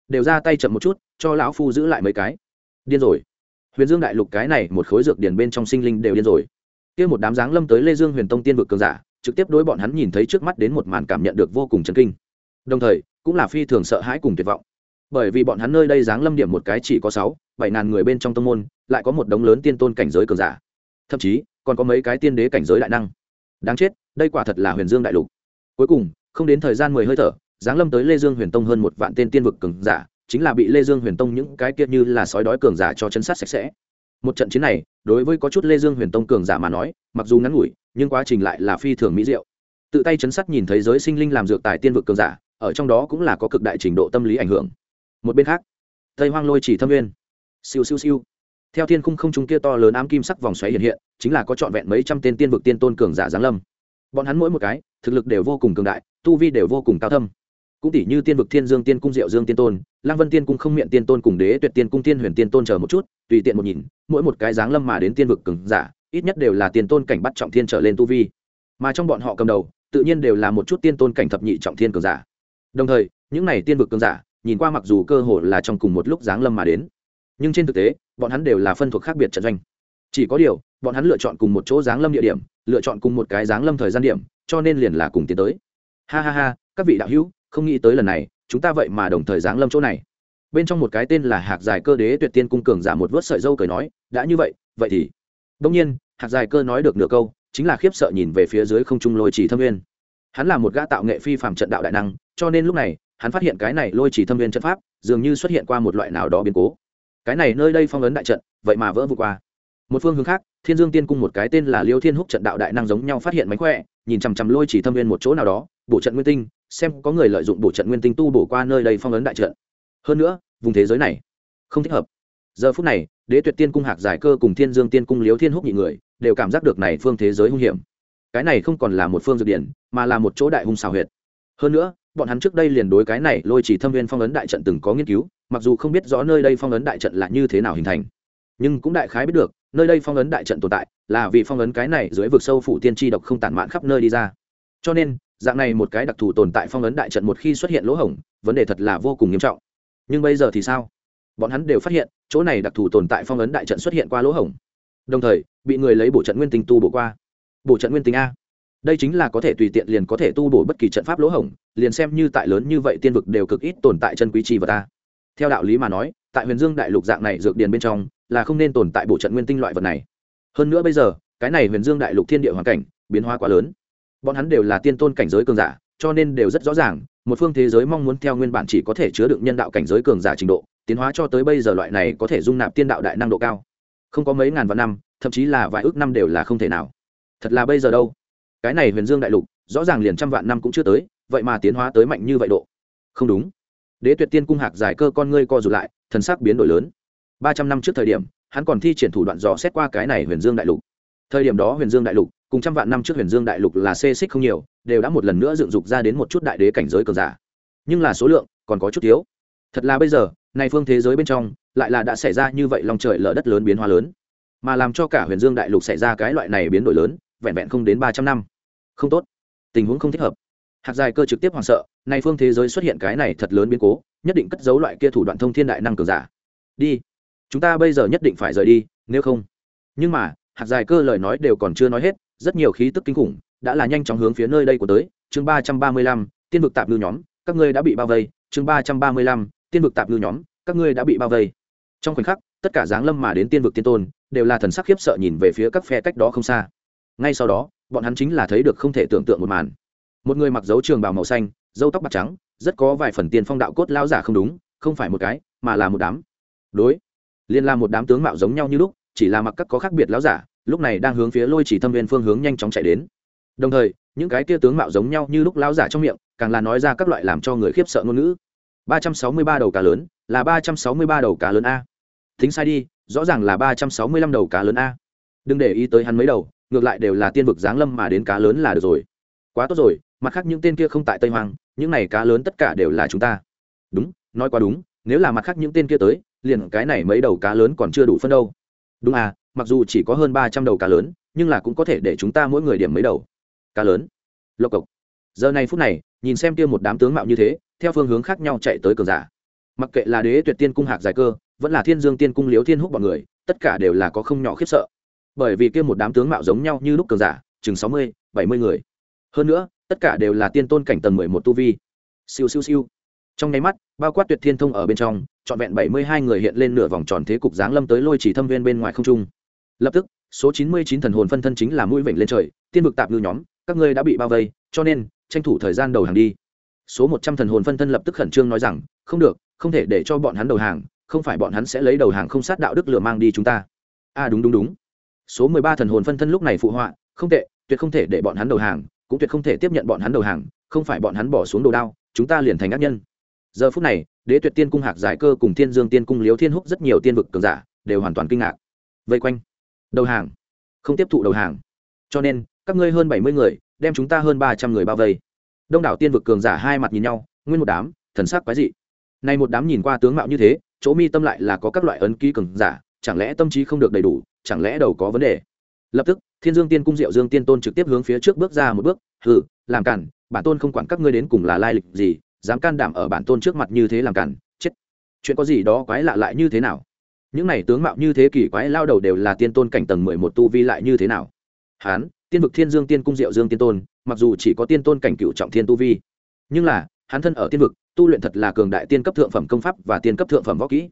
Đều ra tay chậm một chút, cho lão phu giữ lại mấy cái. Điên rồi. Huyền dương đại lục cái này một khối dược điển bên trong sinh linh đều điên rồi. Kia một đám dáng lâm tới lê dương huyền tông tiên vực cường giả, trực tiếp đối bọn hắn nhìn thấy trước mắt đến một màn cảm nhận được vô cùng chấn kinh. Đồng thời, cũng là phi thường sợ hãi cùng tuyệt vọng. Bởi vì bọn hắn nơi đây dáng lâm điểm một cái chỉ có sáu bảy ngàn người bên trong tông môn, lại có một đống lớn tiên tôn cảnh giới cường giả. Thậm chí, còn có mấy cái tiên đế cảnh giới đại năng. Đáng chết, đây quả thật là huyền dương đại lục. Cuối cùng, không đến thời gian mười hơi thở, giáng lâm tới lê dương huyền tông hơn một vạn tên tiên vực cường giả, chính là bị lê dương huyền tông những cái kia như là sói đói cường giả cho chấn sát sạch sẽ. Một trận chiến này, đối với có chút lê dương huyền tông cường giả mà nói, mặc dù ngắn ngủi, nhưng quá trình lại là phi thường mỹ diệu. Tự tay chấn sát nhìn thấy giới sinh linh làm dược tài tiên vực cường giả, ở trong đó cũng là có cực đại trình độ tâm lý ảnh hưởng. Một bên khác, tây hoang lôi chỉ thâm nguyên siêu siêu siêu. Theo thiên khung không trung kia to lớn ám kim sắc vòng xoáy hiện hiện, chính là có trọn vẹn mấy trăm tên tiên vực tiên tôn cường giả giáng lâm. Bọn hắn mỗi một cái, thực lực đều vô cùng cường đại, tu vi đều vô cùng cao thâm. Cũng tỷ như tiên vực thiên dương tiên cung, diệu dương tiên tôn, lăng vân tiên cung không miệng tiên tôn cùng đế tuyệt tiên cung tiên huyền tiên tôn chờ một chút, tùy tiện một nhìn, mỗi một cái dáng lâm mà đến tiên vực cường giả, ít nhất đều là tiên tôn cảnh bắt trọng thiên trở lên tu vi. Mà trong bọn họ cầm đầu, tự nhiên đều là một chút tiên tôn cảnh thập nhị trọng thiên cường giả. Đồng thời, những này tiên vực cường giả, nhìn qua mặc dù cơ hội là trong cùng một lúc giáng lâm mà đến nhưng trên thực tế, bọn hắn đều là phân thuộc khác biệt trận doanh. Chỉ có điều, bọn hắn lựa chọn cùng một chỗ giáng lâm địa điểm, lựa chọn cùng một cái giáng lâm thời gian điểm, cho nên liền là cùng tiến tới. Ha ha ha, các vị đạo hữu, không nghĩ tới lần này, chúng ta vậy mà đồng thời giáng lâm chỗ này. Bên trong một cái tên là hạc dài cơ đế tuyệt tiên cung cường giả một vớt sợi dâu cười nói, đã như vậy vậy thì đông nhiên, hạc dài cơ nói được nửa câu, chính là khiếp sợ nhìn về phía dưới không trung lôi chỉ thâm viên hắn là một gã tạo nghệ phi phạm trận đạo đại năng, cho nên lúc này, hắn phát hiện cái này lôi chỉ thâm viên trận pháp dường như xuất hiện qua một loại nào đó biến cố cái này nơi đây phong ấn đại trận, vậy mà vỡ vụt qua. Một phương hướng khác, thiên dương tiên cung một cái tên là liêu thiên húc trận đạo đại năng giống nhau phát hiện mánh khỏe, nhìn chằm chằm lôi chỉ thâm viên một chỗ nào đó, bổ trận nguyên tinh, xem có người lợi dụng bổ trận nguyên tinh tu bổ qua nơi đây phong ấn đại trận. Hơn nữa, vùng thế giới này, không thích hợp. Giờ phút này, đế tuyệt tiên cung hạc giải cơ cùng thiên dương tiên cung liếu thiên húc nhị người, đều cảm giác được này phương thế giới hung hiểm. Cái này không còn là một phương dược điển, mà là một chỗ đại hung xào huyệt. Hơn nữa, bọn hắn trước đây liền đối cái này lôi chỉ thâm viên phong ấn đại trận từng có nghiên cứu mặc dù không biết rõ nơi đây phong ấn đại trận là như thế nào hình thành, nhưng cũng đại khái biết được, nơi đây phong ấn đại trận tồn tại là vì phong ấn cái này dưới vực sâu phủ tiên tri độc không tản mạn khắp nơi đi ra. Cho nên, dạng này một cái đặc thù tồn tại phong ấn đại trận một khi xuất hiện lỗ hổng, vấn đề thật là vô cùng nghiêm trọng. Nhưng bây giờ thì sao? Bọn hắn đều phát hiện, chỗ này đặc thù tồn tại phong ấn đại trận xuất hiện qua lỗ hổng. Đồng thời, bị người lấy bổ trận nguyên tinh tu bổ qua. Bổ trận nguyên tinh a. Đây chính là có thể tùy tiện liền có thể tu bổ bất kỳ trận pháp lỗ hổng, liền xem như tại lớn như vậy tiên vực đều cực ít tồn tại chân quý trì vật ta theo đạo lý mà nói, tại huyền dương đại lục dạng này dược điền bên trong, là không nên tồn tại bộ trận nguyên tinh loại vật này. Hơn nữa bây giờ, cái này huyền dương đại lục thiên địa hoàn cảnh, biến hóa quá lớn. Bọn hắn đều là tiên tôn cảnh giới cường giả, cho nên đều rất rõ ràng, một phương thế giới mong muốn theo nguyên bản chỉ có thể chứa đựng nhân đạo cảnh giới cường giả trình độ, tiến hóa cho tới bây giờ loại này có thể dung nạp tiên đạo đại năng độ cao. Không có mấy ngàn vạn năm, thậm chí là vài ước năm đều là không thể nào. Thật là bây giờ đâu? Cái này huyền dương đại lục, rõ ràng liền trăm vạn năm cũng chưa tới, vậy mà tiến hóa tới mạnh như vậy độ. Không đúng đế tuyệt tiên cung hạc giải cơ con ngươi co rụt lại, thần sắc biến đổi lớn. Ba trăm năm trước thời điểm, hắn còn thi triển thủ đoạn dò xét qua cái này huyền dương đại lục. Thời điểm đó huyền dương đại lục, cùng trăm vạn năm trước huyền dương đại lục là xê xích không nhiều, đều đã một lần nữa dựng dục ra đến một chút đại đế cảnh giới cờ giả. Nhưng là số lượng còn có chút thiếu. Thật là bây giờ, nay phương thế giới bên trong, lại là đã xảy ra như vậy lòng trời lở đất lớn biến hóa lớn. Mà làm cho cả huyền dương đại lục xảy ra cái loại này biến đổi lớn, vẹn vẹn không đến ba trăm năm. Không tốt. Tình huống không thích hợp hạt dài cơ trực tiếp hoảng sợ, nay phương thế giới xuất hiện cái này thật lớn biến cố, nhất định cất giấu loại kia thủ đoạn thông thiên đại năng cường giả. Đi, chúng ta bây giờ nhất định phải rời đi, nếu không. Nhưng mà, hạt dài cơ lời nói đều còn chưa nói hết, rất nhiều khí tức kinh khủng đã là nhanh chóng hướng phía nơi đây của tới. Chương ba trăm ba mươi lăm, tiên vực tạp lưu nhóm, các ngươi đã bị bao vây. Chương ba trăm ba mươi lăm, tiên vực tạp lưu nhóm, các ngươi đã bị bao vây. Trong khoảnh khắc, tất cả giáng lâm mà đến tiên vực tiên tôn đều là thần sắc khiếp sợ nhìn về phía các phe cách đó không xa. Ngay sau đó, bọn hắn chính là thấy được không thể tưởng tượng một màn một người mặc dấu trường bào màu xanh dâu tóc bạc trắng, rất có vài phần tiền phong đạo cốt lao giả không đúng, không phải một cái, mà là một đám. Đối, liên là một đám tướng mạo giống nhau như lúc, chỉ là mặc các có khác biệt lao giả, lúc này đang hướng phía lôi chỉ thâm viên phương hướng nhanh chóng chạy đến. Đồng thời, những cái kia tướng mạo giống nhau như lúc lao giả trong miệng, càng là nói ra các loại làm cho người khiếp sợ ngôn ngữ. ba trăm sáu mươi ba đầu cá lớn, là ba trăm sáu mươi ba đầu cá lớn a. Thính sai đi, rõ ràng là ba trăm sáu mươi lăm đầu cá lớn a. Đừng để ý tới hắn mấy đầu, ngược lại đều là tiên vực giáng lâm mà đến cá lớn là được rồi. Quá tốt rồi mặt khác những tên kia không tại tây hoang, những này cá lớn tất cả đều là chúng ta. Đúng, nói quá đúng, nếu là mặt khác những tên kia tới, liền cái này mấy đầu cá lớn còn chưa đủ phân đâu. Đúng à mặc dù chỉ có hơn ba trăm đầu cá lớn, nhưng là cũng có thể để chúng ta mỗi người điểm mấy đầu. Cá lớn. Lộc cộc. Giờ này phút này, nhìn xem kia một đám tướng mạo như thế, theo phương hướng khác nhau chạy tới cường giả. Mặc kệ là đế tuyệt tiên cung hạc dài cơ, vẫn là thiên dương tiên cung liếu thiên húc bọn người, tất cả đều là có không nhỏ khiếp sợ. Bởi vì kia một đám tướng mạo giống nhau như lúc cường giả, chừng sáu mươi, bảy mươi người. Hơn nữa tất cả đều là tiên tôn cảnh tầng mười một tu vi. Siêu siêu siêu. Trong nháy mắt bao quát tuyệt thiên thông ở bên trong trọn vẹn bảy mươi hai người hiện lên nửa vòng tròn thế cục dáng lâm tới lôi chỉ thâm viên bên ngoài không trung. Lập tức số chín mươi chín thần hồn phân thân chính là mũi vểnh lên trời tiên vực tạp ngư nhóm các ngươi đã bị bao vây cho nên tranh thủ thời gian đầu hàng đi. Số một trăm thần hồn phân thân lập tức khẩn trương nói rằng không được không thể để cho bọn hắn đầu hàng không phải bọn hắn sẽ lấy đầu hàng không sát đạo đức lửa mang đi chúng ta. A à, đúng đúng đúng. Số mười ba thần hồn phân thân lúc này phụ họa không tệ tuyệt không thể để bọn hắn đầu hàng cũng tuyệt không thể tiếp nhận bọn hắn đầu hàng, không phải bọn hắn bỏ xuống đồ đao, chúng ta liền thành ác nhân. Giờ phút này, đế tuyệt tiên cung hạc giải cơ cùng thiên dương tiên cung liếu thiên húc rất nhiều tiên vực cường giả đều hoàn toàn kinh ngạc. Vây quanh, đầu hàng, không tiếp thụ đầu hàng. Cho nên, các ngươi hơn bảy mươi người, đem chúng ta hơn ba trăm người bao vây. Đông đảo tiên vực cường giả hai mặt nhìn nhau, nguyên một đám, thần sắc quái dị. Nay một đám nhìn qua tướng mạo như thế, chỗ mi tâm lại là có các loại ấn ký cường giả, chẳng lẽ tâm trí không được đầy đủ, chẳng lẽ đầu có vấn đề? Lập tức thiên dương tiên cung diệu dương tiên tôn trực tiếp hướng phía trước bước ra một bước, hừ, làm cản, bản tôn không quản các ngươi đến cùng là lai lịch gì, dám can đảm ở bản tôn trước mặt như thế làm cản, chết. Chuyện có gì đó quái lạ lại như thế nào? Những này tướng mạo như thế kỷ quái lao đầu đều là tiên tôn cảnh tầng mười một tu vi lại như thế nào? Hán, tiên vực thiên dương tiên cung diệu dương tiên tôn, mặc dù chỉ có tiên tôn cảnh cựu trọng thiên tu vi, nhưng là, hắn thân ở tiên vực, tu luyện thật là cường đại tiên cấp thượng phẩm công pháp và tiên cấp thượng phẩm võ kỹ.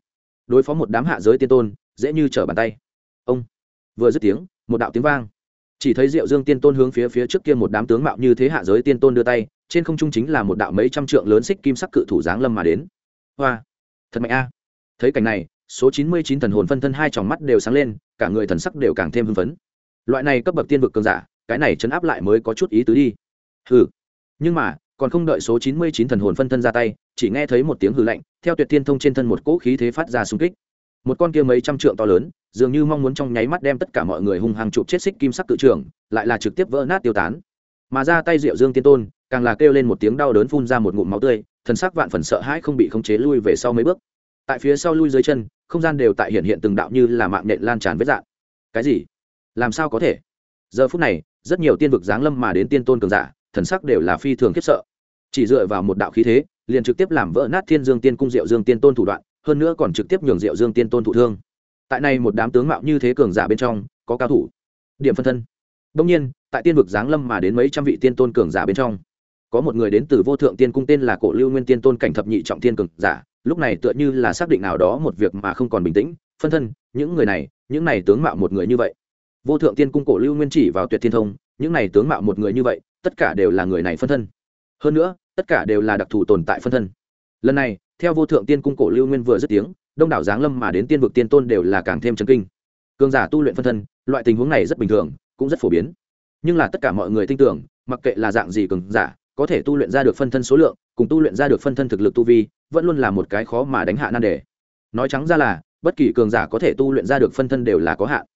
Đối phó một đám hạ giới tiên tôn, dễ như trở bàn tay. Ông, vừa dứt tiếng, một đạo tiếng vang chỉ thấy diệu dương tiên tôn hướng phía phía trước kia một đám tướng mạo như thế hạ giới tiên tôn đưa tay, trên không trung chính là một đạo mấy trăm trượng lớn xích kim sắc cự thủ giáng lâm mà đến. Hoa! Thật mạnh a! Thấy cảnh này, số chín mươi chín thần hồn phân thân hai tròng mắt đều sáng lên, cả người thần sắc đều càng thêm hưng phấn. Loại này cấp bậc tiên vực cường giả, cái này chấn áp lại mới có chút ý tứ đi. Hừ! Nhưng mà, còn không đợi số chín mươi chín thần hồn phân thân ra tay, chỉ nghe thấy một tiếng hư lạnh, theo tuyệt tiên thông trên thân một cỗ khí thế phát ra xung kích một con kia mấy trăm trượng to lớn, dường như mong muốn trong nháy mắt đem tất cả mọi người hung hăng chụp chết xích kim sắc cự trường lại là trực tiếp vỡ nát tiêu tán. Mà ra tay diệu dương tiên tôn, càng là kêu lên một tiếng đau đớn phun ra một ngụm máu tươi, thần sắc vạn phần sợ hãi không bị khống chế lui về sau mấy bước. Tại phía sau lui dưới chân, không gian đều tại hiện hiện từng đạo như là mạng nhện lan tràn vết dạng. Cái gì? Làm sao có thể? Giờ phút này, rất nhiều tiên vực giáng lâm mà đến tiên tôn cường giả, thần sắc đều là phi thường khiếp sợ. Chỉ dựa vào một đạo khí thế, liền trực tiếp làm vỡ nát thiên dương tiên cung diệu dương tiên tôn thủ đoạn hơn nữa còn trực tiếp nhường diệu dương tiên tôn thụ thương. Tại này một đám tướng mạo như thế cường giả bên trong, có cao thủ. Điểm phân thân. Đông nhiên, tại tiên vực giáng lâm mà đến mấy trăm vị tiên tôn cường giả bên trong, có một người đến từ vô thượng tiên cung tên là cổ lưu nguyên tiên tôn cảnh thập nhị trọng tiên cường giả. Lúc này tựa như là xác định nào đó một việc mà không còn bình tĩnh. Phân thân, những người này, những này tướng mạo một người như vậy. Vô thượng tiên cung cổ lưu nguyên chỉ vào tuyệt thiên thông, những này tướng mạo một người như vậy, tất cả đều là người này phân thân. Hơn nữa, tất cả đều là đặc thù tồn tại phân thân. Lần này theo vô thượng tiên cung cổ lưu nguyên vừa dứt tiếng, đông đảo giáng lâm mà đến tiên vực tiên tôn đều là càng thêm chấn kinh. Cường giả tu luyện phân thân, loại tình huống này rất bình thường, cũng rất phổ biến. Nhưng là tất cả mọi người tin tưởng, mặc kệ là dạng gì cường giả, có thể tu luyện ra được phân thân số lượng, cùng tu luyện ra được phân thân thực lực tu vi, vẫn luôn là một cái khó mà đánh hạ nan đề. Nói trắng ra là, bất kỳ cường giả có thể tu luyện ra được phân thân đều là có hạn.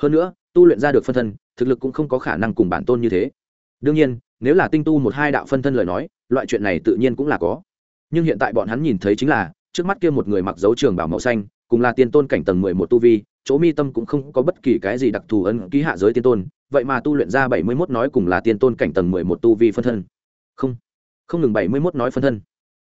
Hơn nữa, tu luyện ra được phân thân, thực lực cũng không có khả năng cùng bản tôn như thế. Đương nhiên, nếu là tinh tu một hai đạo phân thân lời nói, loại chuyện này tự nhiên cũng là có nhưng hiện tại bọn hắn nhìn thấy chính là, trước mắt kia một người mặc dấu trường bảo màu xanh, cùng là tiên tôn cảnh tầng mười một tu vi, chỗ mi tâm cũng không có bất kỳ cái gì đặc thù ân ký hạ giới tiên tôn, vậy mà tu luyện ra bảy mươi mốt nói cùng là tiên tôn cảnh tầng mười một tu vi phân thân. Không không ngừng bảy mươi mốt nói phân thân.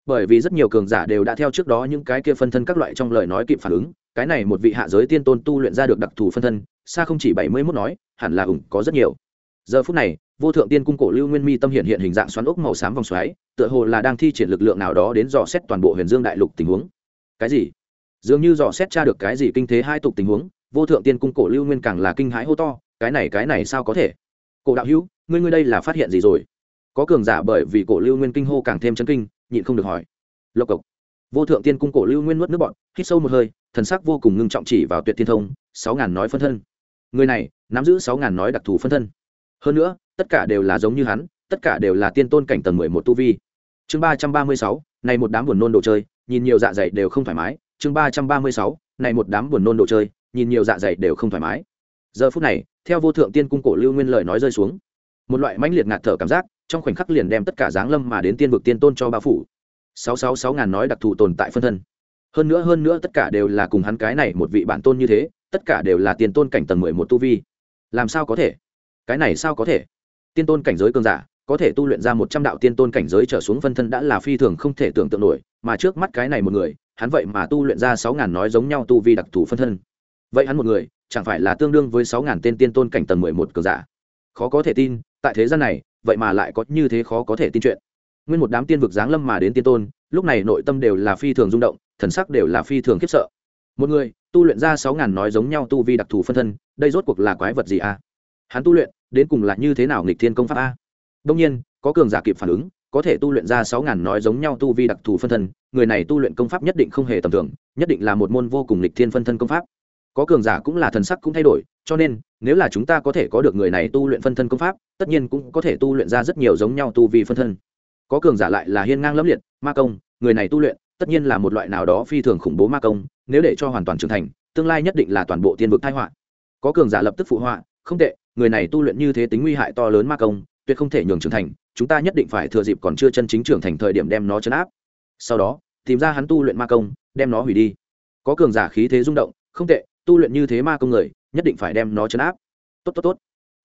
Bởi vì rất nhiều cường giả đều đã theo trước đó những cái kia phân thân các loại trong lời nói kịp phản ứng, cái này một vị hạ giới tiên tôn tu luyện ra được đặc thù phân thân, xa không chỉ bảy mươi mốt nói, hẳn là ủng có rất nhiều. Giờ phút này vô thượng tiên cung cổ lưu nguyên mi tâm hiện hiện hình dạng xoắn ốc màu xám vòng xoáy, tựa hồ là đang thi triển lực lượng nào đó đến dò xét toàn bộ huyền dương đại lục tình huống. Cái gì? Dường như dò xét tra được cái gì kinh thế hai tục tình huống, vô thượng tiên cung cổ lưu nguyên càng là kinh hãi hô to, cái này cái này sao có thể? Cổ đạo hữu, ngươi ngươi đây là phát hiện gì rồi? Có cường giả bởi vì cổ lưu nguyên kinh hô càng thêm chấn kinh, nhịn không được hỏi. Lộc cộc. Vô thượng tiên cung cổ lưu nguyên nuốt nước bọn hít sâu một hơi, thần sắc vô cùng ngưng trọng chỉ vào tuyệt thiên thông, sáu ngàn nói phân thân. Người này, nắm giữ sáu ngàn nói đặc thù phân thân. Hơn nữa tất cả đều là giống như hắn, tất cả đều là tiên tôn cảnh tầng mười một tu vi. Chương ba trăm ba mươi sáu, này một đám buồn nôn đồ chơi, nhìn nhiều dạ dày đều không thoải mái. Chương ba trăm ba mươi sáu, này một đám buồn nôn đồ chơi, nhìn nhiều dạ dày đều không thoải mái. Giờ phút này, theo vô thượng tiên cung cổ lưu nguyên lời nói rơi xuống, một loại mãnh liệt ngạt thở cảm giác, trong khoảnh khắc liền đem tất cả dáng lâm mà đến tiên vực tiên tôn cho bao phủ. Sáu sáu sáu ngàn nói đặc thù tồn tại phân thân. Hơn nữa hơn nữa tất cả đều là cùng hắn cái này một vị bản tôn như thế, tất cả đều là tiền tôn cảnh tầng mười một tu vi. Làm sao có thể? Cái này sao có thể? Tiên tôn cảnh giới cường giả, có thể tu luyện ra một trăm đạo tiên tôn cảnh giới trở xuống phân thân đã là phi thường không thể tưởng tượng nổi, mà trước mắt cái này một người, hắn vậy mà tu luyện ra sáu ngàn nói giống nhau tu vi đặc thù phân thân. Vậy hắn một người, chẳng phải là tương đương với sáu ngàn tên tiên tôn cảnh tầng mười một cường giả? Khó có thể tin, tại thế gian này, vậy mà lại có như thế khó có thể tin chuyện. Nguyên một đám tiên vực giáng lâm mà đến tiên tôn, lúc này nội tâm đều là phi thường rung động, thần sắc đều là phi thường khiếp sợ. Một người, tu luyện ra sáu ngàn nói giống nhau tu vi đặc thù phân thân, đây rốt cuộc là quái vật gì à? hắn tu luyện đến cùng là như thế nào nghịch thiên công pháp a? Đông nhiên, có cường giả kịp phản ứng, có thể tu luyện ra sáu ngàn nói giống nhau tu vi đặc thù phân thân, người này tu luyện công pháp nhất định không hề tầm thường, nhất định là một môn vô cùng nghịch thiên phân thân công pháp. Có cường giả cũng là thần sắc cũng thay đổi, cho nên, nếu là chúng ta có thể có được người này tu luyện phân thân công pháp, tất nhiên cũng có thể tu luyện ra rất nhiều giống nhau tu vi phân thân. Có cường giả lại là hiên ngang lẫm liệt, ma công, người này tu luyện, tất nhiên là một loại nào đó phi thường khủng bố ma công, nếu để cho hoàn toàn trưởng thành, tương lai nhất định là toàn bộ tiên vực thái họa. Có cường giả lập tức phụ họa, không tệ người này tu luyện như thế tính nguy hại to lớn ma công, tuyệt không thể nhường trưởng thành, chúng ta nhất định phải thừa dịp còn chưa chân chính trưởng thành thời điểm đem nó chấn áp. Sau đó, tìm ra hắn tu luyện ma công, đem nó hủy đi. Có cường giả khí thế rung động, không tệ, tu luyện như thế ma công người, nhất định phải đem nó chấn áp. Tốt tốt tốt.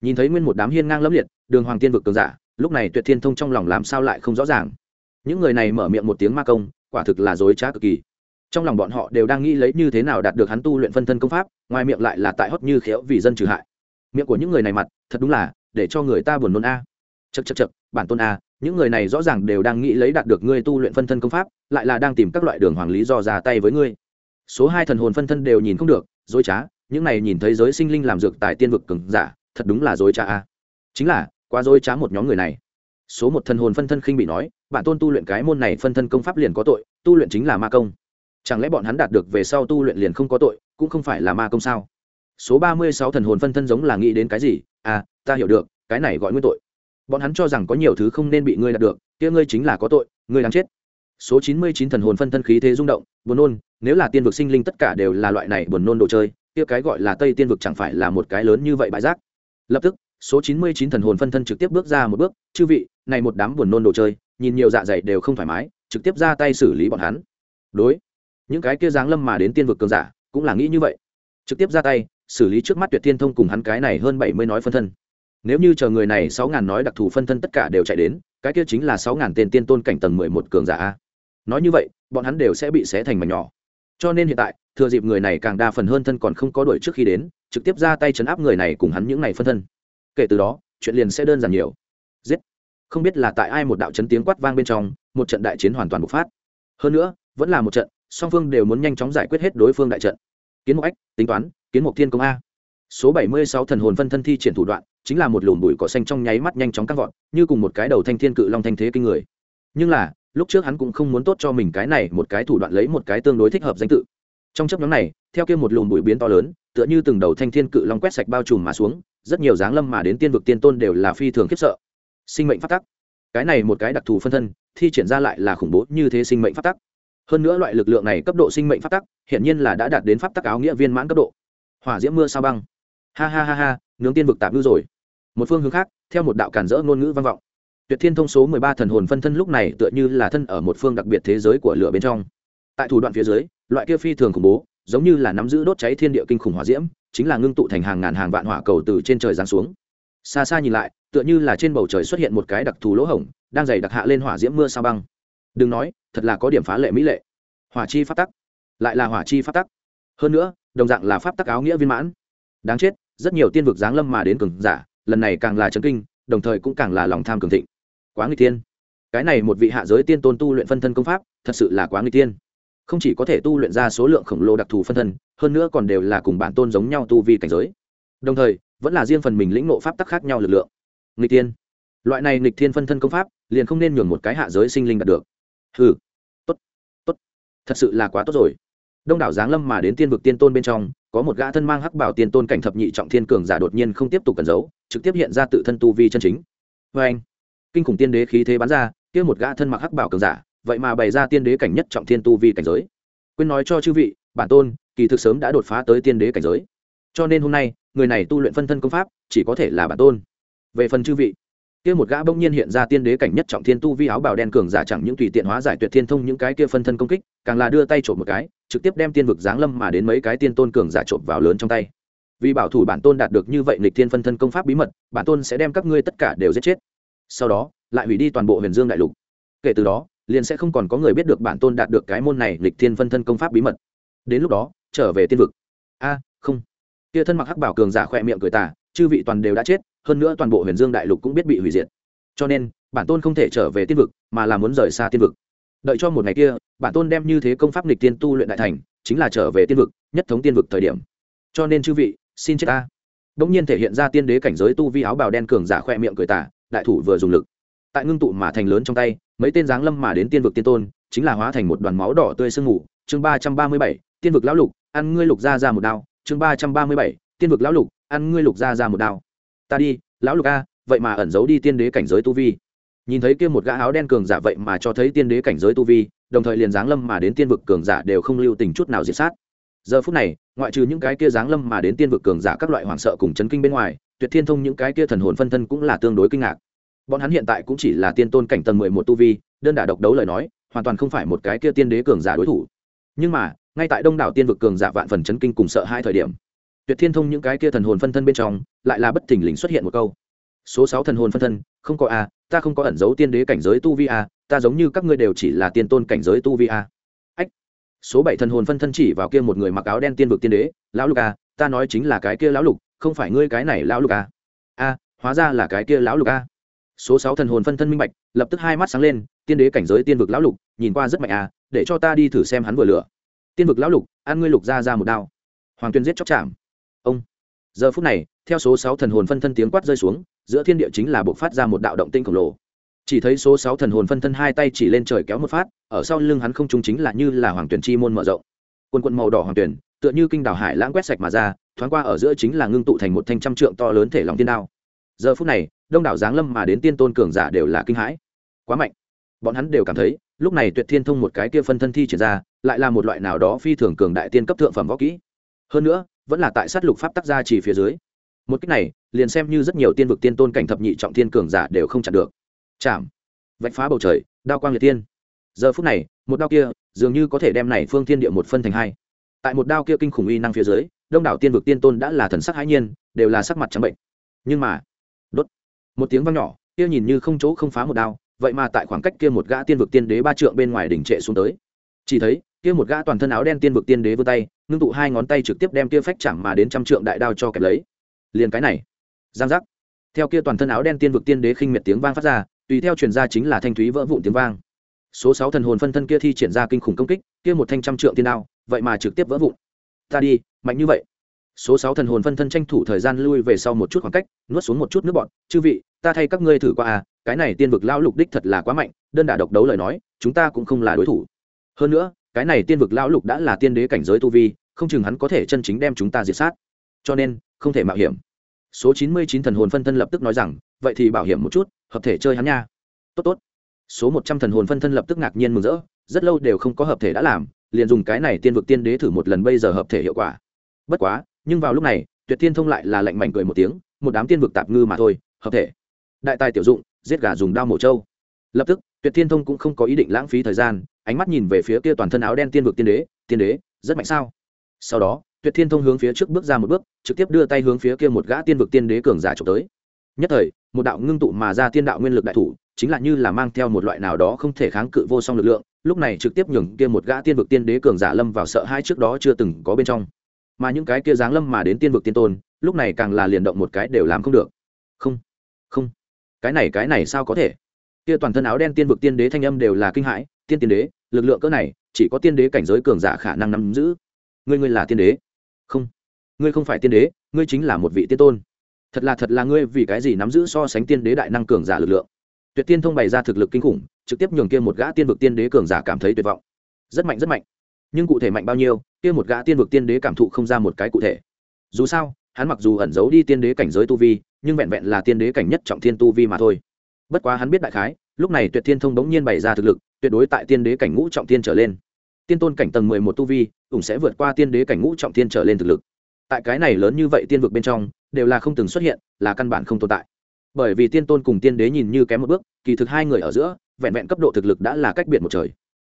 Nhìn thấy nguyên một đám hiên ngang lẫm liệt, đường hoàng tiên vực cường giả, lúc này tuyệt thiên thông trong lòng làm sao lại không rõ ràng. Những người này mở miệng một tiếng ma công, quả thực là dối trá cực kỳ. Trong lòng bọn họ đều đang nghĩ lấy như thế nào đạt được hắn tu luyện phân thân công pháp, ngoài miệng lại là tại hót như khéo vì dân trừ hại miệng của những người này mặt, thật đúng là, để cho người ta buồn nôn a. Chật chật chật bản tôn a, những người này rõ ràng đều đang nghĩ lấy đạt được ngươi tu luyện phân thân công pháp, lại là đang tìm các loại đường hoàng lý do ra tay với ngươi. Số hai thần hồn phân thân đều nhìn không được, dối trá, những này nhìn thấy giới sinh linh làm dược tại tiên vực cường giả, thật đúng là dối trá a. Chính là, quá dối trá một nhóm người này. Số một thần hồn phân thân khinh bị nói, bản tôn tu luyện cái môn này phân thân công pháp liền có tội, tu luyện chính là ma công. Chẳng lẽ bọn hắn đạt được về sau tu luyện liền không có tội, cũng không phải là ma công sao? Số ba mươi sáu thần hồn phân thân giống là nghĩ đến cái gì? À ta hiểu được, cái này gọi nguyên tội. Bọn hắn cho rằng có nhiều thứ không nên bị ngươi đạt được, kia ngươi chính là có tội, ngươi đáng chết. Số chín mươi chín thần hồn phân thân khí thế rung động, buồn nôn, nếu là tiên vực sinh linh tất cả đều là loại này buồn nôn đồ chơi, kia cái gọi là tây tiên vực chẳng phải là một cái lớn như vậy bãi rác. Lập tức, số chín mươi chín thần hồn phân thân trực tiếp bước ra một bước, chư vị, này một đám buồn nôn đồ chơi, nhìn nhiều dạ dày đều không thoải mái, trực tiếp ra tay xử lý bọn hắn. Đối, những cái kia giáng lâm mà đến tiên vực cường giả cũng là nghĩ như vậy trực tiếp ra tay, xử lý trước mắt tuyệt thiên thông cùng hắn cái này hơn bảy mươi nói phân thân. Nếu như chờ người này sáu ngàn nói đặc thù phân thân tất cả đều chạy đến, cái kia chính là sáu ngàn tên tiên tôn cảnh tầng mười một cường giả a. Nói như vậy, bọn hắn đều sẽ bị xé thành mảnh nhỏ. Cho nên hiện tại, thừa dịp người này càng đa phần hơn thân còn không có đuổi trước khi đến, trực tiếp ra tay chấn áp người này cùng hắn những này phân thân. Kể từ đó, chuyện liền sẽ đơn giản nhiều. Giết. Không biết là tại ai một đạo chấn tiếng quát vang bên trong, một trận đại chiến hoàn toàn bộc phát. Hơn nữa, vẫn là một trận, song phương đều muốn nhanh chóng giải quyết hết đối phương đại trận kiến mục ách, tính toán, kiến mục thiên công a. Số bảy mươi sáu thần hồn phân thân thi triển thủ đoạn, chính là một lùm bụi cỏ xanh trong nháy mắt nhanh chóng căng vọt, như cùng một cái đầu thanh thiên cự long thanh thế kinh người. Nhưng là, lúc trước hắn cũng không muốn tốt cho mình cái này một cái thủ đoạn lấy một cái tương đối thích hợp danh tự. Trong chấp nhóm này, theo kia một lùm bụi biến to lớn, tựa như từng đầu thanh thiên cự long quét sạch bao trùm mà xuống, rất nhiều dáng lâm mà đến tiên vực tiên tôn đều là phi thường khiếp sợ. Sinh mệnh phát tắc. Cái này một cái đặc thù phân thân, thi triển ra lại là khủng bố như thế sinh mệnh phát tắc hơn nữa loại lực lượng này cấp độ sinh mệnh pháp tắc hiện nhiên là đã đạt đến pháp tắc áo nghĩa viên mãn cấp độ. Hỏa diễm mưa sao băng. Ha ha ha ha, nướng tiên vực tạm ngư rồi. Một phương hướng khác, theo một đạo cản rỡ ngôn ngữ vang vọng. Tuyệt thiên thông số mười ba thần hồn phân thân lúc này tựa như là thân ở một phương đặc biệt thế giới của lửa bên trong. Tại thủ đoạn phía dưới, loại kia phi thường khủng bố, giống như là nắm giữ đốt cháy thiên địa kinh khủng hỏa diễm, chính là ngưng tụ thành hàng ngàn hàng vạn hỏa cầu từ trên trời giáng xuống. Xa xa nhìn lại, tựa như là trên bầu trời xuất hiện một cái đặc thù lỗ hổng, đang dày đặc hạ lên hỏa diễm mưa sao băng. Đừng nói thật là có điểm phá lệ mỹ lệ. Hỏa chi pháp tắc, lại là hỏa chi pháp tắc. Hơn nữa, đồng dạng là pháp tắc áo nghĩa viên mãn. Đáng chết, rất nhiều tiên vực giáng lâm mà đến cường giả, lần này càng là chấn kinh, đồng thời cũng càng là lòng tham cường thịnh. Quá người tiên cái này một vị hạ giới tiên tôn tu luyện phân thân công pháp, thật sự là quá người tiên không chỉ có thể tu luyện ra số lượng khổng lồ đặc thù phân thân, hơn nữa còn đều là cùng bản tôn giống nhau tu vi cảnh giới. Đồng thời, vẫn là riêng phần mình lĩnh ngộ pháp tắc khác nhau lực lượng. Nghịch tiên loại này nghịch thiên phân thân công pháp, liền không nên nhường một cái hạ giới sinh linh đạt được. Ừ thật sự là quá tốt rồi. Đông đảo giáng lâm mà đến tiên vực tiên tôn bên trong, có một gã thân mang hắc bảo tiên tôn cảnh thập nhị trọng thiên cường giả đột nhiên không tiếp tục cẩn giấu, trực tiếp hiện ra tự thân tu vi chân chính. Vê anh, kinh khủng tiên đế khí thế bắn ra, kia một gã thân mặc hắc bảo cường giả, vậy mà bày ra tiên đế cảnh nhất trọng thiên tu vi cảnh giới. Quên nói cho chư vị, bản tôn, kỳ thực sớm đã đột phá tới tiên đế cảnh giới. Cho nên hôm nay, người này tu luyện phân thân công pháp, chỉ có thể là bản tôn. Về phần chư vị kia một gã bỗng nhiên hiện ra tiên đế cảnh nhất trọng thiên tu vi áo bào đen cường giả chẳng những tùy tiện hóa giải tuyệt thiên thông những cái kia phân thân công kích, càng là đưa tay trộm một cái, trực tiếp đem tiên vực giáng lâm mà đến mấy cái tiên tôn cường giả trộm vào lớn trong tay. Vì bảo thủ bản tôn đạt được như vậy nghịch thiên phân thân công pháp bí mật, bản tôn sẽ đem các ngươi tất cả đều giết chết. Sau đó, lại hủy đi toàn bộ huyền dương đại lục. Kể từ đó, liền sẽ không còn có người biết được bản tôn đạt được cái môn này nghịch thiên phân thân công pháp bí mật. Đến lúc đó, trở về tiên vực. A, không. Kia thân mặc hắc bảo cường giả khỏe miệng cười tà chư vị toàn đều đã chết, hơn nữa toàn bộ huyền dương đại lục cũng biết bị hủy diệt. Cho nên, bản tôn không thể trở về tiên vực, mà là muốn rời xa tiên vực. Đợi cho một ngày kia, bản tôn đem như thế công pháp lịch tiên tu luyện đại thành, chính là trở về tiên vực, nhất thống tiên vực thời điểm. Cho nên chư vị, xin chết ta. Bỗng nhiên thể hiện ra tiên đế cảnh giới tu vi áo bào đen cường giả khoe miệng cười tả đại thủ vừa dùng lực. Tại ngưng tụ mà thành lớn trong tay, mấy tên giáng lâm mà đến tiên vực tiên tôn, chính là hóa thành một đoàn máu đỏ tươi sương mù. Chương ba trăm ba mươi bảy, tiên vực lão lục, ăn ngươi lục ra ra một đao. Chương ba trăm ba mươi bảy, tiên vực lão lục ăn ngươi lục ra ra một đao. Ta đi, lão lục a, vậy mà ẩn giấu đi tiên đế cảnh giới tu vi. Nhìn thấy kia một gã áo đen cường giả vậy mà cho thấy tiên đế cảnh giới tu vi, đồng thời liền giáng lâm mà đến tiên vực cường giả đều không lưu tình chút nào diệt sát. Giờ phút này, ngoại trừ những cái kia giáng lâm mà đến tiên vực cường giả các loại hoảng sợ cùng chấn kinh bên ngoài, tuyệt thiên thông những cái kia thần hồn phân thân cũng là tương đối kinh ngạc. Bọn hắn hiện tại cũng chỉ là tiên tôn cảnh tầng mười một tu vi, đơn đả độc đấu lời nói, hoàn toàn không phải một cái kia tiên đế cường giả đối thủ. Nhưng mà, ngay tại đông đảo tiên vực cường giả vạn phần chấn kinh cùng sợ hai thời điểm tuyệt thiên thông những cái kia thần hồn phân thân bên trong, lại là bất thình lình xuất hiện một câu. Số sáu thần hồn phân thân, không có a, ta không có ẩn giấu tiên đế cảnh giới tu vi a, ta giống như các ngươi đều chỉ là tiên tôn cảnh giới tu vi a. Ách. Số bảy thần hồn phân thân chỉ vào kia một người mặc áo đen tiên vực tiên đế, lão lục a, ta nói chính là cái kia lão lục, không phải ngươi cái này lão lục a. A, hóa ra là cái kia lão lục a. Số sáu thần hồn phân thân minh bạch, lập tức hai mắt sáng lên, tiên đế cảnh giới tiên vực lão lục, nhìn qua rất mạnh a, để cho ta đi thử xem hắn vừa lửa tiên vực lão lục, ăn ngươi lục ra ra một đao. Hoàng tuyên giết chóc chạm giờ phút này, theo số sáu thần hồn phân thân tiếng quát rơi xuống, giữa thiên địa chính là buộc phát ra một đạo động tinh khổng lồ. Chỉ thấy số sáu thần hồn phân thân hai tay chỉ lên trời kéo một phát, ở sau lưng hắn không trung chính là như là hoàng tuyển chi môn mở rộng. Quân quân màu đỏ hoàng tuyển, tựa như kinh đảo hải lãng quét sạch mà ra, thoáng qua ở giữa chính là ngưng tụ thành một thanh trăm trượng to lớn thể lòng tiên đao. Giờ phút này, đông đảo giáng lâm mà đến tiên tôn cường giả đều là kinh hãi. Quá mạnh. Bọn hắn đều cảm thấy, lúc này tuyệt thiên thông một cái kia phân thân thi triển ra, lại là một loại nào đó phi thường cường đại tiên cấp thượng phẩm võ kỹ. Hơn nữa vẫn là tại sát lục pháp tác gia chỉ phía dưới. Một cách này, liền xem như rất nhiều tiên vực tiên tôn cảnh thập nhị trọng thiên cường giả đều không chặn được. Chạm. Vạch phá bầu trời, đao quang liệt tiên. Giờ phút này, một đao kia, dường như có thể đem này phương thiên địa một phân thành hai. Tại một đao kia kinh khủng uy năng phía dưới, đông đảo tiên vực tiên tôn đã là thần sắc hãi nhiên, đều là sắc mặt trắng bệnh. Nhưng mà, đốt. Một tiếng vang nhỏ, kia nhìn như không chỗ không phá một đao, vậy mà tại khoảng cách kia một gã tiên vực tiên đế ba trượng bên ngoài đỉnh trệ xuống tới. Chỉ thấy, kia một gã toàn thân áo đen tiên vực tiên đế vươn tay ngưng tụ hai ngón tay trực tiếp đem kia phách chạm mà đến trăm trượng đại đao cho kẹp lấy. Liền cái này. Giang giác. Theo kia toàn thân áo đen tiên vực tiên đế khinh miệt tiếng vang phát ra, tùy theo truyền ra chính là thanh thúy vỡ vụn tiếng vang. Số sáu thần hồn phân thân kia thi triển ra kinh khủng công kích, kia một thanh trăm trượng tiên đao, vậy mà trực tiếp vỡ vụn. Ta đi, mạnh như vậy. Số sáu thần hồn phân thân tranh thủ thời gian lui về sau một chút khoảng cách, nuốt xuống một chút nước bọn chư vị, ta thay các ngươi thử qua à cái này tiên vực lao lục đích thật là quá mạnh, đơn đả độc đấu lời nói, chúng ta cũng không là đối thủ. Hơn nữa cái này tiên vực lão lục đã là tiên đế cảnh giới tu vi, không chừng hắn có thể chân chính đem chúng ta diệt sát. Cho nên, không thể mạo hiểm. Số chín mươi chín thần hồn phân thân lập tức nói rằng, vậy thì bảo hiểm một chút, hợp thể chơi hắn nha. Tốt tốt. Số một trăm thần hồn phân thân lập tức ngạc nhiên mừng rỡ, rất lâu đều không có hợp thể đã làm, liền dùng cái này tiên vực tiên đế thử một lần bây giờ hợp thể hiệu quả. Bất quá, nhưng vào lúc này, tuyệt tiên thông lại là lạnh mảnh cười một tiếng, một đám tiên vực tạp ngư mà thôi, hợp thể. Đại tài tiểu dụng, giết gà dùng đao mổ trâu. Lập tức, tuyệt tiên thông cũng không có ý định lãng phí thời gian ánh mắt nhìn về phía kia toàn thân áo đen tiên vực tiên đế tiên đế, rất mạnh sao? Sau đó, tuyệt thiên thông hướng phía trước bước ra một bước, trực tiếp đưa tay hướng phía kia một gã tiên vực tiên đế cường giả trộm tới. Nhất thời, một đạo ngưng tụ mà ra tiên đạo nguyên lực đại thủ, chính là như là mang theo một loại nào đó không thể kháng cự vô song lực lượng, lúc này trực tiếp nhường kia một gã tiên vực tiên đế cường giả lâm vào sợ hai trước đó chưa từng có bên trong. Mà những cái kia giáng lâm mà đến tiên vực tiên tôn, lúc này càng là liền động một cái đều làm không được. Không không. Cái này cái này sao có thể? Kia toàn thân áo đen tiên vực tiên đế thanh âm đều là kinh hãi tiên tiên đế, lực lượng cỡ này, chỉ có tiên đế cảnh giới cường giả khả năng nắm giữ. Ngươi ngươi là tiên đế? Không. Ngươi không phải tiên đế, ngươi chính là một vị tiên tôn. Thật là thật là ngươi vì cái gì nắm giữ so sánh tiên đế đại năng cường giả lực lượng? Tuyệt tiên thông bày ra thực lực kinh khủng, trực tiếp nhường kia một gã tiên vực tiên đế cường giả cảm thấy tuyệt vọng. Rất mạnh rất mạnh. Nhưng cụ thể mạnh bao nhiêu, kia một gã tiên vực tiên đế cảm thụ không ra một cái cụ thể. Dù sao, hắn mặc dù ẩn giấu đi tiên đế cảnh giới tu vi, nhưng vẹn vẹn là tiên đế cảnh nhất trọng thiên tu vi mà thôi. Bất quá hắn biết đại khái, lúc này tuyệt thiên thông bỗng nhiên bày ra thực lực tuyệt đối tại tiên đế cảnh ngũ trọng thiên trở lên. Tiên tôn cảnh tầng mười một tu vi, cũng sẽ vượt qua tiên đế cảnh ngũ trọng thiên trở lên thực lực. Tại cái này lớn như vậy tiên vực bên trong, đều là không từng xuất hiện, là căn bản không tồn tại. Bởi vì tiên tôn cùng tiên đế nhìn như kém một bước, kỳ thực hai người ở giữa, vẹn vẹn cấp độ thực lực đã là cách biệt một trời.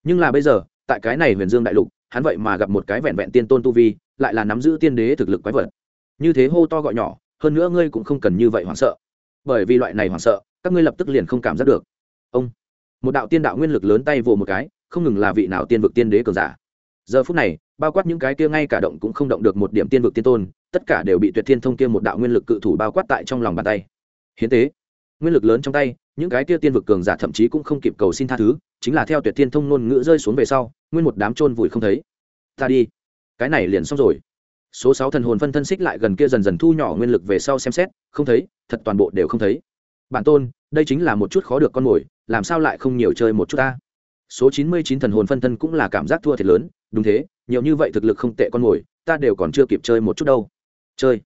Nhưng là bây giờ, tại cái này huyền dương đại lục, hắn vậy mà gặp một cái vẹn vẹn tiên tôn tu vi, lại là nắm giữ tiên đế thực lực quái vật. Như thế hô to gọi nhỏ, hơn nữa ngươi cũng không cần như vậy hoảng sợ. Bởi vì loại này hoảng sợ, các ngươi lập tức liền không cảm giác được. Ông một đạo tiên đạo nguyên lực lớn tay vồ một cái, không ngừng là vị nào tiên vực tiên đế cường giả. Giờ phút này, bao quát những cái kia ngay cả động cũng không động được một điểm tiên vực tiên tôn, tất cả đều bị tuyệt thiên thông kia một đạo nguyên lực cự thủ bao quát tại trong lòng bàn tay. Hiến tế, nguyên lực lớn trong tay, những cái kia tiên vực cường giả thậm chí cũng không kịp cầu xin tha thứ, chính là theo tuyệt thiên thông ngôn ngữ rơi xuống về sau, nguyên một đám trôn vùi không thấy. Ta đi. Cái này liền xong rồi. Số sáu thần hồn phân thân xích lại gần kia dần dần thu nhỏ nguyên lực về sau xem xét, không thấy, thật toàn bộ đều không thấy. Bản tôn đây chính là một chút khó được con mồi, làm sao lại không nhiều chơi một chút ta? Số chín mươi chín thần hồn phân thân cũng là cảm giác thua thiệt lớn, đúng thế, nhiều như vậy thực lực không tệ con mồi, ta đều còn chưa kịp chơi một chút đâu. Chơi.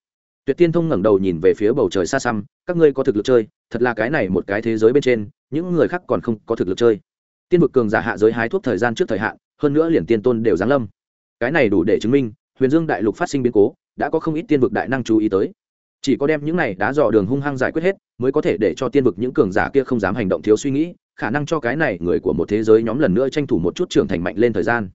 Tuyệt tiên thông ngẩng đầu nhìn về phía bầu trời xa xăm, các ngươi có thực lực chơi, thật là cái này một cái thế giới bên trên, những người khác còn không có thực lực chơi. Tiên vực cường giả hạ giới hái thuốc thời gian trước thời hạn, hơn nữa liền tiên tôn đều giáng lâm. Cái này đủ để chứng minh, huyền dương đại lục phát sinh biến cố, đã có không ít tiên vực đại năng chú ý tới chỉ có đem những này đá dò đường hung hăng giải quyết hết, mới có thể để cho tiên vực những cường giả kia không dám hành động thiếu suy nghĩ, khả năng cho cái này người của một thế giới nhóm lần nữa tranh thủ một chút trưởng thành mạnh lên thời gian.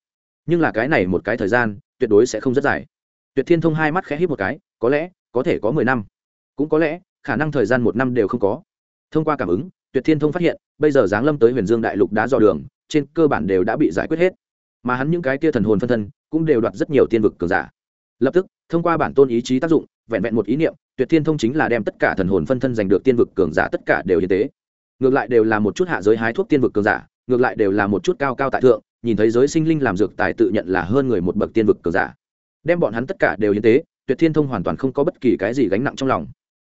Nhưng là cái này một cái thời gian, tuyệt đối sẽ không rất dài. Tuyệt thiên thông hai mắt khẽ hít một cái, có lẽ, có thể có mười năm. Cũng có lẽ, khả năng thời gian một năm đều không có. Thông qua cảm ứng, tuyệt thiên thông phát hiện, bây giờ giáng lâm tới huyền dương đại lục đá dò đường, trên cơ bản đều đã bị giải quyết hết. Mà hắn những cái kia thần hồn phân thân, cũng đều đoạt rất nhiều tiên vực cường giả lập tức, thông qua bản tôn ý chí tác dụng, vẹn vẹn một ý niệm, tuyệt thiên thông chính là đem tất cả thần hồn phân thân giành được tiên vực cường giả tất cả đều hiến tế. Ngược lại đều là một chút hạ giới hái thuốc tiên vực cường giả, ngược lại đều là một chút cao cao tại thượng, nhìn thấy giới sinh linh làm dược tài tự nhận là hơn người một bậc tiên vực cường giả. Đem bọn hắn tất cả đều hiến tế, tuyệt thiên thông hoàn toàn không có bất kỳ cái gì gánh nặng trong lòng.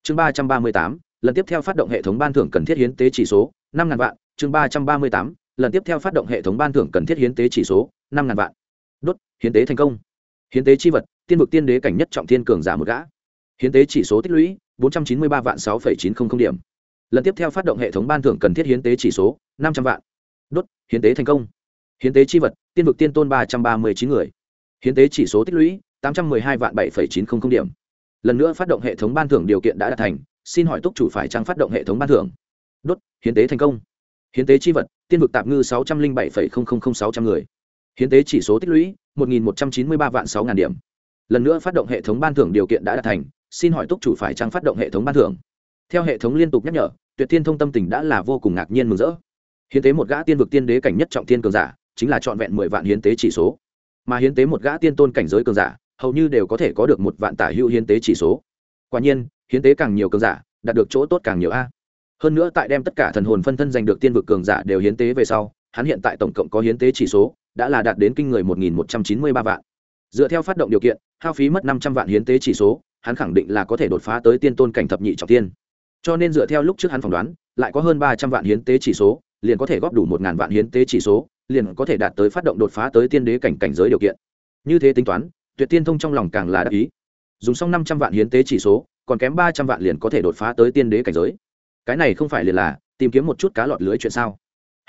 Chương ba trăm ba mươi tám, lần tiếp theo phát động hệ thống ban thưởng cần thiết hiến tế chỉ số, năm ngàn vạn. Chương ba trăm ba mươi tám, lần tiếp theo phát động hệ thống ban thưởng cần thiết hiến tế chỉ số, năm ngàn vạn. Đốt, hiến tế thành công. Hiến tế chi vật tiên vực tiên đế cảnh nhất trọng thiên cường giả một gã. Hiến tế chỉ số tích lũy, bốn trăm chín mươi ba vạn sáu chín trăm linh điểm. Lần tiếp theo phát động hệ thống ban thưởng cần thiết hiến tế chỉ số, năm trăm vạn. Đốt, hiến tế thành công. Hiến tế chi vật, tiên vực tiên tôn ba trăm ba mươi chín người. Hiến tế chỉ số tích lũy, tám trăm m ư ơ i hai vạn bảy chín trăm linh điểm. Lần nữa phát động hệ thống ban thưởng điều kiện đã đạt thành, xin hỏi túc chủ phải trang phát động hệ thống ban thưởng? Đốt, hiến tế thành công. Hiến tế chi vật, tiên vực tạm ngư sáu trăm linh bảy sáu trăm người. Hiến tế chỉ số tích lũy, một nghìn một trăm chín mươi ba vạn sáu ngàn điểm lần nữa phát động hệ thống ban thưởng điều kiện đã đạt thành, xin hỏi túc chủ phải trang phát động hệ thống ban thưởng? Theo hệ thống liên tục nhắc nhở, tuyệt thiên thông tâm tình đã là vô cùng ngạc nhiên mừng rỡ. Hiến tế một gã tiên vực tiên đế cảnh nhất trọng tiên cường giả, chính là trọn vẹn mười vạn hiến tế chỉ số. Mà hiến tế một gã tiên tôn cảnh giới cường giả, hầu như đều có thể có được một vạn tả hữu hiến tế chỉ số. Quả nhiên, hiến tế càng nhiều cường giả, đạt được chỗ tốt càng nhiều a. Hơn nữa tại đem tất cả thần hồn phân thân giành được tiên vực cường giả đều hiến tế về sau, hắn hiện tại tổng cộng có hiến tế chỉ số, đã là đạt đến kinh người một nghìn một trăm chín mươi ba vạn. Dựa theo phát động điều kiện hao phí mất năm trăm vạn hiến tế chỉ số, hắn khẳng định là có thể đột phá tới tiên tôn cảnh thập nhị trọng tiên cho nên dựa theo lúc trước hắn phỏng đoán, lại có hơn ba trăm vạn hiến tế chỉ số, liền có thể góp đủ một ngàn vạn hiến tế chỉ số, liền có thể đạt tới phát động đột phá tới tiên đế cảnh cảnh giới điều kiện. Như thế tính toán, tuyệt tiên thông trong lòng càng là đắc ý. Dùng xong năm trăm vạn hiến tế chỉ số, còn kém ba trăm vạn liền có thể đột phá tới tiên đế cảnh giới. Cái này không phải liền là tìm kiếm một chút cá lọt lưới chuyện sao?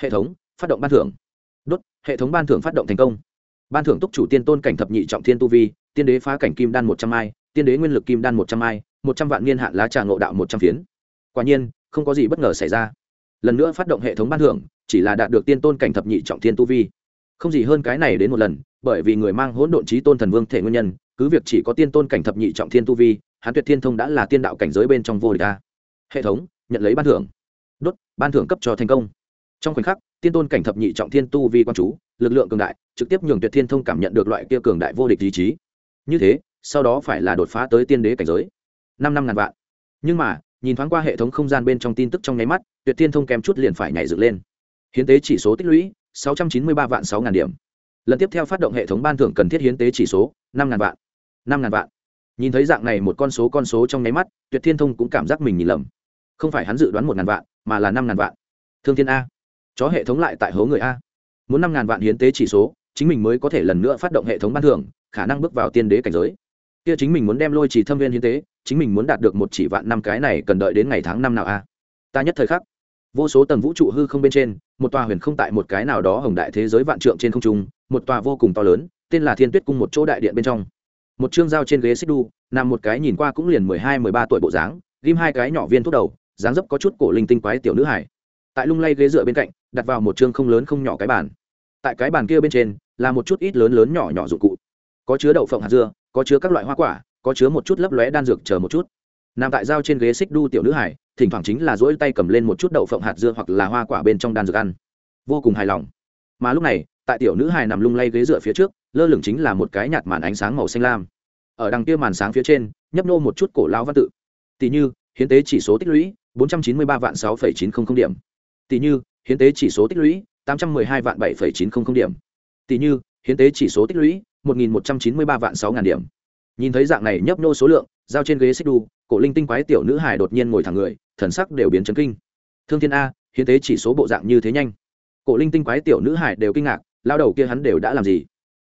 Hệ thống, phát động ban thưởng. Đốt, hệ thống ban thưởng phát động thành công. Ban thưởng túc chủ tiên tôn cảnh thập nhị trọng thiên tu vi tiên đế phá cảnh kim đan một trăm ai tiên đế nguyên lực kim đan một trăm ai một trăm vạn niên hạn lá trà ngộ đạo một trăm phiến. Quả nhiên, không có gì bất ngờ xảy ra. Lần nữa phát động hệ thống ban thưởng, chỉ là đạt được tiên tôn cảnh thập nhị trọng thiên tu vi. Không gì hơn cái này đến một lần, bởi vì người mang hỗn độn trí tôn thần vương thể nguyên nhân, cứ việc chỉ có tiên tôn cảnh thập nhị trọng thiên tu vi hắn tuyệt thiên thông đã là tiên đạo cảnh giới bên trong vô địch ta hệ thống, nhận lấy ban thưởng. Đốt, ban thưởng cấp cho thành công. Trong khoảnh khắc, tiên tôn cảnh thập nhị trọng thiên tu vi quan chú, lực lượng cường đại, trực tiếp nhường tuyệt thiên thông cảm nhận được loại kia cường đại vô địch ý chí như thế, sau đó phải là đột phá tới tiên đế cảnh giới. Năm năm ngàn vạn. Nhưng mà, nhìn thoáng qua hệ thống không gian bên trong tin tức trong nháy mắt, tuyệt thiên thông kém chút liền phải nhảy dựng lên. Hiến tế chỉ số tích lũy, sáu trăm chín mươi ba vạn sáu ngàn điểm. Lần tiếp theo phát động hệ thống ban thưởng cần thiết hiến tế chỉ số, năm ngàn vạn. Năm ngàn vạn. Nhìn thấy dạng này một con số con số trong nháy mắt, tuyệt thiên thông cũng cảm giác mình nhìn lầm. Không phải hắn dự đoán một ngàn vạn, mà là năm ngàn vạn. Thương thiên a. Chó hệ thống lại tại hố người a. Muốn năm ngàn vạn hiến tế chỉ số, chính mình mới có thể lần nữa phát động hệ thống ban thưởng khả năng bước vào tiên đế cảnh giới. Kia chính mình muốn đem lôi chỉ thâm viên hiến tế, chính mình muốn đạt được một chỉ vạn năm cái này cần đợi đến ngày tháng năm nào a ta nhất thời khắc, vô số tầng vũ trụ hư không bên trên, một tòa huyền không tại một cái nào đó hồng đại thế giới vạn trượng trên không trung, một tòa vô cùng to lớn, tên là thiên tuyết cung một chỗ đại điện bên trong. Một chương dao trên ghế xích đu, nằm một cái nhìn qua cũng liền mười hai, mười ba tuổi bộ dáng, ghim hai cái nhỏ viên thuốc đầu, dáng dấp có chút cổ linh tinh quái tiểu nữ hải tại lung lay ghế dựa bên cạnh, đặt vào một chương không lớn không nhỏ cái bàn. Tại cái bàn kia bên trên, là một chút ít lớn lớn nhỏ nhỏ dụng cụ có chứa đậu phộng hạt dưa, có chứa các loại hoa quả, có chứa một chút lấp lóe đan dược chờ một chút. Nằm tại dao trên ghế xích đu tiểu nữ hải, thỉnh thoảng chính là dỗi tay cầm lên một chút đậu phộng hạt dưa hoặc là hoa quả bên trong đan dược ăn. Vô cùng hài lòng. Mà lúc này, tại tiểu nữ hải nằm lung lay ghế dựa phía trước, lơ lửng chính là một cái nhạt màn ánh sáng màu xanh lam. Ở đằng kia màn sáng phía trên, nhấp nô một chút cổ lao văn tự. Tỷ như, hiến tế chỉ số tích lũy, bốn trăm chín mươi ba vạn sáu chín trăm linh điểm. Tỷ như, hiến tế chỉ số tích lũy, tám trăm m ư ơ i hai vạn bảy chín trăm linh điểm. Tỷ như, hiến tế chỉ số tích lũy một nghìn một trăm chín mươi ba vạn sáu ngàn điểm. Nhìn thấy dạng này nhấp nhô số lượng, giao trên ghế xích đu cổ linh tinh quái tiểu nữ hài đột nhiên ngồi thẳng người, thần sắc đều biến chấn kinh. Thương thiên a, hiến tế chỉ số bộ dạng như thế nhanh. Cổ linh tinh quái tiểu nữ hài đều kinh ngạc, lao đầu kia hắn đều đã làm gì?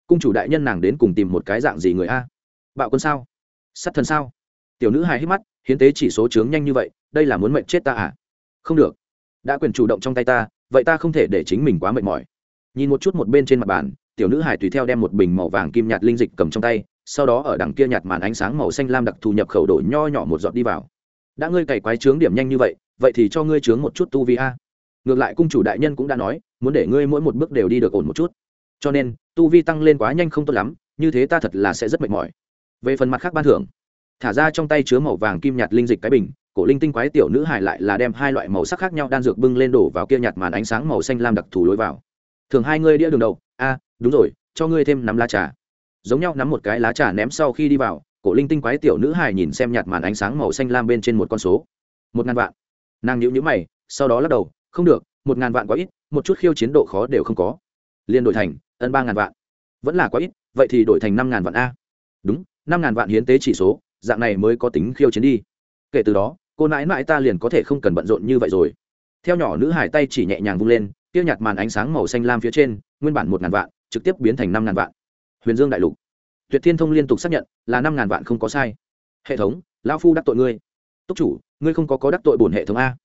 Cung chủ đại nhân nàng đến cùng tìm một cái dạng gì người a? Bạo quân sao? Sát thần sao? Tiểu nữ hài hít mắt, hiến tế chỉ số chướng nhanh như vậy, đây là muốn mệnh chết ta à? Không được. Đã quyền chủ động trong tay ta, vậy ta không thể để chính mình quá mệt mỏi. Nhìn một chút một bên trên mặt bàn tiểu nữ hải tùy theo đem một bình màu vàng kim nhạt linh dịch cầm trong tay, sau đó ở đằng kia nhạt màn ánh sáng màu xanh lam đặc thù nhập khẩu đổ nho nhỏ một giọt đi vào. Đã ngươi cày quái trướng điểm nhanh như vậy vậy thì cho ngươi trướng một chút tu vi a. Ngược lại cung chủ đại nhân cũng đã nói, muốn để ngươi mỗi một bước đều đi được ổn một chút. Cho nên, tu vi tăng lên quá nhanh không tốt lắm, như thế ta thật là sẽ rất mệt mỏi. Về phần mặt khác ban thưởng, thả ra trong tay chứa màu vàng kim nhạt linh dịch cái bình, cổ linh tinh quái tiểu nữ hải lại là đem hai loại màu sắc khác nhau đan dược bưng lên đổ vào kia nhạt màn ánh sáng màu xanh lam đặc thù lối vào. Thường hai ngươi đĩa đường đầu a, đúng rồi, cho ngươi thêm nắm lá trà. Giống nhau nắm một cái lá trà ném sau khi đi vào, cổ linh tinh quái tiểu nữ hài nhìn xem nhạt màn ánh sáng màu xanh lam bên trên một con số. Một ngàn vạn. Nàng nhũ nhũ mày, sau đó lắc đầu, không được, một ngàn vạn quá ít, một chút khiêu chiến độ khó đều không có. Liền đổi thành, ân ba ngàn vạn. Vẫn là quá ít, vậy thì đổi thành năm ngàn vạn a. Đúng, năm ngàn vạn hiến tế chỉ số, dạng này mới có tính khiêu chiến đi. Kể từ đó, cô nãi mãi ta liền có thể không cần bận rộn như vậy rồi. Theo nhỏ nữ hải tay chỉ nhẹ nhàng vung lên kia nhạt màn ánh sáng màu xanh lam phía trên, nguyên bản một ngàn vạn, trực tiếp biến thành năm ngàn vạn. Huyền dương đại lục. Tuyệt thiên thông liên tục xác nhận, là năm ngàn vạn không có sai. Hệ thống lao phu đắc tội ngươi. Túc chủ, ngươi không có có đắc tội bổn hệ thống a.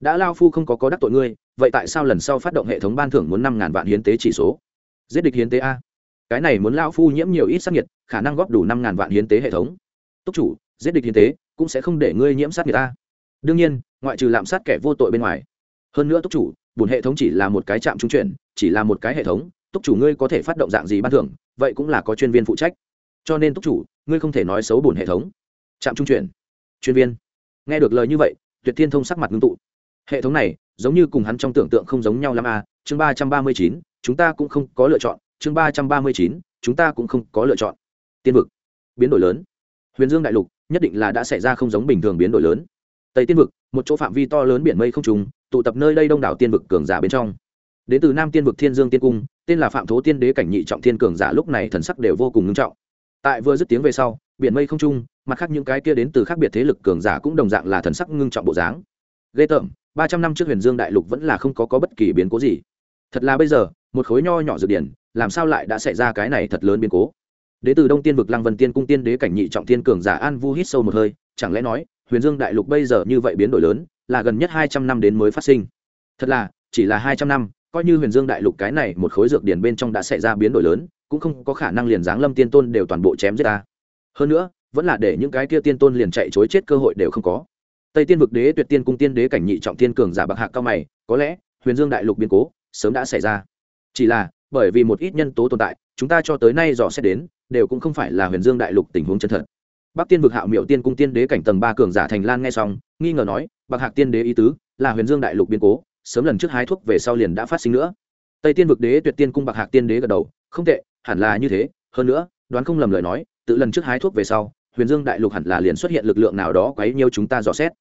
Đã lao phu không có có đắc tội ngươi, vậy tại sao lần sau phát động hệ thống ban thưởng muốn năm ngàn vạn hiến tế chỉ số? Giết địch hiến tế a. Cái này muốn lao phu nhiễm nhiều ít sát nhiệt khả năng góp đủ năm ngàn vạn hiến tế hệ thống. Túc chủ, giết địch hiến tế cũng sẽ không để ngươi nhiễm sát nhiệt a. đương nhiên, ngoại trừ lạm sát kẻ vô tội bên ngoài. Hơn nữa túc chủ bùn hệ thống chỉ là một cái trạm trung chuyển, chỉ là một cái hệ thống, túc chủ ngươi có thể phát động dạng gì ban thưởng, vậy cũng là có chuyên viên phụ trách. Cho nên túc chủ, ngươi không thể nói xấu bùn hệ thống. Trạm trung chuyển. Chuyên viên. Nghe được lời như vậy, tuyệt thiên thông sắc mặt ngưng tụ. Hệ thống này, giống như cùng hắn trong tưởng tượng không giống nhau lắm à chương ba trăm ba mươi chín, chúng ta cũng không có lựa chọn, chương ba trăm ba mươi chín, chúng ta cũng không có lựa chọn. Tiên vực. Biến đổi lớn. Huyền dương đại lục, nhất định là đã xảy ra không giống bình thường biến đổi lớn. Tây tiên vực, một chỗ phạm vi to lớn biển mây không trùng tụ tập nơi đây đông đảo tiên vực cường giả bên trong. Đến từ nam tiên vực thiên dương tiên cung tên là phạm thố tiên đế cảnh nhị trọng thiên cường giả lúc này thần sắc đều vô cùng ngưng trọng. Tại vừa dứt tiếng về sau biển mây không trung mặt khác những cái kia đến từ khác biệt thế lực cường giả cũng đồng dạng là thần sắc ngưng trọng bộ dáng. Ghê tởm ba trăm năm trước huyền dương đại lục vẫn là không có, có bất kỳ biến cố gì. Thật là bây giờ một khối nho nhỏ dược điển làm sao lại đã xảy ra cái này thật lớn biến cố? Đế từ đông tiên vực lăng vân tiên cung tiên đế cảnh nhị trọng Thiên cường giả an vu hít sâu một hơi chẳng lẽ nói huyền dương đại lục bây giờ như vậy biến đổi lớn là gần nhất hai trăm năm đến mới phát sinh. Thật là, chỉ là hai trăm năm, coi như huyền dương đại lục cái này một khối dược điển bên trong đã xảy ra biến đổi lớn, cũng không có khả năng liền giáng lâm tiên tôn đều toàn bộ chém giết ta. Hơn nữa, vẫn là để những cái kia tiên tôn liền chạy chối chết cơ hội đều không có. Tây tiên vực đế, tuyệt tiên cung tiên đế cảnh nhị trọng tiên cường giả bạc hạ cao mày, có lẽ huyền dương đại lục biến cố sớm đã xảy ra. Chỉ là, bởi vì một ít nhân tố tồn tại, chúng ta cho tới nay dò xét đến, đều cũng không phải là huyền dương đại lục tình huống chân thật bắc tiên vực hạo miệu tiên cung tiên đế cảnh tầng ba cường giả thành lan nghe xong, nghi ngờ nói, bạc hạc tiên đế ý tứ là huyền dương đại lục biến cố, sớm lần trước hái thuốc về sau liền đã phát sinh nữa. Tây tiên vực đế tuyệt tiên cung bạc hạc tiên đế gật đầu, không tệ, hẳn là như thế, hơn nữa, đoán không lầm lời nói, tự lần trước hái thuốc về sau, huyền dương đại lục hẳn là liền xuất hiện lực lượng nào đó quấy nhiêu chúng ta dò xét.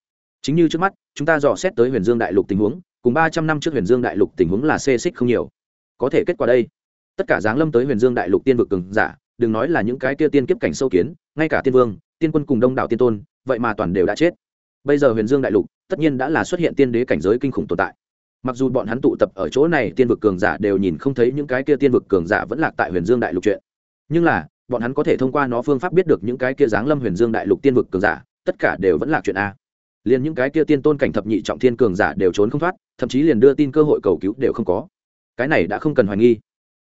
Chính như trước mắt, chúng ta dò xét tới huyền dương đại lục tình huống, cùng ba trăm năm trước huyền dương đại lục tình huống là xê xích không nhiều. Có thể kết quả đây, tất cả giáng lâm tới huyền dương đại lục tiên vực cường giả, đừng nói là những cái kia tiên kiếp cảnh sâu kiến ngay cả tiên vương, tiên quân cùng đông đảo tiên tôn, vậy mà toàn đều đã chết. Bây giờ huyền dương đại lục, tất nhiên đã là xuất hiện tiên đế cảnh giới kinh khủng tồn tại. Mặc dù bọn hắn tụ tập ở chỗ này, tiên vực cường giả đều nhìn không thấy những cái kia tiên vực cường giả vẫn lạc tại huyền dương đại lục chuyện. Nhưng là, bọn hắn có thể thông qua nó phương pháp biết được những cái kia giáng lâm huyền dương đại lục tiên vực cường giả, tất cả đều vẫn là chuyện a. Liền những cái kia tiên tôn cảnh thập nhị trọng thiên cường giả đều trốn không thoát, thậm chí liền đưa tin cơ hội cầu cứu đều không có. Cái này đã không cần hoài nghi.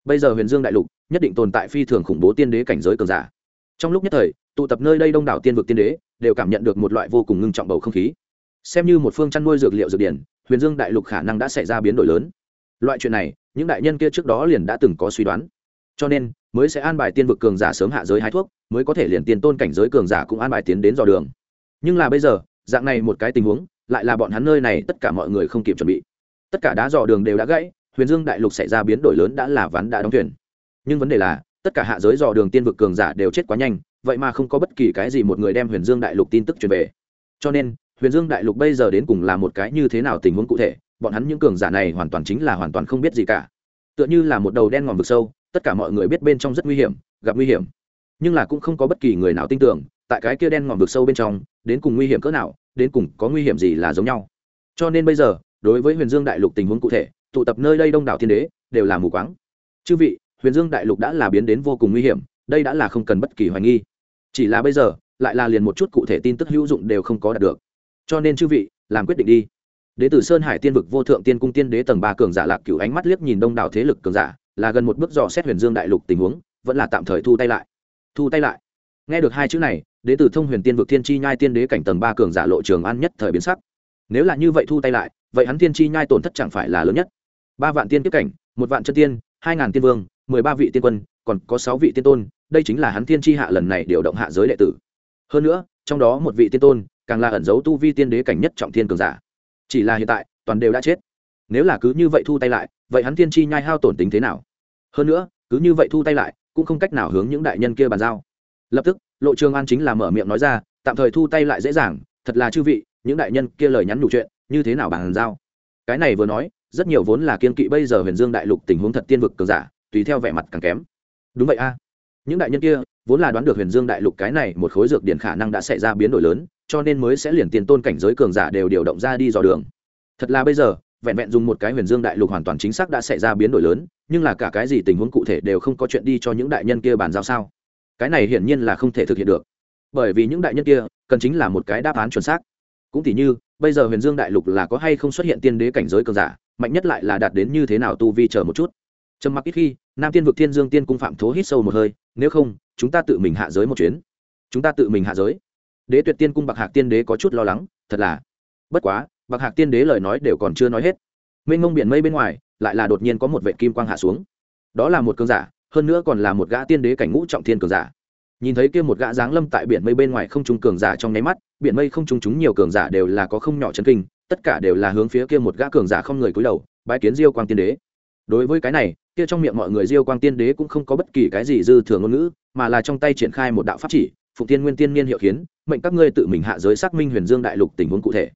Bây giờ huyền dương đại lục, nhất định tồn tại phi thường khủng bố tiên đế cảnh giới cường giả trong lúc nhất thời, tụ tập nơi đây đông đảo tiên vực tiên đế, đều cảm nhận được một loại vô cùng ngưng trọng bầu không khí. Xem như một phương chăn nuôi dược liệu dược điển, huyền dương đại lục khả năng đã xảy ra biến đổi lớn. Loại chuyện này, những đại nhân kia trước đó liền đã từng có suy đoán. Cho nên, mới sẽ an bài tiên vực cường giả sớm hạ giới hái thuốc, mới có thể liền tiền tôn cảnh giới cường giả cũng an bài tiến đến dò đường. Nhưng là bây giờ, dạng này một cái tình huống, lại là bọn hắn nơi này tất cả mọi người không kịp chuẩn bị. Tất cả đá dò đường đều đã gãy, huyền dương đại lục xảy ra biến đổi lớn đã là ván đã đóng thuyền. Nhưng vấn đề là tất cả hạ giới dò đường tiên vực cường giả đều chết quá nhanh, vậy mà không có bất kỳ cái gì một người đem huyền dương đại lục tin tức truyền về. Cho nên, huyền dương đại lục bây giờ đến cùng là một cái như thế nào tình huống cụ thể, bọn hắn những cường giả này hoàn toàn chính là hoàn toàn không biết gì cả. Tựa như là một đầu đen ngòm vực sâu, tất cả mọi người biết bên trong rất nguy hiểm, gặp nguy hiểm. Nhưng là cũng không có bất kỳ người nào tin tưởng, tại cái kia đen ngòm vực sâu bên trong, đến cùng nguy hiểm cỡ nào, đến cùng có nguy hiểm gì là giống nhau. Cho nên bây giờ, đối với huyền dương đại lục tình huống cụ thể, tụ tập nơi đây đông đảo thiên đế, đều là mù quáng. Chư vị huyền dương đại lục đã là biến đến vô cùng nguy hiểm, đây đã là không cần bất kỳ hoài nghi. Chỉ là bây giờ, lại là liền một chút cụ thể tin tức hữu dụng đều không có đạt được. Cho nên chư vị, làm quyết định đi. Đế tử sơn hải tiên vực vô thượng tiên cung tiên đế tầng ba cường giả lạc cửu ánh mắt liếc nhìn đông đảo thế lực cường giả, là gần một bước dò xét huyền dương đại lục tình huống, vẫn là tạm thời thu tay lại. Thu tay lại. Nghe được hai chữ này, đế tử thông huyền tiên vực thiên chi nhai tiên đế cảnh tầng ba cường giả lộ trường an nhất thời biến sắc. Nếu là như vậy thu tay lại, vậy hắn thiên chi nhai tổn thất chẳng phải là lớn nhất. Ba vạn tiên kiếp cảnh, một vạn chân tiên, hai ngàn tiên vương mười ba vị tiên quân, còn có sáu vị tiên tôn, đây chính là hắn thiên tri hạ lần này điều động hạ giới đệ tử. Hơn nữa, trong đó một vị tiên tôn, càng là ẩn giấu tu vi tiên đế cảnh nhất trọng thiên cường giả. Chỉ là hiện tại, toàn đều đã chết. Nếu là cứ như vậy thu tay lại, vậy hắn thiên chi nhai hao tổn tính thế nào? Hơn nữa, cứ như vậy thu tay lại, cũng không cách nào hướng những đại nhân kia bàn giao. Lập tức, lộ trường an chính là mở miệng nói ra, tạm thời thu tay lại dễ dàng, thật là chư vị, những đại nhân kia lời nhắn nhủ chuyện, như thế nào bàn giao? Cái này vừa nói, rất nhiều vốn là kiên kỵ bây giờ huyền dương đại lục tình huống thật tiên vực cường giả tùy theo vẻ mặt càng kém. Đúng vậy a. Những đại nhân kia, vốn là đoán được huyền dương đại lục cái này một khối dược điển khả năng đã xảy ra biến đổi lớn, cho nên mới sẽ liền tiền tôn cảnh giới cường giả đều điều động ra đi dò đường. Thật là bây giờ, vẹn vẹn dùng một cái huyền dương đại lục hoàn toàn chính xác đã xảy ra biến đổi lớn, nhưng là cả cái gì tình huống cụ thể đều không có chuyện đi cho những đại nhân kia bàn giao sao? Cái này hiển nhiên là không thể thực hiện được. Bởi vì những đại nhân kia, cần chính là một cái đáp án chuẩn xác. Cũng tỉ như, bây giờ huyền dương đại lục là có hay không xuất hiện tiên đế cảnh giới cường giả, mạnh nhất lại là đạt đến như thế nào tu vi chờ một chút trầm mặc ít khi, nam tiên vực thiên dương tiên cung phạm thố hít sâu một hơi, nếu không, chúng ta tự mình hạ giới một chuyến. Chúng ta tự mình hạ giới. Đế tuyệt tiên cung bạc hạc tiên đế có chút lo lắng, thật là. Bất quá, bạc hạc tiên đế lời nói đều còn chưa nói hết. Mênh mông biển mây bên ngoài, lại là đột nhiên có một vệ kim quang hạ xuống. Đó là một cơn giả, hơn nữa còn là một gã tiên đế cảnh ngũ trọng thiên cường giả. Nhìn thấy kia một gã giáng lâm tại biển mây bên ngoài không trung cường giả trong nháy mắt, biển mây không trung chúng nhiều cường giả đều là có không nhỏ chấn kinh, tất cả đều là hướng phía kia một gã cường giả không người cúi đầu, bái kiến diêu quang tiên đế đối với cái này, kia trong miệng mọi người diêu quang tiên đế cũng không có bất kỳ cái gì dư thừa ngôn ngữ, mà là trong tay triển khai một đạo pháp chỉ phụ tiên nguyên tiên niên hiệu khiến mệnh các ngươi tự mình hạ giới xác minh huyền dương đại lục tình huống cụ thể.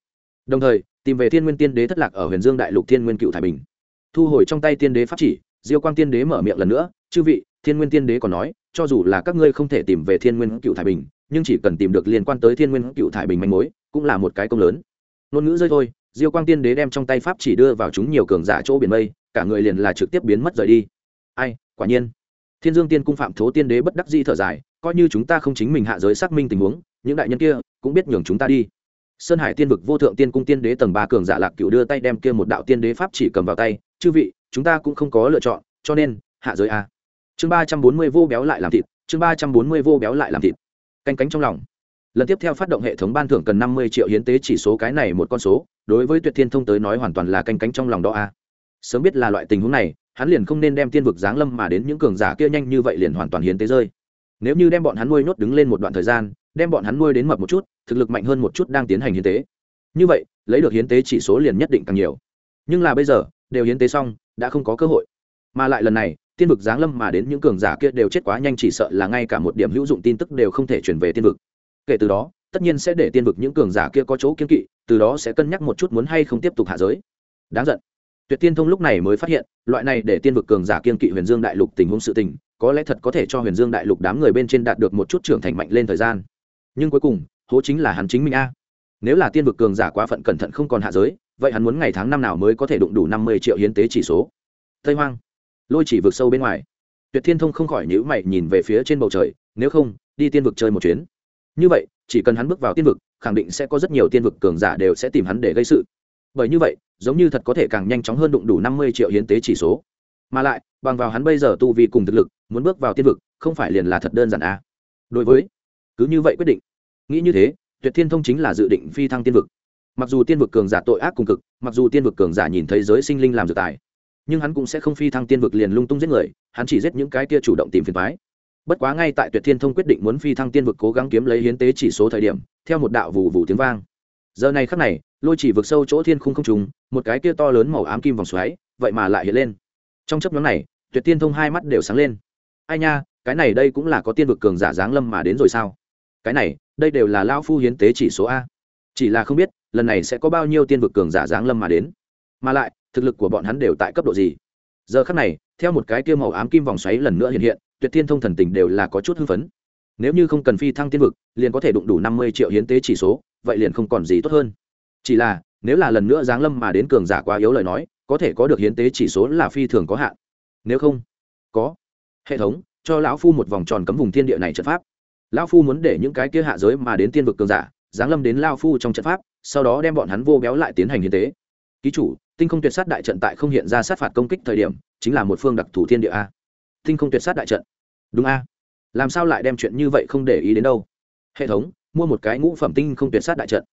Đồng thời, tìm về thiên nguyên tiên đế thất lạc ở huyền dương đại lục thiên nguyên cựu thái bình. Thu hồi trong tay tiên đế pháp chỉ, diêu quang tiên đế mở miệng lần nữa, chư vị, thiên nguyên tiên đế còn nói, cho dù là các ngươi không thể tìm về thiên nguyên cựu thái bình, nhưng chỉ cần tìm được liên quan tới thiên nguyên cựu thái bình manh mối, cũng là một cái công lớn. Ngôn ngữ rơi thôi, diêu quang tiên đế đem trong tay pháp chỉ đưa vào chúng nhiều cường giả chỗ biển mây cả người liền là trực tiếp biến mất rời đi. Ai, quả nhiên. Thiên dương tiên cung phạm thố tiên đế bất đắc di thở dài, coi như chúng ta không chính mình hạ giới xác minh tình huống, những đại nhân kia cũng biết nhường chúng ta đi. Sơn hải tiên vực vô thượng tiên cung tiên đế tầng ba cường giả lạc cựu đưa tay đem kia một đạo tiên đế pháp chỉ cầm vào tay, chư vị, chúng ta cũng không có lựa chọn, cho nên, hạ giới a. Chương ba trăm bốn mươi vô béo lại làm thịt, chương ba trăm bốn mươi vô béo lại làm thịt. Canh cánh trong lòng. Lần tiếp theo phát động hệ thống ban thưởng cần năm mươi triệu hiến tế chỉ số cái này một con số, đối với tuyệt thiên thông tới nói hoàn toàn là canh cánh trong lòng đó a sớm biết là loại tình huống này, hắn liền không nên đem tiên vực giáng lâm mà đến những cường giả kia nhanh như vậy liền hoàn toàn hiến tế rơi. Nếu như đem bọn hắn nuôi nhốt đứng lên một đoạn thời gian, đem bọn hắn nuôi đến mập một chút, thực lực mạnh hơn một chút đang tiến hành hiến tế. Như vậy, lấy được hiến tế chỉ số liền nhất định càng nhiều. Nhưng là bây giờ, đều hiến tế xong, đã không có cơ hội. Mà lại lần này, tiên vực giáng lâm mà đến những cường giả kia đều chết quá nhanh chỉ sợ là ngay cả một điểm hữu dụng tin tức đều không thể chuyển về tiên vực. Kể từ đó, tất nhiên sẽ để tiên vực những cường giả kia có chỗ kiên kỵ, từ đó sẽ cân nhắc một chút muốn hay không tiếp tục hạ giới. Đáng giận tuyệt tiên thông lúc này mới phát hiện, loại này để tiên vực cường giả kiên kỵ huyền dương đại lục tình huống sự tình, có lẽ thật có thể cho huyền dương đại lục đám người bên trên đạt được một chút trưởng thành mạnh lên thời gian. Nhưng cuối cùng, hố chính là hắn chính mình a. Nếu là tiên vực cường giả quá phận cẩn thận không còn hạ giới, vậy hắn muốn ngày tháng năm nào mới có thể đụng đủ năm mươi triệu hiến tế chỉ số? Tây hoang, lôi chỉ vực sâu bên ngoài. Tuyệt thiên thông không khỏi nhữ mày nhìn về phía trên bầu trời, nếu không, đi tiên vực chơi một chuyến. Như vậy, chỉ cần hắn bước vào tiên vực, khẳng định sẽ có rất nhiều tiên vực cường giả đều sẽ tìm hắn để gây sự. Bởi như vậy giống như thật có thể càng nhanh chóng hơn đụng đủ năm mươi triệu hiến tế chỉ số. Mà lại, bằng vào hắn bây giờ tu vi cùng thực lực, muốn bước vào tiên vực, không phải liền là thật đơn giản à. đối với, cứ như vậy quyết định. Nghĩ như thế, tuyệt thiên thông chính là dự định phi thăng tiên vực. Mặc dù tiên vực cường giả tội ác cùng cực, mặc dù tiên vực cường giả nhìn thấy giới sinh linh làm dự tài, nhưng hắn cũng sẽ không phi thăng tiên vực liền lung tung giết người, hắn chỉ giết những cái kia chủ động tìm phiền thoái bất quá ngay tại tuyệt thiên thông quyết định muốn phi thăng tiên vực cố gắng kiếm lấy hiến tế chỉ số thời điểm, theo một đạo vù vù tiếng vang. Giờ này khắc này lôi chỉ vực sâu chỗ thiên khung không trùng, một cái kia to lớn màu ám kim vòng xoáy, vậy mà lại hiện lên. Trong chấp nhóm này, tuyệt tiên thông hai mắt đều sáng lên. Ai nha, cái này đây cũng là có tiên vực cường giả giáng lâm mà đến rồi sao? Cái này, đây đều là lao phu hiến tế chỉ số a. Chỉ là không biết, lần này sẽ có bao nhiêu tiên vực cường giả giáng lâm mà đến. Mà lại, thực lực của bọn hắn đều tại cấp độ gì? Giờ khắc này, theo một cái kia màu ám kim vòng xoáy lần nữa hiện hiện, tuyệt thiên thông thần tình đều là có chút hưng phấn. Nếu như không cần phi thăng tiên vực, liền có thể đụng đủ năm mươi triệu hiến tế chỉ số, vậy liền không còn gì tốt hơn chỉ là, nếu là lần nữa giáng lâm mà đến cường giả quá yếu lời nói, có thể có được hiến tế chỉ số là phi thường có hạn. Nếu không, có. Hệ thống, cho lão phu một vòng tròn cấm vùng thiên địa này trận pháp. Lão phu muốn để những cái kia hạ giới mà đến tiên vực cường giả, giáng lâm đến lao phu trong trận pháp, sau đó đem bọn hắn vô béo lại tiến hành hiến tế. Ký chủ, tinh không tuyệt sát đại trận tại không hiện ra sát phạt công kích thời điểm, chính là một phương đặc thù thiên địa a. Tinh không tuyệt sát đại trận. Đúng a. Làm sao lại đem chuyện như vậy không để ý đến đâu? Hệ thống, mua một cái ngũ phẩm tinh không tuyệt sát đại trận.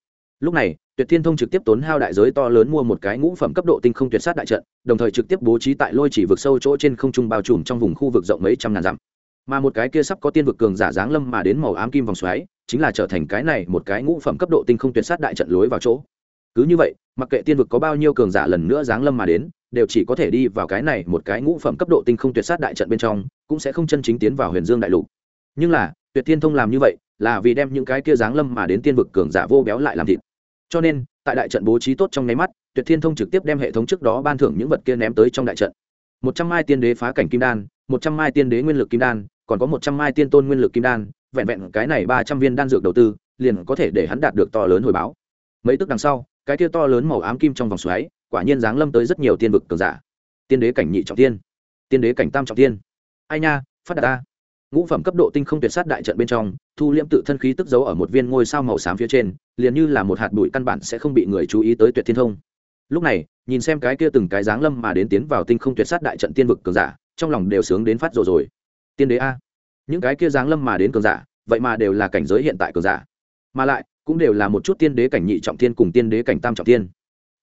Lúc này tuyệt thiên thông trực tiếp tốn hao đại giới to lớn mua một cái ngũ phẩm cấp độ tinh không tuyệt sát đại trận, đồng thời trực tiếp bố trí tại lôi chỉ vực sâu chỗ trên không trung bao trùm trong vùng khu vực rộng mấy trăm ngàn dặm. Mà một cái kia sắp có tiên vực cường giả dáng lâm mà đến màu ám kim vòng xoáy, chính là trở thành cái này một cái ngũ phẩm cấp độ tinh không tuyệt sát đại trận lối vào chỗ. Cứ như vậy, mặc kệ tiên vực có bao nhiêu cường giả lần nữa dáng lâm mà đến, đều chỉ có thể đi vào cái này một cái ngũ phẩm cấp độ tinh không tuyệt sát đại trận bên trong, cũng sẽ không chân chính tiến vào huyền dương đại lục. Nhưng là, tuyệt thiên thông làm như vậy, là vì đem những cái kia dáng lâm mà đến tiên vực cường giả vô béo lại làm thịt cho nên, tại đại trận bố trí tốt trong nháy mắt, tuyệt thiên thông trực tiếp đem hệ thống trước đó ban thưởng những vật kia ném tới trong đại trận. Một trăm mai tiên đế phá cảnh kim đan, một trăm mai tiên đế nguyên lực kim đan, còn có một trăm mai tiên tôn nguyên lực kim đan, vẹn vẹn cái này ba trăm viên đan dược đầu tư, liền có thể để hắn đạt được to lớn hồi báo. Mấy tức đằng sau, cái kia to lớn màu ám kim trong vòng xoáy, quả nhiên giáng lâm tới rất nhiều tiên vực cường giả. Tiên đế cảnh nhị trọng tiên tiên đế cảnh tam trọng tiên. Ai nha, phát đạt ta ngũ phẩm cấp độ tinh không tuyệt sát đại trận bên trong, thu liễm tự thân khí tức giấu ở một viên ngôi sao màu xám phía trên, liền như là một hạt bụi căn bản sẽ không bị người chú ý tới tuyệt thiên thông. Lúc này, nhìn xem cái kia từng cái dáng lâm mà đến tiến vào tinh không tuyệt sát đại trận tiên vực cường giả, trong lòng đều sướng đến phát rồi rồi. Tiên đế a, những cái kia dáng lâm mà đến cường giả, vậy mà đều là cảnh giới hiện tại cường giả. Mà lại, cũng đều là một chút tiên đế cảnh nhị trọng tiên cùng tiên đế cảnh tam trọng tiên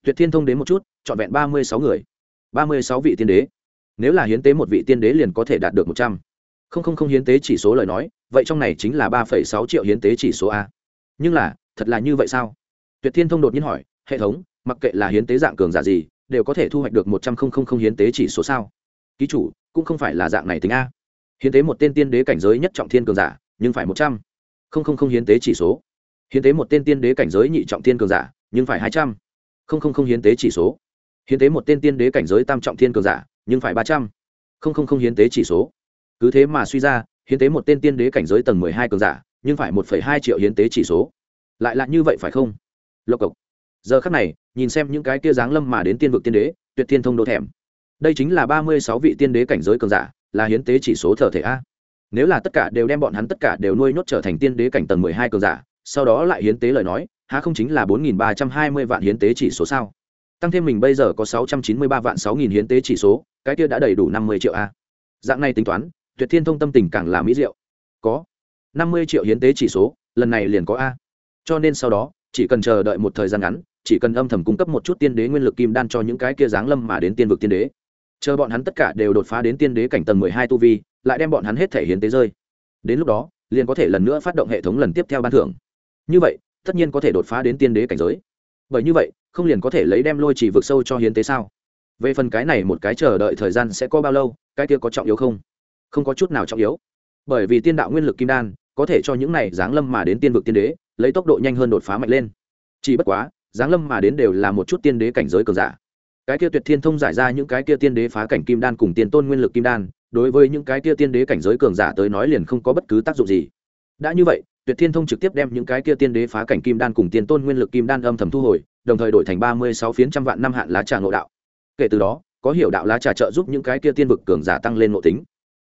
tuyệt thiên thông đến một chút, trọn vẹn ba mươi sáu người. Ba mươi sáu vị tiên đế. Nếu là hiến tế một vị tiên đế liền có thể đạt được một trăm không không không hiến tế chỉ số lời nói, vậy trong này chính là ba phẩy sáu triệu hiến tế chỉ số a. Nhưng là, thật là như vậy sao? Tuyệt thiên thông đột nhiên hỏi, hệ thống, mặc kệ là hiến tế dạng cường giả gì, đều có thể thu hoạch được một trăm không không không hiến tế chỉ số sao? Ký chủ, cũng không phải là dạng này tính a. Hiến tế một tên tiên đế cảnh giới nhất trọng thiên cường giả, nhưng phải một trăm. Không không không hiến tế chỉ số. Hiến tế một tên tiên đế cảnh giới nhị trọng thiên cường giả, nhưng phải hai trăm. Không không không hiến tế chỉ số. Hiến tế một tên tiên đế cảnh giới tam trọng thiên cường giả, nhưng phải ba trăm. Không không không hiến tế chỉ số cứ thế mà suy ra, hiến tế một tên tiên đế cảnh giới tầng mười hai cường giả, nhưng phải một phẩy hai triệu hiến tế chỉ số. Lại là như vậy phải không? Lộc cộc. Giờ khắc này, nhìn xem những cái kia dáng lâm mà đến tiên vực tiên đế, tuyệt tiên thông đô thèm. Đây chính là ba mươi sáu vị tiên đế cảnh giới cường giả, là hiến tế chỉ số thờ thể a. Nếu là tất cả đều đem bọn hắn tất cả đều nuôi nhốt trở thành tiên đế cảnh tầng mười hai cường giả, sau đó lại hiến tế lời nói, há không chính là bốn nghìn ba trăm hai mươi vạn hiến tế chỉ số sao? Tăng thêm mình bây giờ có sáu trăm chín mươi ba vạn sáu nghìn hiến tế chỉ số, cái kia đã đầy đủ năm mươi triệu a. Dạng này tính toán tuyệt thiên thông tâm tình càng là mỹ diệu. Có năm mươi triệu hiến tế chỉ số, lần này liền có a. Cho nên sau đó, chỉ cần chờ đợi một thời gian ngắn, chỉ cần âm thầm cung cấp một chút tiên đế nguyên lực kim đan cho những cái kia giáng lâm mà đến tiên vực tiên đế. Chờ bọn hắn tất cả đều đột phá đến tiên đế cảnh tầng mười hai tu vi, lại đem bọn hắn hết thể hiến tế rơi. Đến lúc đó, liền có thể lần nữa phát động hệ thống lần tiếp theo ban thưởng. Như vậy, tất nhiên có thể đột phá đến tiên đế cảnh giới. Bởi như vậy, không liền có thể lấy đem lôi chỉ vực sâu cho hiến tế sao? Về phần cái này một cái chờ đợi thời gian sẽ có bao lâu, cái kia có trọng yếu không? Không có chút nào trọng yếu. Bởi vì tiên đạo nguyên lực kim đan, có thể cho những này giáng lâm mà đến tiên vực tiên đế, lấy tốc độ nhanh hơn đột phá mạnh lên. Chỉ bất quá, giáng lâm mà đến đều là một chút tiên đế cảnh giới cường giả. Cái kia tuyệt thiên thông giải ra những cái kia tiên đế phá cảnh kim đan cùng tiền tôn nguyên lực kim đan, đối với những cái kia tiên đế cảnh giới cường giả tới nói liền không có bất cứ tác dụng gì. Đã như vậy, tuyệt thiên thông trực tiếp đem những cái kia tiên đế phá cảnh kim đan cùng tiền tôn nguyên lực kim đan âm thầm thu hồi, đồng thời đổi thành ba mươi sáu phiến trăm vạn năm hạn lá trà ngộ đạo. Kể từ đó, có hiểu đạo lá trà trợ giúp những cái kia tiên vực cường giả tăng lên ngộ tính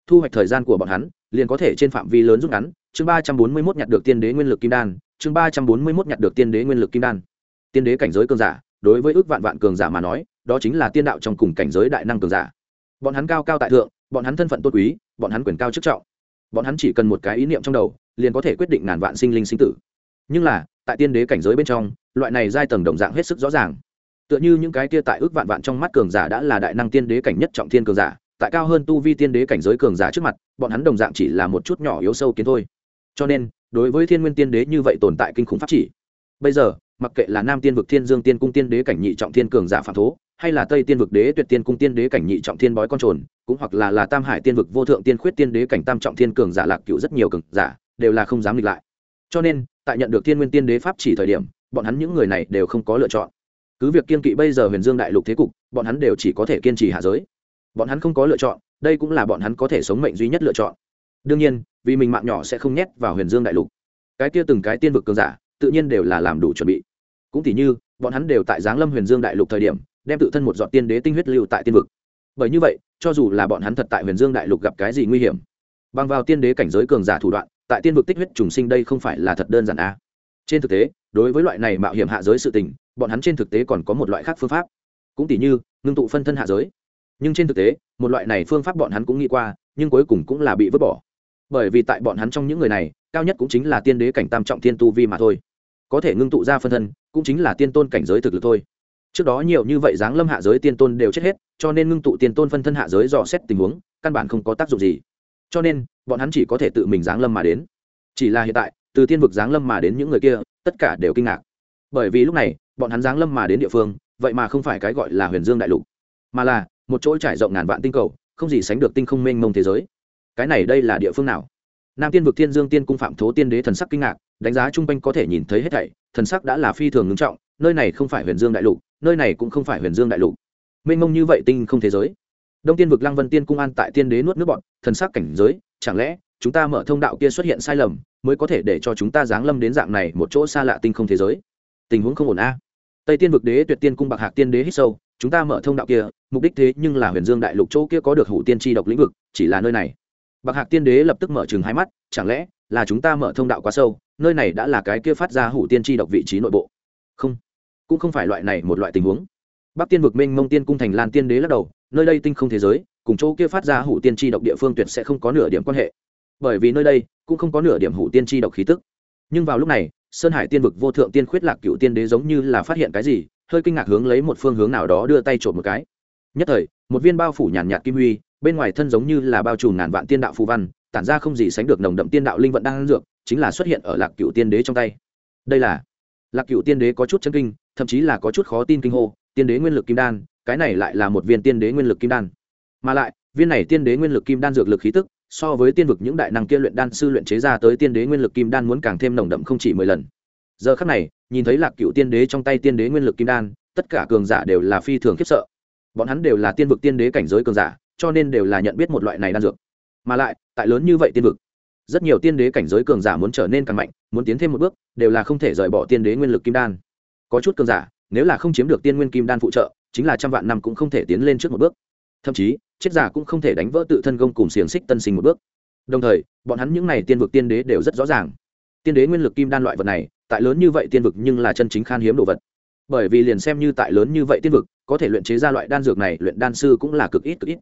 thu hoạch thời gian của bọn hắn, liền có thể trên phạm vi lớn rút ngắn. Chương ba trăm bốn mươi mốt nhặt được tiên đế nguyên lực kim đan. Chương ba trăm bốn mươi mốt nhặt được tiên đế nguyên lực kim đan. Tiên đế cảnh giới cường giả, đối với ước vạn vạn cường giả mà nói, đó chính là tiên đạo trong cùng cảnh giới đại năng cường giả. Bọn hắn cao cao tại thượng, bọn hắn thân phận tốt quý, bọn hắn quyền cao chức trọng. Bọn hắn chỉ cần một cái ý niệm trong đầu, liền có thể quyết định ngàn vạn sinh linh sinh tử. Nhưng là, tại tiên đế cảnh giới bên trong, loại này giai tầng đồng dạng hết sức rõ ràng. Tựa như những cái kia tại ước vạn vạn trong mắt cường giả đã là đại năng tiên đế cảnh nhất trọng thiên cường giả tại cao hơn tu vi tiên đế cảnh giới cường giả trước mặt, bọn hắn đồng dạng chỉ là một chút nhỏ yếu sâu kiến thôi. Cho nên, đối với thiên nguyên tiên đế như vậy tồn tại kinh khủng pháp chỉ, bây giờ, mặc kệ là nam tiên vực thiên dương tiên cung tiên đế cảnh nhị trọng thiên cường giả phạm thố, hay là tây tiên vực đế tuyệt tiên cung tiên đế cảnh nhị trọng thiên bói con trồn, cũng hoặc là là tam hải tiên vực vô thượng tiên khuyết tiên đế cảnh tam trọng thiên cường giả lạc cựu rất nhiều cường giả, đều là không dám nghịch lại. Cho nên, tại nhận được thiên nguyên tiên đế pháp chỉ thời điểm, bọn hắn những người này đều không có lựa chọn. Cứ việc kiên kỵ bây giờ huyền dương đại lục thế cục, bọn hắn đều chỉ có thể kiên trì hạ giới bọn hắn không có lựa chọn, đây cũng là bọn hắn có thể sống mệnh duy nhất lựa chọn. Đương nhiên, vì mình mạng nhỏ sẽ không nhét vào huyền dương đại lục. Cái kia từng cái tiên vực cường giả, tự nhiên đều là làm đủ chuẩn bị. Cũng tỉ như, bọn hắn đều tại giáng lâm huyền dương đại lục thời điểm, đem tự thân một dọn tiên đế tinh huyết lưu tại tiên vực. Bởi như vậy, cho dù là bọn hắn thật tại huyền dương đại lục gặp cái gì nguy hiểm, bằng vào tiên đế cảnh giới cường giả thủ đoạn, tại tiên vực tích huyết trùng sinh đây không phải là thật đơn giản a à. trên thực tế, đối với loại này mạo hiểm hạ giới sự tình, bọn hắn trên thực tế còn có một loại khác phương pháp. Cũng tỉ như, ngưng tụ phân thân hạ giới nhưng trên thực tế, một loại này phương pháp bọn hắn cũng nghĩ qua, nhưng cuối cùng cũng là bị vứt bỏ. Bởi vì tại bọn hắn trong những người này, cao nhất cũng chính là tiên đế cảnh tam trọng thiên tu vi mà thôi. Có thể ngưng tụ ra phân thân, cũng chính là tiên tôn cảnh giới thực lực thôi. Trước đó nhiều như vậy giáng lâm hạ giới tiên tôn đều chết hết, cho nên ngưng tụ tiên tôn phân thân hạ giới dò xét tình huống, căn bản không có tác dụng gì. Cho nên, bọn hắn chỉ có thể tự mình giáng lâm mà đến. Chỉ là hiện tại, từ tiên vực giáng lâm mà đến những người kia, tất cả đều kinh ngạc. Bởi vì lúc này, bọn hắn giáng lâm mà đến địa phương, vậy mà không phải cái gọi là huyền dương đại lục, mà là một chỗ trải rộng ngàn vạn tinh cầu, không gì sánh được tinh không mênh mông thế giới. Cái này đây là địa phương nào? Nam tiên vực thiên dương tiên cung phạm thố tiên đế thần sắc kinh ngạc, đánh giá chung quanh có thể nhìn thấy hết thảy, thần sắc đã là phi thường ngưng trọng, nơi này không phải huyền dương đại lục, nơi này cũng không phải huyền dương đại lục. Mênh mông như vậy tinh không thế giới. Đông tiên vực lăng vân tiên cung an tại tiên đế nuốt nước bọn thần sắc cảnh giới, chẳng lẽ chúng ta mở thông đạo kia xuất hiện sai lầm, mới có thể để cho chúng ta giáng lâm đến dạng này một chỗ xa lạ tinh không thế giới? Tình huống không ổn a. Tây tiên vực đế tuyệt tiên cung bạc hạc tiên đế hít sâu chúng ta mở thông đạo kia, mục đích thế nhưng là huyền dương đại lục chỗ kia có được hủ tiên tri độc lĩnh vực, chỉ là nơi này. Bạc hạc tiên đế lập tức mở chừng hai mắt, chẳng lẽ là chúng ta mở thông đạo quá sâu, nơi này đã là cái kia phát ra hủ tiên tri độc vị trí nội bộ? Không, cũng không phải loại này một loại tình huống. Bắc tiên vực minh mông tiên cung thành lan tiên đế lắc đầu, nơi đây tinh không thế giới, cùng chỗ kia phát ra hủ tiên tri độc địa phương tuyệt sẽ không có nửa điểm quan hệ. Bởi vì nơi đây cũng không có nửa điểm hủ tiên tri độc khí tức. Nhưng vào lúc này, sơn hải tiên vực vô thượng tiên khuyết lạc cựu tiên đế giống như là phát hiện cái gì hơi kinh ngạc hướng lấy một phương hướng nào đó đưa tay trộm một cái. Nhất thời, một viên bao phủ nhàn nhạt kim huy, bên ngoài thân giống như là bao trùm ngàn vạn tiên đạo phù văn, tản ra không gì sánh được nồng đậm tiên đạo linh vận đang dược, chính là xuất hiện ở lạc cựu tiên đế trong tay. Đây là lạc cựu tiên đế có chút chân kinh, thậm chí là có chút khó tin kinh hô, tiên đế nguyên lực kim đan, cái này lại là một viên tiên đế nguyên lực kim đan. Mà lại, viên này tiên đế nguyên lực kim đan dược lực khí tức, so với tiên vực những đại năng kia luyện đan sư luyện chế ra tới tiên đế nguyên lực kim đan muốn càng thêm nồng đậm không chỉ mười lần giờ khắc này, nhìn thấy lạc cựu tiên đế trong tay tiên đế nguyên lực kim đan, tất cả cường giả đều là phi thường khiếp sợ. Bọn hắn đều là tiên vực tiên đế cảnh giới cường giả, cho nên đều là nhận biết một loại này đan dược. Mà lại, tại lớn như vậy tiên vực, rất nhiều tiên đế cảnh giới cường giả muốn trở nên càng mạnh, muốn tiến thêm một bước, đều là không thể rời bỏ tiên đế nguyên lực kim đan. Có chút cường giả, nếu là không chiếm được tiên nguyên kim đan phụ trợ, chính là trăm vạn năm cũng không thể tiến lên trước một bước. Thậm chí, chết giả cũng không thể đánh vỡ tự thân công cùng xiềng xích tân sinh một bước. Đồng thời, bọn hắn những n à y tiên vực tiên đế đều rất rõ ràng tiên đế nguyên lực kim đan loại vật này, tại lớn như vậy tiên vực nhưng là chân chính khan hiếm đồ vật. Bởi vì liền xem như tại lớn như vậy tiên vực, có thể luyện chế ra loại đan dược này, luyện đan sư cũng là cực ít cực ít.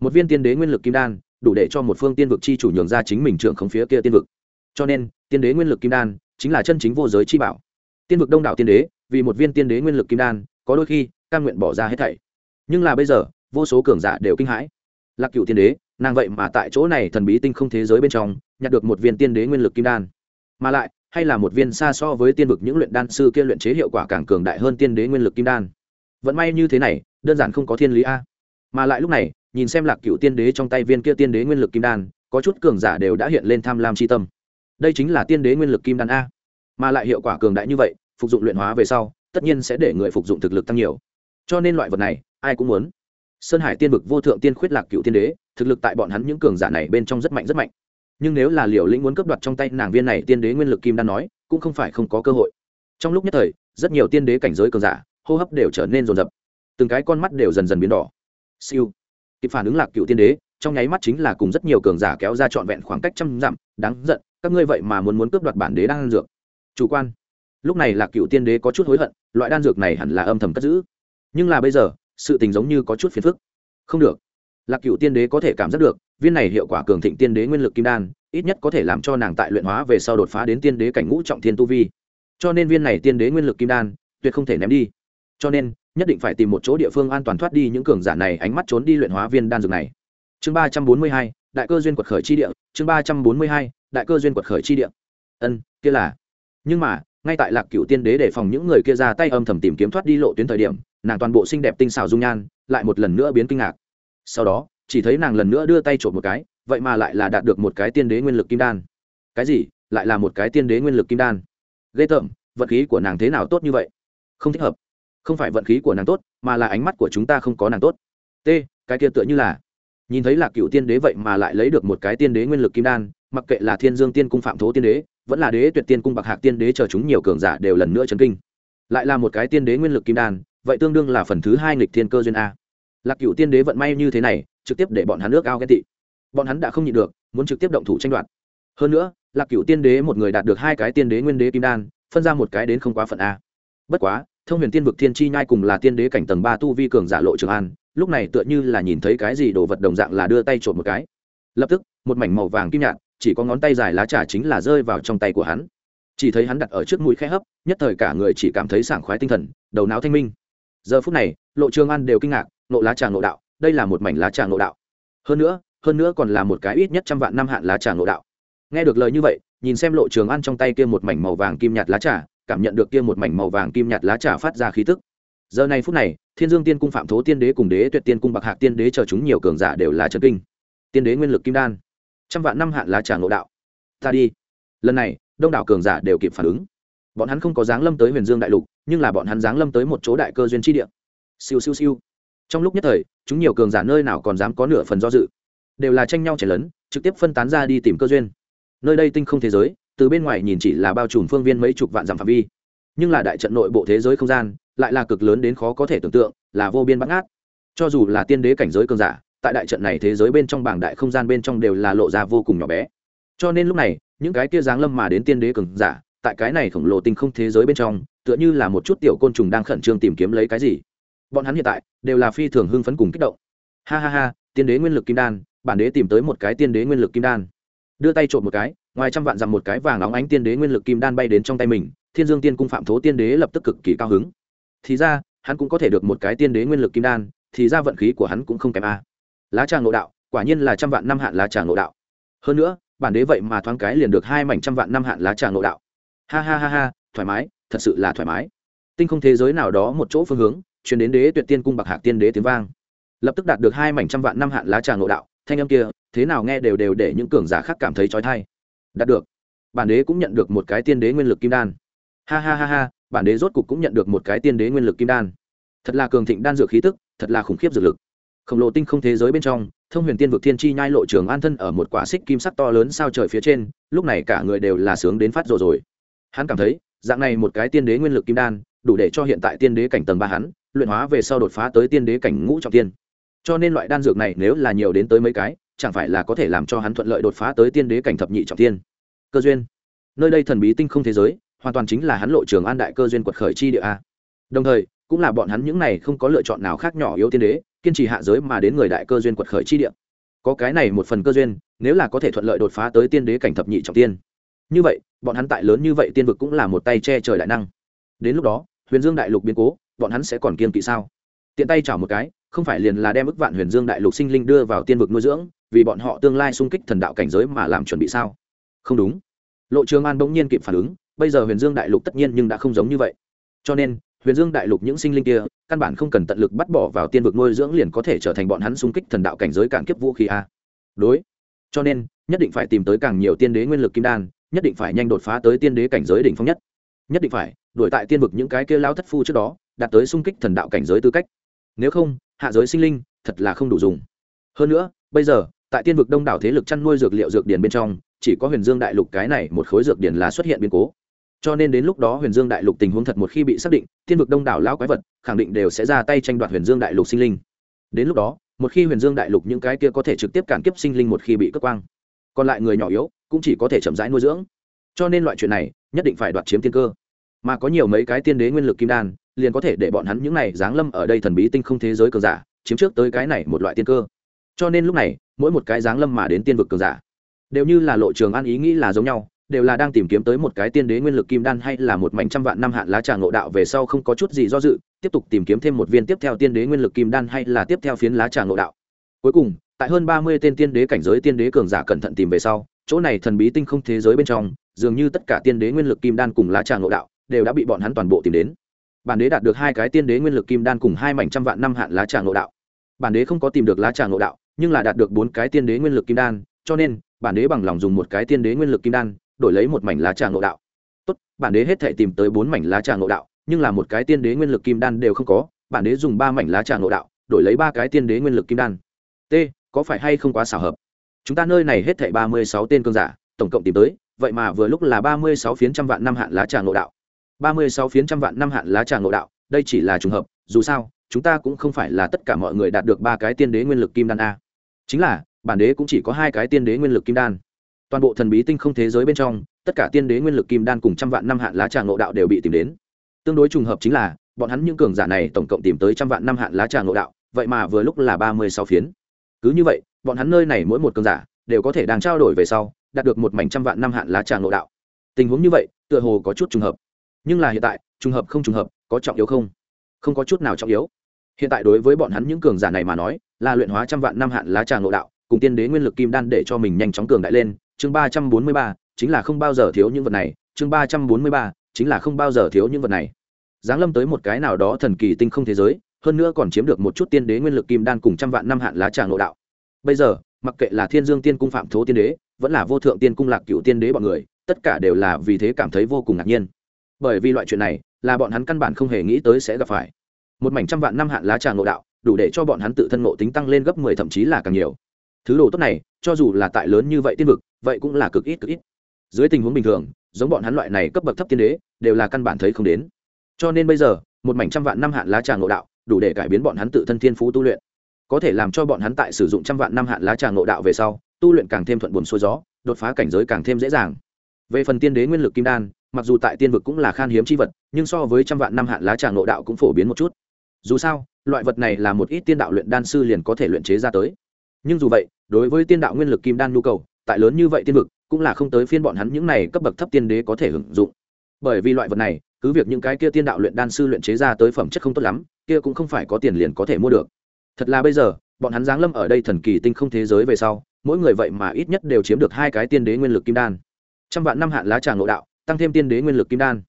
Một viên tiên đế nguyên lực kim đan, đủ để cho một phương tiên vực chi chủ nhường ra chính mình trưởng không phía kia tiên vực. Cho nên, tiên đế nguyên lực kim đan chính là chân chính vô giới chi bảo. Tiên vực đông đảo tiên đế, vì một viên tiên đế nguyên lực kim đan, có đôi khi căn nguyện bỏ ra hết thảy. Nhưng là bây giờ, vô số cường giả đều kinh hãi. Lạc cựu tiên đế, nàng vậy mà tại chỗ này thần bí tinh không thế giới bên trong, nhặt được một viên tiên đế nguyên lực kim đan mà lại, hay là một viên xa so với tiên vực những luyện đan sư kia luyện chế hiệu quả càng cường đại hơn tiên đế nguyên lực kim đan. Vẫn may như thế này, đơn giản không có thiên lý a. Mà lại lúc này, nhìn xem lạc cựu tiên đế trong tay viên kia tiên đế nguyên lực kim đan, có chút cường giả đều đã hiện lên tham lam c h i tâm. Đây chính là tiên đế nguyên lực kim đan a. Mà lại hiệu quả cường đại như vậy, phục dụng luyện hóa về sau, tất nhiên sẽ để người phục dụng thực lực tăng nhiều. Cho nên loại vật này, ai cũng muốn. Sơn hải tiên vực vô thượng tiên khuyết lạc cựu tiên đế, thực lực tại bọn hắn những cường giả này bên trong rất mạnh rất mạnh nhưng nếu là liều lĩnh muốn cướp đoạt trong tay nàng viên này tiên đế nguyên lực kim đan nói, cũng không phải không có cơ hội. Trong lúc nhất thời, rất nhiều tiên đế cảnh giới cường giả, hô hấp đều trở nên rồn rập từng cái con mắt đều dần dần biến đỏ. Siêu. Kịp phản ứng lạc cựu tiên đế, trong nháy mắt chính là cùng rất nhiều cường giả kéo ra trọn vẹn khoảng cách trăm dặm, đáng giận, các ngươi vậy mà muốn muốn cướp đoạt bản đế đan dược. Chủ quan. Lúc này lạc cựu tiên đế có chút hối hận, loại đan dược này hẳn là âm thầm cất giữ. Nhưng là bây giờ, sự tình giống như có chút phiền phức. Không được. Lạc cựu tiên đế có thể cảm giác được viên này hiệu quả cường thịnh tiên đế nguyên lực kim đan, ít nhất có thể làm cho nàng tại luyện hóa về sau đột phá đến tiên đế cảnh ngũ trọng thiên tu vi. Cho nên viên này tiên đế nguyên lực kim đan, tuyệt không thể ném đi. Cho nên, nhất định phải tìm một chỗ địa phương an toàn thoát đi những cường giả này ánh mắt trốn đi luyện hóa viên đan dược này. Chương ba trăm bốn mươi hai, đại cơ duyên quật khởi chi địa, chương ba trăm bốn mươi hai, đại cơ duyên quật khởi chi địa. Ân, kia là. Nhưng mà, ngay tại lạc cựu tiên đế để phòng những người kia ra tay âm thầm tìm kiếm thoát đi lộ tuyến thời điểm, nàng toàn bộ xinh đẹp tinh xảo dung nhan, lại một lần nữa biến kinh ngạc. Sau đó chỉ thấy nàng lần nữa đưa tay trộm một cái, vậy mà lại là đạt được một cái tiên đế nguyên lực kim đan. Cái gì? Lại là một cái tiên đế nguyên lực kim đan? Ghê tởm, vận khí của nàng thế nào tốt như vậy? Không thích hợp. Không phải vận khí của nàng tốt, mà là ánh mắt của chúng ta không có nàng tốt. T, cái kia tựa như là, nhìn thấy là cựu tiên đế vậy mà lại lấy được một cái tiên đế nguyên lực kim đan, mặc kệ là thiên dương tiên cung phạm thố tiên đế, vẫn là đế tuyệt tiên cung bạc hạc tiên đế chờ chúng nhiều cường giả đều lần nữa chấn kinh. Lại là một cái tiên đế nguyên lực kim đan, vậy tương đương là phần thứ hai nghịch thiên cơ duyên a. Lạc cựu tiên đế vận may như thế này trực tiếp để bọn hắn nước ao ghen tị. Bọn hắn đã không nhịn được, muốn trực tiếp động thủ tranh đoạt. Hơn nữa, lạc cựu tiên đế một người đạt được hai cái tiên đế nguyên đế kim đan, phân ra một cái đến không quá phận a. Bất quá, thông huyền tiên vực thiên chi nhai cùng là tiên đế cảnh tầng ba tu vi cường giả lộ trường an, lúc này tựa như là nhìn thấy cái gì đồ vật đồng dạng là đưa tay trộm một cái. Lập tức, một mảnh màu vàng kim nhạt, chỉ có ngón tay dài lá trà chính là rơi vào trong tay của hắn. Chỉ thấy hắn đặt ở trước mũi khe hấp, nhất thời cả người chỉ cảm thấy sảng khoái tinh thần, đầu não thanh minh. Giờ phút này, lộ trường an đều kinh ngạc, nộ lá trà nộ đạo đây là một mảnh lá trà ngộ đạo. Hơn nữa hơn nữa còn là một cái ít nhất trăm vạn năm hạn lá trà ngộ đạo. Nghe được lời như vậy, nhìn xem lộ trường ăn trong tay kia một mảnh màu vàng kim nhạt lá trà, cảm nhận được kia một mảnh màu vàng kim nhạt lá trà phát ra khí tức. Giờ này phút này, thiên dương tiên cung phạm thố tiên đế cùng đế tuyệt tiên cung bạc hạc tiên đế chờ chúng nhiều cường giả đều là trần kinh. Tiên đế nguyên lực kim đan, trăm vạn năm hạn lá trà ngộ đạo. Ta đi. Lần này, đông đảo cường giả đều kịp phản ứng. Bọn hắn không có dáng lâm tới huyền dương đại lục, nhưng là bọn hắn dáng lâm tới một chỗ đại cơ duyên tri địa. Siêu siêu siêu trong lúc nhất thời, chúng nhiều cường giả nơi nào còn dám có nửa phần do dự. Đều là tranh nhau chảy lớn trực tiếp phân tán ra đi tìm cơ duyên. Nơi đây tinh không thế giới, từ bên ngoài nhìn chỉ là bao trùm phương viên mấy chục vạn dặm phạm vi. Nhưng là đại trận nội bộ thế giới không gian, lại là cực lớn đến khó có thể tưởng tượng, là vô biên bắt ngát. Cho dù là tiên đế cảnh giới cường giả, tại đại trận này thế giới bên trong bảng đại không gian bên trong đều là lộ ra vô cùng nhỏ bé. Cho nên lúc này, những cái kia giáng lâm mà đến tiên đế cường giả, tại cái này khổng lồ tinh không thế giới bên trong, tựa như là một chút tiểu côn trùng đang khẩn trương tìm kiếm lấy cái gì bọn hắn hiện tại đều là phi thường hưng phấn cùng kích động. Ha ha ha, tiên đế nguyên lực kim đan, bản đế tìm tới một cái tiên đế nguyên lực kim đan. Đưa tay trộm một cái, ngoài trăm vạn dặm một cái vàng óng ánh tiên đế nguyên lực kim đan bay đến trong tay mình, thiên dương tiên cung phạm thố tiên đế lập tức cực kỳ cao hứng. Thì ra, hắn cũng có thể được một cái tiên đế nguyên lực kim đan, thì ra vận khí của hắn cũng không kém a. Lá trà ngộ đạo, quả nhiên là trăm vạn năm hạn lá trà ngộ đạo. Hơn nữa, bản đế vậy mà thoáng cái liền được hai mảnh trăm vạn năm hạn lá trà ngộ đạo. Ha ha ha ha, thoải mái, thật sự là thoải mái. Tinh không thế giới nào đó một chỗ phương hướng chuyển đến đế tuyệt tiên cung bạc hạc tiên đế tiếng vang. Lập tức đạt được hai mảnh trăm vạn năm hạn lá trà ngộ đạo, thanh âm kia, thế nào nghe đều đều để những cường giả khác cảm thấy trói thai đạt được. Bản đế cũng nhận được một cái tiên đế nguyên lực kim đan. Ha ha ha ha, bản đế rốt cục cũng nhận được một cái tiên đế nguyên lực kim đan. Thật là cường thịnh đan dược khí tức, thật là khủng khiếp dược lực. Khổng lồ tinh không thế giới bên trong, thông huyền tiên vực thiên chi nhai lộ trường an thân ở một quả xích kim sắc to lớn sao trời phía trên, lúc này cả người đều là sướng đến phát rồi rồi. Hắn cảm thấy, dạng này một cái tiên đế nguyên lực kim đan, đủ để cho hiện tại tiên đế cảnh tầng ba hắn luyện hóa về sau đột phá tới tiên đế cảnh ngũ trọng tiên. Cho nên loại đan dược này nếu là nhiều đến tới mấy cái, chẳng phải là có thể làm cho hắn thuận lợi đột phá tới tiên đế cảnh thập nhị trọng tiên. Cơ duyên. Nơi đây thần bí tinh không thế giới, hoàn toàn chính là hắn lộ trường an đại cơ duyên quật khởi chi địa a. Đồng thời, cũng là bọn hắn những này không có lựa chọn nào khác nhỏ yếu tiên đế, kiên trì hạ giới mà đến người đại cơ duyên quật khởi chi địa. Có cái này một phần cơ duyên, nếu là có thể thuận lợi đột phá tới tiên đế cảnh thập nhị trọng tiên. Như vậy, bọn hắn tại lớn như vậy tiên vực cũng là một tay che trời đại năng. Đến lúc đó, huyền dương đại lục biến cố bọn hắn sẽ còn kiên kỵ sao? Tiện tay chảo một cái, không phải liền là đem ức vạn huyền dương đại lục sinh linh đưa vào tiên vực nuôi dưỡng, vì bọn họ tương lai sung kích thần đạo cảnh giới mà làm chuẩn bị sao? Không đúng. Lộ trường an bỗng nhiên kịp phản ứng, bây giờ huyền dương đại lục tất nhiên nhưng đã không giống như vậy. Cho nên, huyền dương đại lục những sinh linh kia, căn bản không cần tận lực bắt bỏ vào tiên vực nuôi dưỡng liền có thể trở thành bọn hắn xung kích thần đạo cảnh giới cản kiếp vũ khí a. Đối. Cho nên, nhất định phải tìm tới càng nhiều tiên đế nguyên lực kim đan, nhất định phải nhanh đột phá tới tiên đế cảnh giới đỉnh phong nhất. Nhất định phải, đuổi tại tiên vực những cái kia lao thất phu trước đó đạt tới xung kích thần đạo cảnh giới tư cách. Nếu không, hạ giới sinh linh thật là không đủ dùng. Hơn nữa, bây giờ, tại tiên vực đông đảo thế lực chăn nuôi dược liệu dược điền bên trong, chỉ có huyền dương đại lục cái này một khối dược điền là xuất hiện biến cố. Cho nên đến lúc đó huyền dương đại lục tình huống thật một khi bị xác định, tiên vực đông đảo lão quái vật khẳng định đều sẽ ra tay tranh đoạt huyền dương đại lục sinh linh. Đến lúc đó, một khi huyền dương đại lục những cái kia có thể trực tiếp cản kiếp sinh linh một khi bị cất quang, còn lại người nhỏ yếu cũng chỉ có thể chậm rãi nuôi dưỡng. Cho nên loại chuyện này nhất định phải đoạt chiếm tiên cơ. Mà có nhiều mấy cái tiên đế nguyên lực kim đan liền có thể để bọn hắn những này giáng lâm ở đây thần bí tinh không thế giới cường giả, chiếm trước tới cái này một loại tiên cơ. Cho nên lúc này, mỗi một cái giáng lâm mà đến tiên vực cường giả, đều như là lộ trường an ý nghĩ là giống nhau, đều là đang tìm kiếm tới một cái tiên đế nguyên lực kim đan hay là một mảnh trăm vạn năm hạn lá trà ngộ đạo về sau không có chút gì do dự, tiếp tục tìm kiếm thêm một viên tiếp theo tiên đế nguyên lực kim đan hay là tiếp theo phiến lá trà ngộ đạo. Cuối cùng, tại hơn ba mươi tên tiên đế cảnh giới tiên đế cường giả cẩn thận tìm về sau, chỗ này thần bí tinh không thế giới bên trong, dường như tất cả tiên đế nguyên lực kim đan cùng lá trà ngộ đạo, đều đã bị bọn hắn toàn bộ tìm đến bản đế đạt được hai cái tiên đế nguyên lực kim đan cùng hai mảnh trăm vạn năm hạn lá trà ngộ đạo. Bản đế không có tìm được lá trà ngộ đạo, nhưng là đạt được bốn cái tiên đế nguyên lực kim đan, cho nên, bản đế bằng lòng dùng một cái tiên đế nguyên lực kim đan, đổi lấy một mảnh lá trà ngộ đạo. Tốt, bản đế hết thể tìm tới bốn mảnh lá trà ngộ đạo, nhưng là một cái tiên đế nguyên lực kim đan đều không có, bản đế dùng ba mảnh lá trà ngộ đạo, đổi lấy ba cái tiên đế nguyên lực kim đan. T, có phải hay không quá xảo hợp? Chúng ta nơi này hết thảy ba mươi sáu tên cương giả, tổng cộng tìm tới, vậy mà vừa lúc là ba mươi sáu phiến trăm vạn năm hạn lá trà ngộ đạo ba mươi sáu phiến trăm vạn năm hạn lá trà ngộ đạo, đây chỉ là trùng hợp, dù sao, chúng ta cũng không phải là tất cả mọi người đạt được ba cái tiên đế nguyên lực kim đan a. Chính là, bản đế cũng chỉ có hai cái tiên đế nguyên lực kim đan. Toàn bộ thần bí tinh không thế giới bên trong, tất cả tiên đế nguyên lực kim đan cùng trăm vạn năm hạn lá trà ngộ đạo đều bị tìm đến. Tương đối trùng hợp chính là, bọn hắn những cường giả này tổng cộng tìm tới trăm vạn năm hạn lá trà ngộ đạo, vậy mà vừa lúc là ba mươi sáu phiến. Cứ như vậy, bọn hắn nơi này mỗi một cường giả, đều có thể đang trao đổi về sau, đạt được một mảnh trăm vạn năm hạn lá trà ngộ đạo. Tình huống như vậy, tựa hồ có chút trùng hợp nhưng là hiện tại, trùng hợp không trùng hợp, có trọng yếu không? Không có chút nào trọng yếu. Hiện tại đối với bọn hắn những cường giả này mà nói, là luyện hóa trăm vạn năm hạn lá trà ngộ đạo, cùng tiên đế nguyên lực kim đan để cho mình nhanh chóng cường đại lên. Chương ba trăm bốn mươi ba, chính là không bao giờ thiếu những vật này. Chương ba trăm bốn mươi ba, chính là không bao giờ thiếu những vật này. Giáng lâm tới một cái nào đó thần kỳ tinh không thế giới, hơn nữa còn chiếm được một chút tiên đế nguyên lực kim đan cùng trăm vạn năm hạn lá trà ngộ đạo. Bây giờ, mặc kệ là thiên dương tiên cung phạm thố tiên đế, vẫn là vô thượng tiên cung lạc cựu tiên đế bọn người, tất cả đều là vì thế cảm thấy vô cùng ngạc nhiên bởi vì loại chuyện này, là bọn hắn căn bản không hề nghĩ tới sẽ gặp phải. Một mảnh trăm vạn năm hạn lá trà ngộ đạo, đủ để cho bọn hắn tự thân ngộ tính tăng lên gấp mười thậm chí là càng nhiều. Thứ đồ tốt này, cho dù là tại lớn như vậy tiên vực, vậy cũng là cực ít cực ít. Dưới tình huống bình thường, giống bọn hắn loại này cấp bậc thấp tiên đế, đều là căn bản thấy không đến. Cho nên bây giờ, một mảnh trăm vạn năm hạn lá trà ngộ đạo, đủ để cải biến bọn hắn tự thân thiên phú tu luyện. Có thể làm cho bọn hắn tại sử dụng trăm vạn năm hạn lá trà ngộ đạo về sau, tu luyện càng thêm thuận buồm xuôi gió, đột phá cảnh giới càng thêm dễ dàng. Về phần tiên đế nguyên lực kim đan mặc dù tại tiên vực cũng là khan hiếm c h i vật, nhưng so với trăm vạn năm hạn lá trà ngộ đạo cũng phổ biến một chút. Dù sao, loại vật này là một ít tiên đạo luyện đan sư liền có thể luyện chế ra tới. Nhưng dù vậy, đối với tiên đạo nguyên lực kim đan nhu cầu, tại lớn như vậy tiên vực, cũng là không tới phiên bọn hắn những này cấp bậc thấp tiên đế có thể hưởng dụng. Bởi vì loại vật này, cứ việc những cái kia tiên đạo luyện đan sư luyện chế ra tới phẩm chất không tốt lắm, kia cũng không phải có tiền liền có thể mua được. Thật là bây giờ, bọn hắn giáng lâm ở đây thần kỳ tinh không thế giới về sau, mỗi người vậy mà ít nhất đều chiếm được hai cái tiên đế nguyên lực kim đan. Trăm vạn năm hạn lá trà ngộ đạo tăng thêm tiên đế nguyên lực kim đan.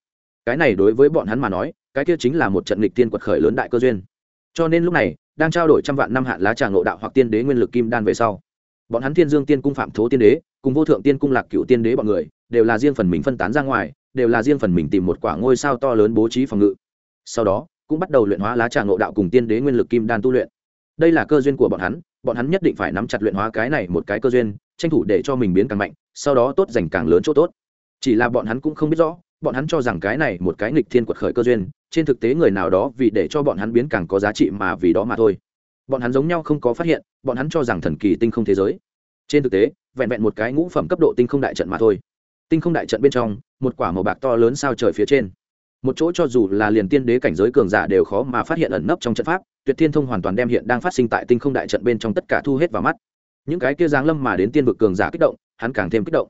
Cái này đối với bọn hắn mà nói, cái kia chính là một trận lịch tiên quật khởi lớn đại cơ duyên. Cho nên lúc này, đang trao đổi trăm vạn năm hạn lá trà ngộ đạo hoặc tiên đế nguyên lực kim đan về sau, bọn hắn thiên dương tiên cung phạm thố tiên đế, cùng vô thượng tiên cung lạc cựu tiên đế bọn người, đều là riêng phần mình phân tán ra ngoài, đều là riêng phần mình tìm một quả ngôi sao to lớn bố trí phòng ngự. Sau đó, cũng bắt đầu luyện hóa lá trà ngộ đạo cùng tiên đế nguyên lực kim đan tu luyện. Đây là cơ duyên của bọn hắn bọn hắn nhất định phải nắm chặt luyện hóa cái này một cái cơ duyên, tranh thủ để cho mình biến càng mạnh, sau đó tốt dành càng lớn chỗ tốt chỉ là bọn hắn cũng không biết rõ, bọn hắn cho rằng cái này một cái nghịch thiên quật khởi cơ duyên, trên thực tế người nào đó vì để cho bọn hắn biến càng có giá trị mà vì đó mà thôi. Bọn hắn giống nhau không có phát hiện, bọn hắn cho rằng thần kỳ tinh không thế giới. Trên thực tế, vẹn vẹn một cái ngũ phẩm cấp độ tinh không đại trận mà thôi. Tinh không đại trận bên trong, một quả màu bạc to lớn sao trời phía trên. Một chỗ cho dù là liền tiên đế cảnh giới cường giả đều khó mà phát hiện ẩn nấp trong trận pháp, tuyệt thiên thông hoàn toàn đem hiện đang phát sinh tại tinh không đại trận bên trong tất cả thu hết vào mắt. Những cái kia giáng lâm mà đến tiên vực cường giả kích động, hắn càng thêm kích động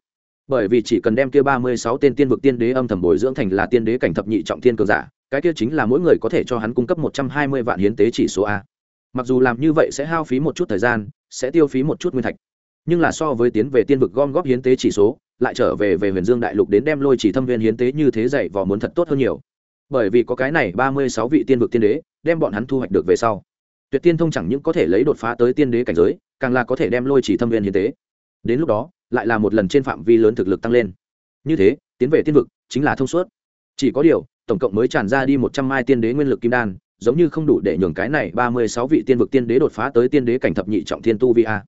bởi vì chỉ cần đem kia ba mươi sáu tên tiên vực tiên đế âm thầm bồi dưỡng thành là tiên đế cảnh thập nhị trọng thiên cường giả, cái kia chính là mỗi người có thể cho hắn cung cấp một trăm hai mươi vạn hiến tế chỉ số a. Mặc dù làm như vậy sẽ hao phí một chút thời gian, sẽ tiêu phí một chút nguyên thạch, nhưng là so với tiến về tiên vực gom góp hiến tế chỉ số, lại trở về về huyền dương đại lục đến đem lôi chỉ thâm viên hiến tế như thế dạy vò muốn thật tốt hơn nhiều. Bởi vì có cái này ba mươi sáu vị tiên vực tiên đế, đem bọn hắn thu hoạch được về sau. Tuyệt tiên thông chẳng những có thể lấy đột phá tới tiên đế cảnh giới, càng là có thể đem lôi chỉ thâm viên hiến tế. Đến lúc đó lại là một lần trên phạm vi lớn thực lực tăng lên. Như thế, tiến về tiên vực chính là thông suốt. Chỉ có điều, tổng cộng mới tràn ra đi một trăm mai tiên đế nguyên lực kim đan, giống như không đủ để nhường cái này ba mươi sáu vị tiên vực tiên đế đột phá tới tiên đế cảnh thập nhị trọng thiên tu vi a.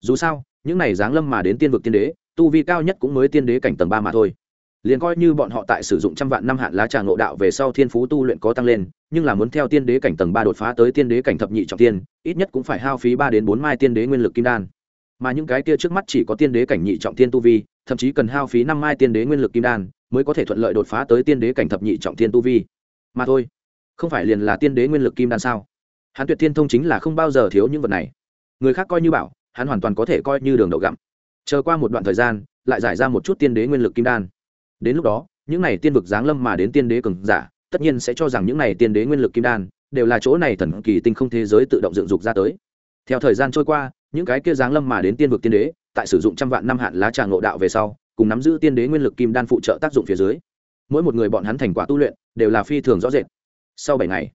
Dù sao, những này giáng lâm mà đến tiên vực tiên đế, tu vi cao nhất cũng mới tiên đế cảnh tầng ba mà thôi. Liền coi như bọn họ tại sử dụng trăm vạn năm hạn lá trà ngộ đạo về sau thiên phú tu luyện có tăng lên, nhưng là muốn theo tiên đế cảnh tầng ba đột phá tới tiên đế cảnh thập nhị trọng tiên ít nhất cũng phải hao phí ba đến bốn mai tiên đế nguyên lực kim đan mà những cái kia trước mắt chỉ có tiên đế cảnh nhị trọng tiên tu vi, thậm chí cần hao phí năm mai tiên đế nguyên lực kim đan, mới có thể thuận lợi đột phá tới tiên đế cảnh thập nhị trọng tiên tu vi. Mà thôi, không phải liền là tiên đế nguyên lực kim đan sao? Hắn tuyệt thiên thông chính là không bao giờ thiếu những vật này. Người khác coi như bảo, hắn hoàn toàn có thể coi như đường đậu gặm. Chờ qua một đoạn thời gian, lại giải ra một chút tiên đế nguyên lực kim đan. Đến lúc đó, những này tiên vực giáng lâm mà đến tiên đế cường giả, tất nhiên sẽ cho rằng những này tiên đế nguyên lực kim đan, đều là chỗ này thần kỳ tinh không thế giới tự động dựng dục ra tới. Theo thời gian trôi qua những cái kia giáng lâm mà đến tiên vực tiên đế, tại sử dụng trăm vạn năm hạn lá trà ngộ đạo về sau, cùng nắm giữ tiên đế nguyên lực kim đan phụ trợ tác dụng phía dưới, mỗi một người bọn hắn thành quả tu luyện đều là phi thường rõ rệt. Sau bảy ngày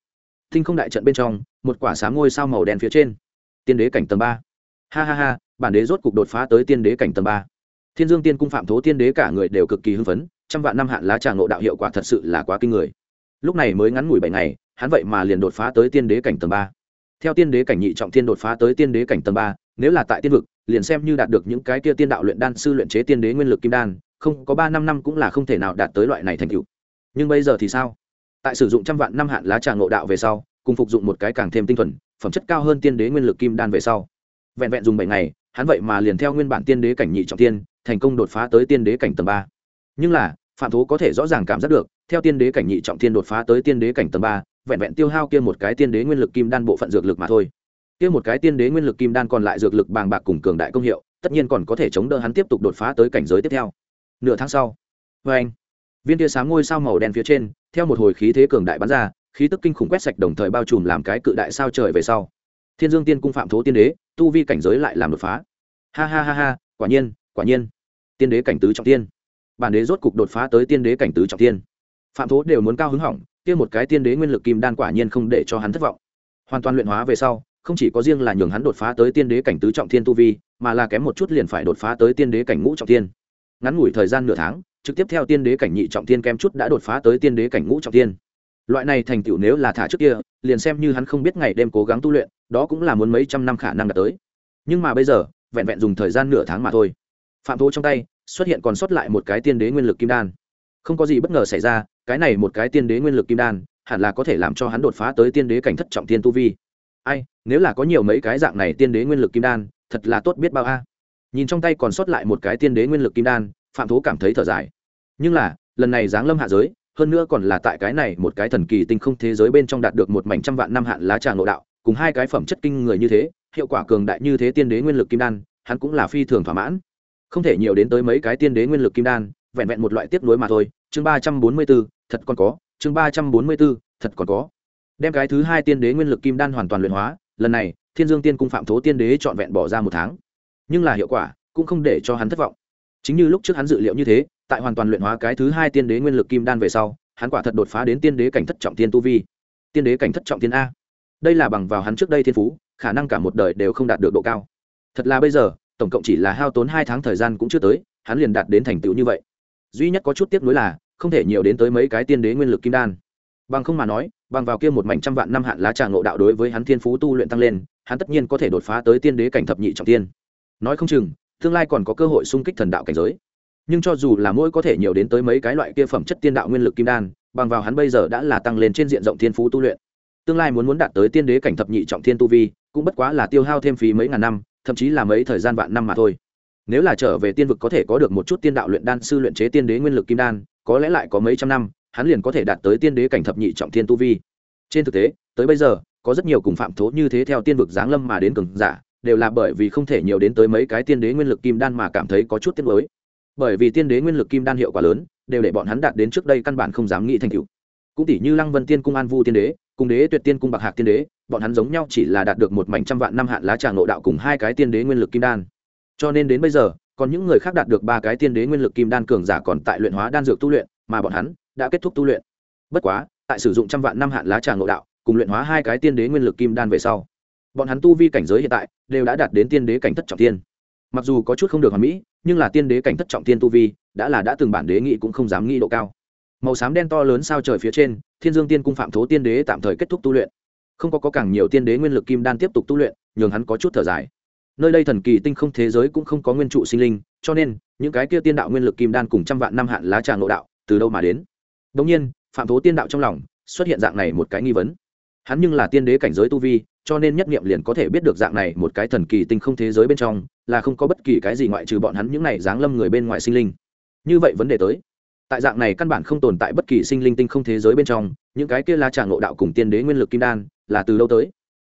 tinh không đại trận bên trong, một quả sáng ngôi sao màu đen phía trên. Tiên đế cảnh tầng ba. Ha ha ha, bản đế rốt cục đột phá tới tiên đế cảnh tầng ba. Thiên dương tiên cung phạm thố tiên đế cả người đều cực kỳ hưng phấn, trăm vạn năm hạn lá trà ngộ đạo hiệu quả thật sự là quá kinh người. Lúc này mới ngắn ngủi bảy ngày, hắn vậy mà liền đột phá tới tiên đế cảnh tầng ba. Theo tiên đế cảnh nhị trọng tiên đột phá tới tiên đế cảnh tầng ba nếu là tại tiên vực, liền xem như đạt được những cái kia tiên đạo luyện đan sư luyện chế tiên đế nguyên lực kim đan, không có ba năm năm cũng là không thể nào đạt tới loại này thành tựu. Nhưng bây giờ thì sao? Tại sử dụng trăm vạn năm hạn lá trà ngộ đạo về sau, cùng phục dụng một cái càng thêm tinh thuần, phẩm chất cao hơn tiên đế nguyên lực kim đan về sau. Vẹn vẹn dùng bảy ngày, hắn vậy mà liền theo nguyên bản tiên đế cảnh nhị trọng tiên, thành công đột phá tới tiên đế cảnh tầng ba. Nhưng là, phạm thố có thể rõ ràng cảm giác được, theo tiên đế cảnh nhị trọng tiên đột phá tới tiên đế cảnh tầng ba, vẹn vẹn tiêu hao kia một cái tiên đế nguyên lực kim đan bộ phận dược lực mà thôi kia một cái tiên đế nguyên lực kim đan còn lại dược lực bàng bạc cùng cường đại công hiệu, tất nhiên còn có thể chống đỡ hắn tiếp tục đột phá tới cảnh giới tiếp theo. Nửa tháng sau vê anh, viên tia sáng ngôi sao màu đen phía trên, theo một hồi khí thế cường đại bắn ra, khí tức kinh khủng quét sạch đồng thời bao trùm làm cái cự đại sao trời về sau. Thiên dương tiên cung phạm thố tiên đế, tu vi cảnh giới lại làm đột phá. Ha ha ha ha, quả nhiên quả nhiên. Tiên đế cảnh tứ trọng tiên. Bản đế rốt cục đột phá tới tiên đế cảnh tứ trọng tiên. Phạm thố đều muốn cao hứng hỏng, kia một cái tiên đế nguyên lực kim đan quả nhiên không để cho hắn thất vọng. Hoàn toàn luyện hóa về sau không chỉ có riêng là nhường hắn đột phá tới tiên đế cảnh tứ trọng thiên tu vi, mà là kém một chút liền phải đột phá tới tiên đế cảnh ngũ trọng thiên. Ngắn ngủi thời gian nửa tháng, trực tiếp theo tiên đế cảnh nhị trọng thiên kém chút đã đột phá tới tiên đế cảnh ngũ trọng thiên. Loại này thành tựu nếu là thả trước kia, liền xem như hắn không biết ngày đêm cố gắng tu luyện, đó cũng là muốn mấy trăm năm khả năng đạt tới. Nhưng mà bây giờ, vẹn vẹn dùng thời gian nửa tháng mà thôi. Phạm thố trong tay, xuất hiện còn sót lại một cái tiên đế nguyên lực kim đan. Không có gì bất ngờ xảy ra, cái này một cái tiên đế nguyên lực kim đan, hẳn là có thể làm cho hắn đột phá tới tiên đế cảnh thất trọng tiên tu vi ai, nếu là có nhiều mấy cái dạng này tiên đế nguyên lực kim đan, thật là tốt biết bao a. Nhìn trong tay còn sót lại một cái tiên đế nguyên lực kim đan, phạm thố cảm thấy thở dài. Nhưng là, lần này giáng lâm hạ giới, hơn nữa còn là tại cái này một cái thần kỳ tinh không thế giới bên trong đạt được một mảnh trăm vạn năm hạn lá trà ngộ đạo, cùng hai cái phẩm chất kinh người như thế, hiệu quả cường đại như thế tiên đế nguyên lực kim đan, hắn cũng là phi thường thỏa mãn. Không thể nhiều đến tới mấy cái tiên đế nguyên lực kim đan, vẹn vẹn một loại tiếp nối mà thôi. Chương ba trăm bốn mươi b ố thật còn có. Chương ba trăm bốn mươi b ố thật còn có đem cái thứ hai tiên đế nguyên lực kim đan hoàn toàn luyện hóa, lần này, thiên dương tiên cung phạm thố tiên đế trọn vẹn bỏ ra một tháng. Nhưng là hiệu quả cũng không để cho hắn thất vọng. Chính như lúc trước hắn dự liệu như thế, tại hoàn toàn luyện hóa cái thứ hai tiên đế nguyên lực kim đan về sau, hắn quả thật đột phá đến tiên đế cảnh thất trọng tiên tu vi. Tiên đế cảnh thất trọng tiên a. Đây là bằng vào hắn trước đây thiên phú, khả năng cả một đời đều không đạt được độ cao. Thật là bây giờ, tổng cộng chỉ là hao tốn hai tháng thời gian cũng chưa tới, hắn liền đạt đến thành tựu như vậy. Duy nhất có chút tiếc nuối là, không thể nhiều đến tới mấy cái tiên đế nguyên lực kim đan. Bằng không mà nói bằng vào kia một mảnh trăm vạn năm hạn lá trà ngộ đạo đối với hắn thiên phú tu luyện tăng lên, hắn tất nhiên có thể đột phá tới tiên đế cảnh thập nhị trọng tiên. Nói không chừng, tương lai còn có cơ hội xung kích thần đạo cảnh giới. Nhưng cho dù là mỗi có thể nhiều đến tới mấy cái loại kia phẩm chất tiên đạo nguyên lực kim đan, bằng vào hắn bây giờ đã là tăng lên trên diện rộng thiên phú tu luyện. Tương lai muốn muốn đạt tới tiên đế cảnh thập nhị trọng thiên tu vi, cũng bất quá là tiêu hao thêm phí mấy ngàn năm, thậm chí là mấy thời gian vạn năm mà thôi. Nếu là trở về tiên vực có thể có được một chút tiên đạo luyện đan sư luyện chế tiên đế nguyên lực kim đan, có lẽ lại có mấy trăm năm hắn liền có thể đạt tới tiên đế cảnh thập nhị trọng thiên tu vi. Trên thực tế, tới bây giờ, có rất nhiều cùng phạm thố như thế theo tiên vực giáng lâm mà đến cường giả, đều là bởi vì không thể nhiều đến tới mấy cái tiên đế nguyên lực kim đan mà cảm thấy có chút tiếc nuối. Bởi vì tiên đế nguyên lực kim đan hiệu quả lớn, đều để bọn hắn đạt đến trước đây căn bản không dám nghĩ thành cựu cũng tỷ như lăng vân tiên cung an vu tiên đế, cùng đế tuyệt tiên cung bạc hạc tiên đế, bọn hắn giống nhau chỉ là đạt được một mảnh trăm vạn năm hạn lá trà ngộ đạo cùng hai cái tiên đế nguyên lực kim đan. Cho nên đến bây giờ, còn những người khác đạt được ba cái tiên đế nguyên lực kim đan cường giả còn tại luyện hóa đan dược tu luyện, mà bọn hắn đã kết thúc tu luyện. Bất quá tại sử dụng trăm vạn năm hạn lá trà ngộ đạo cùng luyện hóa hai cái tiên đế nguyên lực kim đan về sau bọn hắn tu vi cảnh giới hiện tại đều đã đạt đến tiên đế cảnh thất trọng tiên. Mặc dù có chút không được hoàn mỹ nhưng là tiên đế cảnh thất trọng tiên tu vi đã là đã từng bản đế nghị cũng không dám nghĩ độ cao. Màu xám đen to lớn sao trời phía trên thiên dương tiên cung phạm thố tiên đế tạm thời kết thúc tu luyện. Không có, có càng nhiều tiên đế nguyên lực kim đan tiếp tục tu luyện nhường hắn có chút thở dài. Nơi đây thần kỳ tinh không thế giới cũng không có nguyên trụ sinh linh cho nên những cái kia tiên đạo nguyên lực kim đan cùng trăm vạn năm hạn lá trà ngộ đạo từ đâu mà đến? Đồng nhiên, phạm Tố tiên đạo trong lòng xuất hiện dạng này một cái nghi vấn. Hắn nhưng là tiên đế cảnh giới tu vi, cho nên nhất niệm liền có thể biết được dạng này một cái thần kỳ tinh không thế giới bên trong là không có bất kỳ cái gì ngoại trừ bọn hắn những này dáng lâm người bên ngoài sinh linh. Như vậy vấn đề tới. Tại dạng này căn bản không tồn tại bất kỳ sinh linh tinh không thế giới bên trong, những cái kia là tràng ngộ đạo cùng tiên đế nguyên lực kim đan là từ đâu tới?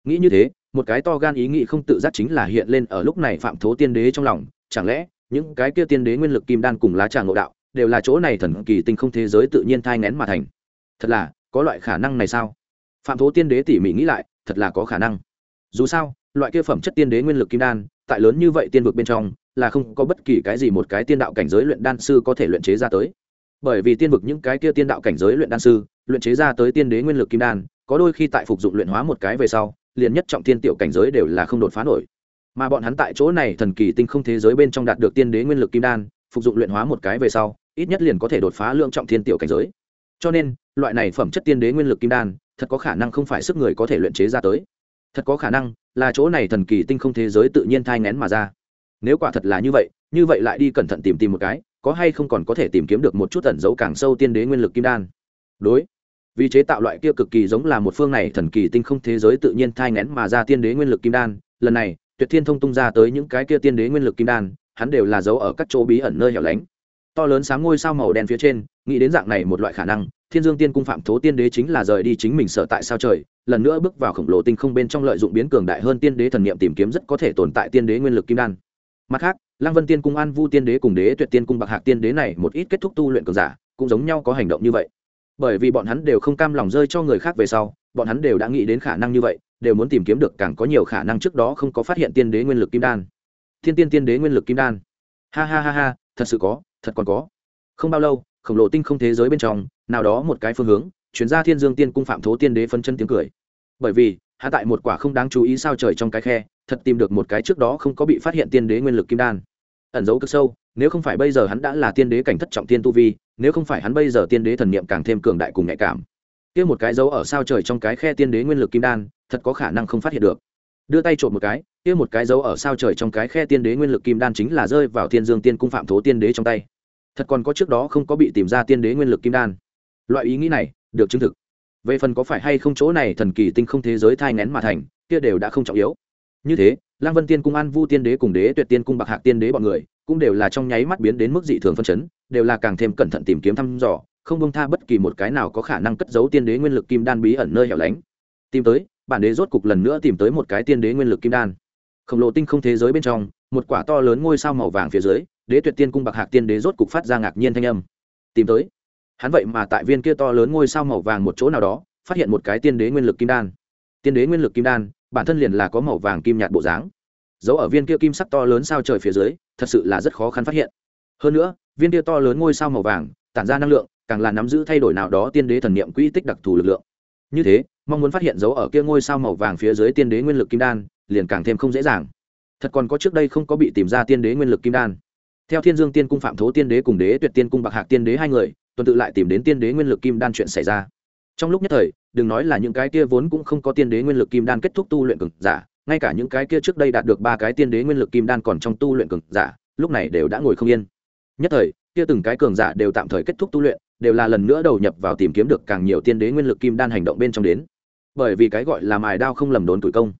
Nghĩ như thế, một cái to gan ý nghĩ không tự giác chính là hiện lên ở lúc này phạm Tố tiên đế trong lòng. Chẳng lẽ, những cái kia tiên đế nguyên lực kim đan cùng lá tràng ngộ đạo đều là chỗ này thần kỳ tinh không thế giới tự nhiên thai ngén mà thành. Thật là, có loại khả năng này sao? Phạm thố tiên đế tỉ mỉ nghĩ lại, thật là có khả năng. Dù sao, loại kia phẩm chất tiên đế nguyên lực kim đan, tại lớn như vậy tiên vực bên trong, là không có bất kỳ cái gì một cái tiên đạo cảnh giới luyện đan sư có thể luyện chế ra tới. Bởi vì tiên vực những cái kia tiên đạo cảnh giới luyện đan sư, luyện chế ra tới tiên đế nguyên lực kim đan, có đôi khi tại phục dụng luyện hóa một cái về sau, liền nhất trọng tiên tiểu cảnh giới đều là không đột phá nổi. Mà bọn hắn tại chỗ này thần kỳ tinh không thế giới bên trong đạt được tiên đế nguyên lực kim đan, phục dụng luyện hóa một cái về sau ít nhất liền có thể đột phá lượng trọng thiên tiểu cảnh giới. Cho nên, loại này phẩm chất tiên đế nguyên lực kim đan, thật có khả năng không phải sức người có thể luyện chế ra tới. Thật có khả năng là chỗ này thần kỳ tinh không thế giới tự nhiên thai ngén mà ra. Nếu quả thật là như vậy như vậy lại đi cẩn thận tìm tìm một cái, có hay không còn có thể tìm kiếm được một chút tẩn dấu càng sâu tiên đế nguyên lực kim đan. Đối, vì chế tạo loại kia cực kỳ giống là một phương này thần kỳ tinh không thế giới tự nhiên thai ngén mà ra tiên đế nguyên lực kim đan, lần này, tuyệt thiên thông tung ra tới những cái kia tiên đế nguyên lực kim đan, hắn đều là dấu ở các chỗ bí ẩn nơi hẻo lánh to lớn sáng ngôi sao màu đen phía trên, nghĩ đến dạng này một loại khả năng, thiên dương tiên cung phạm thố tiên đế chính là rời đi chính mình sở tại sao trời, lần nữa bước vào khổng lồ tinh không bên trong lợi dụng biến cường đại hơn tiên đế thần niệm tìm kiếm rất có thể tồn tại tiên đế nguyên lực kim đan. Mặt khác, lăng vân tiên cung an vu tiên đế cùng đế tuyệt tiên cung bạc hạc tiên đế này một ít kết thúc tu luyện cường giả, cũng giống nhau có hành động như vậy. Bởi vì bọn hắn đều không cam lòng rơi cho người khác về sau, bọn hắn đều đã nghĩ đến khả năng như vậy, đều muốn tìm kiếm được càng có nhiều khả năng trước đó không có phát hiện tiên đế nguyên lực kim đan. Thiên tiên tiên đế nguyên lực kim đan. Ha ha ha ha, thật sự có thật còn có. Không bao lâu, khổng lồ tinh không thế giới bên trong, nào đó một cái phương hướng, chuyển ra thiên dương tiên cung phạm thố tiên đế phân chân tiếng cười. Bởi vì, hạ tại một quả không đáng chú ý sao trời trong cái khe, thật tìm được một cái trước đó không có bị phát hiện tiên đế nguyên lực kim đan. Ẩn giấu cực sâu, nếu không phải bây giờ hắn đã là tiên đế cảnh thất trọng tiên tu vi, nếu không phải hắn bây giờ tiên đế thần niệm càng thêm cường đại cùng nhạy cảm. Kia một cái dấu ở sao trời trong cái khe tiên đế nguyên lực kim đan, thật có khả năng không phát hiện được. Đưa tay trộm một cái, kia một cái dấu ở sao trời trong cái khe tiên đế nguyên lực kim đan chính là rơi vào thiên dương tiên cung phạm thố tiên đế trong tay thật còn có trước đó không có bị tìm ra tiên đế nguyên lực kim đan. Loại ý nghĩ này, được chứng thực. Về phần có phải hay không chỗ này thần kỳ tinh không thế giới thai ngén mà thành, kia đều đã không trọng yếu. Như thế lang vân tiên cung an vu tiên đế cùng đế tuyệt tiên cung bạc hạc tiên đế bọn người, cũng đều là trong nháy mắt biến đến mức dị thường phân chấn, đều là càng thêm cẩn thận tìm kiếm thăm dò, không bông tha bất kỳ một cái nào có khả năng cất giấu tiên đế nguyên lực kim đan bí ẩn nơi hẻo lánh. Tìm tới, bản đế rốt cục lần nữa tìm tới một cái tiên đế nguyên lực kim đan. Khổng lồ tinh không thế giới bên trong, một quả to lớn ngôi sao màu vàng phía dưới đế tuyệt tiên cung bạc hạc tiên đế rốt cục phát ra ngạc nhiên thanh âm. Tìm tới. Hắn vậy mà tại viên kia to lớn ngôi sao màu vàng một chỗ nào đó, phát hiện một cái tiên đế nguyên lực kim đan. Tiên đế nguyên lực kim đan, bản thân liền là có màu vàng kim nhạt bộ dáng. Dấu ở viên kia kim sắc to lớn sao trời phía dưới, thật sự là rất khó khăn phát hiện. Hơn nữa, viên kia to lớn ngôi sao màu vàng, tản ra năng lượng, càng là nắm giữ thay đổi nào đó tiên đế thần niệm quỹ tích đặc thù lực lượng. Như thế, mong muốn phát hiện dấu ở kia ngôi sao màu vàng phía dưới tiên đế nguyên lực kim đan, liền càng thêm không dễ dàng. Thật còn có trước đây không có bị tìm ra tiên đế nguyên lực kim đan theo thiên dương tiên cung phạm thố tiên đế cùng đế tuyệt tiên cung bạc hạc tiên đế hai người, tuần tự lại tìm đến tiên đế nguyên lực kim đan chuyện xảy ra. Trong lúc nhất thời, đừng nói là những cái kia vốn cũng không có tiên đế nguyên lực kim đan kết thúc tu luyện cực giả, ngay cả những cái kia trước đây đạt được ba cái tiên đế nguyên lực kim đan còn trong tu luyện cực giả, lúc này đều đã ngồi không yên. Nhất thời, kia từng cái cường giả đều tạm thời kết thúc tu luyện, đều là lần nữa đầu nhập vào tìm kiếm được càng nhiều tiên đế nguyên lực kim đan hành động bên trong đến. Bởi vì cái gọi là mài đao không lầm đốn tuổi công.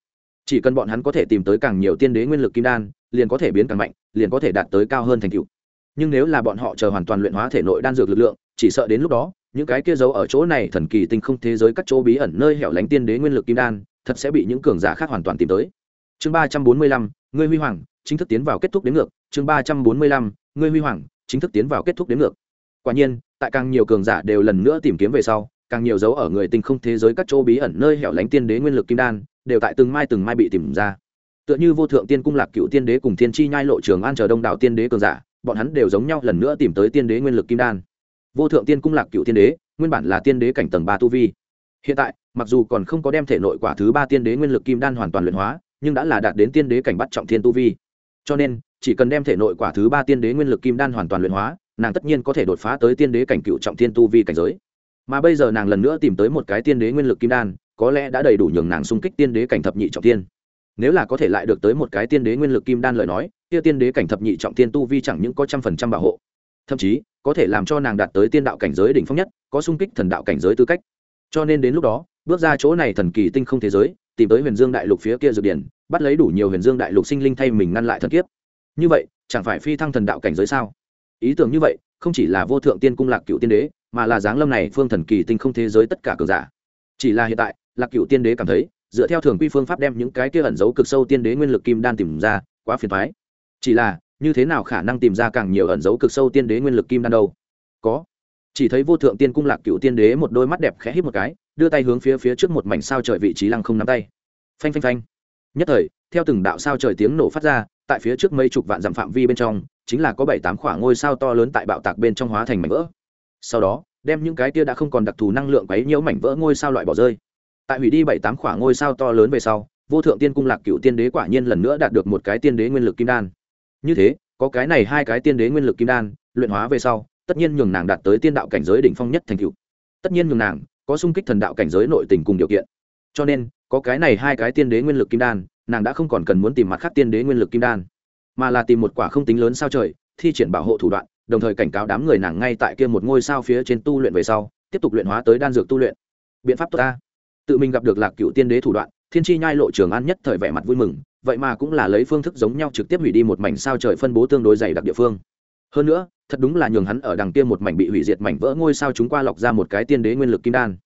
Chỉ cần bọn hắn có thể tìm tới càng nhiều tiên đế nguyên lực kim đan liền có thể biến càng mạnh, liền có thể đạt tới cao hơn thành tựu. Nhưng nếu là bọn họ chờ hoàn toàn luyện hóa thể nội đan dược lực lượng, chỉ sợ đến lúc đó, những cái kia giấu ở chỗ này thần kỳ tinh không thế giới các chỗ bí ẩn nơi hẻo lánh tiên đế nguyên lực kim đan, thật sẽ bị những cường giả khác hoàn toàn tìm tới. Chương ba trăm bốn mươi lăm, ngươi huy hoàng, chính thức tiến vào kết thúc đến ngược. Chương ba trăm bốn mươi lăm, ngươi huy hoàng, chính thức tiến vào kết thúc đến ngược. Quả nhiên, tại càng nhiều cường giả đều lần nữa tìm kiếm về sau, càng nhiều dấu ở người tinh không thế giới các chỗ bí ẩn nơi hẻo lánh tiên đế nguyên lực kim đan, đều tại từng mai từng mai bị tìm ra tựa như vô thượng tiên cung lạc cựu tiên đế cùng thiên chi nhai lộ trường an chờ đông đảo tiên đế cường giả bọn hắn đều giống nhau lần nữa tìm tới tiên đế nguyên lực kim đan vô thượng tiên cung lạc cựu tiên đế nguyên bản là tiên đế cảnh tầng ba tu vi hiện tại mặc dù còn không có đem thể nội quả thứ ba tiên đế nguyên lực kim đan hoàn toàn luyện hóa nhưng đã là đạt đến tiên đế cảnh bắt trọng thiên tu vi cho nên chỉ cần đem thể nội quả thứ ba tiên đế nguyên lực kim đan hoàn toàn luyện hóa nàng tất nhiên có thể đột phá tới tiên đế cảnh cựu trọng thiên tu vi cảnh giới mà bây giờ nàng lần nữa tìm tới một cái tiên đế nguyên lực kim đan có lẽ đã đầy đủ nhường nàng xung kích tiên đế cảnh thập nhị trọng thiên nếu là có thể lại được tới một cái tiên đế nguyên lực kim đan lời nói, kia tiên đế cảnh thập nhị trọng tiên tu vi chẳng những có trăm phần trăm bảo hộ, thậm chí có thể làm cho nàng đạt tới tiên đạo cảnh giới đỉnh phong nhất, có sung kích thần đạo cảnh giới tư cách. Cho nên đến lúc đó, bước ra chỗ này thần kỳ tinh không thế giới, tìm tới huyền dương đại lục phía kia dược điển, bắt lấy đủ nhiều huyền dương đại lục sinh linh thay mình ngăn lại thần kiếp. Như vậy, chẳng phải phi thăng thần đạo cảnh giới sao? Ý tưởng như vậy, không chỉ là vô thượng tiên cung lạc cựu tiên đế, mà là giáng lâm này phương thần kỳ tinh không thế giới tất cả cường giả. Chỉ là hiện tại, lạc cựu tiên đế cảm thấy dựa theo thường quy phương pháp đem những cái kia ẩn giấu cực sâu tiên đế nguyên lực kim đan tìm ra, quá phiền thoái chỉ là, như thế nào khả năng tìm ra càng nhiều ẩn dấu cực sâu tiên đế nguyên lực kim đan đâu? Có. Chỉ thấy vô thượng tiên cung lạc cựu tiên đế một đôi mắt đẹp khẽ hít một cái, đưa tay hướng phía phía trước một mảnh sao trời vị trí lăng không nắm tay. Phanh phanh phanh. Nhất thời, theo từng đạo sao trời tiếng nổ phát ra, tại phía trước mấy chục vạn dặm phạm vi bên trong, chính là có bảy tám khoảng ngôi sao to lớn tại bạo tạc bên trong hóa thành mảnh vỡ. Sau đó, đem những cái kia đã không còn đặc thù năng lượng quấy nhiễu mảnh vỡ ngôi sao loại bỏ rơi tại hủy đi bảy tám khoảng ngôi sao to lớn về sau, vô thượng tiên cung lạc cựu tiên đế quả nhiên lần nữa đạt được một cái tiên đế nguyên lực kim đan. Như thế, có cái này hai cái tiên đế nguyên lực kim đan, luyện hóa về sau, tất nhiên nhường nàng đạt tới tiên đạo cảnh giới đỉnh phong nhất thành cựu tất nhiên nhường nàng có sung kích thần đạo cảnh giới nội tình cùng điều kiện. Cho nên, có cái này hai cái tiên đế nguyên lực kim đan, nàng đã không còn cần muốn tìm mặt khác tiên đế nguyên lực kim đan, mà là tìm một quả không tính lớn sao trời, thi triển bảo hộ thủ đoạn, đồng thời cảnh cáo đám người nàng ngay tại kia một ngôi sao phía trên tu luyện về sau, tiếp tục luyện hóa tới đan dược tu luyện. Biện pháp tốt ta tự mình gặp được lạc cựu tiên đế thủ đoạn, thiên chi nhai lộ trường an nhất thời vẻ mặt vui mừng, vậy mà cũng là lấy phương thức giống nhau trực tiếp hủy đi một mảnh sao trời phân bố tương đối dày đặc địa phương. Hơn nữa, thật đúng là nhường hắn ở đằng kia một mảnh bị hủy diệt mảnh vỡ ngôi sao chúng qua lọc ra một cái tiên đế nguyên lực kim đan.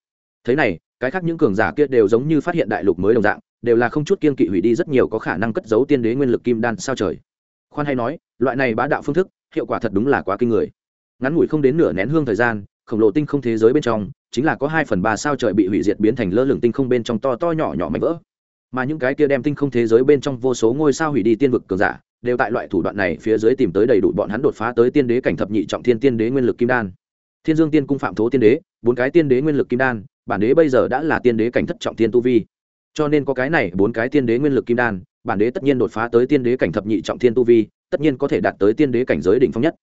Thế này, cái khác những cường giả kia đều giống như phát hiện đại lục mới đồng dạng, đều là không chút kiên kỵ hủy đi rất nhiều có khả năng cất giấu tiên đế nguyên lực kim đan sao trời. Khoan hay nói, loại này bá đạo phương thức, hiệu quả thật đúng là quá kinh người. Ngắn ngủi không đến nửa nén hương thời gian khổng lồ tinh không thế giới bên trong, chính là có hai phần ba sao trời bị hủy diệt biến thành lơ lửng tinh không bên trong to to nhỏ nhỏ mảnh vỡ. Mà những cái kia đem tinh không thế giới bên trong vô số ngôi sao hủy đi tiên vực cường giả, đều tại loại thủ đoạn này phía dưới tìm tới đầy đủ bọn hắn đột phá tới tiên đế cảnh thập nhị trọng thiên tiên đế nguyên lực kim đan. Thiên dương tiên cung phạm thố tiên đế, bốn cái tiên đế nguyên lực kim đan, bản đế bây giờ đã là tiên đế cảnh thất trọng thiên tu vi. Cho nên có cái này bốn cái tiên đế nguyên lực kim đan, bản đế tất nhiên đột phá tới tiên đế cảnh thập nhị trọng thiên tu vi, tất nhiên có thể đạt tới tiên đế cảnh giới đỉnh phong nhất.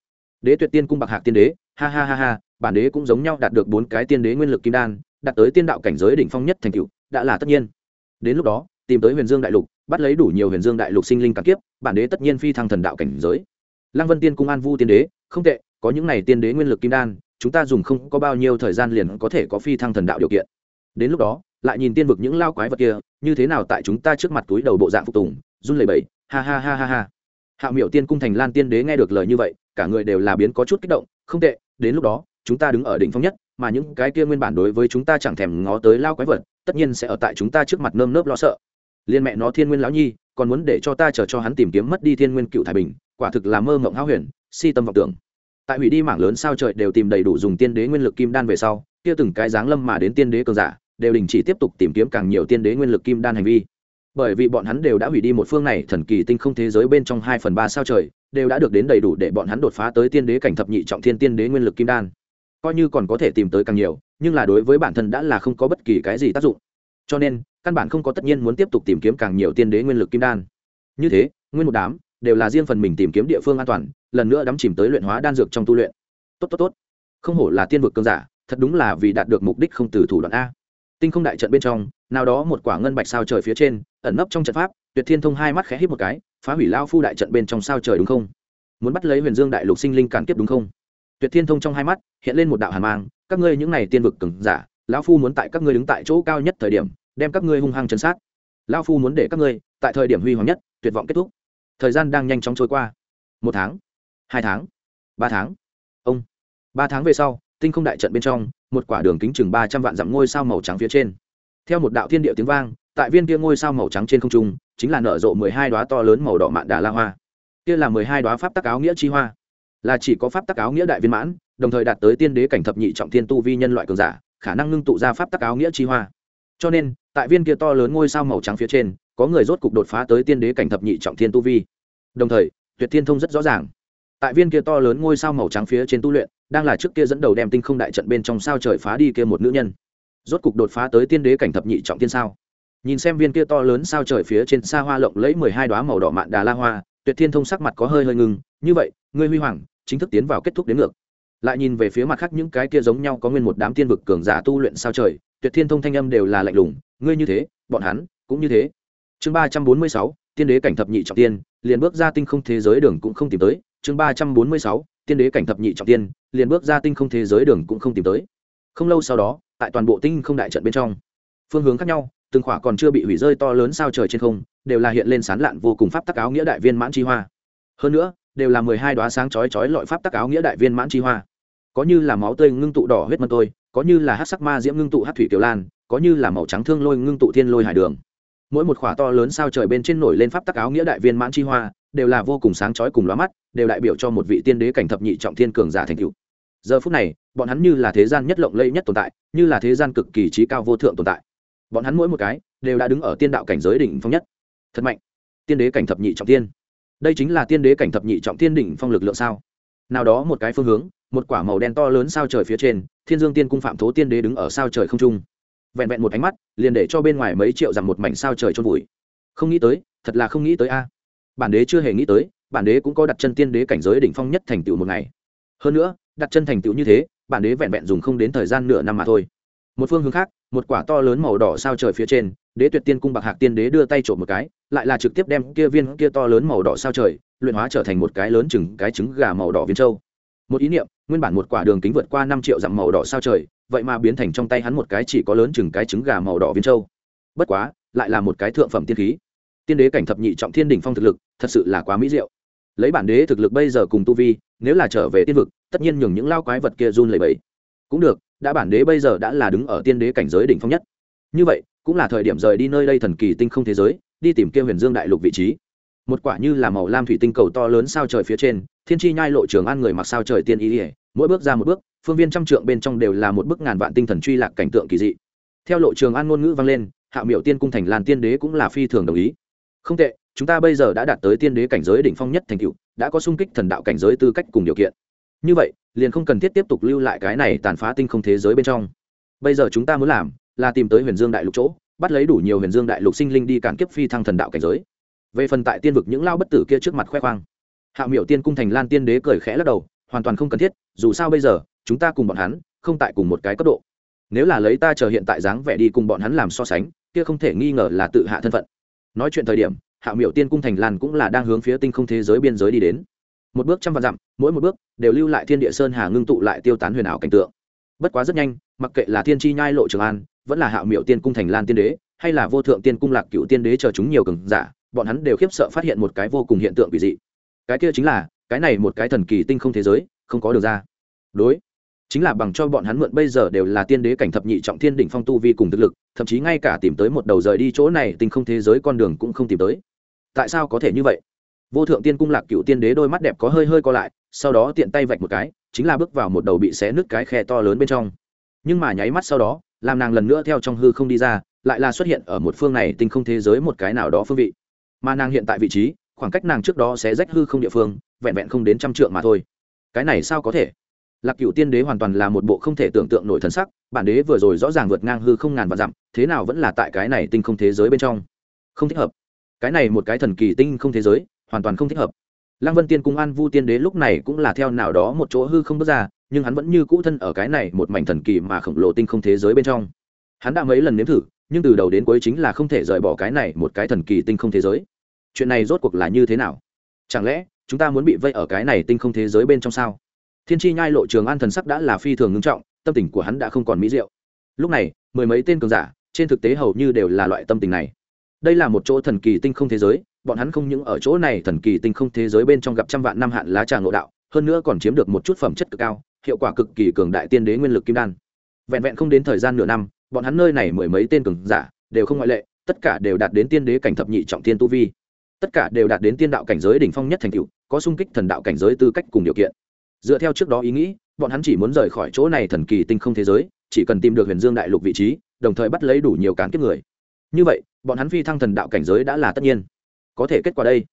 Đế tuyệt tiên cung bạc hạc tiên đế, ha ha ha ha bản đế cũng giống nhau đạt được bốn cái tiên đế nguyên lực kim đan, đạt tới tiên đạo cảnh giới đỉnh phong nhất thành cựu đã là tất nhiên. Đến lúc đó, tìm tới huyền dương đại lục, bắt lấy đủ nhiều huyền dương đại lục sinh linh cả kiếp, bản đế tất nhiên phi thăng thần đạo cảnh giới. Lăng vân tiên cung an vu tiên đế, không tệ, có những này tiên đế nguyên lực kim đan, chúng ta dùng không có bao nhiêu thời gian liền có thể có phi thăng thần đạo điều kiện. Đến lúc đó, lại nhìn tiên vực những lao quái vật kia, như thế nào tại chúng ta trước mặt túi đầu bộ dạng phục tùng, run lẩy bẩy, ha ha ha ha ha. Hạ miệu tiên cung thành lan tiên đế nghe được lời như vậy, cả người đều là biến có chút kích động, không tệ, đến lúc đó chúng ta đứng ở đỉnh phong nhất, mà những cái kia nguyên bản đối với chúng ta chẳng thèm ngó tới lao quái vật, tất nhiên sẽ ở tại chúng ta trước mặt nơm nớp lo sợ. Liên mẹ nó thiên nguyên lão nhi, còn muốn để cho ta chờ cho hắn tìm kiếm mất đi thiên nguyên cựu thái bình, quả thực là mơ mộng háo huyền, si tâm vọng tưởng. Tại hủy đi mảng lớn sao trời đều tìm đầy đủ dùng tiên đế nguyên lực kim đan về sau, kia từng cái dáng lâm mà đến tiên đế cường giả, đều đình chỉ tiếp tục tìm kiếm càng nhiều tiên đế nguyên lực kim đan hành vi. Bởi vì bọn hắn đều đã hủy đi một phương này thần kỳ tinh không thế giới bên trong hai phần ba sao trời, đều đã được đến đầy đủ để bọn hắn đột phá tới tiên đế cảnh thập nhị trọng thiên tiên đế nguyên lực kim đan coi như còn có thể tìm tới càng nhiều, nhưng là đối với bản thân đã là không có bất kỳ cái gì tác dụng. Cho nên, căn bản không có tất nhiên muốn tiếp tục tìm kiếm càng nhiều tiên đế nguyên lực kim đan. Như thế, nguyên một đám đều là riêng phần mình tìm kiếm địa phương an toàn, lần nữa đắm chìm tới luyện hóa đan dược trong tu luyện. Tốt tốt tốt. Không hổ là tiên vực cơn giả, thật đúng là vì đạt được mục đích không từ thủ đoạn a. Tinh không đại trận bên trong, nào đó một quả ngân bạch sao trời phía trên, ẩn nấp trong trận pháp, tuyệt thiên thông hai mắt khẽ hít một cái, phá hủy lao phu đại trận bên trong sao trời đúng không? Muốn bắt lấy huyền dương đại lục sinh linh cản kiếp đúng không? Tuyệt thiên thông trong hai mắt hiện lên một đạo hàn mang, các ngươi những này tiên vực cừng giả, lão phu muốn tại các ngươi đứng tại chỗ cao nhất thời điểm, đem các ngươi hung hăng chấn sát. Lão phu muốn để các ngươi tại thời điểm huy hoàng nhất, tuyệt vọng kết thúc. Thời gian đang nhanh chóng trôi qua. Một tháng, hai tháng, ba tháng. Ông, ba tháng về sau, tinh không đại trận bên trong, một quả đường kính chừng ba trăm vạn dặm ngôi sao màu trắng phía trên. Theo một đạo thiên địa tiếng vang, tại viên kia ngôi sao màu trắng trên không trung, chính là nở rộ mười hai đoá to lớn màu đỏ mạn đà la hoa. Kia là mười hai đoá pháp tắc áo nghĩa chi hoa là chỉ có pháp tắc áo nghĩa đại viên mãn, đồng thời đạt tới tiên đế cảnh thập nhị trọng thiên tu vi nhân loại cường giả, khả năng ngưng tụ ra pháp tắc áo nghĩa chi hoa. Cho nên, tại viên kia to lớn ngôi sao màu trắng phía trên, có người rốt cục đột phá tới tiên đế cảnh thập nhị trọng thiên tu vi. Đồng thời, tuyệt thiên thông rất rõ ràng, tại viên kia to lớn ngôi sao màu trắng phía trên tu luyện, đang là trước kia dẫn đầu đem tinh không đại trận bên trong sao trời phá đi kia một nữ nhân. Rốt cục đột phá tới tiên đế cảnh thập nhị trọng tiên sao. Nhìn xem viên kia to lớn sao trời phía trên xa hoa lộng lấy mười hai đoá màu đỏ mạn đà la hoa, tuyệt thiên thông sắc mặt có hơi hơi ngừng như vậy, ngươi huy hoàng, chính thức tiến vào kết thúc đến ngược. Lại nhìn về phía mặt khác những cái kia giống nhau có nguyên một đám tiên vực cường giả tu luyện sao trời, tuyệt thiên thông thanh âm đều là lạnh lùng, ngươi như thế, bọn hắn cũng như thế. Chương ba trăm bốn mươi sáu, tiên đế cảnh thập nhị trọng tiên, liền bước ra tinh không thế giới đường cũng không tìm tới. Chương ba trăm bốn mươi sáu, tiên đế cảnh thập nhị trọng tiên, liền bước ra tinh không thế giới đường cũng không tìm tới. Không lâu sau đó, tại toàn bộ tinh không đại trận bên trong, phương hướng khác nhau, từng khỏa còn chưa bị hủy rơi to lớn sao trời trên không, đều là hiện lên sán lạn vô cùng pháp tắc áo nghĩa đại viên mãn chi hoa. Hơn nữa đều là mười hai đoá sáng chói chói lọi pháp tắc áo nghĩa đại viên mãn chi hoa. Có như là máu tươi ngưng tụ đỏ huyết mân tôi, có như là hát sắc ma diễm ngưng tụ hát thủy kiều lan, có như là màu trắng thương lôi ngưng tụ thiên lôi hải đường. Mỗi một khỏa to lớn sao trời bên trên nổi lên pháp tắc áo nghĩa đại viên mãn chi hoa, đều là vô cùng sáng chói cùng lóa mắt, đều đại biểu cho một vị tiên đế cảnh thập nhị trọng thiên cường giả thành cựu giờ phút này, bọn hắn như là thế gian nhất lộng lẫy nhất tồn tại, như là thế gian cực kỳ trí cao vô thượng tồn tại. Bọn hắn mỗi một cái, đều đã đứng ở tiên đạo cảnh giới đỉnh phong nhất. Thật mạnh. Tiên đế cảnh thập nhị trọng tiên đây chính là tiên đế cảnh thập nhị trọng tiên đỉnh phong lực lượng sao? Nào đó một cái phương hướng, một quả màu đen to lớn sao trời phía trên, thiên dương tiên cung phạm thố tiên đế đứng ở sao trời không trung. Vẹn vẹn một ánh mắt, liền để cho bên ngoài mấy triệu rằng một mảnh sao trời trôn vùi. Không nghĩ tới, thật là không nghĩ tới a. À. Bản đế chưa hề nghĩ tới, bản đế cũng có đặt chân tiên đế cảnh giới đỉnh phong nhất thành tựu một ngày. Hơn nữa, đặt chân thành tựu như thế, bản đế vẹn vẹn dùng không đến thời gian nửa năm mà thôi. Một phương hướng khác, một quả to lớn màu đỏ sao trời phía trên, đế tuyệt tiên cung bạc hạc tiên đế đưa tay trộm một cái lại là trực tiếp đem kia viên kia to lớn màu đỏ sao trời, luyện hóa trở thành một cái lớn chừng cái trứng gà màu đỏ viên châu. Một ý niệm, nguyên bản một quả đường kính vượt qua năm triệu dặm màu đỏ sao trời, vậy mà biến thành trong tay hắn một cái chỉ có lớn chừng cái trứng gà màu đỏ viên châu. Bất quá, lại là một cái thượng phẩm tiên khí. Tiên đế cảnh thập nhị trọng thiên đỉnh phong thực lực, thật sự là quá mỹ diệu. Lấy bản đế thực lực bây giờ cùng tu vi, nếu là trở về tiên vực, tất nhiên nhường những lao quái vật kia run lẩy bẩy. Cũng được, đã bản đế bây giờ đã là đứng ở tiên đế cảnh giới đỉnh phong nhất. Như vậy, cũng là thời điểm rời đi nơi đây thần kỳ tinh không thế giới đi tìm kia huyền dương đại lục vị trí. Một quả như là màu lam thủy tinh cầu to lớn sao trời phía trên, thiên chi nhai lộ trường an người mặc sao trời tiên ý ỉa mỗi bước ra một bước, phương viên trăm trượng bên trong đều là một bức ngàn vạn tinh thần truy lạc cảnh tượng kỳ dị. Theo lộ trường an ngôn ngữ vang lên, hạ miệu tiên cung thành làn tiên đế cũng là phi thường đồng ý. Không tệ, chúng ta bây giờ đã đạt tới tiên đế cảnh giới đỉnh phong nhất thành cựu đã có sung kích thần đạo cảnh giới tư cách cùng điều kiện. Như vậy, liền không cần thiết tiếp tục lưu lại cái này tàn phá tinh không thế giới bên trong. Bây giờ chúng ta muốn làm là tìm tới huyền dương đại lục chỗ bắt lấy đủ nhiều huyền dương đại lục sinh linh đi cản kiếp phi thăng thần đạo cảnh giới. Về phần tại tiên vực những lao bất tử kia trước mặt khoe khoang, hạ miệu tiên cung thành lan tiên đế cười khẽ lắc đầu, hoàn toàn không cần thiết, dù sao bây giờ, chúng ta cùng bọn hắn, không tại cùng một cái cấp độ. Nếu là lấy ta chờ hiện tại dáng vẻ đi cùng bọn hắn làm so sánh, kia không thể nghi ngờ là tự hạ thân phận. Nói chuyện thời điểm, hạ miệu tiên cung thành lan cũng là đang hướng phía tinh không thế giới biên giới đi đến. Một bước trăm vạn dặm, mỗi một bước đều lưu lại thiên địa sơn hà ngưng tụ lại tiêu tán huyền ảo cảnh tượng. Bất quá rất nhanh, mặc kệ là thiên chi nhai lộ trường an vẫn là hạo miệu tiên cung thành lan tiên đế, hay là vô thượng tiên cung lạc cựu tiên đế chờ chúng nhiều cường giả, bọn hắn đều khiếp sợ phát hiện một cái vô cùng hiện tượng kỳ dị. Cái kia chính là, cái này một cái thần kỳ tinh không thế giới, không có được ra. Đối, chính là bằng cho bọn hắn mượn bây giờ đều là tiên đế cảnh thập nhị trọng thiên đỉnh phong tu vi cùng thực lực, thậm chí ngay cả tìm tới một đầu rời đi chỗ này tinh không thế giới con đường cũng không tìm tới. Tại sao có thể như vậy? Vô thượng tiên cung lạc cựu tiên đế đôi mắt đẹp có hơi hơi co lại, sau đó tiện tay vạch một cái, chính là bước vào một đầu bị xé nứt cái khe to lớn bên trong. Nhưng mà nháy mắt sau đó làm nàng lần nữa theo trong hư không đi ra, lại là xuất hiện ở một phương này tinh không thế giới một cái nào đó phương vị. Mà nàng hiện tại vị trí, khoảng cách nàng trước đó sẽ rách hư không địa phương, vẹn vẹn không đến trăm trượng mà thôi. Cái này sao có thể? Lạc cựu tiên đế hoàn toàn là một bộ không thể tưởng tượng nổi thần sắc, bản đế vừa rồi rõ ràng vượt ngang hư không ngàn vạn dặm, thế nào vẫn là tại cái này tinh không thế giới bên trong? Không thích hợp. Cái này một cái thần kỳ tinh không thế giới, hoàn toàn không thích hợp. Lăng vân tiên cung an vu tiên đế lúc này cũng là theo nào đó một chỗ hư không bước ra nhưng hắn vẫn như cũ thân ở cái này một mảnh thần kỳ mà khổng lồ tinh không thế giới bên trong. Hắn đã mấy lần nếm thử, nhưng từ đầu đến cuối chính là không thể rời bỏ cái này một cái thần kỳ tinh không thế giới. Chuyện này rốt cuộc là như thế nào? Chẳng lẽ, chúng ta muốn bị vây ở cái này tinh không thế giới bên trong sao? Thiên tri nhai lộ trường an thần sắc đã là phi thường ngưng trọng, tâm tình của hắn đã không còn mỹ diệu. Lúc này, mười mấy tên cường giả, trên thực tế hầu như đều là loại tâm tình này. Đây là một chỗ thần kỳ tinh không thế giới, bọn hắn không những ở chỗ này thần kỳ tinh không thế giới bên trong gặp trăm vạn năm hạn lá trà ngộ đạo, hơn nữa còn chiếm được một chút phẩm chất cực cao hiệu quả cực kỳ cường đại tiên đế nguyên lực kim đan. Vẹn vẹn không đến thời gian nửa năm, bọn hắn nơi này mười mấy tên cường giả, đều không ngoại lệ, tất cả đều đạt đến tiên đế cảnh thập nhị trọng tiên tu vi. Tất cả đều đạt đến tiên đạo cảnh giới đỉnh phong nhất thành cựu có sung kích thần đạo cảnh giới tư cách cùng điều kiện. Dựa theo trước đó ý nghĩ, bọn hắn chỉ muốn rời khỏi chỗ này thần kỳ tinh không thế giới, chỉ cần tìm được huyền dương đại lục vị trí, đồng thời bắt lấy đủ nhiều cán kiếp người. Như vậy, bọn hắn phi thăng thần đạo cảnh giới đã là tất nhiên. Có thể kết quả đây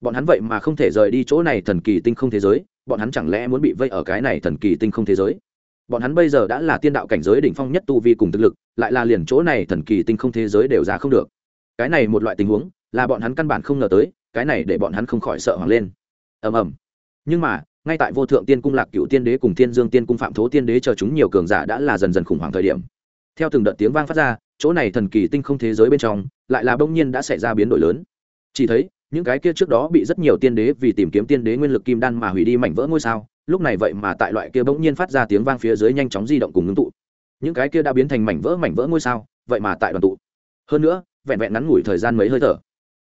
bọn hắn vậy mà không thể rời đi chỗ này thần kỳ tinh không thế giới, bọn hắn chẳng lẽ muốn bị vây ở cái này thần kỳ tinh không thế giới? Bọn hắn bây giờ đã là tiên đạo cảnh giới đỉnh phong nhất tu vi cùng thực lực, lại là liền chỗ này thần kỳ tinh không thế giới đều ra không được. Cái này một loại tình huống, là bọn hắn căn bản không ngờ tới, cái này để bọn hắn không khỏi sợ hoảng lên. Ầm ầm. Nhưng mà, ngay tại vô thượng tiên cung lạc cựu tiên đế cùng tiên dương tiên cung phạm thố tiên đế chờ chúng nhiều cường giả đã là dần dần khủng hoảng thời điểm. Theo từng đợt tiếng vang phát ra, chỗ này thần kỳ tinh không thế giới bên trong, lại là bỗng nhiên đã xảy ra biến đổi lớn. Chỉ thấy những cái kia trước đó bị rất nhiều tiên đế vì tìm kiếm tiên đế nguyên lực kim đan mà hủy đi mảnh vỡ ngôi sao, lúc này vậy mà tại loại kia bỗng nhiên phát ra tiếng vang phía dưới nhanh chóng di động cùng ngưng tụ. Những cái kia đã biến thành mảnh vỡ mảnh vỡ ngôi sao, vậy mà tại đoàn tụ. Hơn nữa, vẹn vẹn ngắn ngủi thời gian mấy hơi thở.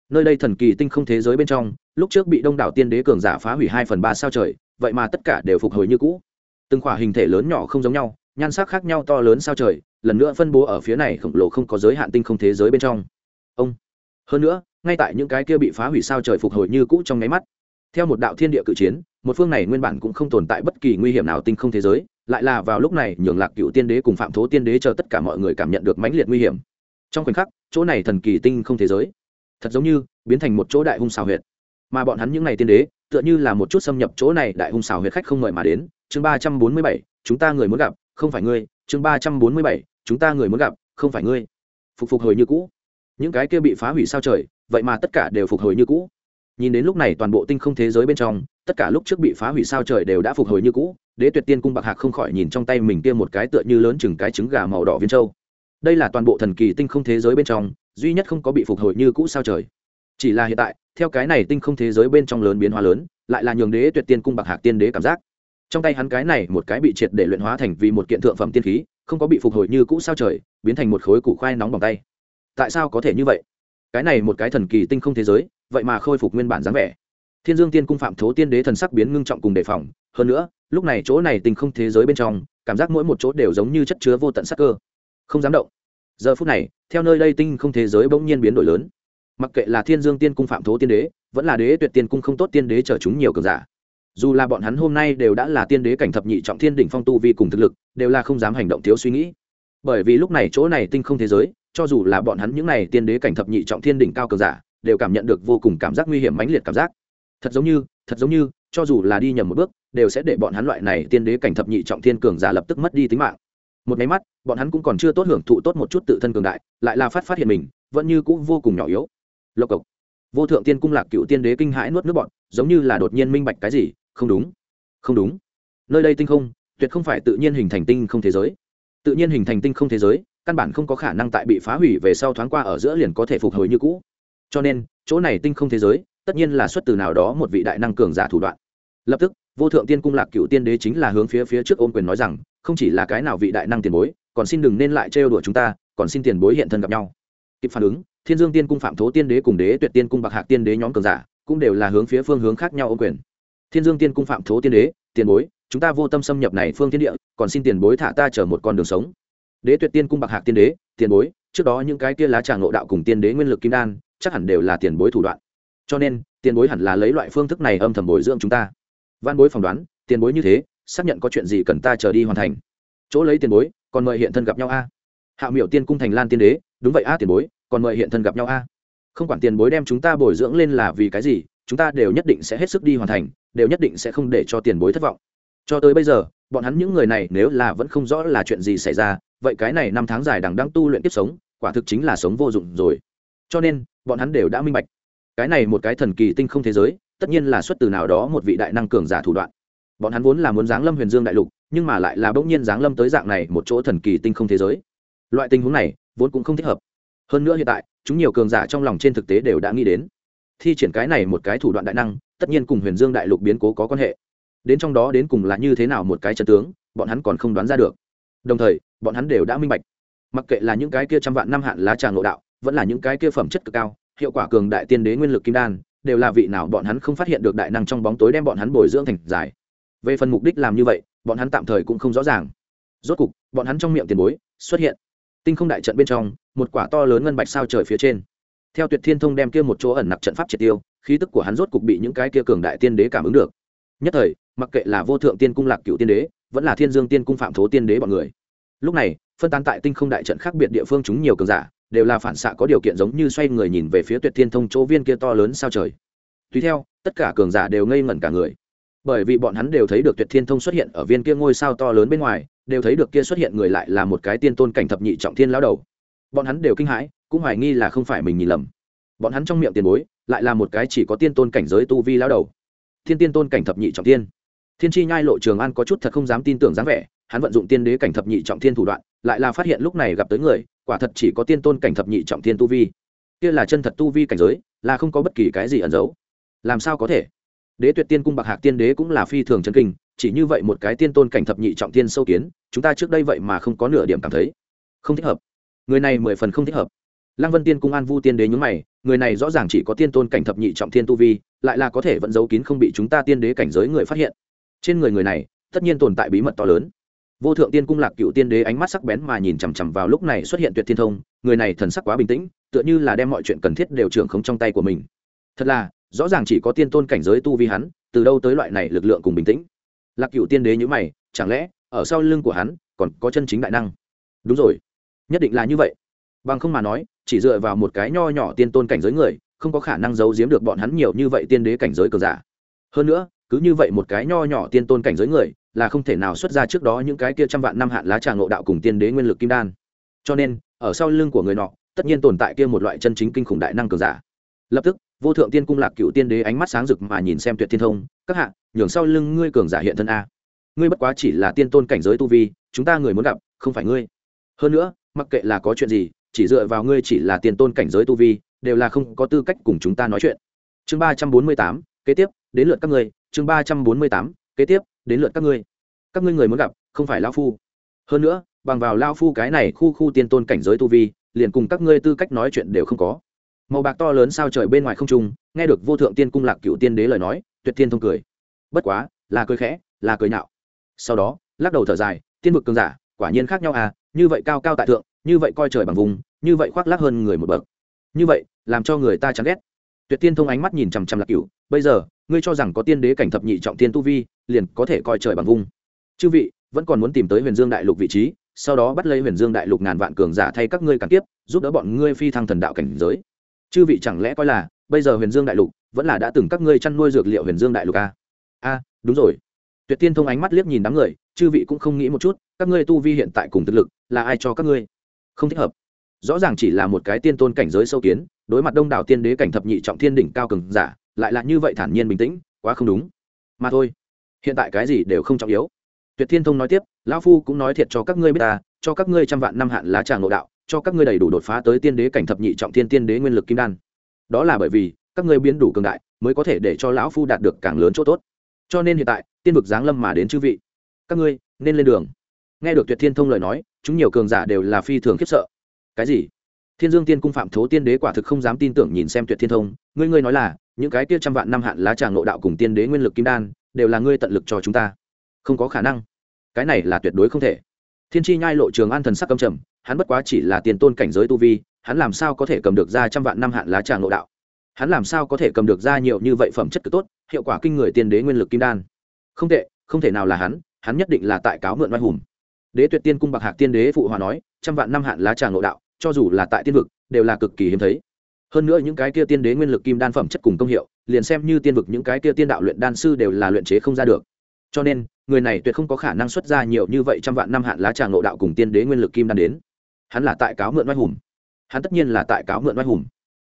Nơi đây thần kỳ tinh không thế giới bên trong, lúc trước bị đông đảo tiên đế cường giả phá hủy hai phần ba sao trời, vậy mà tất cả đều phục hồi như cũ. Từng khỏa hình thể lớn nhỏ không giống nhau, nhan sắc khác nhau to lớn sao trời, lần nữa phân bố ở phía này khổng lồ không có giới hạn tinh không thế giới bên trong. Ông, hơn nữa ngay tại những cái kia bị phá hủy sao trời phục hồi như cũ trong nháy mắt. Theo một đạo thiên địa cự chiến, một phương này nguyên bản cũng không tồn tại bất kỳ nguy hiểm nào tinh không thế giới, lại là vào lúc này nhường lạc cựu tiên đế cùng phạm thố tiên đế chờ tất cả mọi người cảm nhận được mãnh liệt nguy hiểm. Trong khoảnh khắc, chỗ này thần kỳ tinh không thế giới, thật giống như biến thành một chỗ đại hung xào huyệt. Mà bọn hắn những ngày tiên đế, tựa như là một chút xâm nhập chỗ này đại hung xào huyệt khách không mời mà đến. Chương ba trăm bốn mươi bảy, chúng ta người muốn gặp, không phải ngươi. Chương ba trăm bốn mươi bảy, chúng ta người muốn gặp, không phải ngươi. Phục phục hồi như cũ. Những cái kia bị phá hủy sao trời vậy mà tất cả đều phục hồi như cũ. Nhìn đến lúc này toàn bộ tinh không thế giới bên trong, tất cả lúc trước bị phá hủy sao trời đều đã phục hồi như cũ, đế tuyệt tiên cung bạc hạc không khỏi nhìn trong tay mình kia một cái tựa như lớn chừng cái trứng gà màu đỏ viên châu. Đây là toàn bộ thần kỳ tinh không thế giới bên trong, duy nhất không có bị phục hồi như cũ sao trời. Chỉ là hiện tại, theo cái này tinh không thế giới bên trong lớn biến hóa lớn, lại là nhường đế tuyệt tiên cung bạc hạc tiên đế cảm giác. Trong tay hắn cái này một cái bị triệt để luyện hóa thành vì một kiện thượng phẩm tiên khí, không có bị phục hồi như cũ sao trời, biến thành một khối củ khoai nóng bằng tay. Tại sao có thể như vậy? Cái này một cái thần kỳ tinh không thế giới, vậy mà khôi phục nguyên bản dáng vẻ. Thiên dương tiên cung phạm thố tiên đế thần sắc biến ngưng trọng cùng đề phòng, hơn nữa, lúc này chỗ này tinh không thế giới bên trong, cảm giác mỗi một chỗ đều giống như chất chứa vô tận sắc cơ. Không dám động. Giờ phút này, theo nơi đây tinh không thế giới bỗng nhiên biến đổi lớn. Mặc kệ là thiên dương tiên cung phạm thố tiên đế, vẫn là đế tuyệt tiên cung không tốt tiên đế chờ chúng nhiều cường giả. Dù là bọn hắn hôm nay đều đã là tiên đế cảnh thập nhị trọng thiên đỉnh phong tu vi cùng thực lực, đều là không dám hành động thiếu suy nghĩ. Bởi vì lúc này chỗ này tinh không thế giới cho dù là bọn hắn những này tiên đế cảnh thập nhị trọng thiên đỉnh cao cường giả, đều cảm nhận được vô cùng cảm giác nguy hiểm mãnh liệt cảm giác. Thật giống như, thật giống như, cho dù là đi nhầm một bước, đều sẽ để bọn hắn loại này tiên đế cảnh thập nhị trọng thiên cường giả lập tức mất đi tính mạng. Một máy mắt, bọn hắn cũng còn chưa tốt hưởng thụ tốt một chút tự thân cường đại, lại là phát phát hiện mình, vẫn như cũng vô cùng nhỏ yếu. Lộc cộc. Vô thượng tiên cung lạc cựu tiên đế kinh hãi nuốt nước bọn, giống như là đột nhiên minh bạch cái gì, không đúng. Không đúng. Nơi đây tinh không, tuyệt không phải tự nhiên hình thành tinh không thế giới. Tự nhiên hình thành tinh không thế giới căn bản không có khả năng tại bị phá hủy về sau thoáng qua ở giữa liền có thể phục hồi như cũ. Cho nên, chỗ này tinh không thế giới, tất nhiên là xuất từ nào đó một vị đại năng cường giả thủ đoạn. Lập tức, vô thượng tiên cung lạc cựu tiên đế chính là hướng phía phía trước ôm quyền nói rằng, không chỉ là cái nào vị đại năng tiền bối, còn xin đừng nên lại trêu đùa chúng ta, còn xin tiền bối hiện thân gặp nhau. Kịp phản ứng, thiên dương tiên cung phạm thố tiên đế cùng đế tuyệt tiên cung bạc hạc tiên đế nhóm cường giả cũng đều là hướng phía phương hướng khác nhau ôm quyền. Thiên dương tiên cung phạm thố tiên đế, tiền bối, chúng ta vô tâm xâm nhập này phương thiên địa, còn xin tiền bối thả ta chở một con đường sống đế tuyệt tiên cung bạc hạc tiên đế, tiền bối, trước đó những cái kia lá trà ngộ đạo cùng tiên đế nguyên lực kim đan, chắc hẳn đều là tiền bối thủ đoạn. Cho nên, tiền bối hẳn là lấy loại phương thức này âm thầm bồi dưỡng chúng ta. Văn bối phỏng đoán, tiền bối như thế, xác nhận có chuyện gì cần ta chờ đi hoàn thành. Chỗ lấy tiền bối, còn mời hiện thân gặp nhau a. Hạ miểu tiên cung thành lan tiên đế, đúng vậy a tiền bối, còn mời hiện thân gặp nhau a. Không quản tiền bối đem chúng ta bồi dưỡng lên là vì cái gì, chúng ta đều nhất định sẽ hết sức đi hoàn thành, đều nhất định sẽ không để cho tiền bối thất vọng. Cho tới bây giờ, bọn hắn những người này nếu là vẫn không rõ là chuyện gì xảy ra vậy cái này năm tháng dài đằng đang tu luyện tiếp sống, quả thực chính là sống vô dụng rồi. Cho nên, bọn hắn đều đã minh bạch. Cái này một cái thần kỳ tinh không thế giới, tất nhiên là xuất từ nào đó một vị đại năng cường giả thủ đoạn. Bọn hắn vốn là muốn giáng lâm huyền dương đại lục, nhưng mà lại là bỗng nhiên giáng lâm tới dạng này một chỗ thần kỳ tinh không thế giới. Loại tình huống này, vốn cũng không thích hợp. Hơn nữa hiện tại, chúng nhiều cường giả trong lòng trên thực tế đều đã nghĩ đến. Thi triển cái này một cái thủ đoạn đại năng, tất nhiên cùng huyền dương đại lục biến cố có quan hệ. Đến trong đó đến cùng là như thế nào một cái trận tướng, bọn hắn còn không đoán ra được. Đồng thời bọn hắn đều đã minh bạch. Mặc kệ là những cái kia trăm vạn năm hạn lá trà ngộ đạo, vẫn là những cái kia phẩm chất cực cao, hiệu quả cường đại tiên đế nguyên lực kim đan, đều là vị nào bọn hắn không phát hiện được đại năng trong bóng tối đem bọn hắn bồi dưỡng thành dài về phần mục đích làm như vậy, bọn hắn tạm thời cũng không rõ ràng. Rốt cục, bọn hắn trong miệng tiền bối xuất hiện. Tinh không đại trận bên trong, một quả to lớn ngân bạch sao trời phía trên. Theo tuyệt thiên thông đem kia một chỗ ẩn nặc trận pháp triệt tiêu, khí tức của hắn rốt cục bị những cái kia cường đại tiên đế cảm ứng được. Nhất thời, mặc kệ là vô thượng tiên cung lạc cựu tiên đế, vẫn là thiên dương tiên cung phạm thố tiên đế bọn người lúc này, phân tán tại tinh không đại trận khác biệt địa phương chúng nhiều cường giả, đều là phản xạ có điều kiện giống như xoay người nhìn về phía tuyệt thiên thông chỗ viên kia to lớn sao trời. Tùy theo, tất cả cường giả đều ngây ngẩn cả người. Bởi vì bọn hắn đều thấy được tuyệt thiên thông xuất hiện ở viên kia ngôi sao to lớn bên ngoài, đều thấy được kia xuất hiện người lại là một cái tiên tôn cảnh thập nhị trọng thiên lão đầu. Bọn hắn đều kinh hãi, cũng hoài nghi là không phải mình nhìn lầm. Bọn hắn trong miệng tiền bối, lại là một cái chỉ có tiên tôn cảnh giới tu vi lão đầu. Thiên tiên tôn cảnh thập nhị trọng thiên thiên chi nhai lộ trường an có chút thật không dám tin tưởng dáng vẻ, hắn vận dụng tiên đế cảnh thập nhị trọng thiên thủ đoạn, lại là phát hiện lúc này gặp tới người, quả thật chỉ có tiên tôn cảnh thập nhị trọng thiên tu vi. Kia là chân thật tu vi cảnh giới, là không có bất kỳ cái gì ẩn giấu làm sao có thể? Đế tuyệt tiên cung bạc hạc tiên đế cũng là phi thường chân kinh, chỉ như vậy một cái tiên tôn cảnh thập nhị trọng thiên sâu kiến, chúng ta trước đây vậy mà không có nửa điểm cảm thấy. Không thích hợp. Người này mười phần không thích hợp. Lăng vân tiên cung an vu tiên đế nhúng mày, người này rõ ràng chỉ có tiên tôn cảnh thập nhị trọng thiên tu vi, lại là có thể vẫn giấu kín không bị chúng ta tiên đế cảnh giới người phát hiện trên người người này, tất nhiên tồn tại bí mật to lớn. Vô thượng tiên cung lạc cựu tiên đế ánh mắt sắc bén mà nhìn chằm chằm vào lúc này xuất hiện tuyệt thiên thông, người này thần sắc quá bình tĩnh, tựa như là đem mọi chuyện cần thiết đều trưởng không trong tay của mình. Thật là, rõ ràng chỉ có tiên tôn cảnh giới tu vi hắn, từ đâu tới loại này lực lượng cùng bình tĩnh. Lạc cựu tiên đế nhữ mày, chẳng lẽ, ở sau lưng của hắn, còn có chân chính đại năng? Đúng rồi, nhất định là như vậy. Bằng không mà nói, chỉ dựa vào một cái nho nhỏ tiên tôn cảnh giới người, không có khả năng giấu giếm được bọn hắn nhiều như vậy tiên đế cảnh giới cờ giả. Hơn nữa cứ như vậy một cái nho nhỏ tiên tôn cảnh giới người, là không thể nào xuất ra trước đó những cái kia trăm vạn năm hạn lá trà ngộ đạo cùng tiên đế nguyên lực kim đan. Cho nên, ở sau lưng của người nọ, tất nhiên tồn tại kia một loại chân chính kinh khủng đại năng cường giả. Lập tức, vô thượng tiên cung lạc cựu tiên đế ánh mắt sáng rực mà nhìn xem tuyệt thiên thông, các hạ, nhường sau lưng ngươi cường giả hiện thân a. Ngươi bất quá chỉ là tiên tôn cảnh giới tu vi, chúng ta người muốn gặp, không phải ngươi. Hơn nữa, mặc kệ là có chuyện gì, chỉ dựa vào ngươi chỉ là tiên tôn cảnh giới tu vi, đều là không có tư cách cùng chúng ta nói chuyện. Chương ba trăm bốn mươi tám, kế tiếp, đến lượt các ngươi chương ba trăm bốn mươi tám, kế tiếp, đến lượt các ngươi. Các ngươi người muốn gặp, không phải lao phu. Hơn nữa, bằng vào lao phu cái này khu khu tiên tôn cảnh giới tu vi, liền cùng các ngươi tư cách nói chuyện đều không có. Màu bạc to lớn sao trời bên ngoài không trung, nghe được vô thượng tiên cung lạc cựu tiên đế lời nói, tuyệt tiên thông cười. Bất quá, là cười khẽ, là cười nhạo. Sau đó, lắc đầu thở dài, tiên vực cường giả, quả nhiên khác nhau à như vậy cao cao tại thượng, như vậy coi trời bằng vùng, như vậy khoác lác hơn người một bậc. Như vậy, làm cho người ta chán ghét. Tuyệt tiên thông ánh mắt nhìn chằm chằm lạc cựu bây giờ ngươi cho rằng có tiên đế cảnh thập nhị trọng tiên tu vi, liền có thể coi trời bằng vung. Chư vị, vẫn còn muốn tìm tới huyền dương đại lục vị trí, sau đó bắt lấy huyền dương đại lục ngàn vạn cường giả thay các ngươi càng tiếp giúp đỡ bọn ngươi phi thăng thần đạo cảnh giới. Chư vị chẳng lẽ coi là, bây giờ huyền dương đại lục vẫn là đã từng các ngươi chăn nuôi dược liệu huyền dương đại lục a a đúng rồi. Tuyệt tiên thông ánh mắt liếc nhìn đám người, chư vị cũng không nghĩ một chút, các ngươi tu vi hiện tại cùng thực lực, là ai cho các ngươi? Không thích hợp. Rõ ràng chỉ là một cái tiên tôn cảnh giới sâu kiến, đối mặt đông đảo tiên đế cảnh thập nhị trọng thiên đỉnh cao cường giả lại là như vậy thản nhiên bình tĩnh, quá không đúng. Mà thôi, hiện tại cái gì đều không trọng yếu. Tuyệt thiên thông nói tiếp, lão phu cũng nói thiệt cho các ngươi biết ta, cho các ngươi trăm vạn năm hạn lá tràng nội đạo, cho các ngươi đầy đủ đột phá tới tiên đế cảnh thập nhị trọng thiên tiên đế nguyên lực kim đan. Đó là bởi vì, các ngươi biến đủ cường đại, mới có thể để cho lão phu đạt được càng lớn chỗ tốt. Cho nên hiện tại, tiên vực giáng lâm mà đến chư vị. Các ngươi, nên lên đường. Nghe được tuyệt thiên thông lời nói, chúng nhiều cường giả đều là phi thường khiếp sợ. Cái gì? Thiên dương tiên cung phạm thố tiên đế quả thực không dám tin tưởng nhìn xem tuyệt thiên thông, ngươi ngươi nói là những cái kia trăm vạn năm hạn lá tràng nội đạo cùng tiên đế nguyên lực kim đan, đều là ngươi tận lực cho chúng ta. Không có khả năng. Cái này là tuyệt đối không thể. Thiên tri nhai lộ trường an thần sắc cầm trầm, hắn bất quá chỉ là tiền tôn cảnh giới tu vi, hắn làm sao có thể cầm được ra trăm vạn năm hạn lá tràng nội đạo? Hắn làm sao có thể cầm được ra nhiều như vậy phẩm chất cực tốt, hiệu quả kinh người tiên đế nguyên lực kim đan? Không tệ, không thể nào là hắn hắn nhất định là tại cáo mượn oai hùng. Đế tuyệt tiên cung bạc hạc tiên đế phụ hòa nói, trăm vạn năm hạn lá tràng nội đạo, cho dù là tại tiên vực, đều là cực kỳ hiếm thấy hơn nữa những cái kia tiên đế nguyên lực kim đan phẩm chất cùng công hiệu, liền xem như tiên vực những cái kia tiên đạo luyện đan sư đều là luyện chế không ra được. Cho nên, người này tuyệt không có khả năng xuất ra nhiều như vậy trăm vạn năm hạn lá trà ngộ đạo cùng tiên đế nguyên lực kim đan đến. Hắn là tại cáo mượn oai hùng. Hắn tất nhiên là tại cáo mượn oai hùng.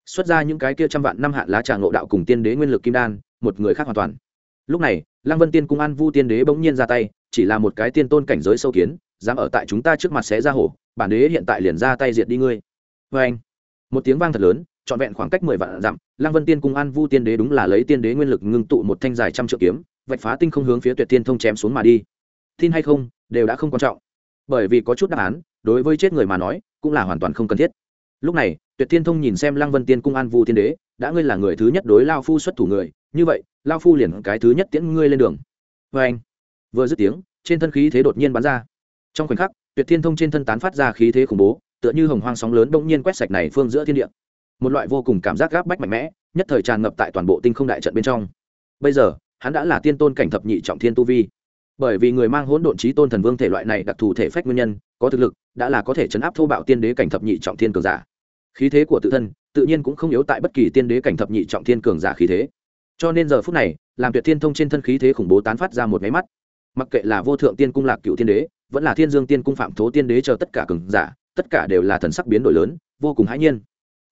Xuất ra những cái kia trăm vạn năm hạn lá trà ngộ đạo cùng tiên đế nguyên lực kim đan, một người khác hoàn toàn. Lúc này, lăng vân tiên cung an vu tiên đế bỗng nhiên ra tay, chỉ là một cái tiên tôn cảnh giới sâu kiến, dám ở tại chúng ta trước mặt sẽ ra hổ, bản đế hiện tại liền ra tay diệt đi ngươi. Vê anh một tiếng vang thật lớn trọn vẹn khoảng cách mười vạn dặm, lăng vân tiên cung an vu tiên đế đúng là lấy tiên đế nguyên lực ngưng tụ một thanh dài trăm triệu kiếm, vạch phá tinh không hướng phía tuyệt tiên thông chém xuống mà đi. Tin hay không, đều đã không quan trọng. Bởi vì có chút đáp án, đối với chết người mà nói, cũng là hoàn toàn không cần thiết. Lúc này, tuyệt tiên thông nhìn xem lăng vân tiên cung an vu tiên đế, đã ngươi là người thứ nhất đối lao phu xuất thủ người, như vậy, lao phu liền cái thứ nhất tiễn ngươi lên đường. Vê anh, vừa dứt tiếng, trên thân khí thế đột nhiên bắn ra. Trong khoảnh khắc, tuyệt thiên thông trên thân tán phát ra khí thế khủng bố, tựa như hồng hoang sóng lớn bỗng nhiên quét sạch này phương giữa thiên địa một loại vô cùng cảm giác gáp bách mạnh mẽ, nhất thời tràn ngập tại toàn bộ tinh không đại trận bên trong. Bây giờ, hắn đã là tiên tôn cảnh thập nhị trọng thiên tu vi. Bởi vì người mang hỗn độn trí tôn thần vương thể loại này đặc thù thể phách nguyên nhân, có thực lực, đã là có thể chấn áp thô bạo tiên đế cảnh thập nhị trọng thiên cường giả. Khí thế của tự thân, tự nhiên cũng không yếu tại bất kỳ tiên đế cảnh thập nhị trọng thiên cường giả khí thế. Cho nên giờ phút này, làm tuyệt thiên thông trên thân khí thế khủng bố tán phát ra một máy mắt. Mặc kệ là vô thượng tiên cung lạc cựu tiên đế, vẫn là thiên dương tiên cung phạm thố tiên đế chờ tất cả cường giả, tất cả đều là thần sắc biến đổi lớn, vô cùng hãi nhiên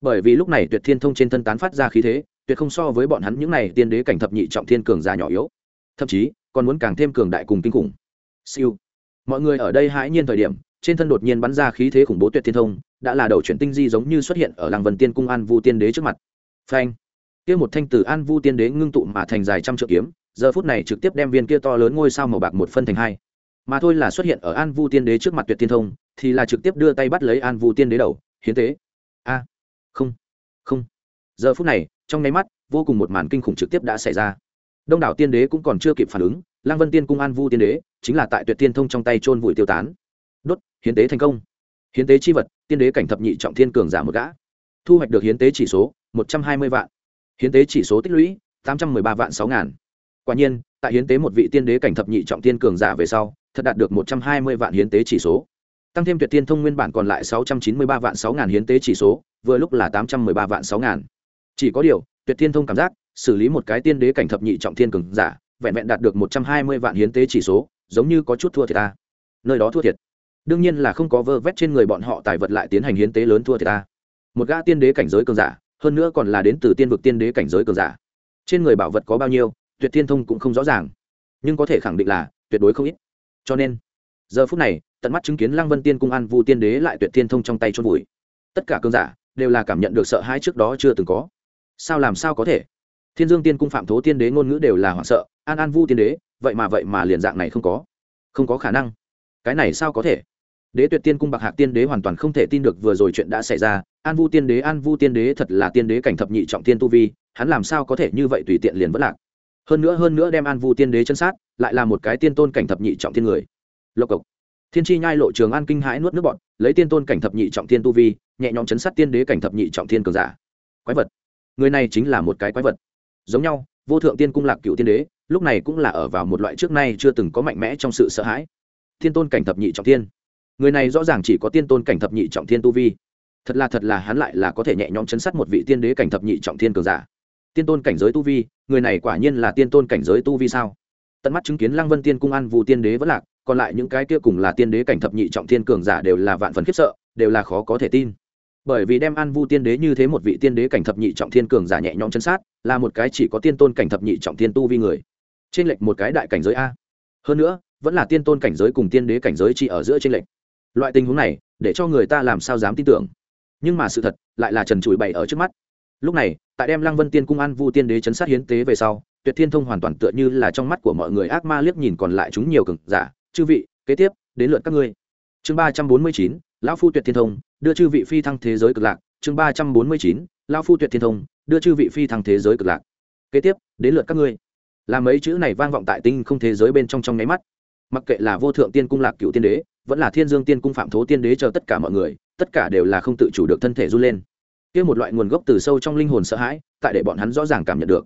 bởi vì lúc này tuyệt thiên thông trên thân tán phát ra khí thế, tuyệt không so với bọn hắn những này tiên đế cảnh thập nhị trọng thiên cường già nhỏ yếu. Thậm chí, còn muốn càng thêm cường đại cùng kinh khủng. Siêu. Mọi người ở đây hãi nhiên thời điểm, trên thân đột nhiên bắn ra khí thế khủng bố tuyệt thiên thông, đã là đầu chuyển tinh di giống như xuất hiện ở làng vần tiên cung an vu tiên đế trước mặt. Phanh. Kia một thanh tử an vu tiên đế ngưng tụ mà thành dài trăm triệu kiếm, giờ phút này trực tiếp đem viên kia to lớn ngôi sao màu bạc một phân thành hai. Mà thôi là xuất hiện ở an vu tiên đế trước mặt tuyệt tiên thông, thì là trực tiếp đưa tay bắt lấy an vu tiên đế đầu, hiến tế không. Không. Giờ phút này, trong nháy mắt, vô cùng một màn kinh khủng trực tiếp đã xảy ra. Đông đảo tiên đế cũng còn chưa kịp phản ứng lang vân tiên cung an vu tiên đế, chính là tại tuyệt tiên thông trong tay trôn vùi tiêu tán. Đốt, hiến tế thành công. Hiến tế chi vật, tiên đế cảnh thập nhị trọng thiên cường giả một gã. Thu hoạch được hiến tế chỉ số, một trăm hai mươi vạn. Hiến tế chỉ số tích lũy, tám trăm m ư ơ i ba vạn sáu ngàn. Quả nhiên, tại hiến tế một vị tiên đế cảnh thập nhị trọng thiên cường giả về sau, thật đạt được một trăm hai mươi vạn hiến tế chỉ số tăng thêm tuyệt tiên thông nguyên bản còn lại sáu trăm chín mươi ba vạn sáu ngàn hiến tế chỉ số, vừa lúc là tám trăm m ư ơ i ba vạn sáu ngàn. Chỉ có điều, tuyệt tiên thông cảm giác, xử lý một cái tiên đế cảnh thập nhị trọng thiên cường giả, vẹn vẹn đạt được một trăm hai mươi vạn hiến tế chỉ số, giống như có chút thua thiệt ta. Nơi đó thua thiệt. Đương nhiên là không có vơ vét trên người bọn họ tài vật lại tiến hành hiến tế lớn thua thiệt ta. Một gã tiên đế cảnh giới cường giả, hơn nữa còn là đến từ tiên vực tiên đế cảnh giới cường giả. Trên người bảo vật có bao nhiêu, tuyệt thiên thông cũng không rõ ràng. Nhưng có thể khẳng định là, tuyệt đối không ít. Cho nên giờ phút này, tận mắt chứng kiến lăng vân tiên cung an vu tiên đế lại tuyệt thiên thông trong tay chôn vùi. Tất cả cơn giả đều là cảm nhận được sợ hãi trước đó chưa từng có. Sao làm sao có thể? Thiên dương tiên cung phạm thố tiên đế ngôn ngữ đều là hoảng sợ, an an vu tiên đế, vậy mà vậy mà liền dạng này không có. Không có khả năng. Cái này sao có thể? Đế tuyệt tiên cung bạc hạc tiên đế hoàn toàn không thể tin được vừa rồi chuyện đã xảy ra. An vu tiên đế, an vu tiên đế thật là tiên đế cảnh thập nhị trọng tiên tu vi, hắn làm sao có thể như vậy tùy tiện liền vất lạc? Hơn nữa hơn nữa đem an vu tiên đế chân sát, lại là một cái tiên tôn cảnh thập nhị trọng tiên người lộc cộc. Thiên tri nhai lộ trường an kinh hãi nuốt nước bọn lấy tiên tôn cảnh thập nhị trọng thiên tu vi nhẹ nhõm chấn sát tiên đế cảnh thập nhị trọng thiên cường giả. Quái vật. Người này chính là một cái quái vật. Giống nhau vô thượng tiên cung lạc cựu tiên đế lúc này cũng là ở vào một loại trước nay chưa từng có mạnh mẽ trong sự sợ hãi. Thiên tôn cảnh thập nhị trọng thiên, người này rõ ràng chỉ có tiên tôn cảnh thập nhị trọng thiên tu vi. Thật là thật là hắn lại là có thể nhẹ nhõm chấn sát một vị tiên đế cảnh thập nhị trọng thiên cường giả. Tiên tôn cảnh giới tu vi người này quả nhiên là tiên tôn cảnh giới tu vi sao? Tận mắt chứng kiến lăng vân tiên cung ăn vụ tiên đế vẫn lạc còn lại những cái kia cùng là tiên đế cảnh thập nhị trọng thiên cường giả đều là vạn phần khiếp sợ, đều là khó có thể tin. Bởi vì đem an vu tiên đế như thế một vị tiên đế cảnh thập nhị trọng thiên cường giả nhẹ nhõm chân sát, là một cái chỉ có tiên tôn cảnh thập nhị trọng thiên tu vi người. Trên lệch một cái đại cảnh giới a. Hơn nữa, vẫn là tiên tôn cảnh giới cùng tiên đế cảnh giới chỉ ở giữa trên lệch. Loại tình huống này, để cho người ta làm sao dám tin tưởng. Nhưng mà sự thật, lại là trần trụi bày ở trước mắt. Lúc này, tại đem lăng vân tiên cung an vu tiên đế chấn sát hiến tế về sau, tuyệt thiên thông hoàn toàn tựa như là trong mắt của mọi người ác ma liếc nhìn còn lại chúng nhiều cường giả chư vị, kế tiếp, đến lượt các ngươi. Chương ba trăm bốn mươi chín, lão phu tuyệt thiên thông, đưa chư vị phi thăng thế giới cực lạc. Chương ba trăm bốn mươi chín, lão phu tuyệt thiên thông, đưa chư vị phi thăng thế giới cực lạc. Kế tiếp, đến lượt các ngươi. Làm mấy chữ này vang vọng tại tinh không thế giới bên trong trong nháy mắt. Mặc kệ là vô thượng tiên cung lạc cựu tiên đế, vẫn là thiên dương tiên cung phạm thố tiên đế chờ tất cả mọi người, tất cả đều là không tự chủ được thân thể run lên. Kia một loại nguồn gốc từ sâu trong linh hồn sợ hãi, tại để bọn hắn rõ ràng cảm nhận được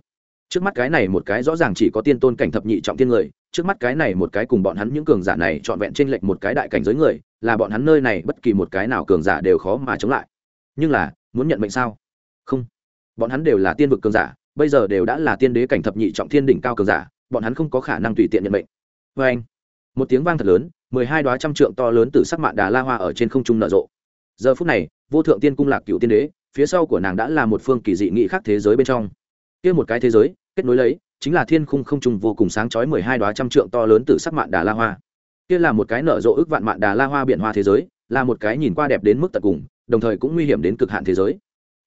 trước mắt cái này một cái rõ ràng chỉ có tiên tôn cảnh thập nhị trọng tiên người, trước mắt cái này một cái cùng bọn hắn những cường giả này trọn vẹn trên lệch một cái đại cảnh giới người, là bọn hắn nơi này bất kỳ một cái nào cường giả đều khó mà chống lại. Nhưng là, muốn nhận mệnh sao? Không. Bọn hắn đều là tiên vực cường giả, bây giờ đều đã là tiên đế cảnh thập nhị trọng thiên đỉnh cao cường giả, bọn hắn không có khả năng tùy tiện nhận mệnh. Vê anh, một tiếng vang thật lớn, mười hai đoá trăm trượng to lớn từ sắc mạn đà la hoa ở trên không trung nở rộ. Giờ phút này, vô thượng tiên cung lạc cựu tiên đế, phía sau của nàng đã là một phương kỳ dị nghị khác thế giới bên trong. Kia một cái thế giới kết nối lấy, chính là thiên khung không trùng vô cùng sáng chói mười hai đoá trăm trượng to lớn từ sắc mạn đà la hoa. Kia là một cái nở rộ ước vạn mạn đà la hoa biển hoa thế giới, là một cái nhìn qua đẹp đến mức tận cùng, đồng thời cũng nguy hiểm đến cực hạn thế giới.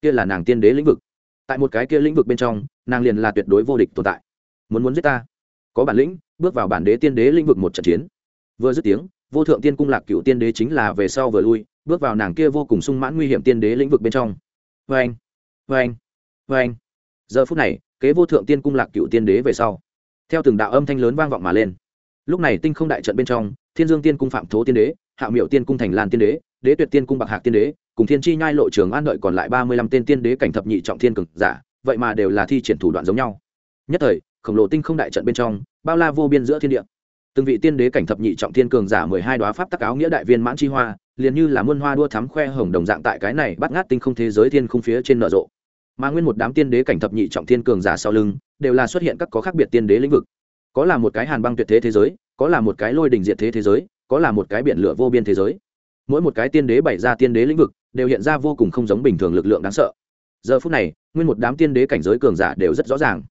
Kia là nàng tiên đế lĩnh vực. Tại một cái kia lĩnh vực bên trong, nàng liền là tuyệt đối vô địch tồn tại. Muốn muốn giết ta? Có bản lĩnh, bước vào bản đế tiên đế lĩnh vực một trận chiến. Vừa dứt tiếng, vô thượng tiên cung lạc cựu tiên đế chính là về sau vừa lui, bước vào nàng kia vô cùng sung mãn nguy hiểm tiên đế lĩnh vực bên trong. Vê anh vê anh vê anh giờ phút này kế vô thượng tiên cung lạc cựu tiên đế về sau. Theo từng đạo âm thanh lớn vang vọng mà lên. Lúc này tinh không đại trận bên trong, thiên dương tiên cung phạm thố tiên đế, hạ miệu tiên cung thành lan tiên đế đế tuyệt tiên cung bạc hạc tiên đế, cùng thiên chi nhai lộ trường an đợi còn lại ba mươi lăm tên tiên đế cảnh thập nhị trọng thiên cực giả, vậy mà đều là thi triển thủ đoạn giống nhau. Nhất thời, khổng lồ tinh không đại trận bên trong, bao la vô biên giữa thiên địa. Từng vị tiên đế cảnh thập nhị trọng thiên cường giả mười hai đoá pháp tắc áo nghĩa đại viên mãn chi hoa, liền như là muôn hoa đua thắm khoe hồng đồng dạng tại cái này bắt ngát tinh không thế giới thiên không phía trên nở rộ mà nguyên một đám tiên đế cảnh thập nhị trọng thiên cường giả sau lưng, đều là xuất hiện các có khác biệt tiên đế lĩnh vực. Có là một cái hàn băng tuyệt thế thế giới, có là một cái lôi đình diệt thế thế giới, có là một cái biển lửa vô biên thế giới. Mỗi một cái tiên đế bày ra tiên đế lĩnh vực, đều hiện ra vô cùng không giống bình thường lực lượng đáng sợ. Giờ phút này, nguyên một đám tiên đế cảnh giới cường giả đều rất rõ ràng.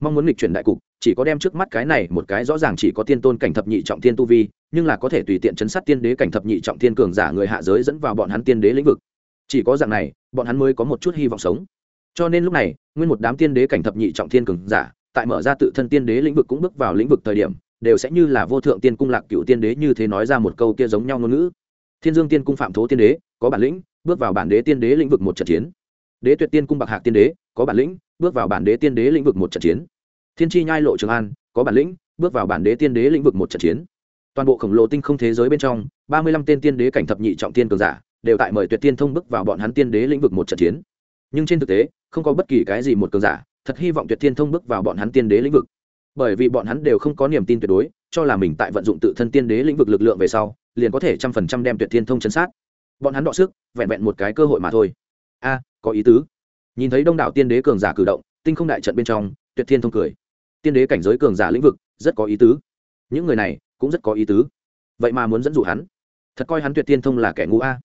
Mong muốn nghịch chuyển đại cục, chỉ có đem trước mắt cái này một cái rõ ràng chỉ có tiên tôn cảnh thập nhị trọng tiên tu vi, nhưng là có thể tùy tiện chấn sát tiên đế cảnh thập nhị trọng tiên cường giả người hạ giới dẫn vào bọn hắn tiên đế lĩnh vực. Chỉ có dạng này, bọn hắn mới có một chút hy vọng sống cho nên lúc này, nguyên một đám tiên đế cảnh thập nhị trọng thiên cường giả, tại mở ra tự thân tiên đế lĩnh vực cũng bước vào lĩnh vực thời điểm, đều sẽ như là vô thượng tiên cung lạc cựu tiên đế như thế nói ra một câu kia giống nhau ngôn ngữ. Thiên dương tiên cung phạm thố tiên đế, có bản lĩnh, bước vào bản đế tiên đế lĩnh vực một trận chiến. Đế tuyệt tiên cung bạc hạc tiên đế, có bản lĩnh, bước vào bản đế tiên đế lĩnh vực một trận chiến. Thiên tri nhai lộ trường an, có bản lĩnh, bước vào bản đế tiên đế lĩnh vực một trận chiến. Toàn bộ khổng lồ tinh không thế giới bên trong, ba mươi lăm tên tiên đế cảnh thập nhị trọng tiên cường giả, đều tại mời tuyệt tiên thông bước vào bọn hắn tiên đế lĩnh vực một trận chiến. Nhưng trên thực tế không có bất kỳ cái gì một cường giả, thật hy vọng tuyệt thiên thông bước vào bọn hắn tiên đế lĩnh vực. Bởi vì bọn hắn đều không có niềm tin tuyệt đối, cho là mình tại vận dụng tự thân tiên đế lĩnh vực lực lượng về sau, liền có thể trăm phần trăm đem tuyệt thiên thông chấn sát. Bọn hắn đọ sức, vẹn vẹn một cái cơ hội mà thôi. A, có ý tứ. Nhìn thấy đông đảo tiên đế cường giả cử động, tinh không đại trận bên trong, tuyệt thiên thông cười. Tiên đế cảnh giới cường giả lĩnh vực, rất có ý tứ. Những người này, cũng rất có ý tứ. Vậy mà muốn dẫn dụ hắn. Thật coi hắn tuyệt tiên thông là kẻ ngu a.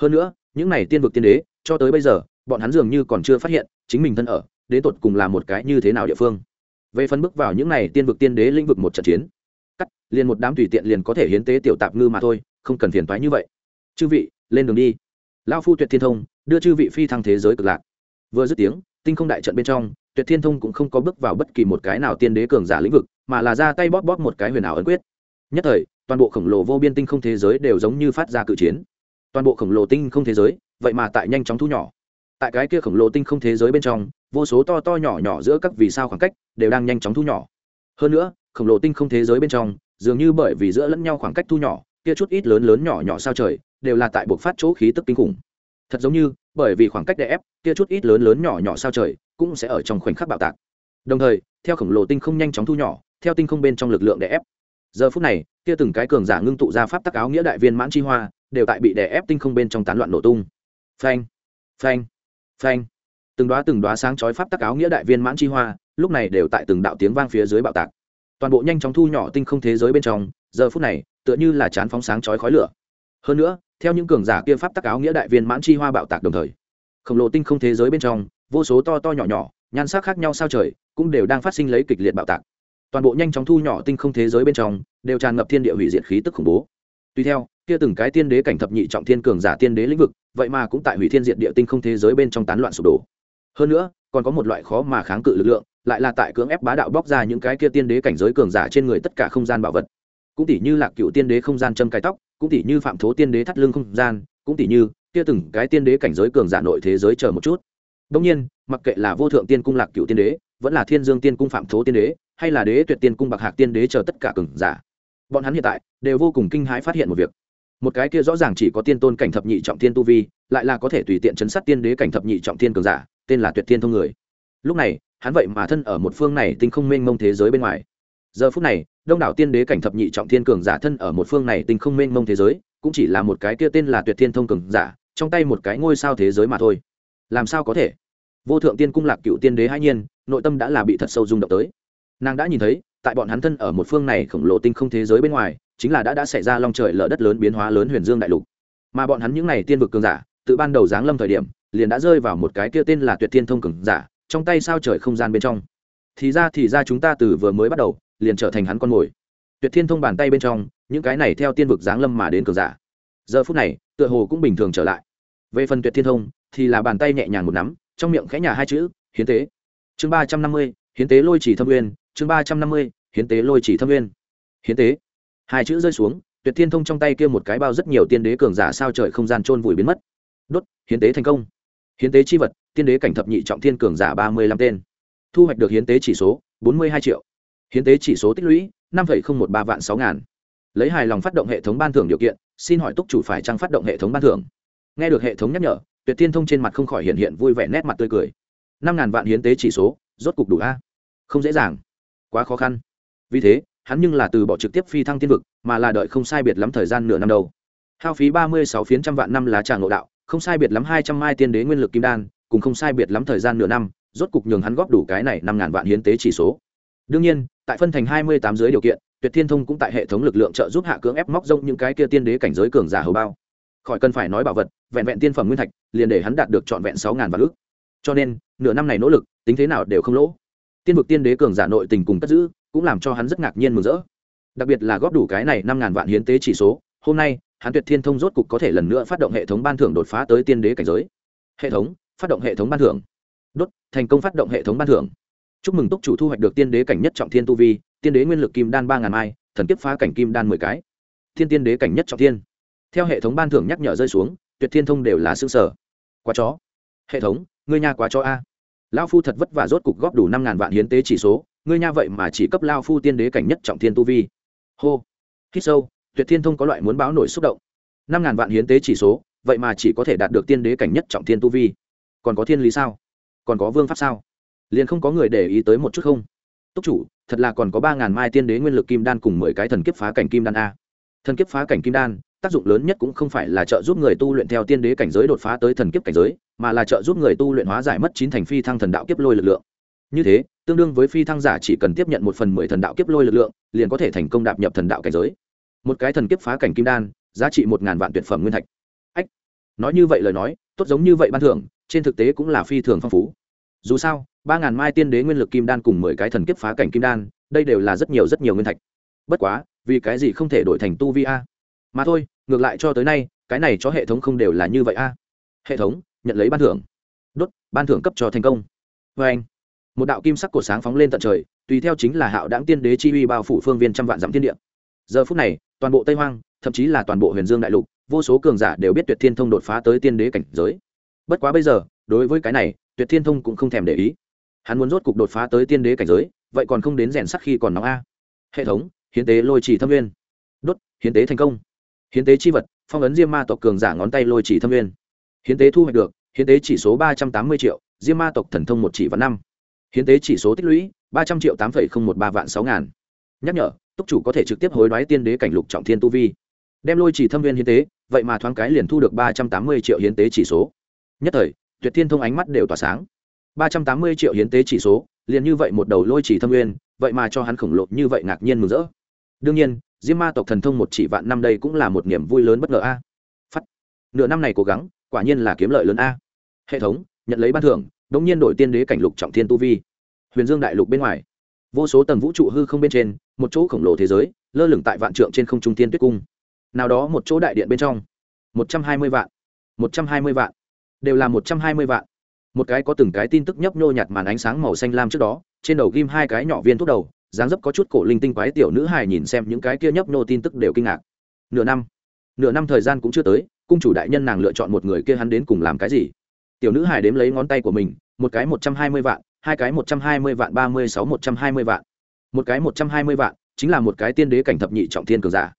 Hơn nữa, những này tiên vực tiên đế, cho tới bây giờ bọn hắn dường như còn chưa phát hiện chính mình thân ở, đến tột cùng là một cái như thế nào địa phương. Về phân bước vào những này tiên vực tiên đế lĩnh vực một trận chiến, cắt, liền một đám tùy tiện liền có thể hiến tế tiểu tạp ngư mà thôi, không cần phiền toái như vậy. Chư vị, lên đường đi. Lao phu tuyệt thiên thông đưa chư vị phi thăng thế giới cực lạc. Vừa dứt tiếng, tinh không đại trận bên trong, tuyệt thiên thông cũng không có bước vào bất kỳ một cái nào tiên đế cường giả lĩnh vực, mà là ra tay bóp bóp một cái huyền ảo ấn quyết. Nhất thời, toàn bộ khổng lồ vô biên tinh không thế giới đều giống như phát ra cự chiến. Toàn bộ khổng lồ tinh không thế giới, vậy mà tại nhanh chóng thu nhỏ tại cái kia khổng lồ tinh không thế giới bên trong, vô số to to nhỏ nhỏ giữa các vì sao khoảng cách đều đang nhanh chóng thu nhỏ. Hơn nữa, khổng lồ tinh không thế giới bên trong, dường như bởi vì giữa lẫn nhau khoảng cách thu nhỏ, kia chút ít lớn lớn nhỏ nhỏ sao trời, đều là tại buộc phát chỗ khí tức kinh khủng. Thật giống như, bởi vì khoảng cách đè ép, kia chút ít lớn lớn nhỏ nhỏ sao trời cũng sẽ ở trong khoảnh khắc bạo tạc. Đồng thời, theo khổng lồ tinh không nhanh chóng thu nhỏ, theo tinh không bên trong lực lượng đè ép. Giờ phút này, kia từng cái cường giả ngưng tụ ra pháp tắc áo nghĩa đại viên mãn chi hoa, đều tại bị đè ép tinh không bên trong tán loạn nổ tung. Phanh phanh phanh. Từng đoá từng đoá sáng chói pháp tắc áo nghĩa đại viên mãn chi hoa, lúc này đều tại từng đạo tiếng vang phía dưới bạo tạc. Toàn bộ nhanh chóng thu nhỏ tinh không thế giới bên trong, giờ phút này, tựa như là chán phóng sáng chói khói lửa. Hơn nữa, theo những cường giả kia pháp tắc áo nghĩa đại viên mãn chi hoa bạo tạc đồng thời, khổng lồ tinh không thế giới bên trong, vô số to to nhỏ nhỏ, nhan sắc khác nhau sao trời, cũng đều đang phát sinh lấy kịch liệt bạo tạc. Toàn bộ nhanh chóng thu nhỏ tinh không thế giới bên trong, đều tràn ngập thiên địa hủy diệt khí tức khủng bố. Tuy theo kia từng cái tiên đế cảnh thập nhị trọng thiên cường giả tiên đế lĩnh vực, vậy mà cũng tại hủy thiên diệt địa tinh không thế giới bên trong tán loạn sụp đổ. Hơn nữa, còn có một loại khó mà kháng cự lực lượng, lại là tại cưỡng ép bá đạo bóc ra những cái kia tiên đế cảnh giới cường giả trên người tất cả không gian bảo vật. Cũng tỷ như lạc cựu tiên đế không gian châm cái tóc, cũng tỷ như phạm thố tiên đế thắt lưng không gian, cũng tỷ như kia từng cái tiên đế cảnh giới cường giả nội thế giới chờ một chút. Đông nhiên, mặc kệ là vô thượng tiên cung lạc cựu tiên đế, vẫn là thiên dương tiên cung phạm thố tiên đế, hay là đế tuyệt tiên cung bạc hạc tiên đế chờ tất cả cường giả, bọn hắn hiện tại đều vô cùng kinh hãi phát hiện một việc một cái kia rõ ràng chỉ có tiên tôn cảnh thập nhị trọng thiên tu vi, lại là có thể tùy tiện chấn sát tiên đế cảnh thập nhị trọng thiên cường giả, tên là tuyệt thiên thông người. Lúc này, hắn vậy mà thân ở một phương này tinh không mênh mông thế giới bên ngoài. Giờ phút này, đông đảo tiên đế cảnh thập nhị trọng thiên cường giả thân ở một phương này tinh không mênh mông thế giới, cũng chỉ là một cái kia tên là tuyệt thiên thông cường giả, trong tay một cái ngôi sao thế giới mà thôi. Làm sao có thể? Vô thượng tiên cung lạc cựu tiên đế hai nhiên, nội tâm đã là bị thật sâu rung động tới. Nàng đã nhìn thấy, tại bọn hắn thân ở một phương này khổng lồ tinh không thế giới bên ngoài chính là đã đã xảy ra long trời lở đất lớn biến hóa lớn huyền dương đại lục. Mà bọn hắn những n à y tiên vực cường giả, tự ban đầu giáng lâm thời điểm, liền đã rơi vào một cái kia tên là tuyệt thiên thông cường giả, trong tay sao trời không gian bên trong. Thì ra thì ra chúng ta từ vừa mới bắt đầu, liền trở thành hắn con mồi. Tuyệt thiên thông bàn tay bên trong, những cái này theo tiên vực giáng lâm mà đến cường giả. Giờ phút này, tựa hồ cũng bình thường trở lại. Về phần tuyệt thiên thông, thì là bàn tay nhẹ nhàng một nắm, trong miệng khẽ nhà hai chữ, hiến tế. Chương ba trăm năm mươi, hiến tế lôi chỉ thâm nguyên. Chương ba trăm năm mươi, hiến tế lôi chỉ thâm nguyên. Hiến tế hai chữ rơi xuống, tuyệt thiên thông trong tay kia một cái bao rất nhiều tiên đế cường giả sao trời không gian trôn vùi biến mất. Đốt, hiến tế thành công. Hiến tế chi vật, tiên đế cảnh thập nhị trọng thiên cường giả ba mươi lăm tên. Thu hoạch được hiến tế chỉ số, bốn mươi hai triệu. Hiến tế chỉ số tích lũy, năm một ba vạn sáu ngàn. Lấy hài lòng phát động hệ thống ban thưởng điều kiện, xin hỏi túc chủ phải trăng phát động hệ thống ban thưởng? Nghe được hệ thống nhắc nhở, tuyệt thiên thông trên mặt không khỏi hiện hiện vui vẻ nét mặt tươi cười. năm ngàn vạn hiến tế chỉ số, rốt cục đủ a? Không dễ dàng. Quá khó khăn. Vì thế hắn nhưng là từ bỏ trực tiếp phi thăng tiên vực, mà là đợi không sai biệt lắm thời gian nửa năm đầu. Hao phí ba mươi sáu phiến trăm vạn năm lá trà ngộ đạo, không sai biệt lắm hai trăm mai tiên đế nguyên lực kim đan, cùng không sai biệt lắm thời gian nửa năm, rốt cục nhường hắn góp đủ cái này năm ngàn vạn hiến tế chỉ số. Đương nhiên, tại phân thành hai mươi tám dưới điều kiện, tuyệt thiên thông cũng tại hệ thống lực lượng trợ giúp hạ cưỡng ép móc rông những cái kia tiên đế cảnh giới cường giả hầu bao. Khỏi cần phải nói bảo vật, vẹn vẹn tiên phẩm nguyên thạch, liền để hắn đạt được trọn vẹn sáu ngàn vạn ước cho nên, nửa năm này nỗ lực, tính thế nào đều không lỗ. Tiên vực tiên đế cường giả nội tình cùng cất giữ cũng làm cho hắn rất ngạc nhiên mừng rỡ. Đặc biệt là góp đủ cái này năm ngàn vạn hiến tế chỉ số, hôm nay, hắn tuyệt thiên thông rốt cục có thể lần nữa phát động hệ thống ban thưởng đột phá tới tiên đế cảnh giới. Hệ thống, phát động hệ thống ban thưởng. Đốt, thành công phát động hệ thống ban thưởng. Chúc mừng túc chủ thu hoạch được tiên đế cảnh nhất trọng thiên tu vi, tiên đế nguyên lực kim đan ba ngàn mai, thần kiếp phá cảnh kim đan mười cái. Thiên tiên đế cảnh nhất trọng thiên. Theo hệ thống ban thưởng nhắc nhở rơi xuống, tuyệt thiên thông đều là xương sở. Quá chó. Hệ thống, ngươi nhà quá chó a. Lão phu thật vất vả rốt cục góp đủ năm ngàn vạn hiến tế chỉ số ngươi nha vậy mà chỉ cấp lao phu tiên đế cảnh nhất trọng thiên tu vi. Hô. Hít sâu, tuyệt thiên thông có loại muốn báo nổi xúc động. Năm ngàn vạn hiến tế chỉ số, vậy mà chỉ có thể đạt được tiên đế cảnh nhất trọng thiên tu vi. Còn có thiên lý sao? Còn có vương pháp sao? Liền không có người để ý tới một chút không? Túc chủ, thật là còn có ba ngàn mai tiên đế nguyên lực kim đan cùng mười cái thần kiếp phá cảnh kim đan a. Thần kiếp phá cảnh kim đan, tác dụng lớn nhất cũng không phải là trợ giúp người tu luyện theo tiên đế cảnh giới đột phá tới thần kiếp cảnh giới, mà là trợ giúp người tu luyện hóa giải mất chín thành phi thăng thần đạo kiếp lôi lực lượng như thế, tương đương với phi thăng giả chỉ cần tiếp nhận một phần mười thần đạo kiếp lôi lực lượng, liền có thể thành công đạp nhập thần đạo cảnh giới. Một cái thần kiếp phá cảnh kim đan, giá trị một ngàn vạn tuyệt phẩm nguyên thạch. Ách, nói như vậy lời nói, tốt giống như vậy ban thưởng, trên thực tế cũng là phi thường phong phú. Dù sao, ba ngàn mai tiên đế nguyên lực kim đan cùng mười cái thần kiếp phá cảnh kim đan, đây đều là rất nhiều rất nhiều nguyên thạch. Bất quá, vì cái gì không thể đổi thành tu vi a? Mà thôi, ngược lại cho tới nay, cái này cho hệ thống không đều là như vậy a. Hệ thống, nhận lấy ban thưởng. Đốt, ban thưởng cấp cho thành công. Vê anh một đạo kim sắc cổ sáng phóng lên tận trời, tùy theo chính là hạo đáng tiên đế chi uy bao phủ phương viên trăm vạn dặm thiên địa. Giờ phút này, toàn bộ tây hoang, thậm chí là toàn bộ huyền dương đại lục, vô số cường giả đều biết tuyệt thiên thông đột phá tới tiên đế cảnh giới. Bất quá bây giờ, đối với cái này, tuyệt thiên thông cũng không thèm để ý. Hắn muốn rốt cục đột phá tới tiên đế cảnh giới, vậy còn không đến rèn sắc khi còn nóng a. Hệ thống, hiến tế lôi trì thâm nguyên. Đốt, hiến tế thành công. Hiến tế chi vật, phong ấn diêm ma tộc cường giả ngón tay lôi chỉ thâm nguyên. Hiến tế thu hoạch được, hiến tế chỉ số ba trăm tám mươi triệu, diêm ma tộc thần thông một chỉ và năm hiến tế chỉ số tích lũy, ba trăm triệu tám một ba vạn sáu ngàn. Nhắc nhở, túc chủ có thể trực tiếp hối đoái tiên đế cảnh lục trọng thiên tu vi. Đem lôi chỉ thâm viên hiến tế, vậy mà thoáng cái liền thu được ba trăm tám mươi triệu hiến tế chỉ số. Nhất thời, tuyệt thiên thông ánh mắt đều tỏa sáng. Ba trăm tám mươi triệu hiến tế chỉ số, liền như vậy một đầu lôi chỉ thâm viên, vậy mà cho hắn khổng lồ như vậy ngạc nhiên mừng rỡ. Đương nhiên, diêm ma tộc thần thông một chỉ vạn năm đây cũng là một niềm vui lớn bất ngờ a. Phát nửa năm này cố gắng, quả nhiên là kiếm lợi lớn a. Hệ thống, nhận lấy ban thưởng đống nhiên đổi tiên đế cảnh lục trọng thiên tu vi. Huyền dương đại lục bên ngoài. Vô số tầng vũ trụ hư không bên trên, một chỗ khổng lồ thế giới, lơ lửng tại vạn trượng trên không trung tiên tuyết cung. Nào đó một chỗ đại điện bên trong. Một trăm hai mươi vạn. Một trăm hai mươi vạn. Đều là một trăm hai mươi vạn. Một cái có từng cái tin tức nhấp nhô nhạt màn ánh sáng màu xanh lam trước đó, trên đầu ghim hai cái nhỏ viên thuốc đầu, dáng dấp có chút cổ linh tinh quái tiểu nữ hài nhìn xem những cái kia nhấp nhô tin tức đều kinh ngạc. Nửa năm. Nửa năm thời gian cũng chưa tới, cung chủ đại nhân nàng lựa chọn một người kia hắn đến cùng làm cái gì? Tiểu nữ hải đếm lấy ngón tay của mình, một cái một trăm hai mươi vạn, hai cái một trăm hai mươi vạn, ba mươi sáu một trăm hai mươi vạn. Một cái một trăm hai mươi vạn, chính là một cái tiên đế cảnh thập nhị trọng thiên cường giả.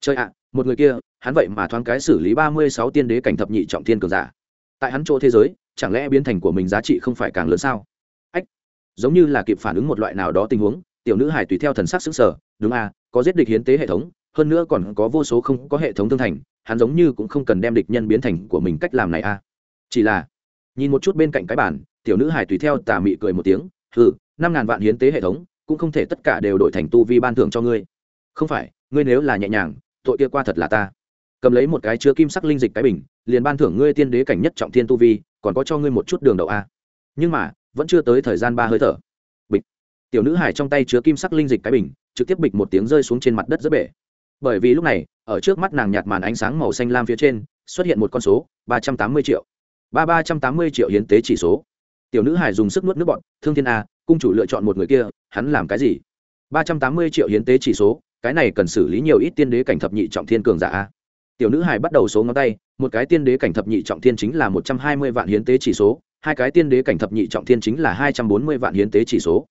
Chơi ạ, một người kia, hắn vậy mà thoáng cái xử lý ba mươi sáu tiên đế cảnh thập nhị trọng thiên cường giả. Tại hắn chỗ thế giới, chẳng lẽ biến thành của mình giá trị không phải càng lớn sao? Ách, giống như là kịp phản ứng một loại nào đó tình huống, tiểu nữ hải tùy theo thần sắc xứng sở đúng à có giết địch hiến tế hệ thống, hơn nữa còn có vô số không có hệ thống tương thành, hắn giống như cũng không cần đem địch nhân biến thành của mình cách làm này à. Chỉ là nhìn một chút bên cạnh cái bản tiểu nữ hải tùy theo tà mị cười một tiếng ừ năm ngàn vạn hiến tế hệ thống, cũng không thể tất cả đều đổi thành tu vi ban thưởng cho ngươi. Không phải, ngươi nếu là nhẹ nhàng, tội kia qua thật là ta. Cầm lấy một cái chứa kim sắc linh dịch cái bình, liền ban thưởng ngươi tiên đế cảnh nhất trọng thiên tu vi, còn có cho ngươi một chút đường đậu a. Nhưng mà, vẫn chưa tới thời gian ba hơi thở. Bịch. Tiểu nữ hải trong tay chứa kim sắc linh dịch cái bình, trực tiếp bịch một tiếng rơi xuống trên mặt đất rất bể. Bởi vì lúc này, ở trước mắt nàng nhạt màn ánh sáng màu xanh lam phía trên, xuất hiện một con số, ba trăm tám mươi triệu ba ba trăm tám mươi triệu hiến tế chỉ số. Tiểu nữ hải dùng sức nuốt nước bọn, thương thiên a, cung chủ lựa chọn một người kia, hắn làm cái gì? Ba trăm tám mươi triệu hiến tế chỉ số, cái này cần xử lý nhiều ít tiên đế cảnh thập nhị trọng thiên cường giả a. Tiểu nữ hải bắt đầu số ngón tay, một cái tiên đế cảnh thập nhị trọng thiên chính là một trăm hai mươi vạn hiến tế chỉ số, hai cái tiên đế cảnh thập nhị trọng thiên chính là hai trăm bốn mươi vạn hiến tế chỉ số.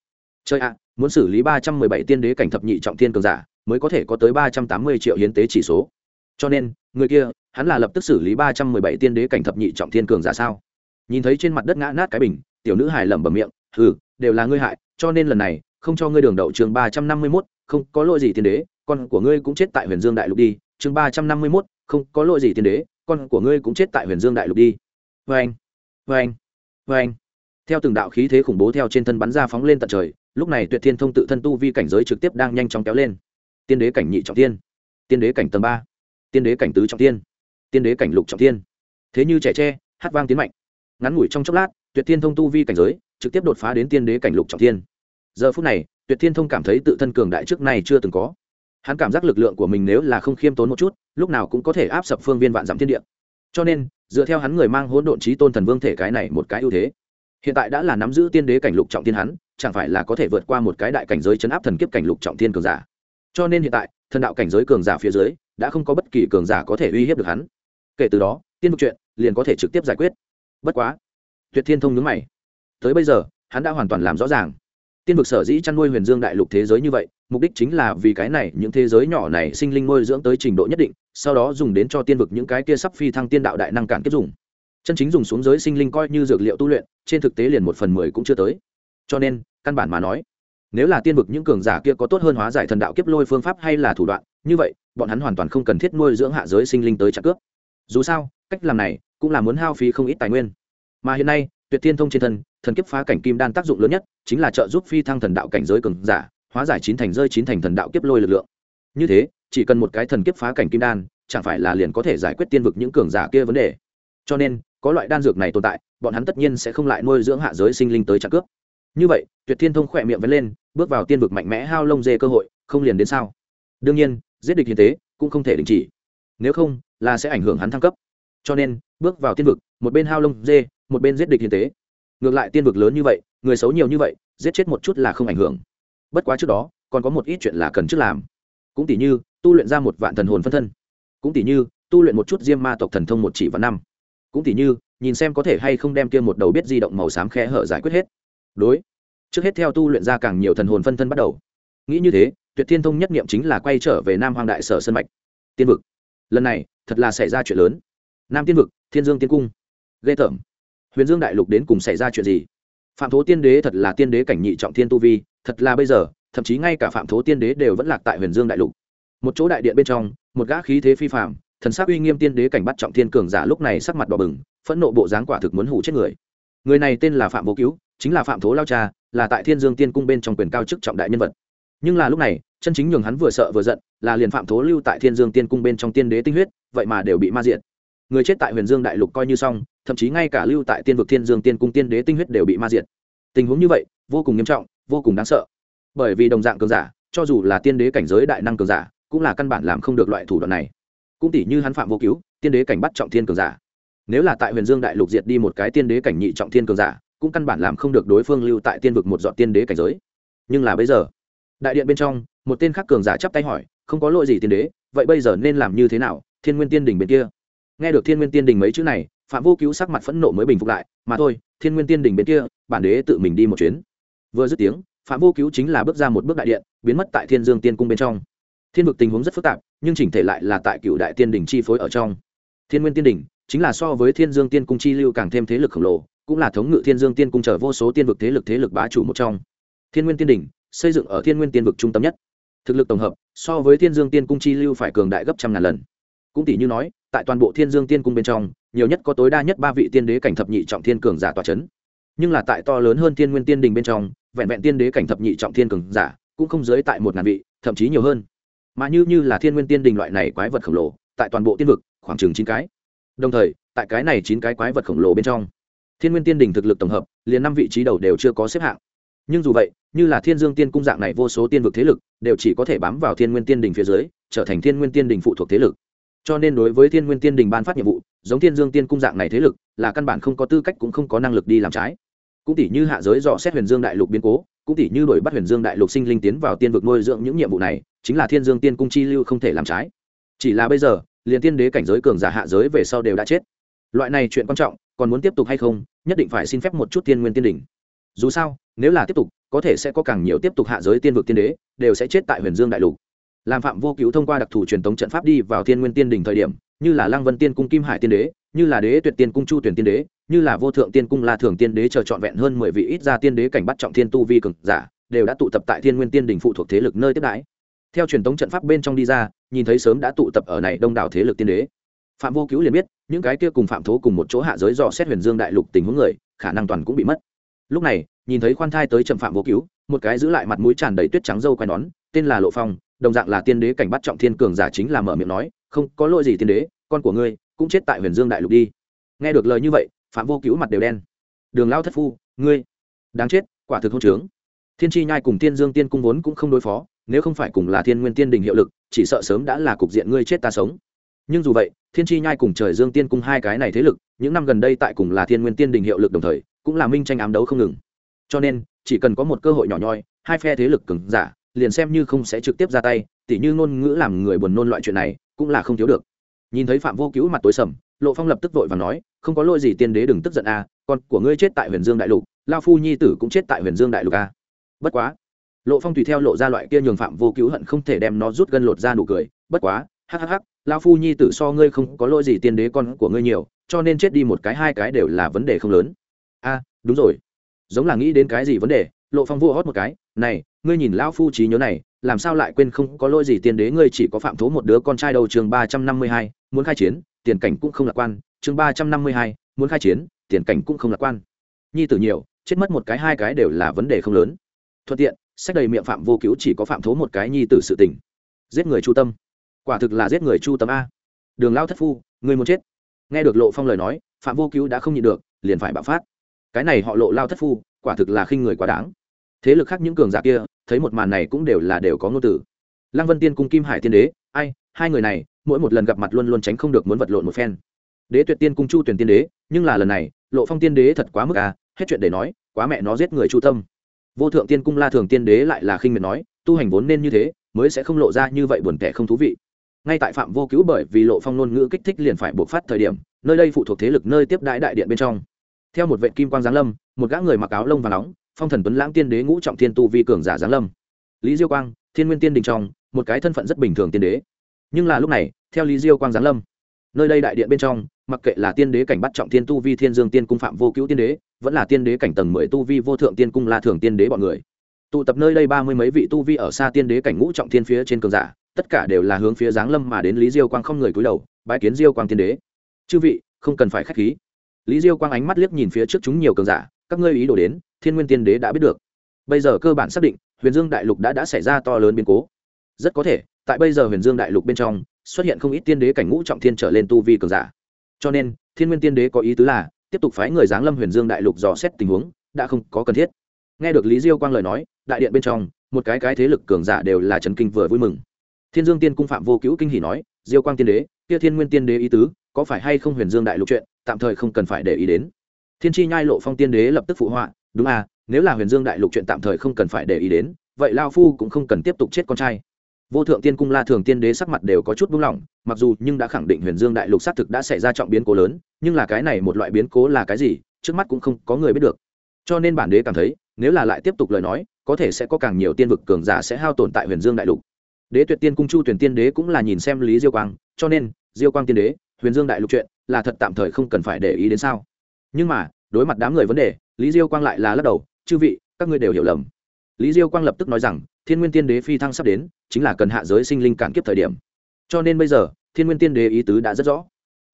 Chơi ạ, muốn xử lý ba trăm mười bảy tiên đế cảnh thập nhị trọng thiên cường giả, mới có thể có tới ba trăm tám mươi triệu hiến tế chỉ số. Cho nên, người kia hắn là lập tức xử lý ba trăm mười bảy tiên đế cảnh thập nhị trọng thiên cường giả sao? Nhìn thấy trên mặt đất ngã nát cái bình, tiểu nữ hài lẩm bẩm miệng ừ đều là ngươi hại, cho nên lần này, không cho ngươi đường đậu trường ba trăm năm mươi mốt, không có lỗi gì tiên đế, con của ngươi cũng chết tại huyền dương đại lục đi, chương ba trăm năm mươi mốt, không có lỗi gì tiên đế, con của ngươi cũng chết tại huyền dương đại lục đi. Vê anh vê anh vê anh theo từng đạo khí thế khủng bố theo trên thân bắn ra phóng lên tận trời, lúc này tuyệt thiên thông tự thân tu vi cảnh giới trực tiếp đang nhanh chóng kéo lên. Tiên đế cảnh nhị trọng tiên tiên đế cảnh tầng ba, tiên đế cảnh tứ trọng tiên tiên đế cảnh lục trọng thiên, thế như trẻ tre hát vang tiến mạnh. Ngắn ngủi trong chốc lát tuyệt thiên thông tu vi cảnh giới trực tiếp đột phá đến tiên đế cảnh lục trọng thiên. giờ phút này tuyệt thiên thông cảm thấy tự thân cường đại trước này chưa từng có. Hắn cảm giác lực lượng của mình nếu là không khiêm tốn một chút lúc nào cũng có thể áp sập phương viên vạn giảm thiên địa. Cho nên dựa theo hắn người mang hỗn độn trí tôn thần vương thể cái này một cái ưu thế hiện tại đã là nắm giữ tiên đế cảnh lục trọng thiên hắn chẳng phải là có thể vượt qua một cái đại cảnh giới chấn áp thần kiếp cảnh lục trọng thiên cường giả. Cho nên hiện tại thần đạo cảnh giới cường giả phía dưới đã không có bất kỳ cường giả có thể uy hiếp được hắn kể từ đó, tiên vực chuyện liền có thể trực tiếp giải quyết. Bất quá, tuyệt thiên thông nhướng mày. Tới bây giờ, hắn đã hoàn toàn làm rõ ràng. Tiên vực sở dĩ chăn nuôi huyền dương đại lục thế giới như vậy, mục đích chính là vì cái này, những thế giới nhỏ này sinh linh nuôi dưỡng tới trình độ nhất định, sau đó dùng đến cho tiên vực những cái kia sắp phi thăng tiên đạo đại năng cản kết dùng. Chân chính dùng xuống giới sinh linh coi như dược liệu tu luyện, trên thực tế liền một phần mười cũng chưa tới. Cho nên, căn bản mà nói, nếu là tiên vực những cường giả kia có tốt hơn hóa giải thần đạo kiếp lôi phương pháp hay là thủ đoạn, như vậy, bọn hắn hoàn toàn không cần thiết nuôi dưỡng hạ giới sinh linh tới trả cướp dù sao, cách làm này cũng là muốn hao phí không ít tài nguyên. Mà hiện nay, tuyệt thiên thông trên thân, thần kiếp phá cảnh kim đan tác dụng lớn nhất chính là trợ giúp phi thăng thần đạo cảnh giới cường giả, hóa giải chín thành rơi chín thành thần đạo kiếp lôi lực lượng. Như thế, chỉ cần một cái thần kiếp phá cảnh kim đan, chẳng phải là liền có thể giải quyết tiên vực những cường giả kia vấn đề. Cho nên, có loại đan dược này tồn tại, bọn hắn tất nhiên sẽ không lại nuôi dưỡng hạ giới sinh linh tới chặt cướp. Như vậy, tuyệt thiên thông khỏe miệng vẫn lên, bước vào tiên vực mạnh mẽ hao lông dê cơ hội, không liền đến sao? Đương nhiên, giết địch hiến tế cũng không thể đình chỉ. Nếu không là sẽ ảnh hưởng hắn thăng cấp. Cho nên, bước vào tiên vực, một bên hao lông dê, một bên giết địch hiến tế. Ngược lại tiên vực lớn như vậy, người xấu nhiều như vậy, giết chết một chút là không ảnh hưởng. Bất quá trước đó, còn có một ít chuyện là cần trước làm. Cũng tỷ như, tu luyện ra một vạn thần hồn phân thân. Cũng tỷ như, tu luyện một chút diêm ma tộc thần thông một chỉ và năm. Cũng tỷ như, nhìn xem có thể hay không đem kia một đầu biết di động màu xám khe hở giải quyết hết. Đối. Trước hết theo tu luyện ra càng nhiều thần hồn phân thân bắt đầu. Nghĩ như thế, tuyệt thiên thông nhất niệm chính là quay trở về nam hoàng đại sở sân mạch. Tiên vực. Lần này thật là xảy ra chuyện lớn. Nam tiên vực, thiên dương tiên cung. Ghê tởm. Huyền dương đại lục đến cùng xảy ra chuyện gì? Phạm thố tiên đế thật là tiên đế cảnh nhị trọng thiên tu vi, thật là bây giờ, thậm chí ngay cả phạm thố tiên đế đều vẫn lạc tại huyền dương đại lục. Một chỗ đại điện bên trong, một gã khí thế phi phạm thần sắc uy nghiêm tiên đế cảnh bắt trọng thiên cường giả lúc này sắc mặt đỏ bừng, phẫn nộ bộ dáng quả thực muốn hủ chết người. Người này tên là phạm vô cứu, chính là phạm thố lao cha, là tại thiên dương tiên cung bên trong quyền cao chức trọng đại nhân vật. Nhưng là lúc này, chân chính nhường hắn vừa sợ vừa giận, là liền phạm thố lưu tại thiên dương tiên cung bên trong tiên đế tinh huyết vậy mà đều bị ma diệt. Người chết tại huyền dương đại lục coi như xong, thậm chí ngay cả lưu tại tiên vực thiên dương tiên cung tiên đế tinh huyết đều bị ma diệt. Tình huống như vậy, vô cùng nghiêm trọng, vô cùng đáng sợ. Bởi vì đồng dạng cường giả, cho dù là tiên đế cảnh giới đại năng cường giả, cũng là căn bản làm không được loại thủ đoạn này. Cũng tỷ như hắn phạm vô cứu, tiên đế cảnh bắt trọng thiên cường giả. Nếu là tại huyền dương đại lục diệt đi một cái tiên đế cảnh nhị trọng thiên cường giả, cũng căn bản làm không được đối phương lưu tại tiên vực một dọn tiên đế cảnh giới. Nhưng là bây giờ, đại điện bên trong, một tên khác cường giả chắp tay hỏi, không có lỗi gì tiên đế, vậy bây giờ nên làm như thế nào? Thiên nguyên tiên đình bên kia. Nghe được thiên nguyên tiên đình mấy chữ này, phạm vô cứu sắc mặt phẫn nộ mới bình phục lại, mà thôi, thiên nguyên tiên đình bên kia, bản đế tự mình đi một chuyến. Vừa dứt tiếng, phạm vô cứu chính là bước ra một bước đại điện, biến mất tại thiên dương tiên cung bên trong. Thiên vực tình huống rất phức tạp, nhưng chỉnh thể lại là tại cựu đại tiên đình chi phối ở trong. Thiên nguyên tiên đình, chính là so với thiên dương tiên cung chi lưu càng thêm thế lực khổng lồ, cũng là thống ngự thiên dương tiên cung trở vô số tiên vực thế lực thế lực bá chủ một trong. Thiên nguyên tiên đình, xây dựng ở thiên nguyên tiên vực trung tâm nhất. Thực lực tổng hợp, so với thiên dương tiên cung chi lưu phải cường đại gấp trăm ngàn lần cũng tỷ như nói, tại toàn bộ thiên dương tiên cung bên trong, nhiều nhất có tối đa nhất ba vị tiên đế cảnh thập nhị trọng thiên cường giả tòa c h ấ n nhưng là tại to lớn hơn thiên nguyên tiên đình bên trong, vẹn vẹn tiên đế cảnh thập nhị trọng thiên cường giả, cũng không dưới tại một ngàn vị, thậm chí nhiều hơn. Mà như như là thiên nguyên tiên đình loại này quái vật khổng lồ, tại toàn bộ tiên vực, khoảng chừng chín cái. Đồng thời, tại cái này chín cái quái vật khổng lồ bên trong, thiên nguyên tiên đình thực lực tổng hợp, liền năm vị trí đầu đều chưa có xếp hạng. Nhưng dù vậy, như là thiên dương tiên cung dạng này vô số tiên vực thế lực, đều chỉ có thể bám vào thiên nguyên tiên đình phía dưới, trở thành thiên nguyên tiên đình phụ thuộc thế lực cho nên đối với thiên nguyên tiên đình ban phát nhiệm vụ, giống thiên dương tiên cung dạng này thế lực, là căn bản không có tư cách cũng không có năng lực đi làm trái. Cũng tỷ như hạ giới dò xét huyền dương đại lục biến cố, cũng tỷ như đổi bắt huyền dương đại lục sinh linh tiến vào tiên vực nuôi dưỡng những nhiệm vụ này, chính là thiên dương tiên cung chi lưu không thể làm trái. Chỉ là bây giờ, liền tiên đế cảnh giới cường giả hạ giới về sau đều đã chết. Loại này chuyện quan trọng, còn muốn tiếp tục hay không, nhất định phải xin phép một chút tiên nguyên tiên đỉnh dù sao, nếu là tiếp tục, có thể sẽ có càng nhiều tiếp tục hạ giới tiên vực tiên đế, đều sẽ chết tại huyền dương đại lục làm phạm vô cứu thông qua đặc thù truyền thống trận pháp đi vào thiên nguyên tiên đỉnh thời điểm, như là lăng vân tiên cung, kim hải tiên đế, như là đế tuyệt tiên cung, chu tuyển tiên đế, như là vô thượng tiên cung, la thường tiên đế chờ trọn vẹn hơn mười vị ít ra tiên đế cảnh bắt trọng thiên tu vi cực giả, đều đã tụ tập tại thiên nguyên tiên đỉnh phụ thuộc thế lực nơi tiếp đãi. Theo truyền thống trận pháp bên trong đi ra, nhìn thấy sớm đã tụ tập ở này đông đảo thế lực tiên đế. Phạm vô cứu liền biết, những cái kia cùng phạm thố cùng một chỗ hạ giới dò xét huyền dương đại lục tình huống người, khả năng toàn cũng bị mất. Lúc này, nhìn thấy khoan thai tới trầm phạm vô cứu một cái giữ lại mặt mũi tràn đầy tuyết trắng dâu quai nón, tên là lộ phong đồng dạng là tiên đế cảnh bắt trọng thiên cường giả chính là mở miệng nói, không, có lỗi gì tiên đế, con của ngươi cũng chết tại huyền dương đại lục đi. Nghe được lời như vậy, phạm vô cứu mặt đều đen. Đường lao thất phu, ngươi, đáng chết, quả thực hôn trướng. Thiên chi nhai cùng tiên dương tiên cung vốn cũng không đối phó, nếu không phải cùng là thiên nguyên tiên đình hiệu lực, chỉ sợ sớm đã là cục diện ngươi chết ta sống. Nhưng dù vậy, thiên chi nhai cùng trời dương tiên cung hai cái này thế lực, những năm gần đây tại cùng là thiên nguyên tiên đình hiệu lực đồng thời, cũng là minh tranh ám đấu không ngừng. Cho nên, chỉ cần có một cơ hội nhỏ nhoi, hai phe thế lực cứng giả liền xem như không sẽ trực tiếp ra tay, tỉ như ngôn ngữ làm người buồn nôn loại chuyện này, cũng là không thiếu được. Nhìn thấy phạm vô cứu mặt tối sầm, lộ phong lập tức vội và nói, không có lỗi gì tiên đế đừng tức giận a, con của ngươi chết tại huyền dương đại lục lao phu nhi tử cũng chết tại huyền dương đại lục a. Bất quá. Lộ phong tùy theo lộ ra loại kia nhường phạm vô cứu hận không thể đem nó rút gân lột ra nụ cười, bất quá hhh lao phu nhi tử so ngươi không có lỗi gì tiên đế con của ngươi nhiều, cho nên chết đi một cái hai cái đều là vấn đề không lớn. A, đúng rồi. Giống là nghĩ đến cái gì vấn đề lộ phong vua hót một cái, này, ngươi nhìn lão phu trí nhớ này, làm sao lại quên không có lỗi gì tiền đế, ngươi chỉ có phạm thố một đứa con trai đầu chương ba trăm năm mươi hai, muốn khai chiến, tiền cảnh cũng không lạc quan. Chương ba trăm năm mươi hai, muốn khai chiến, tiền cảnh cũng không lạc quan. Nhi tử nhiều, chết mất một cái, hai cái đều là vấn đề không lớn. Thuận tiện, sách đầy miệng phạm vô cứu chỉ có phạm thố một cái nhi tử sự tình. Giết người chu tâm. Quả thực là giết người chu tâm a. Đường lao thất phu người muốn chết. Nghe được lộ phong lời nói, phạm vô cứu đã không nhịn được, liền phải bạo phát. Cái này họ lộ lao thất phu, quả thực là khinh người quá đáng thế lực khác những cường giả kia, thấy một màn này cũng đều là đều có ngôn từ. Lăng vân tiên cung kim hải tiên đế, ai, hai người này, mỗi một lần gặp mặt luôn luôn tránh không được muốn vật lộn một phen. Đế tuyệt tiên cung chu tuyển tiên đế, nhưng là lần này, lộ phong tiên đế thật quá mức à hết chuyện để nói, quá mẹ nó giết người chu tâm. Vô thượng tiên cung la thường tiên đế lại là khinh miệt nói, tu hành vốn nên như thế, mới sẽ không lộ ra như vậy buồn tẻ không thú vị. Ngay tại phạm vô cứu bởi vì lộ phong ngôn ngữ kích thích liền phải buộc phát thời điểm, nơi đây phụ thuộc thế lực nơi tiếp đãi đại điện bên trong. Theo một vệ kim quang giáng lâm, một gã người mặc áo lông và nóng phong thần tuấn lãng tiên đế ngũ trọng thiên tu vi cường giả giáng lâm. Lý diêu quang, thiên nguyên tiên đình trong, một cái thân phận rất bình thường tiên đế. Nhưng là lúc này, theo lý diêu quang giáng lâm, nơi đây đại điện bên trong, mặc kệ là tiên đế cảnh bắt trọng thiên tu vi thiên dương tiên cung phạm vô cứu tiên đế, vẫn là tiên đế cảnh tầng mười tu vi vô thượng tiên cung la thường tiên đế bọn người. Tụ tập nơi đây ba mươi mấy vị tu vi ở xa tiên đế cảnh ngũ trọng thiên phía trên cường giả, tất cả đều là hướng phía giáng lâm mà đến lý diêu quang không người cúi đầu bãi kiến diêu quang tiên đế. Chư vị, không cần phải k h á c h khí. Lý diêu quang ánh mắt liếc nhìn phía trước chúng nhiều cường giả các ngươi ý đồ đến, thiên nguyên tiên đế đã biết được. Bây giờ cơ bản xác định, huyền dương đại lục đã đã xảy ra to lớn biến cố. Rất có thể, tại bây giờ huyền dương đại lục bên trong, xuất hiện không ít tiên đế cảnh ngũ trọng thiên trở lên tu vi cường giả. Cho nên, thiên nguyên tiên đế có ý tứ là, tiếp tục phái người giáng lâm huyền dương đại lục dò xét tình huống, đã không có cần thiết. Nghe được lý diêu quang lời nói, đại điện bên trong, một cái cái thế lực cường giả đều là trần kinh vừa vui mừng. Thiên dương tiên cung phạm vô cứu kinh hỉ nói, diêu quang tiên đế, kia thiên nguyên tiên đế ý tứ, có phải hay không huyền dương đại lục chuyện, tạm thời không cần phải để ý đến thiên chi nhai lộ phong tiên đế lập tức phụ họa, đúng à nếu là huyền dương đại lục chuyện tạm thời không cần phải để ý đến, vậy lao phu cũng không cần tiếp tục chết con trai. Vô thượng tiên cung la thường tiên đế sắc mặt đều có chút buông lỏng, mặc dù nhưng đã khẳng định huyền dương đại lục xác thực đã xảy ra trọng biến cố lớn, nhưng là cái này một loại biến cố là cái gì, trước mắt cũng không có người biết được. Cho nên bản đế cảm thấy, nếu là lại tiếp tục lời nói, có thể sẽ có càng nhiều tiên vực cường giả sẽ hao tồn tại huyền dương đại lục. Đế tuyệt tiên cung chu tuyển tiên đế cũng là nhìn xem lý diêu quang, cho nên, diêu quang tiên đế, huyền dương đại lục chuyện là thật tạm thời không cần phải để ý đến sao? Nhưng mà, đối mặt đám người vấn đề, lý diêu quang lại là lắc đầu, chư vị, các ngươi đều hiểu lầm. Lý diêu quang lập tức nói rằng, thiên nguyên tiên đế phi thăng sắp đến, chính là cần hạ giới sinh linh cản kiếp thời điểm. Cho nên bây giờ, thiên nguyên tiên đế ý tứ đã rất rõ.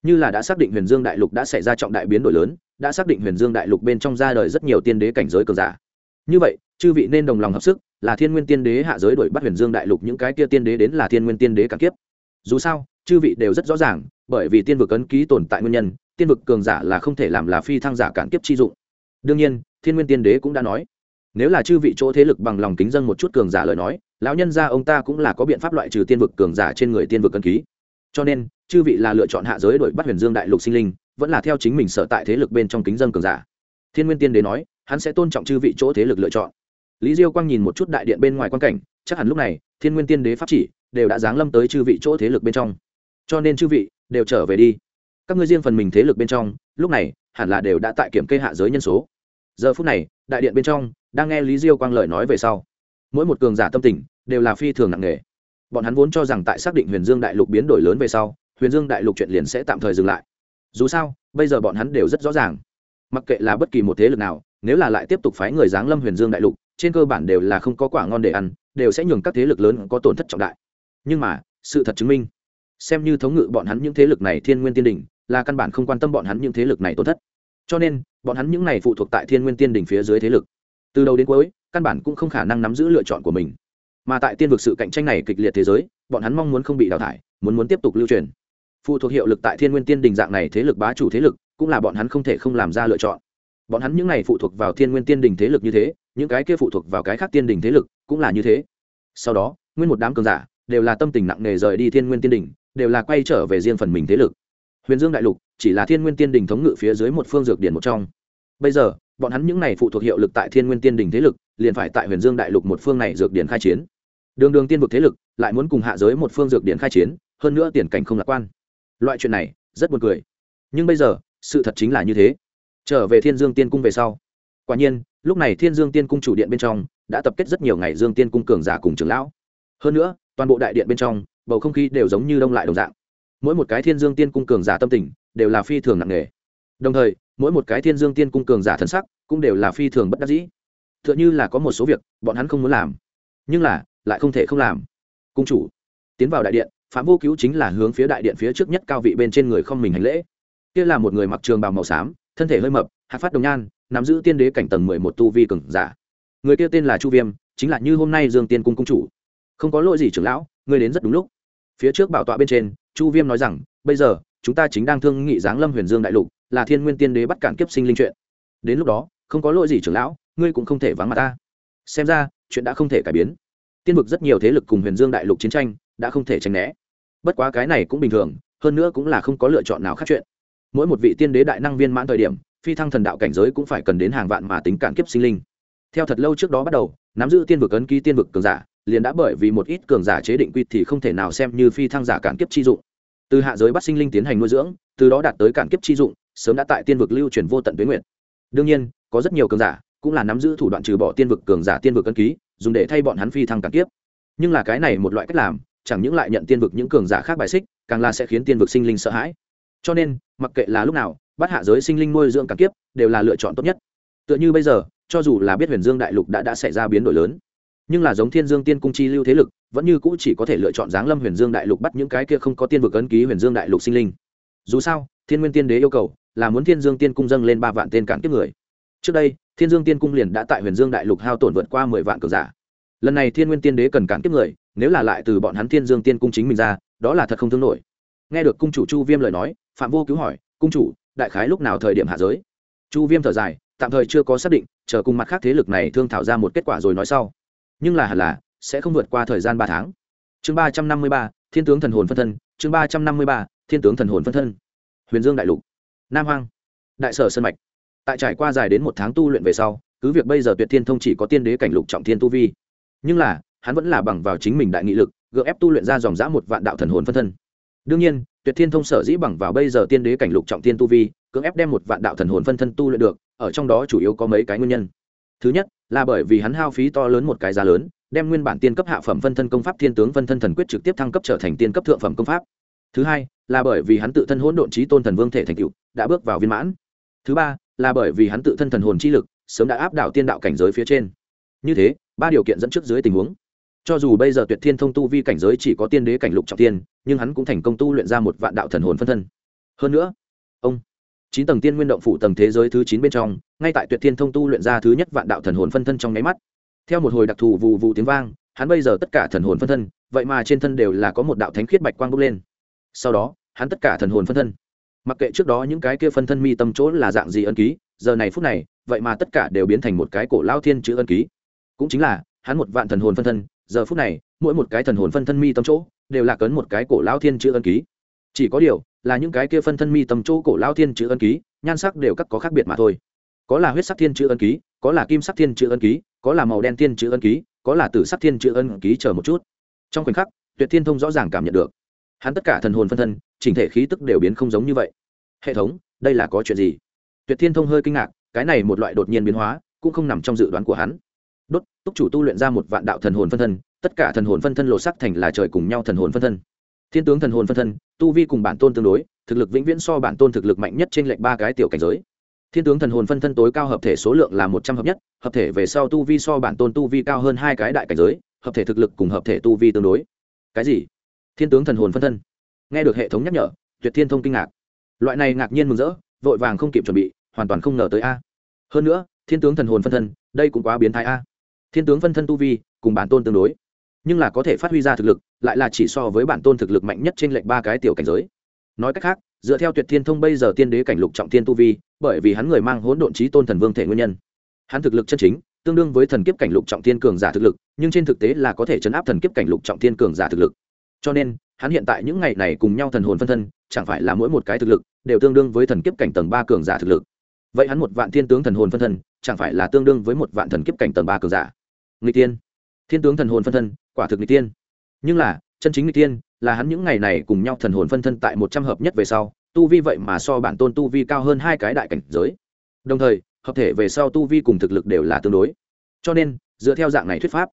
Như là đã xác định huyền dương đại lục đã xảy ra trọng đại biến đổi lớn, đã xác định huyền dương đại lục bên trong ra đời rất nhiều tiên đế cảnh giới cường giả. Như vậy, chư vị nên đồng lòng hợp sức, là thiên nguyên tiên đế hạ giới đổi bắt huyền dương đại lục những cái kia tiên đế đến là thiên nguyên tiên đế cản kiếp. Dù sao, chư vị đều rất rõ ràng, bởi vì tiên vực ấn ký tồn tại nguyên nhân tiên vực cường giả là không thể làm là phi thăng giả cản kiếp chi dụng. Đương nhiên, thiên nguyên tiên đế cũng đã nói, nếu là chư vị chỗ thế lực bằng lòng kính dân một chút cường giả lời nói, lão nhân gia ông ta cũng là có biện pháp loại trừ tiên vực cường giả trên người tiên vực cân ký. Cho nên, chư vị là lựa chọn hạ giới đổi bắt huyền dương đại lục sinh linh, vẫn là theo chính mình sở tại thế lực bên trong kính dân cường giả. Thiên nguyên tiên đế nói, hắn sẽ tôn trọng chư vị chỗ thế lực lựa chọn. Lý diêu quang nhìn một chút đại điện bên ngoài quan cảnh, chắc hẳn lúc này, thiên nguyên tiên đế pháp chỉ đều đã giáng lâm tới chư vị chỗ thế lực bên trong. Cho nên chư vị đều trở về đi các ngươi riêng phần mình thế lực bên trong, lúc này, hẳn là đều đã tại kiểm kê hạ giới nhân số. Giờ phút này, đại điện bên trong, đang nghe lý diêu quang lời nói về sau. Mỗi một cường giả tâm tình, đều là phi thường nặng nề. Bọn hắn vốn cho rằng tại xác định huyền dương đại lục biến đổi lớn về sau, huyền dương đại lục chuyện liền sẽ tạm thời dừng lại. Dù sao, bây giờ bọn hắn đều rất rõ ràng. Mặc kệ là bất kỳ một thế lực nào, nếu là lại tiếp tục phái người giáng lâm huyền dương đại lục, trên cơ bản đều là không có quả ngon để ăn, đều sẽ nhường các thế lực lớn có tổn thất trọng đại. Nhưng mà, sự thật chứng minh, xem như thống ngự bọn hắn những thế lực này thiên nguyên tiên đình là căn bản không quan tâm bọn hắn những thế lực này tổn thất. Cho nên, bọn hắn những này phụ thuộc tại thiên nguyên tiên đình phía dưới thế lực, từ đầu đến cuối, căn bản cũng không khả năng nắm giữ lựa chọn của mình. Mà tại tiên vực sự cạnh tranh này kịch liệt thế giới, bọn hắn mong muốn không bị đào thải, muốn muốn tiếp tục lưu truyền. Phụ thuộc hiệu lực tại thiên nguyên tiên đình dạng này thế lực bá chủ thế lực, cũng là bọn hắn không thể không làm ra lựa chọn. Bọn hắn những này phụ thuộc vào thiên nguyên tiên đình thế lực như thế, những cái kia phụ thuộc vào cái khác tiên đình thế lực cũng là như thế. Sau đó, nguyên một đám cường giả đều là tâm tình nặng nề rời đi thiên nguyên tiên đình đều là quay trở về riêng phần mình thế lực huyền dương đại lục chỉ là thiên nguyên tiên đình thống ngự phía dưới một phương dược điển một trong. Bây giờ, bọn hắn những này phụ thuộc hiệu lực tại thiên nguyên tiên đình thế lực, liền phải tại huyền dương đại lục một phương này dược điển khai chiến. Đường đường tiên vực thế lực lại muốn cùng hạ giới một phương dược điển khai chiến, hơn nữa tiền cảnh không lạc quan. Loại chuyện này, rất buồn cười. Nhưng bây giờ, sự thật chính là như thế. Trở về thiên dương tiên cung về sau, quả nhiên, lúc này thiên dương tiên cung chủ điện bên trong đã tập kết rất nhiều ngày dương tiên cung cường giả cùng trưởng lão. Hơn nữa, toàn bộ đại điện bên trong, bầu không khí đều giống như đông lại đồng dạng mỗi một cái thiên dương tiên cung cường giả tâm tình đều là phi thường nặng nề. Đồng thời, mỗi một cái thiên dương tiên cung cường giả thân sắc cũng đều là phi thường bất đắc dĩ. T h ư ợ n h ư là có một số việc bọn hắn không muốn làm, nhưng là lại không thể không làm. Cung chủ, tiến vào đại điện, phạm vô cứu chính là hướng phía đại điện phía trước nhất cao vị bên trên người không mình hành lễ. Kia là một người mặc trường bào màu xám, thân thể hơi mập, hạt phát đồng nhan, nắm giữ tiên đế cảnh tầng mười một tu vi cường giả. Người kia tên là chu viêm, chính là như hôm nay dương tiên cung cung chủ. Không có lỗi gì trưởng lão, ngươi đến rất đúng lúc. Phía trước bảo tọa bên trên chu viêm nói rằng, bây giờ, chúng ta chính đang thương nghị giáng lâm huyền dương đại lục, là thiên nguyên tiên đế bắt cản kiếp sinh linh chuyện. Đến lúc đó, không có lỗi gì trưởng lão, ngươi cũng không thể vắng mặt ta. Xem ra, chuyện đã không thể cải biến. Tiên vực rất nhiều thế lực cùng huyền dương đại lục chiến tranh đã không thể tránh né. Bất quá cái này cũng bình thường, hơn nữa cũng là không có lựa chọn nào khác chuyện. Mỗi một vị tiên đế đại năng viên mãn thời điểm, phi thăng thần đạo cảnh giới cũng phải cần đến hàng vạn mà tính cản kiếp sinh linh. Theo thật lâu trước đó bắt đầu, nắm giữ tiên vực ấn ký tiên vực cường giả liền đã bởi vì một ít cường giả chế định quy thì không thể nào xem như phi thăng giả cản kiếp chi dụng. Từ hạ giới bắt sinh linh tiến hành nuôi dưỡng, từ đó đạt tới cản kiếp chi dụng, sớm đã tại tiên vực lưu truyền vô tận tuyến nguyện đương nhiên, có rất nhiều cường giả cũng là nắm giữ thủ đoạn trừ bỏ tiên vực cường giả tiên vực cân ký, dùng để thay bọn hắn phi thăng cản kiếp. Nhưng là cái này một loại cách làm, chẳng những lại nhận tiên vực những cường giả khác bài xích, càng là sẽ khiến tiên vực sinh linh sợ hãi. Cho nên, mặc kệ là lúc nào, bắt hạ giới sinh linh nuôi dưỡng cản kiếp đều là lựa chọn tốt nhất. Tựa như bây giờ, cho dù là biết huyền dương đại lục đã đã xảy ra biến đổi lớn nhưng là giống thiên dương tiên cung chi lưu thế lực, vẫn như cũ chỉ có thể lựa chọn giáng lâm huyền dương đại lục bắt những cái kia không có tiên vực ấn ký huyền dương đại lục sinh linh. Dù sao, thiên nguyên tiên đế yêu cầu là muốn thiên dương tiên cung dâng lên ba vạn tên cản kiếp người. Trước đây, thiên dương tiên cung liền đã tại huyền dương đại lục hao tổn vượt qua mười vạn cờ giả. Lần này thiên nguyên tiên đế cần cản kiếp người, nếu là lại từ bọn hắn thiên dương tiên cung chính mình ra, đó là thật không thương nổi. Nghe được cung chủ chu viêm lời nói, phạm vô cứu hỏi, cung chủ, đại khái lúc nào thời điểm hạ giới? Chu viêm thở dài, tạm thời chưa có xác định, chờ cùng mặt khác thế lực này thương thảo ra một kết quả rồi nói sau nhưng là hẳn là sẽ không vượt qua thời gian ba tháng. Chương ba trăm năm mươi ba, thiên tướng thần hồn phân thân. Chương ba trăm năm mươi ba, thiên tướng thần hồn phân thân. Huyền dương đại lục, nam hoang, đại sở sân mạch. Tại trải qua dài đến một tháng tu luyện về sau, cứ việc bây giờ tuyệt thiên thông chỉ có tiên đế cảnh lục trọng thiên tu vi, nhưng là, hắn vẫn là bằng vào chính mình đại nghị lực, gượng ép tu luyện ra dòng dã một vạn đạo thần hồn phân thân. Đương nhiên, tuyệt thiên thông sở dĩ bằng vào bây giờ tiên đế cảnh lục trọng thiên tu vi, cưỡng ép đem một vạn đạo thần hồn phân thân tu luyện được, ở trong đó chủ yếu có mấy cái nguyên nhân. Thứ nhất là bởi vì hắn hao phí to lớn một cái giá lớn, đem nguyên bản tiên cấp hạ phẩm phân thân công pháp thiên tướng phân thân thần quyết trực tiếp thăng cấp trở thành tiên cấp thượng phẩm công pháp. Thứ hai, là bởi vì hắn tự thân hỗn độn trí tôn thần vương thể thành cựu đã bước vào viên mãn. Thứ ba, là bởi vì hắn tự thân thần hồn chi lực, sớm đã áp đảo tiên đạo cảnh giới phía trên. Như thế, ba điều kiện dẫn trước dưới tình huống. Cho dù bây giờ tuyệt thiên thông tu vi cảnh giới chỉ có tiên đế cảnh lục trọng tiên, nhưng hắn cũng thành công tu luyện ra một vạn đạo thần hồn phân thân. Hơn nữa, ông chín tầng tiên nguyên động phủ tầng thế giới thứ chín bên trong, ngay tại tuyệt thiên thông tu luyện ra thứ nhất vạn đạo thần hồn phân thân trong nháy mắt. Theo một hồi đặc thù vụ vụ tiếng vang, hắn bây giờ tất cả thần hồn phân thân, vậy mà trên thân đều là có một đạo thánh khiết bạch quang bốc lên. Sau đó, hắn tất cả thần hồn phân thân, mặc kệ trước đó những cái kia phân thân mi tâm chỗ là dạng gì ân ký, giờ này phút này, vậy mà tất cả đều biến thành một cái cổ lao thiên chữ ân ký. Cũng chính là, hắn một vạn thần hồn phân thân, giờ phút này, mỗi một cái thần hồn phân thân mi tâm chỗ, đều là cấn một cái cổ lao thiên chữ ân ký. Chỉ có điều là những cái kia phân thân mi tâm chỗ cổ lao thiên chữ ân ký, nhan sắc đều các có khác biệt mà thôi. Có là huyết sắc thiên chữ ân ký, có là kim sắc thiên chữ ân ký, có là màu đen thiên chữ ân ký, có là tử sắc thiên chữ ân ký chờ một chút. Trong khoảnh khắc, tuyệt thiên thông rõ ràng cảm nhận được, hắn tất cả thần hồn phân thân, chỉnh thể khí tức đều biến không giống như vậy. Hệ thống, đây là có chuyện gì? Tuyệt thiên thông hơi kinh ngạc, cái này một loại đột nhiên biến hóa, cũng không nằm trong dự đoán của hắn. Đốt, túc chủ tu luyện ra một vạn đạo thần hồn phân thân, tất cả thần hồn phân thân lộ sắc thành là trời cùng nhau thần hồn phân thân thiên tướng thần hồn phân thân, tu vi cùng bản tôn tương đối, thực lực vĩnh viễn so bản tôn thực lực mạnh nhất trên lệnh ba cái tiểu cảnh giới. Thiên tướng thần hồn phân thân tối cao hợp thể số lượng là một trăm hợp nhất, hợp thể về sau tu vi so bản tôn tu vi cao hơn hai cái đại cảnh giới, hợp thể thực lực cùng hợp thể tu vi tương đối. Cái gì? Thiên tướng thần hồn phân thân. Nghe được hệ thống nhắc nhở, tuyệt thiên thông kinh ngạc. Loại này ngạc nhiên mừng rỡ, vội vàng không kịp chuẩn bị, hoàn toàn không ngờ tới a. Hơn nữa, thiên tướng thần hồn phân thân, đây cũng quá biến thái a. Thiên tướng phân thân tu vi, cùng bản tôn tương đối nhưng là có thể phát huy ra thực lực, lại là chỉ so với bản tôn thực lực mạnh nhất trên lệnh ba cái tiểu cảnh giới. Nói cách khác, dựa theo tuyệt thiên thông bây giờ tiên đế cảnh lục trọng thiên tu vi, bởi vì hắn người mang hỗn độn trí tôn thần vương thể nguyên nhân. Hắn thực lực chân chính, tương đương với thần kiếp cảnh lục trọng thiên cường giả thực lực, nhưng trên thực tế là có thể chấn áp thần kiếp cảnh lục trọng thiên cường giả thực lực. Cho nên, hắn hiện tại những ngày này cùng nhau thần hồn phân thân, chẳng phải là mỗi một cái thực lực, đều tương đương với thần kiếp cảnh tầng ba cường giả thực lực. Vậy hắn một vạn thiên tướng thần hồn phân thân, chẳng phải là tương đương với một vạn thần kiếp cảnh tầng ba cường giả? Người tiên thiên tướng thần hồn phân thân quả thực người tiên. Nhưng là, chân chính người tiên là hắn những ngày này cùng nhau thần hồn phân thân tại một trăm hợp nhất về sau, tu vi vậy mà so bản tôn tu vi cao hơn hai cái đại cảnh giới. Đồng thời, hợp thể về sau tu vi cùng thực lực đều là tương đối. Cho nên, dựa theo dạng này thuyết pháp,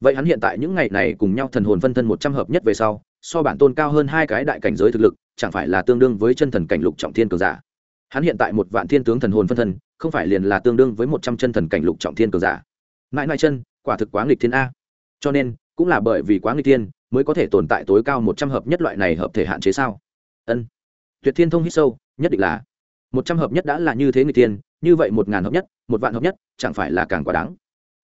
vậy hắn hiện tại những ngày này cùng nhau thần hồn phân thân một trăm hợp nhất về sau, so bản tôn cao hơn hai cái đại cảnh giới thực lực, chẳng phải là tương đương với chân thần cảnh lục trọng thiên cường giả. Hắn hiện tại một vạn thiên tướng thần hồn phân thân, không phải liền là tương đương với một trăm chân thần cảnh lục trọng thiên cường giả. Mãi mãi chân, quả thực quá nghịch thiên a. Cho nên cũng là bởi vì quá nguy thiên mới có thể tồn tại tối cao một trăm hợp nhất loại này hợp thể hạn chế sao? Ân. Tuyệt thiên thông hít sâu, nhất định là. Một trăm hợp nhất đã là như thế người tiên như vậy một ngàn hợp nhất, một vạn hợp nhất, chẳng phải là càng quá đáng?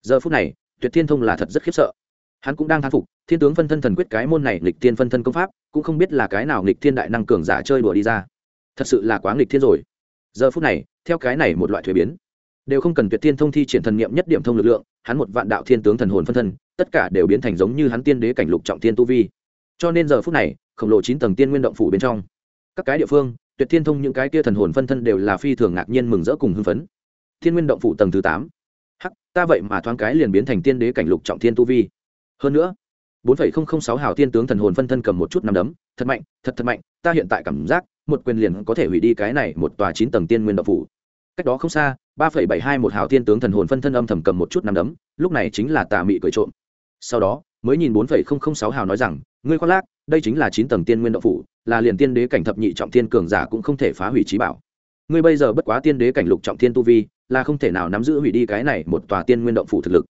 Giờ phút này, tuyệt thiên thông là thật rất khiếp sợ. Hắn cũng đang thán phục, thiên tướng phân thân thần quyết cái môn này nghịch tiên phân thân công pháp, cũng không biết là cái nào nghịch thiên đại năng cường giả chơi đùa đi ra. Thật sự là quá nghịch thiên rồi. Giờ phút này, theo cái này một loại thuế biến đều không cần tuyệt thiên thông thi triển thần niệm nhất điểm thông lực lượng, hắn một vạn đạo thiên tướng thần hồn phân thân, tất cả đều biến thành giống như hắn tiên đế cảnh lục trọng thiên tu vi. Cho nên giờ phút này, khổng lồ chín tầng tiên nguyên động phủ bên trong, các cái địa phương, tuyệt thiên thông những cái kia thần hồn phân thân đều là phi thường ngạc nhiên mừng rỡ cùng hưng phấn. Thiên nguyên động phủ tầng thứ tám. Hắc, ta vậy mà thoáng cái liền biến thành tiên đế cảnh lục trọng thiên tu vi. Hơn nữa, bốn phẩy không không sáu hào tiên tướng thần hồn phân thân cầm một chút nằm đấm, thật mạnh, thật thật mạnh, ta hiện tại cảm giác, một quyền liền có thể hủy đi cái này một tòa chín tầng tiên nguyên động phủ. Cách đó không xa ba phẩy bảy hai một hào thiên tướng thần hồn phân thân âm thầm cầm một chút nằm đấm, lúc này chính là tà mị cười trộm. Sau đó, mới nhìn bốn phẩy không không sáu hào nói rằng, ngươi khoác lác, đây chính là chín tầng tiên nguyên động phủ, là liền tiên đế cảnh thập nhị trọng thiên cường giả cũng không thể phá hủy trí bảo. Ngươi bây giờ bất quá tiên đế cảnh lục trọng thiên tu vi, là không thể nào nắm giữ hủy đi cái này một tòa tiên nguyên động phủ thực lực.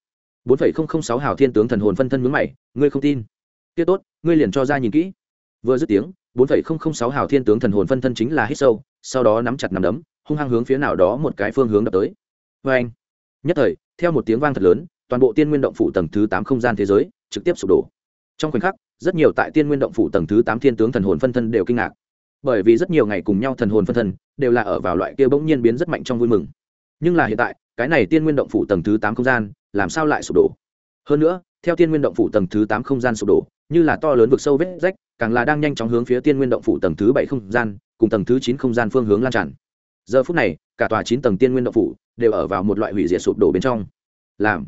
bốn phẩy không không sáu hào thiên tướng thần hồn phân thân mướn mày, ngươi không tin? Kia tốt, ngươi liền cho ra nhìn kỹ. Vừa dứt tiếng, bốn phẩy không không sáu hào thiên tướng thần hồn phân thân chính là hít sâu, sau đó nắm chặt nắm đấm hung hăng hướng phía nào đó một cái phương hướng đập tới. Vê anh, nhất thời, theo một tiếng vang thật lớn, toàn bộ tiên nguyên động phủ tầng thứ tám không gian thế giới trực tiếp sụp đổ. Trong khoảnh khắc, rất nhiều tại tiên nguyên động phủ tầng thứ tám thiên tướng thần hồn phân thân đều kinh ngạc. Bởi vì rất nhiều ngày cùng nhau thần hồn phân thân đều là ở vào loại kia bỗng nhiên biến rất mạnh trong vui mừng. Nhưng là hiện tại, cái này tiên nguyên động phủ tầng thứ tám không gian, làm sao lại sụp đổ? Hơn nữa, theo tiên nguyên động phủ tầng thứ tám không gian sụp đổ, như là to lớn vực sâu vết rách, càng là đang nhanh chóng hướng phía tiên nguyên động phủ tầng thứ bảy không gian, cùng tầng thứ chín không gian phương hướng lan tràn giờ phút này, cả tòa chín tầng tiên nguyên động phủ đều ở vào một loại hủy diệt sụp đổ bên trong. Làm,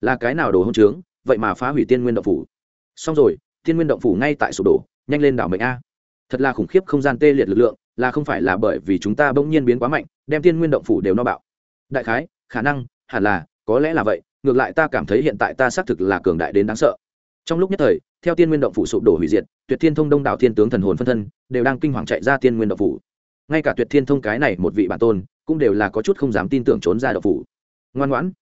là cái nào đồ hôn trướng, vậy mà phá hủy tiên nguyên động phủ? Xong rồi, tiên nguyên động phủ ngay tại sụp đổ, nhanh lên đảo mệnh a. Thật là khủng khiếp không gian tê liệt lực lượng, là không phải là bởi vì chúng ta bỗng nhiên biến quá mạnh, đem tiên nguyên động phủ đều no bạo. Đại khái, khả năng, hẳn là, có lẽ là vậy, ngược lại ta cảm thấy hiện tại ta xác thực là cường đại đến đáng sợ. Trong lúc nhất thời, theo tiên nguyên động phủ sụp đổ hủy diệt, tuyệt thiên thông đông đảo thiên tướng thần hồn phân thân đều đang kinh hoàng chạy ra tiên nguyên động phủ ngay cả tuyệt thiên thông cái này một vị bản tôn, cũng đều là có chút không dám tin tưởng trốn ra đậu phủ. Ngoan ngoãn,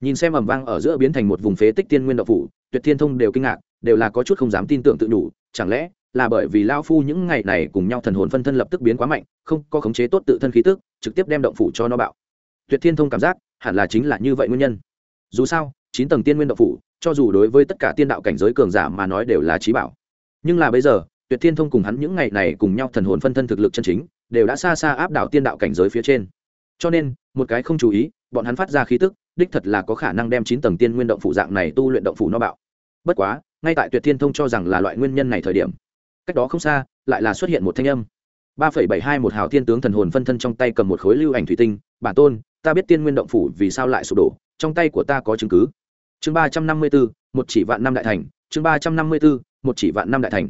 nhìn xem ầm vang ở giữa biến thành một vùng phế tích tiên nguyên đậu phủ, tuyệt thiên thông đều kinh ngạc, đều là có chút không dám tin tưởng tự đủ, chẳng lẽ là bởi vì lao phu những ngày này cùng nhau thần hồn phân thân lập tức biến quá mạnh, không có khống chế tốt tự thân khí tức, trực tiếp đem động phủ cho nó bạo. Tuyệt thiên thông cảm giác, hẳn là chính là như vậy nguyên nhân. Dù sao, chín tầng tiên nguyên động phủ, cho dù đối với tất cả tiên đạo cảnh giới cường giả mà nói đều là trí bảo. Nhưng là bây giờ, tuyệt thiên thông cùng hắn những ngày này cùng nhau thần hồn phân thân thực lực chân chính đều đã xa xa áp đảo tiên đạo cảnh giới phía trên. Cho nên, một cái không chú ý, bọn hắn phát ra khí tức, đích thật là có khả năng đem chín tầng tiên nguyên động phủ dạng này tu luyện động phủ nó bạo. Bất quá, ngay tại tuyệt thiên thông cho rằng là loại nguyên nhân này thời điểm, cách đó không xa, lại là xuất hiện một thanh âm. ba phẩy bảy hai một hào tiên tướng thần hồn phân thân trong tay cầm một khối lưu ảnh thủy tinh, bản tôn, ta biết tiên nguyên động phủ vì sao lại sụp đổ, trong tay của ta có chứng cứ. Chương ba trăm năm mươi bốn một chỉ vạn năm đại thành, chương ba trăm năm mươi bốn một chỉ vạn năm đại thành.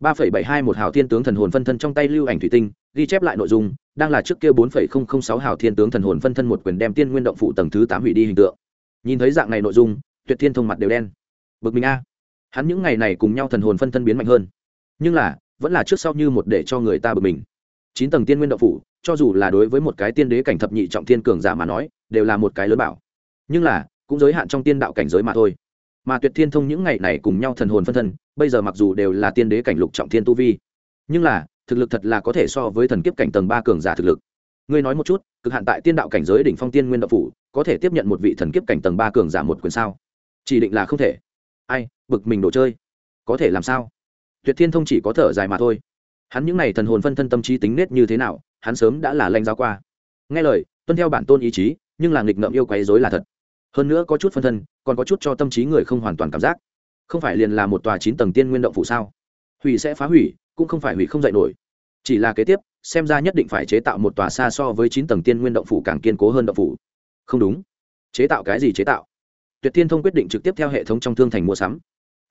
ba phẩy bảy hai một hào thiên tướng thần hồn phân thân trong tay lưu ảnh thủy tinh ghi chép lại nội dung, đang là trước kia bốn phẩy không không sáu hào thiên tướng thần hồn phân thân một quyền đem tiên nguyên động phụ tầng thứ tám hủy đi hình tượng. Nhìn thấy dạng này nội dung, tuyệt thiên thông mặt đều đen. Bực mình a. Hắn những ngày này cùng nhau thần hồn phân thân biến mạnh hơn. Nhưng là, vẫn là trước sau như một để cho người ta bực mình. Chín tầng tiên nguyên động phủ cho dù là đối với một cái tiên đế cảnh thập nhị trọng thiên cường giả mà nói, đều là một cái lớn bảo. Nhưng là, cũng giới hạn trong tiên đạo cảnh giới mà thôi. Mà tuyệt thiên thông những ngày này cùng nhau thần hồn phân thân, bây giờ mặc dù đều là tiên đế cảnh lục trọng thiên tu vi. Nhưng là thực lực thật là có thể so với thần kiếp cảnh tầng ba cường giả thực lực. Ngươi nói một chút, cực hạn tại tiên đạo cảnh giới đỉnh phong tiên nguyên đạo phủ, có thể tiếp nhận một vị thần kiếp cảnh tầng ba cường giả một quyền sao? Chỉ định là không thể. Ai, bực mình đồ chơi. Có thể làm sao? Tuyệt thiên thông chỉ có thở dài mà thôi. Hắn những n à y thần hồn phân thân tâm trí tính nết như thế nào, hắn sớm đã là lanh giáo qua. Nghe lời, tuân theo bản tôn ý chí, nhưng là nghịch ngợm yêu quấy dối là thật. Hơn nữa có chút phân thân, còn có chút cho tâm trí người không hoàn toàn cảm giác. Không phải liền là một tòa chín tầng tiên nguyên động phủ sao? Hủy sẽ phá hủy cũng không phải hủy không dạy nổi. Chỉ là kế tiếp, xem ra nhất định phải chế tạo một tòa xa so với chín tầng tiên nguyên động phủ càng kiên cố hơn động phủ. Không đúng. Chế tạo cái gì chế tạo? Tuyệt thiên thông quyết định trực tiếp theo hệ thống trong thương thành mua sắm.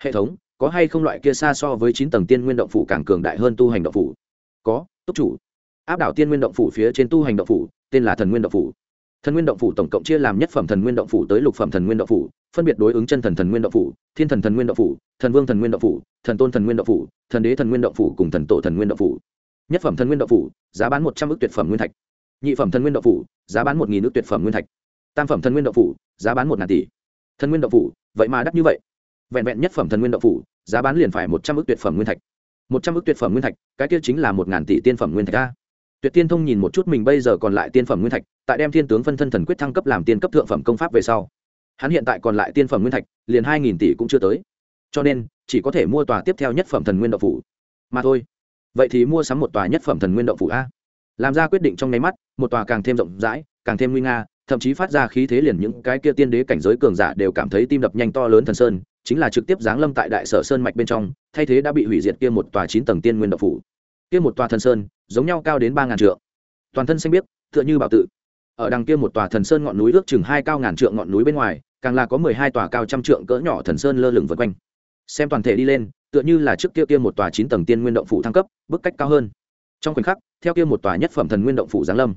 Hệ thống, có hay không loại kia xa so với chín tầng tiên nguyên động phủ càng cường đại hơn tu hành động phủ? Có, túc chủ. Áp đảo tiên nguyên động phủ phía trên tu hành động phủ, tên là thần nguyên động phủ thần nguyên động phủ tổng cộng chia làm nhất phẩm thần nguyên động phủ tới lục phẩm thần nguyên động phủ phân biệt đối ứng chân thần thần nguyên động phủ thiên thần thần nguyên động phủ thần vương thần nguyên động phủ thần tôn thần nguyên động phủ thần đế thần nguyên động phủ cùng thần tổ thần nguyên động phủ nhất phẩm thần nguyên động phủ giá bán một trăm ước tuyệt phẩm nguyên thạch nhị phẩm thần nguyên động phủ giá bán một nghìn ước tuyệt phẩm nguyên thạch tam phẩm thần nguyên động phủ giá bán một ngàn tỷ thần nguyên động phủ vậy mà đắt như vậy vẹn vẹn nhất phẩm thần nguyên động phủ giá bán liền phải một trăm ước tuyệt phẩm nguyên thạch một trăm ước tuyệt phẩm nguyên thạch cái kia chính là một ngàn tỷ tiên phẩm nguyên thạch a tuyệt tiên thông nhìn một chút mình bây giờ còn lại tiên phẩm nguyên thạch, tại đem thiên tướng phân thân thần quyết thăng cấp làm tiên cấp thượng phẩm công pháp về sau. Hắn hiện tại còn lại tiên phẩm nguyên thạch, liền hai nghìn tỷ cũng chưa tới. Cho nên, chỉ có thể mua tòa tiếp theo nhất phẩm thần nguyên động phủ. Mà thôi. Vậy thì mua sắm một tòa nhất phẩm thần nguyên động phủ a. Làm ra quyết định trong nháy mắt, một tòa càng thêm rộng rãi, càng thêm nguy nga, thậm chí phát ra khí thế liền những cái kia tiên đế cảnh giới cường giả đều cảm thấy tim đập nhanh to lớn thần sơn, chính là trực tiếp giáng lâm tại đại sở sơn mạch bên trong, thay thế đã bị hủy diệt kia một tòa chín tầng tiên nguyên động phủ kia một tòa thần sơn, giống nhau cao đến ba ngàn trượng. Toàn thân xanh biếc, tựa như bảo tự. Ở đằng kia một tòa thần sơn ngọn núi ước chừng hai cao ngàn trượng ngọn núi bên ngoài, càng là có mười hai tòa cao trăm trượng cỡ nhỏ thần sơn lơ lửng vượt quanh. Xem toàn thể đi lên, tựa như là trước kia kia một tòa chín tầng tiên nguyên động phủ thăng cấp, bức cách cao hơn. Trong khoảnh khắc, theo kia một tòa nhất phẩm thần nguyên động phủ giáng lâm,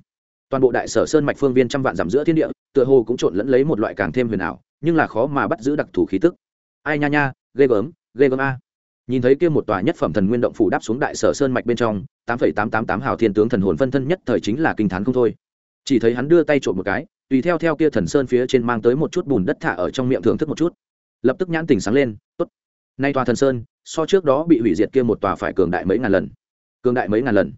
toàn bộ đại sở sơn mạch phương viên trăm vạn dặm giữa thiên địa, tựa hồ cũng trộn lẫn lấy một loại càng thêm huyền ảo, nhưng là khó mà bắt giữ đặc thù khí tức. Ai nha nha, ghê gớm ghê gớm a nhìn thấy kia một tòa nhất phẩm thần nguyên động phủ đáp xuống đại sở sơn mạch bên trong, tám phẩy tám tám tám hào thiên tướng thần hồn phân thân nhất thời chính là kinh t h á n không thôi. Chỉ thấy hắn đưa tay trộm một cái, tùy theo theo kia thần sơn phía trên mang tới một chút bùn đất thả ở trong miệng thưởng thức một chút. Lập tức nhãn tình sáng lên, tốt, nay tòa thần sơn, so trước đó bị hủy diệt kia một tòa phải cường đại mấy ngàn lần. Cường đại mấy ngàn lần?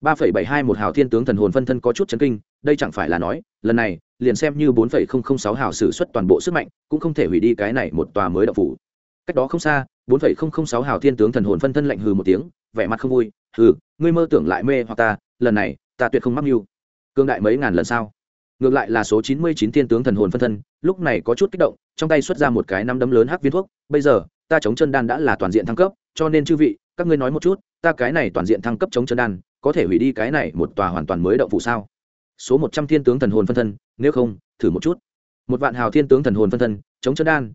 Ba phẩy bảy hai một hào thiên tướng thần hồn phân thân có chút chấn kinh, đây chẳng phải là nói, lần này, liền xem như bốn phẩy không không sáu hào sử xuất toàn bộ sức mạnh, cũng không thể hủy đi cái này một tòa mới đậu phủ cách đó không xa, bốn phẩy không không sáu hào thiên tướng thần hồn phân thân lạnh hừ một tiếng, vẻ mặt không vui, hừ, ngươi mơ tưởng lại mê hoặc ta, lần này, ta tuyệt không mắc mưu. Cương đại mấy ngàn lần sao? Ngược lại là số chín mươi chín thiên tướng thần hồn phân thân, lúc này có chút kích động, trong tay xuất ra một cái năm đấm lớn hắc viên thuốc, bây giờ, ta chống chân đan đã là toàn diện thăng cấp, cho nên chư vị, các ngươi nói một chút, ta cái này toàn diện thăng cấp chống chân đan, có thể hủy đi cái này một tòa hoàn toàn mới động phụ sao? Số một trăm thiên tướng thần hồn phân thân, nếu không, thử một chút. Một vạn hào thiên tướng thần hồn phân thân, chống chân đan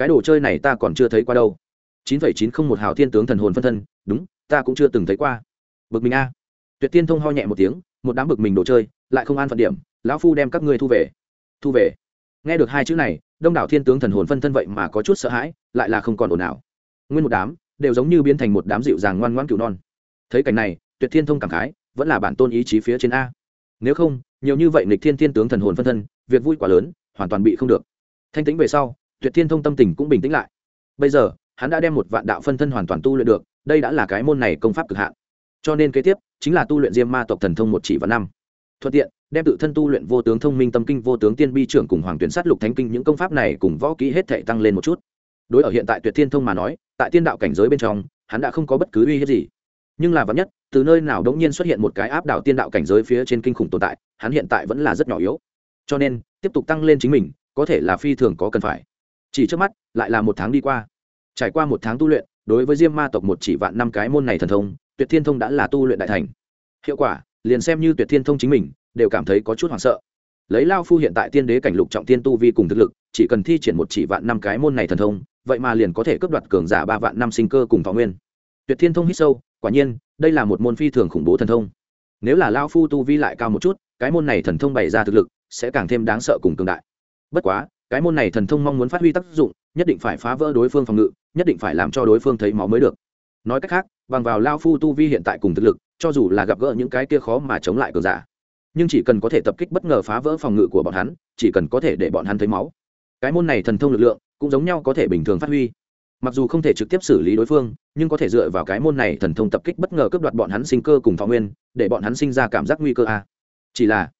cái đồ chơi này ta còn chưa thấy qua đâu. chín phẩy chín không một hào thiên tướng thần hồn phân thân, đúng, ta cũng chưa từng thấy qua. Bực mình a. Tuyệt tiên thông ho nhẹ một tiếng, một đám bực mình đồ chơi, lại không an phận điểm, lão phu đem các ngươi thu về. Thu về. Nghe được hai chữ này, đông đảo thiên tướng thần hồn phân thân vậy mà có chút sợ hãi, lại là không còn ồn ào. Nguyên một đám đều giống như biến thành một đám dịu dàng ngoan ngoãn cừu non. Thấy cảnh này, tuyệt thiên thông cảm khái, vẫn là bản tôn ý chí phía trên a. Nếu không, nhiều như vậy nghịch thiên thiên tướng thần hồn phân thân, việc vui quá lớn, hoàn toàn bị không được. Thanh tĩnh về sau tuyệt thiên thông tâm tình cũng bình tĩnh lại. Bây giờ, hắn đã đem một vạn đạo phân thân hoàn toàn tu luyện được, đây đã là cái môn này công pháp cực hạn. Cho nên kế tiếp, chính là tu luyện diêm ma tộc thần thông một chỉ và năm. Thuận tiện, đem tự thân tu luyện vô tướng thông minh tâm kinh, vô tướng tiên bi trưởng cùng hoàng tuyển sát lục thánh kinh những công pháp này cùng võ kỹ hết thể tăng lên một chút. Đối ở hiện tại tuyệt thiên thông mà nói, tại tiên đạo cảnh giới bên trong, hắn đã không có bất cứ uy hiếp gì. Nhưng là vắn nhất, từ nơi nào đống nhiên xuất hiện một cái áp đảo tiên đạo cảnh giới phía trên kinh khủng tồn tại, hắn hiện tại vẫn là rất nhỏ yếu. Cho nên, tiếp tục tăng lên chính mình, có thể là phi thường có cần phải chỉ trước mắt, lại là một tháng đi qua. Trải qua một tháng tu luyện, đối với diêm ma tộc một chỉ vạn năm cái môn này thần thông, tuyệt thiên thông đã là tu luyện đại thành. Hiệu quả, liền xem như tuyệt thiên thông chính mình, đều cảm thấy có chút hoảng sợ. Lấy lao phu hiện tại tiên đế cảnh lục trọng tiên tu vi cùng thực lực, chỉ cần thi triển một chỉ vạn năm cái môn này thần thông, vậy mà liền có thể cướp đoạt cường giả ba vạn năm sinh cơ cùng thọ nguyên. Tuyệt thiên thông hít sâu, quả nhiên, đây là một môn phi thường khủng bố thần thông. Nếu là lao phu tu vi lại cao một chút, cái môn này thần thông bày ra thực lực, sẽ càng thêm đáng sợ cùng cường đại. Bất quá cái môn này thần thông mong muốn phát huy tác dụng, nhất định phải phá vỡ đối phương phòng ngự, nhất định phải làm cho đối phương thấy máu mới được. Nói cách khác, bằng vào lao phu tu vi hiện tại cùng thực lực, cho dù là gặp gỡ những cái kia khó mà chống lại cường giả, nhưng chỉ cần có thể tập kích bất ngờ phá vỡ phòng ngự của bọn hắn, chỉ cần có thể để bọn hắn thấy máu. Cái môn này thần thông lực lượng cũng giống nhau có thể bình thường phát huy. Mặc dù không thể trực tiếp xử lý đối phương, nhưng có thể dựa vào cái môn này thần thông tập kích bất ngờ cướp đoạt bọn hắn sinh cơ cùng thọ nguyên, để bọn hắn sinh ra cảm giác nguy cơ a. Chỉ là,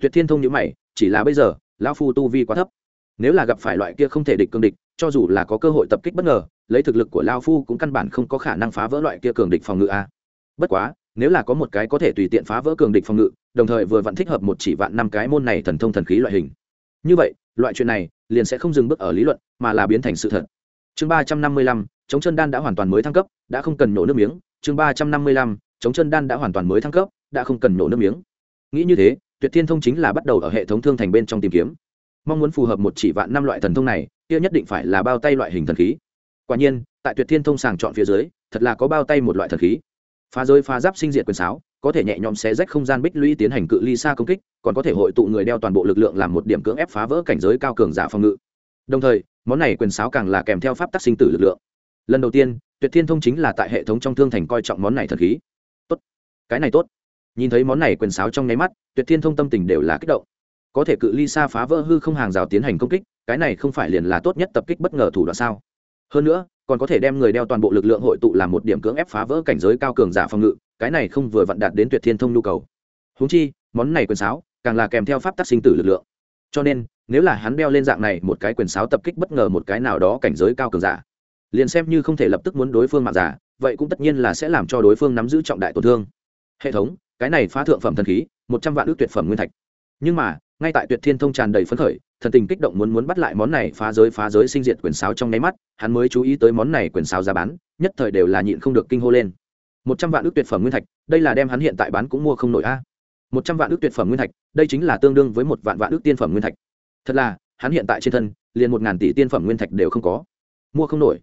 tuyệt thiên thông nhữ mày, chỉ là bây giờ, lão phu tu vi quá thấp nếu là gặp phải loại kia không thể địch cương địch, cho dù là có cơ hội tập kích bất ngờ, lấy thực lực của lao phu cũng căn bản không có khả năng phá vỡ loại kia cường địch phòng ngự a. Bất quá, nếu là có một cái có thể tùy tiện phá vỡ cường địch phòng ngự, đồng thời vừa vặn thích hợp một chỉ vạn năm cái môn này thần thông thần khí loại hình. Như vậy, loại chuyện này liền sẽ không dừng bước ở lý luận, mà là biến thành sự thật. Chương ba trăm năm mươi lăm, chống chân đan đã hoàn toàn mới thăng cấp, đã không cần nổ nước miếng. Chương ba trăm năm mươi lăm, chống chân đan đã hoàn toàn mới thăng cấp, đã không cần nổ nước miếng. Nghĩ như thế, tuyệt thiên thông chính là bắt đầu ở hệ thống thương thành bên trong tìm kiếm mong muốn phù hợp một chỉ vạn năm loại thần thông này, kia nhất định phải là bao tay loại hình thần khí. Quả nhiên, tại tuyệt thiên thông sàng chọn phía dưới, thật là có bao tay một loại thần khí. Phá rơi phá giáp sinh diệt quyền sáo, có thể nhẹ nhõm xé rách không gian bích lũy tiến hành cự ly xa công kích, còn có thể hội tụ người đeo toàn bộ lực lượng làm một điểm cưỡng ép phá vỡ cảnh giới cao cường giả phòng ngự. Đồng thời, món này quyền sáo càng là kèm theo pháp tắc sinh tử lực lượng. Lần đầu tiên, tuyệt thiên thông chính là tại hệ thống trong thương thành coi trọng món này thần khí. Tốt. Cái này tốt. Nhìn thấy món này quyền sáo trong nháy mắt, tuyệt thiên thông tâm tình đều là kích động có thể cự ly xa phá vỡ hư không hàng rào tiến hành công kích, cái này không phải liền là tốt nhất tập kích bất ngờ thủ đoạn sao? Hơn nữa, còn có thể đem người đeo toàn bộ lực lượng hội tụ làm một điểm cưỡng ép phá vỡ cảnh giới cao cường giả phòng ngự, cái này không vừa vặn đạt đến tuyệt thiên thông nhu cầu. Húng chi, món này quyền sáo càng là kèm theo pháp tắc sinh tử lực lượng. Cho nên, nếu là hắn đeo lên dạng này một cái quyền sáo tập kích bất ngờ một cái nào đó cảnh giới cao cường giả, liền xem như không thể lập tức muốn đối phương mạng giả, vậy cũng tất nhiên là sẽ làm cho đối phương nắm giữ trọng đại tổn thương. Hệ thống, cái này phá thượng phẩm thần khí, một trăm vạn ước tuyệt phẩm nguyên thạch. Nhưng mà ngay tại tuyệt thiên thông tràn đầy phấn khởi, thần tình kích động muốn muốn bắt lại món này phá giới phá giới sinh diệt quyền sáo trong nháy mắt, hắn mới chú ý tới món này quyền sáo giá bán, nhất thời đều là nhịn không được kinh hô lên. Một trăm vạn ước tuyệt phẩm nguyên thạch, đây là đem hắn hiện tại bán cũng mua không nổi a. Một trăm vạn ước tuyệt phẩm nguyên thạch, đây chính là tương đương với một vạn vạn ước tiên phẩm nguyên thạch. Thật là, hắn hiện tại trên thân, liền một ngàn tỷ tiên phẩm nguyên thạch đều không có. Mua không nổi.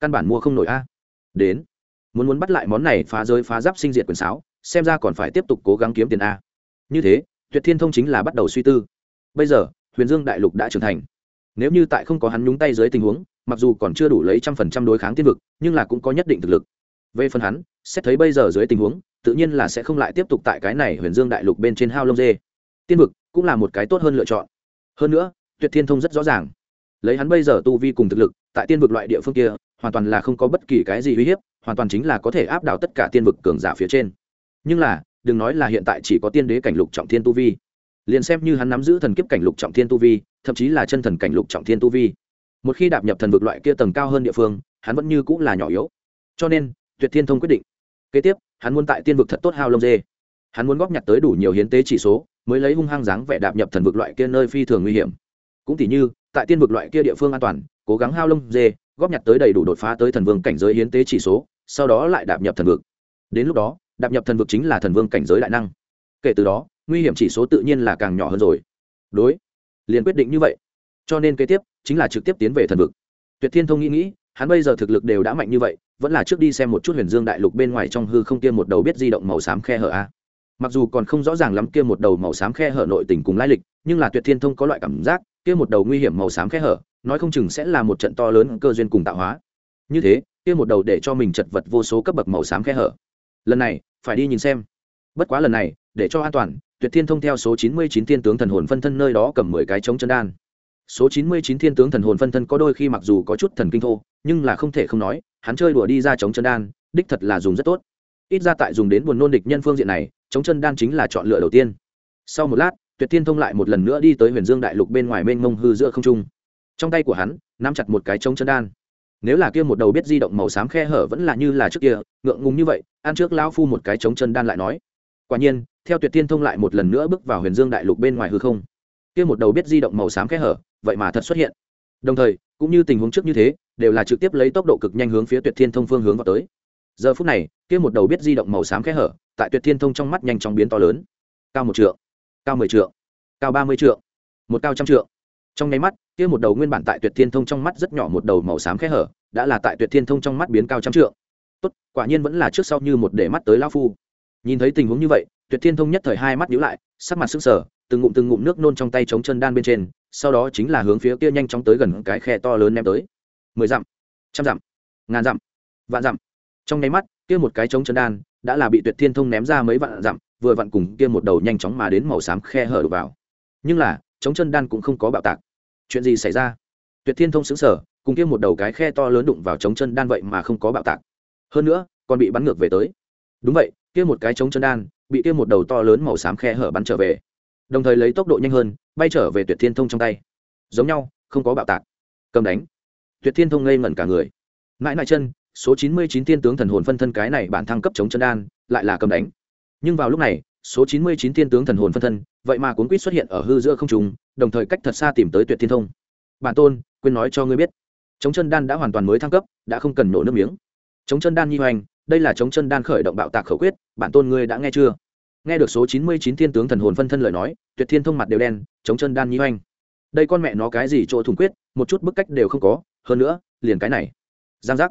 Căn bản mua không nổi a. Đến, muốn muốn bắt lại món này phá giới phá giáp sinh diệt quyền sáo, xem ra còn phải tiếp tục cố gắng kiếm tiền a. Như thế tuyệt thiên thông chính là bắt đầu suy tư. Bây giờ, huyền dương đại lục đã trưởng thành. Nếu như tại không có hắn nhúng tay dưới tình huống, mặc dù còn chưa đủ lấy trăm phần trăm đối kháng tiên vực, nhưng là cũng có nhất định thực lực. Về phần hắn, xét thấy bây giờ dưới tình huống, tự nhiên là sẽ không lại tiếp tục tại cái này huyền dương đại lục bên trên hao lông dê. Tiên vực cũng là một cái tốt hơn lựa chọn. Hơn nữa, tuyệt thiên thông rất rõ ràng. Lấy hắn bây giờ tu vi cùng thực lực, tại tiên vực loại địa phương kia, hoàn toàn là không có bất kỳ cái gì uy hiếp, hoàn toàn chính là có thể áp đảo tất cả tiên vực cường giả phía trên. Nhưng là đừng nói là hiện tại chỉ có tiên đế cảnh lục trọng thiên tu vi. Liền xem như hắn nắm giữ thần kiếp cảnh lục trọng thiên tu vi, thậm chí là chân thần cảnh lục trọng thiên tu vi. Một khi đạp nhập thần vực loại kia tầng cao hơn địa phương, hắn vẫn như cũng là nhỏ yếu. Cho nên, tuyệt thiên thông quyết định. Kế tiếp, hắn muốn tại tiên vực thật tốt hao lông dê. Hắn muốn góp nhặt tới đủ nhiều hiến tế chỉ số, mới lấy hung hăng dáng vẻ đạp nhập thần vực loại kia nơi phi thường nguy hiểm. Cũng tỉ như, tại tiên vực loại kia địa phương an toàn, cố gắng hao lông dê, góp nhặt tới đầy đủ đột phá tới thần vương cảnh giới hiến tế chỉ số, sau đó lại đạp nhập thần vực. Đến lúc đó đạp nhập thần vực chính là thần vương cảnh giới đại năng. Kể từ đó, nguy hiểm chỉ số tự nhiên là càng nhỏ hơn rồi. Đối, liền quyết định như vậy. Cho nên kế tiếp, chính là trực tiếp tiến về thần vực. Tuyệt thiên thông nghĩ nghĩ, hắn bây giờ thực lực đều đã mạnh như vậy, vẫn là trước đi xem một chút huyền dương đại lục bên ngoài trong hư không kia một đầu biết di động màu xám khe hở a. Mặc dù còn không rõ ràng lắm kia một đầu màu xám khe hở nội tình cùng lai lịch, nhưng là tuyệt thiên thông có loại cảm giác, kia một đầu nguy hiểm màu xám khe hở, nói không chừng sẽ là một trận to lớn cơ duyên cùng tạo hóa. Như thế, kia một đầu để cho mình chật vật vô số cấp bậc màu xám khe hở lần này, phải đi nhìn xem. Bất quá lần này, để cho an toàn, tuyệt thiên thông theo số chín mươi chín thiên tướng thần hồn phân thân nơi đó cầm mười cái chống chân đan. Số chín mươi chín thiên tướng thần hồn phân thân có đôi khi mặc dù có chút thần kinh thô, nhưng là không thể không nói, hắn chơi đùa đi ra chống chân đan, đích thật là dùng rất tốt. Ít ra tại dùng đến buồn nôn địch nhân phương diện này, chống chân đan chính là chọn lựa đầu tiên. Sau một lát, tuyệt thiên thông lại một lần nữa đi tới huyền dương đại lục bên ngoài mênh mông hư giữa không trung. Trong tay của hắn, nắm chặt một cái chống chân đan nếu là kia một đầu biết di động màu xám khe hở vẫn là như là trước kia, ngượng ngùng như vậy, ăn trước lão phu một cái chống chân đan lại nói. Quả nhiên, theo tuyệt thiên thông lại một lần nữa bước vào huyền dương đại lục bên ngoài hư không. Kia một đầu biết di động màu xám khe hở, vậy mà thật xuất hiện. Đồng thời, cũng như tình huống trước như thế, đều là trực tiếp lấy tốc độ cực nhanh hướng phía tuyệt thiên thông phương hướng vào tới. Giờ phút này, kia một đầu biết di động màu xám khe hở, tại tuyệt thiên thông trong mắt nhanh chóng biến to lớn. Cao một trượng, cao mười trượng, cao ba mươi trượng, một cao trăm trượng trong nháy mắt, kia một đầu nguyên bản tại tuyệt thiên thông trong mắt rất nhỏ một đầu màu xám khe hở, đã là tại tuyệt thiên thông trong mắt biến cao trăm trượng. Tốt, quả nhiên vẫn là trước sau như một để mắt tới lao phu. Nhìn thấy tình huống như vậy, tuyệt thiên thông nhất thời hai mắt nhíu lại, sắc mặt sưng sờ, từng ngụm từng ngụm nước nôn trong tay chống chân đan bên trên, sau đó chính là hướng phía kia nhanh chóng tới gần cái khe to lớn ném tới. Mười dặm, trăm dặm, ngàn dặm, vạn dặm. Trong nháy mắt, kia một cái chống chân đan đã là bị tuyệt thiên thông ném ra mấy vạn dặm, vừa vặn cùng kia một đầu nhanh chóng mà đến màu xám khe hở đổ vào. Nhưng là chống chân đan cũng không có bạo tạc. Chuyện gì xảy ra? Tuyệt thiên thông xứng sở cùng kia một đầu cái khe to lớn đụng vào chống chân đan vậy mà không có bạo tạc. Hơn nữa, còn bị bắn ngược về tới. Đúng vậy, kia một cái chống chân đan, bị kia một đầu to lớn màu xám khe hở bắn trở về. Đồng thời lấy tốc độ nhanh hơn, bay trở về tuyệt thiên thông trong tay. Giống nhau, không có bạo tạc. Cầm đánh. Tuyệt thiên thông ngây ngẩn cả người. Mãi mãi chân, số chín mươi chín tiên tướng thần hồn phân thân cái này bản thăng cấp chống chân đan, lại là cầm đánh. Nhưng vào lúc này số chín mươi chín thiên tướng thần hồn phân thân, vậy mà cuốn quýt xuất hiện ở hư giữa không trùng đồng thời cách thật xa tìm tới tuyệt thiên thông. Bản tôn, quên nói cho ngươi biết chống chân đan đã hoàn toàn mới thăng cấp, đã không cần nổ nước miếng. Chống chân đan nhi hoành, đây là chống chân đan khởi động bạo tạc khẩu quyết, bản tôn ngươi đã nghe chưa? Nghe được số chín mươi chín thiên tướng thần hồn phân thân lời nói, tuyệt thiên thông mặt đều đen chống chân đan nhi hoành. Đây con mẹ nó cái gì chỗ thủng quyết, một chút bức cách đều không có, hơn nữa, liền cái này. Giang giác.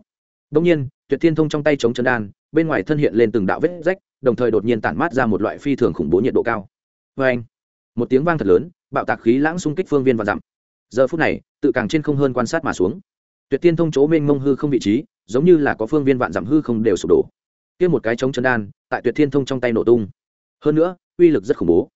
Đông nhiên, tuyệt thiên thông trong tay chống chân đan, bên ngoài thân hiện lên từng đạo vết rách đồng thời đột nhiên tản mát ra một loại phi thường khủng bố nhiệt độ cao. Vê anh, một tiếng vang thật lớn, bạo tạc khí lãng xung kích phương viên và dặm. Giờ phút này, tự càng trên không hơn quan sát mà xuống. Tuyệt tiên thông chỗ mênh mông hư không vị trí, giống như là có phương viên vạn dặm hư không đều sụp đổ. Kia một cái chống chân đan, tại tuyệt thiên thông trong tay nổ tung. Hơn nữa, uy lực rất khủng bố.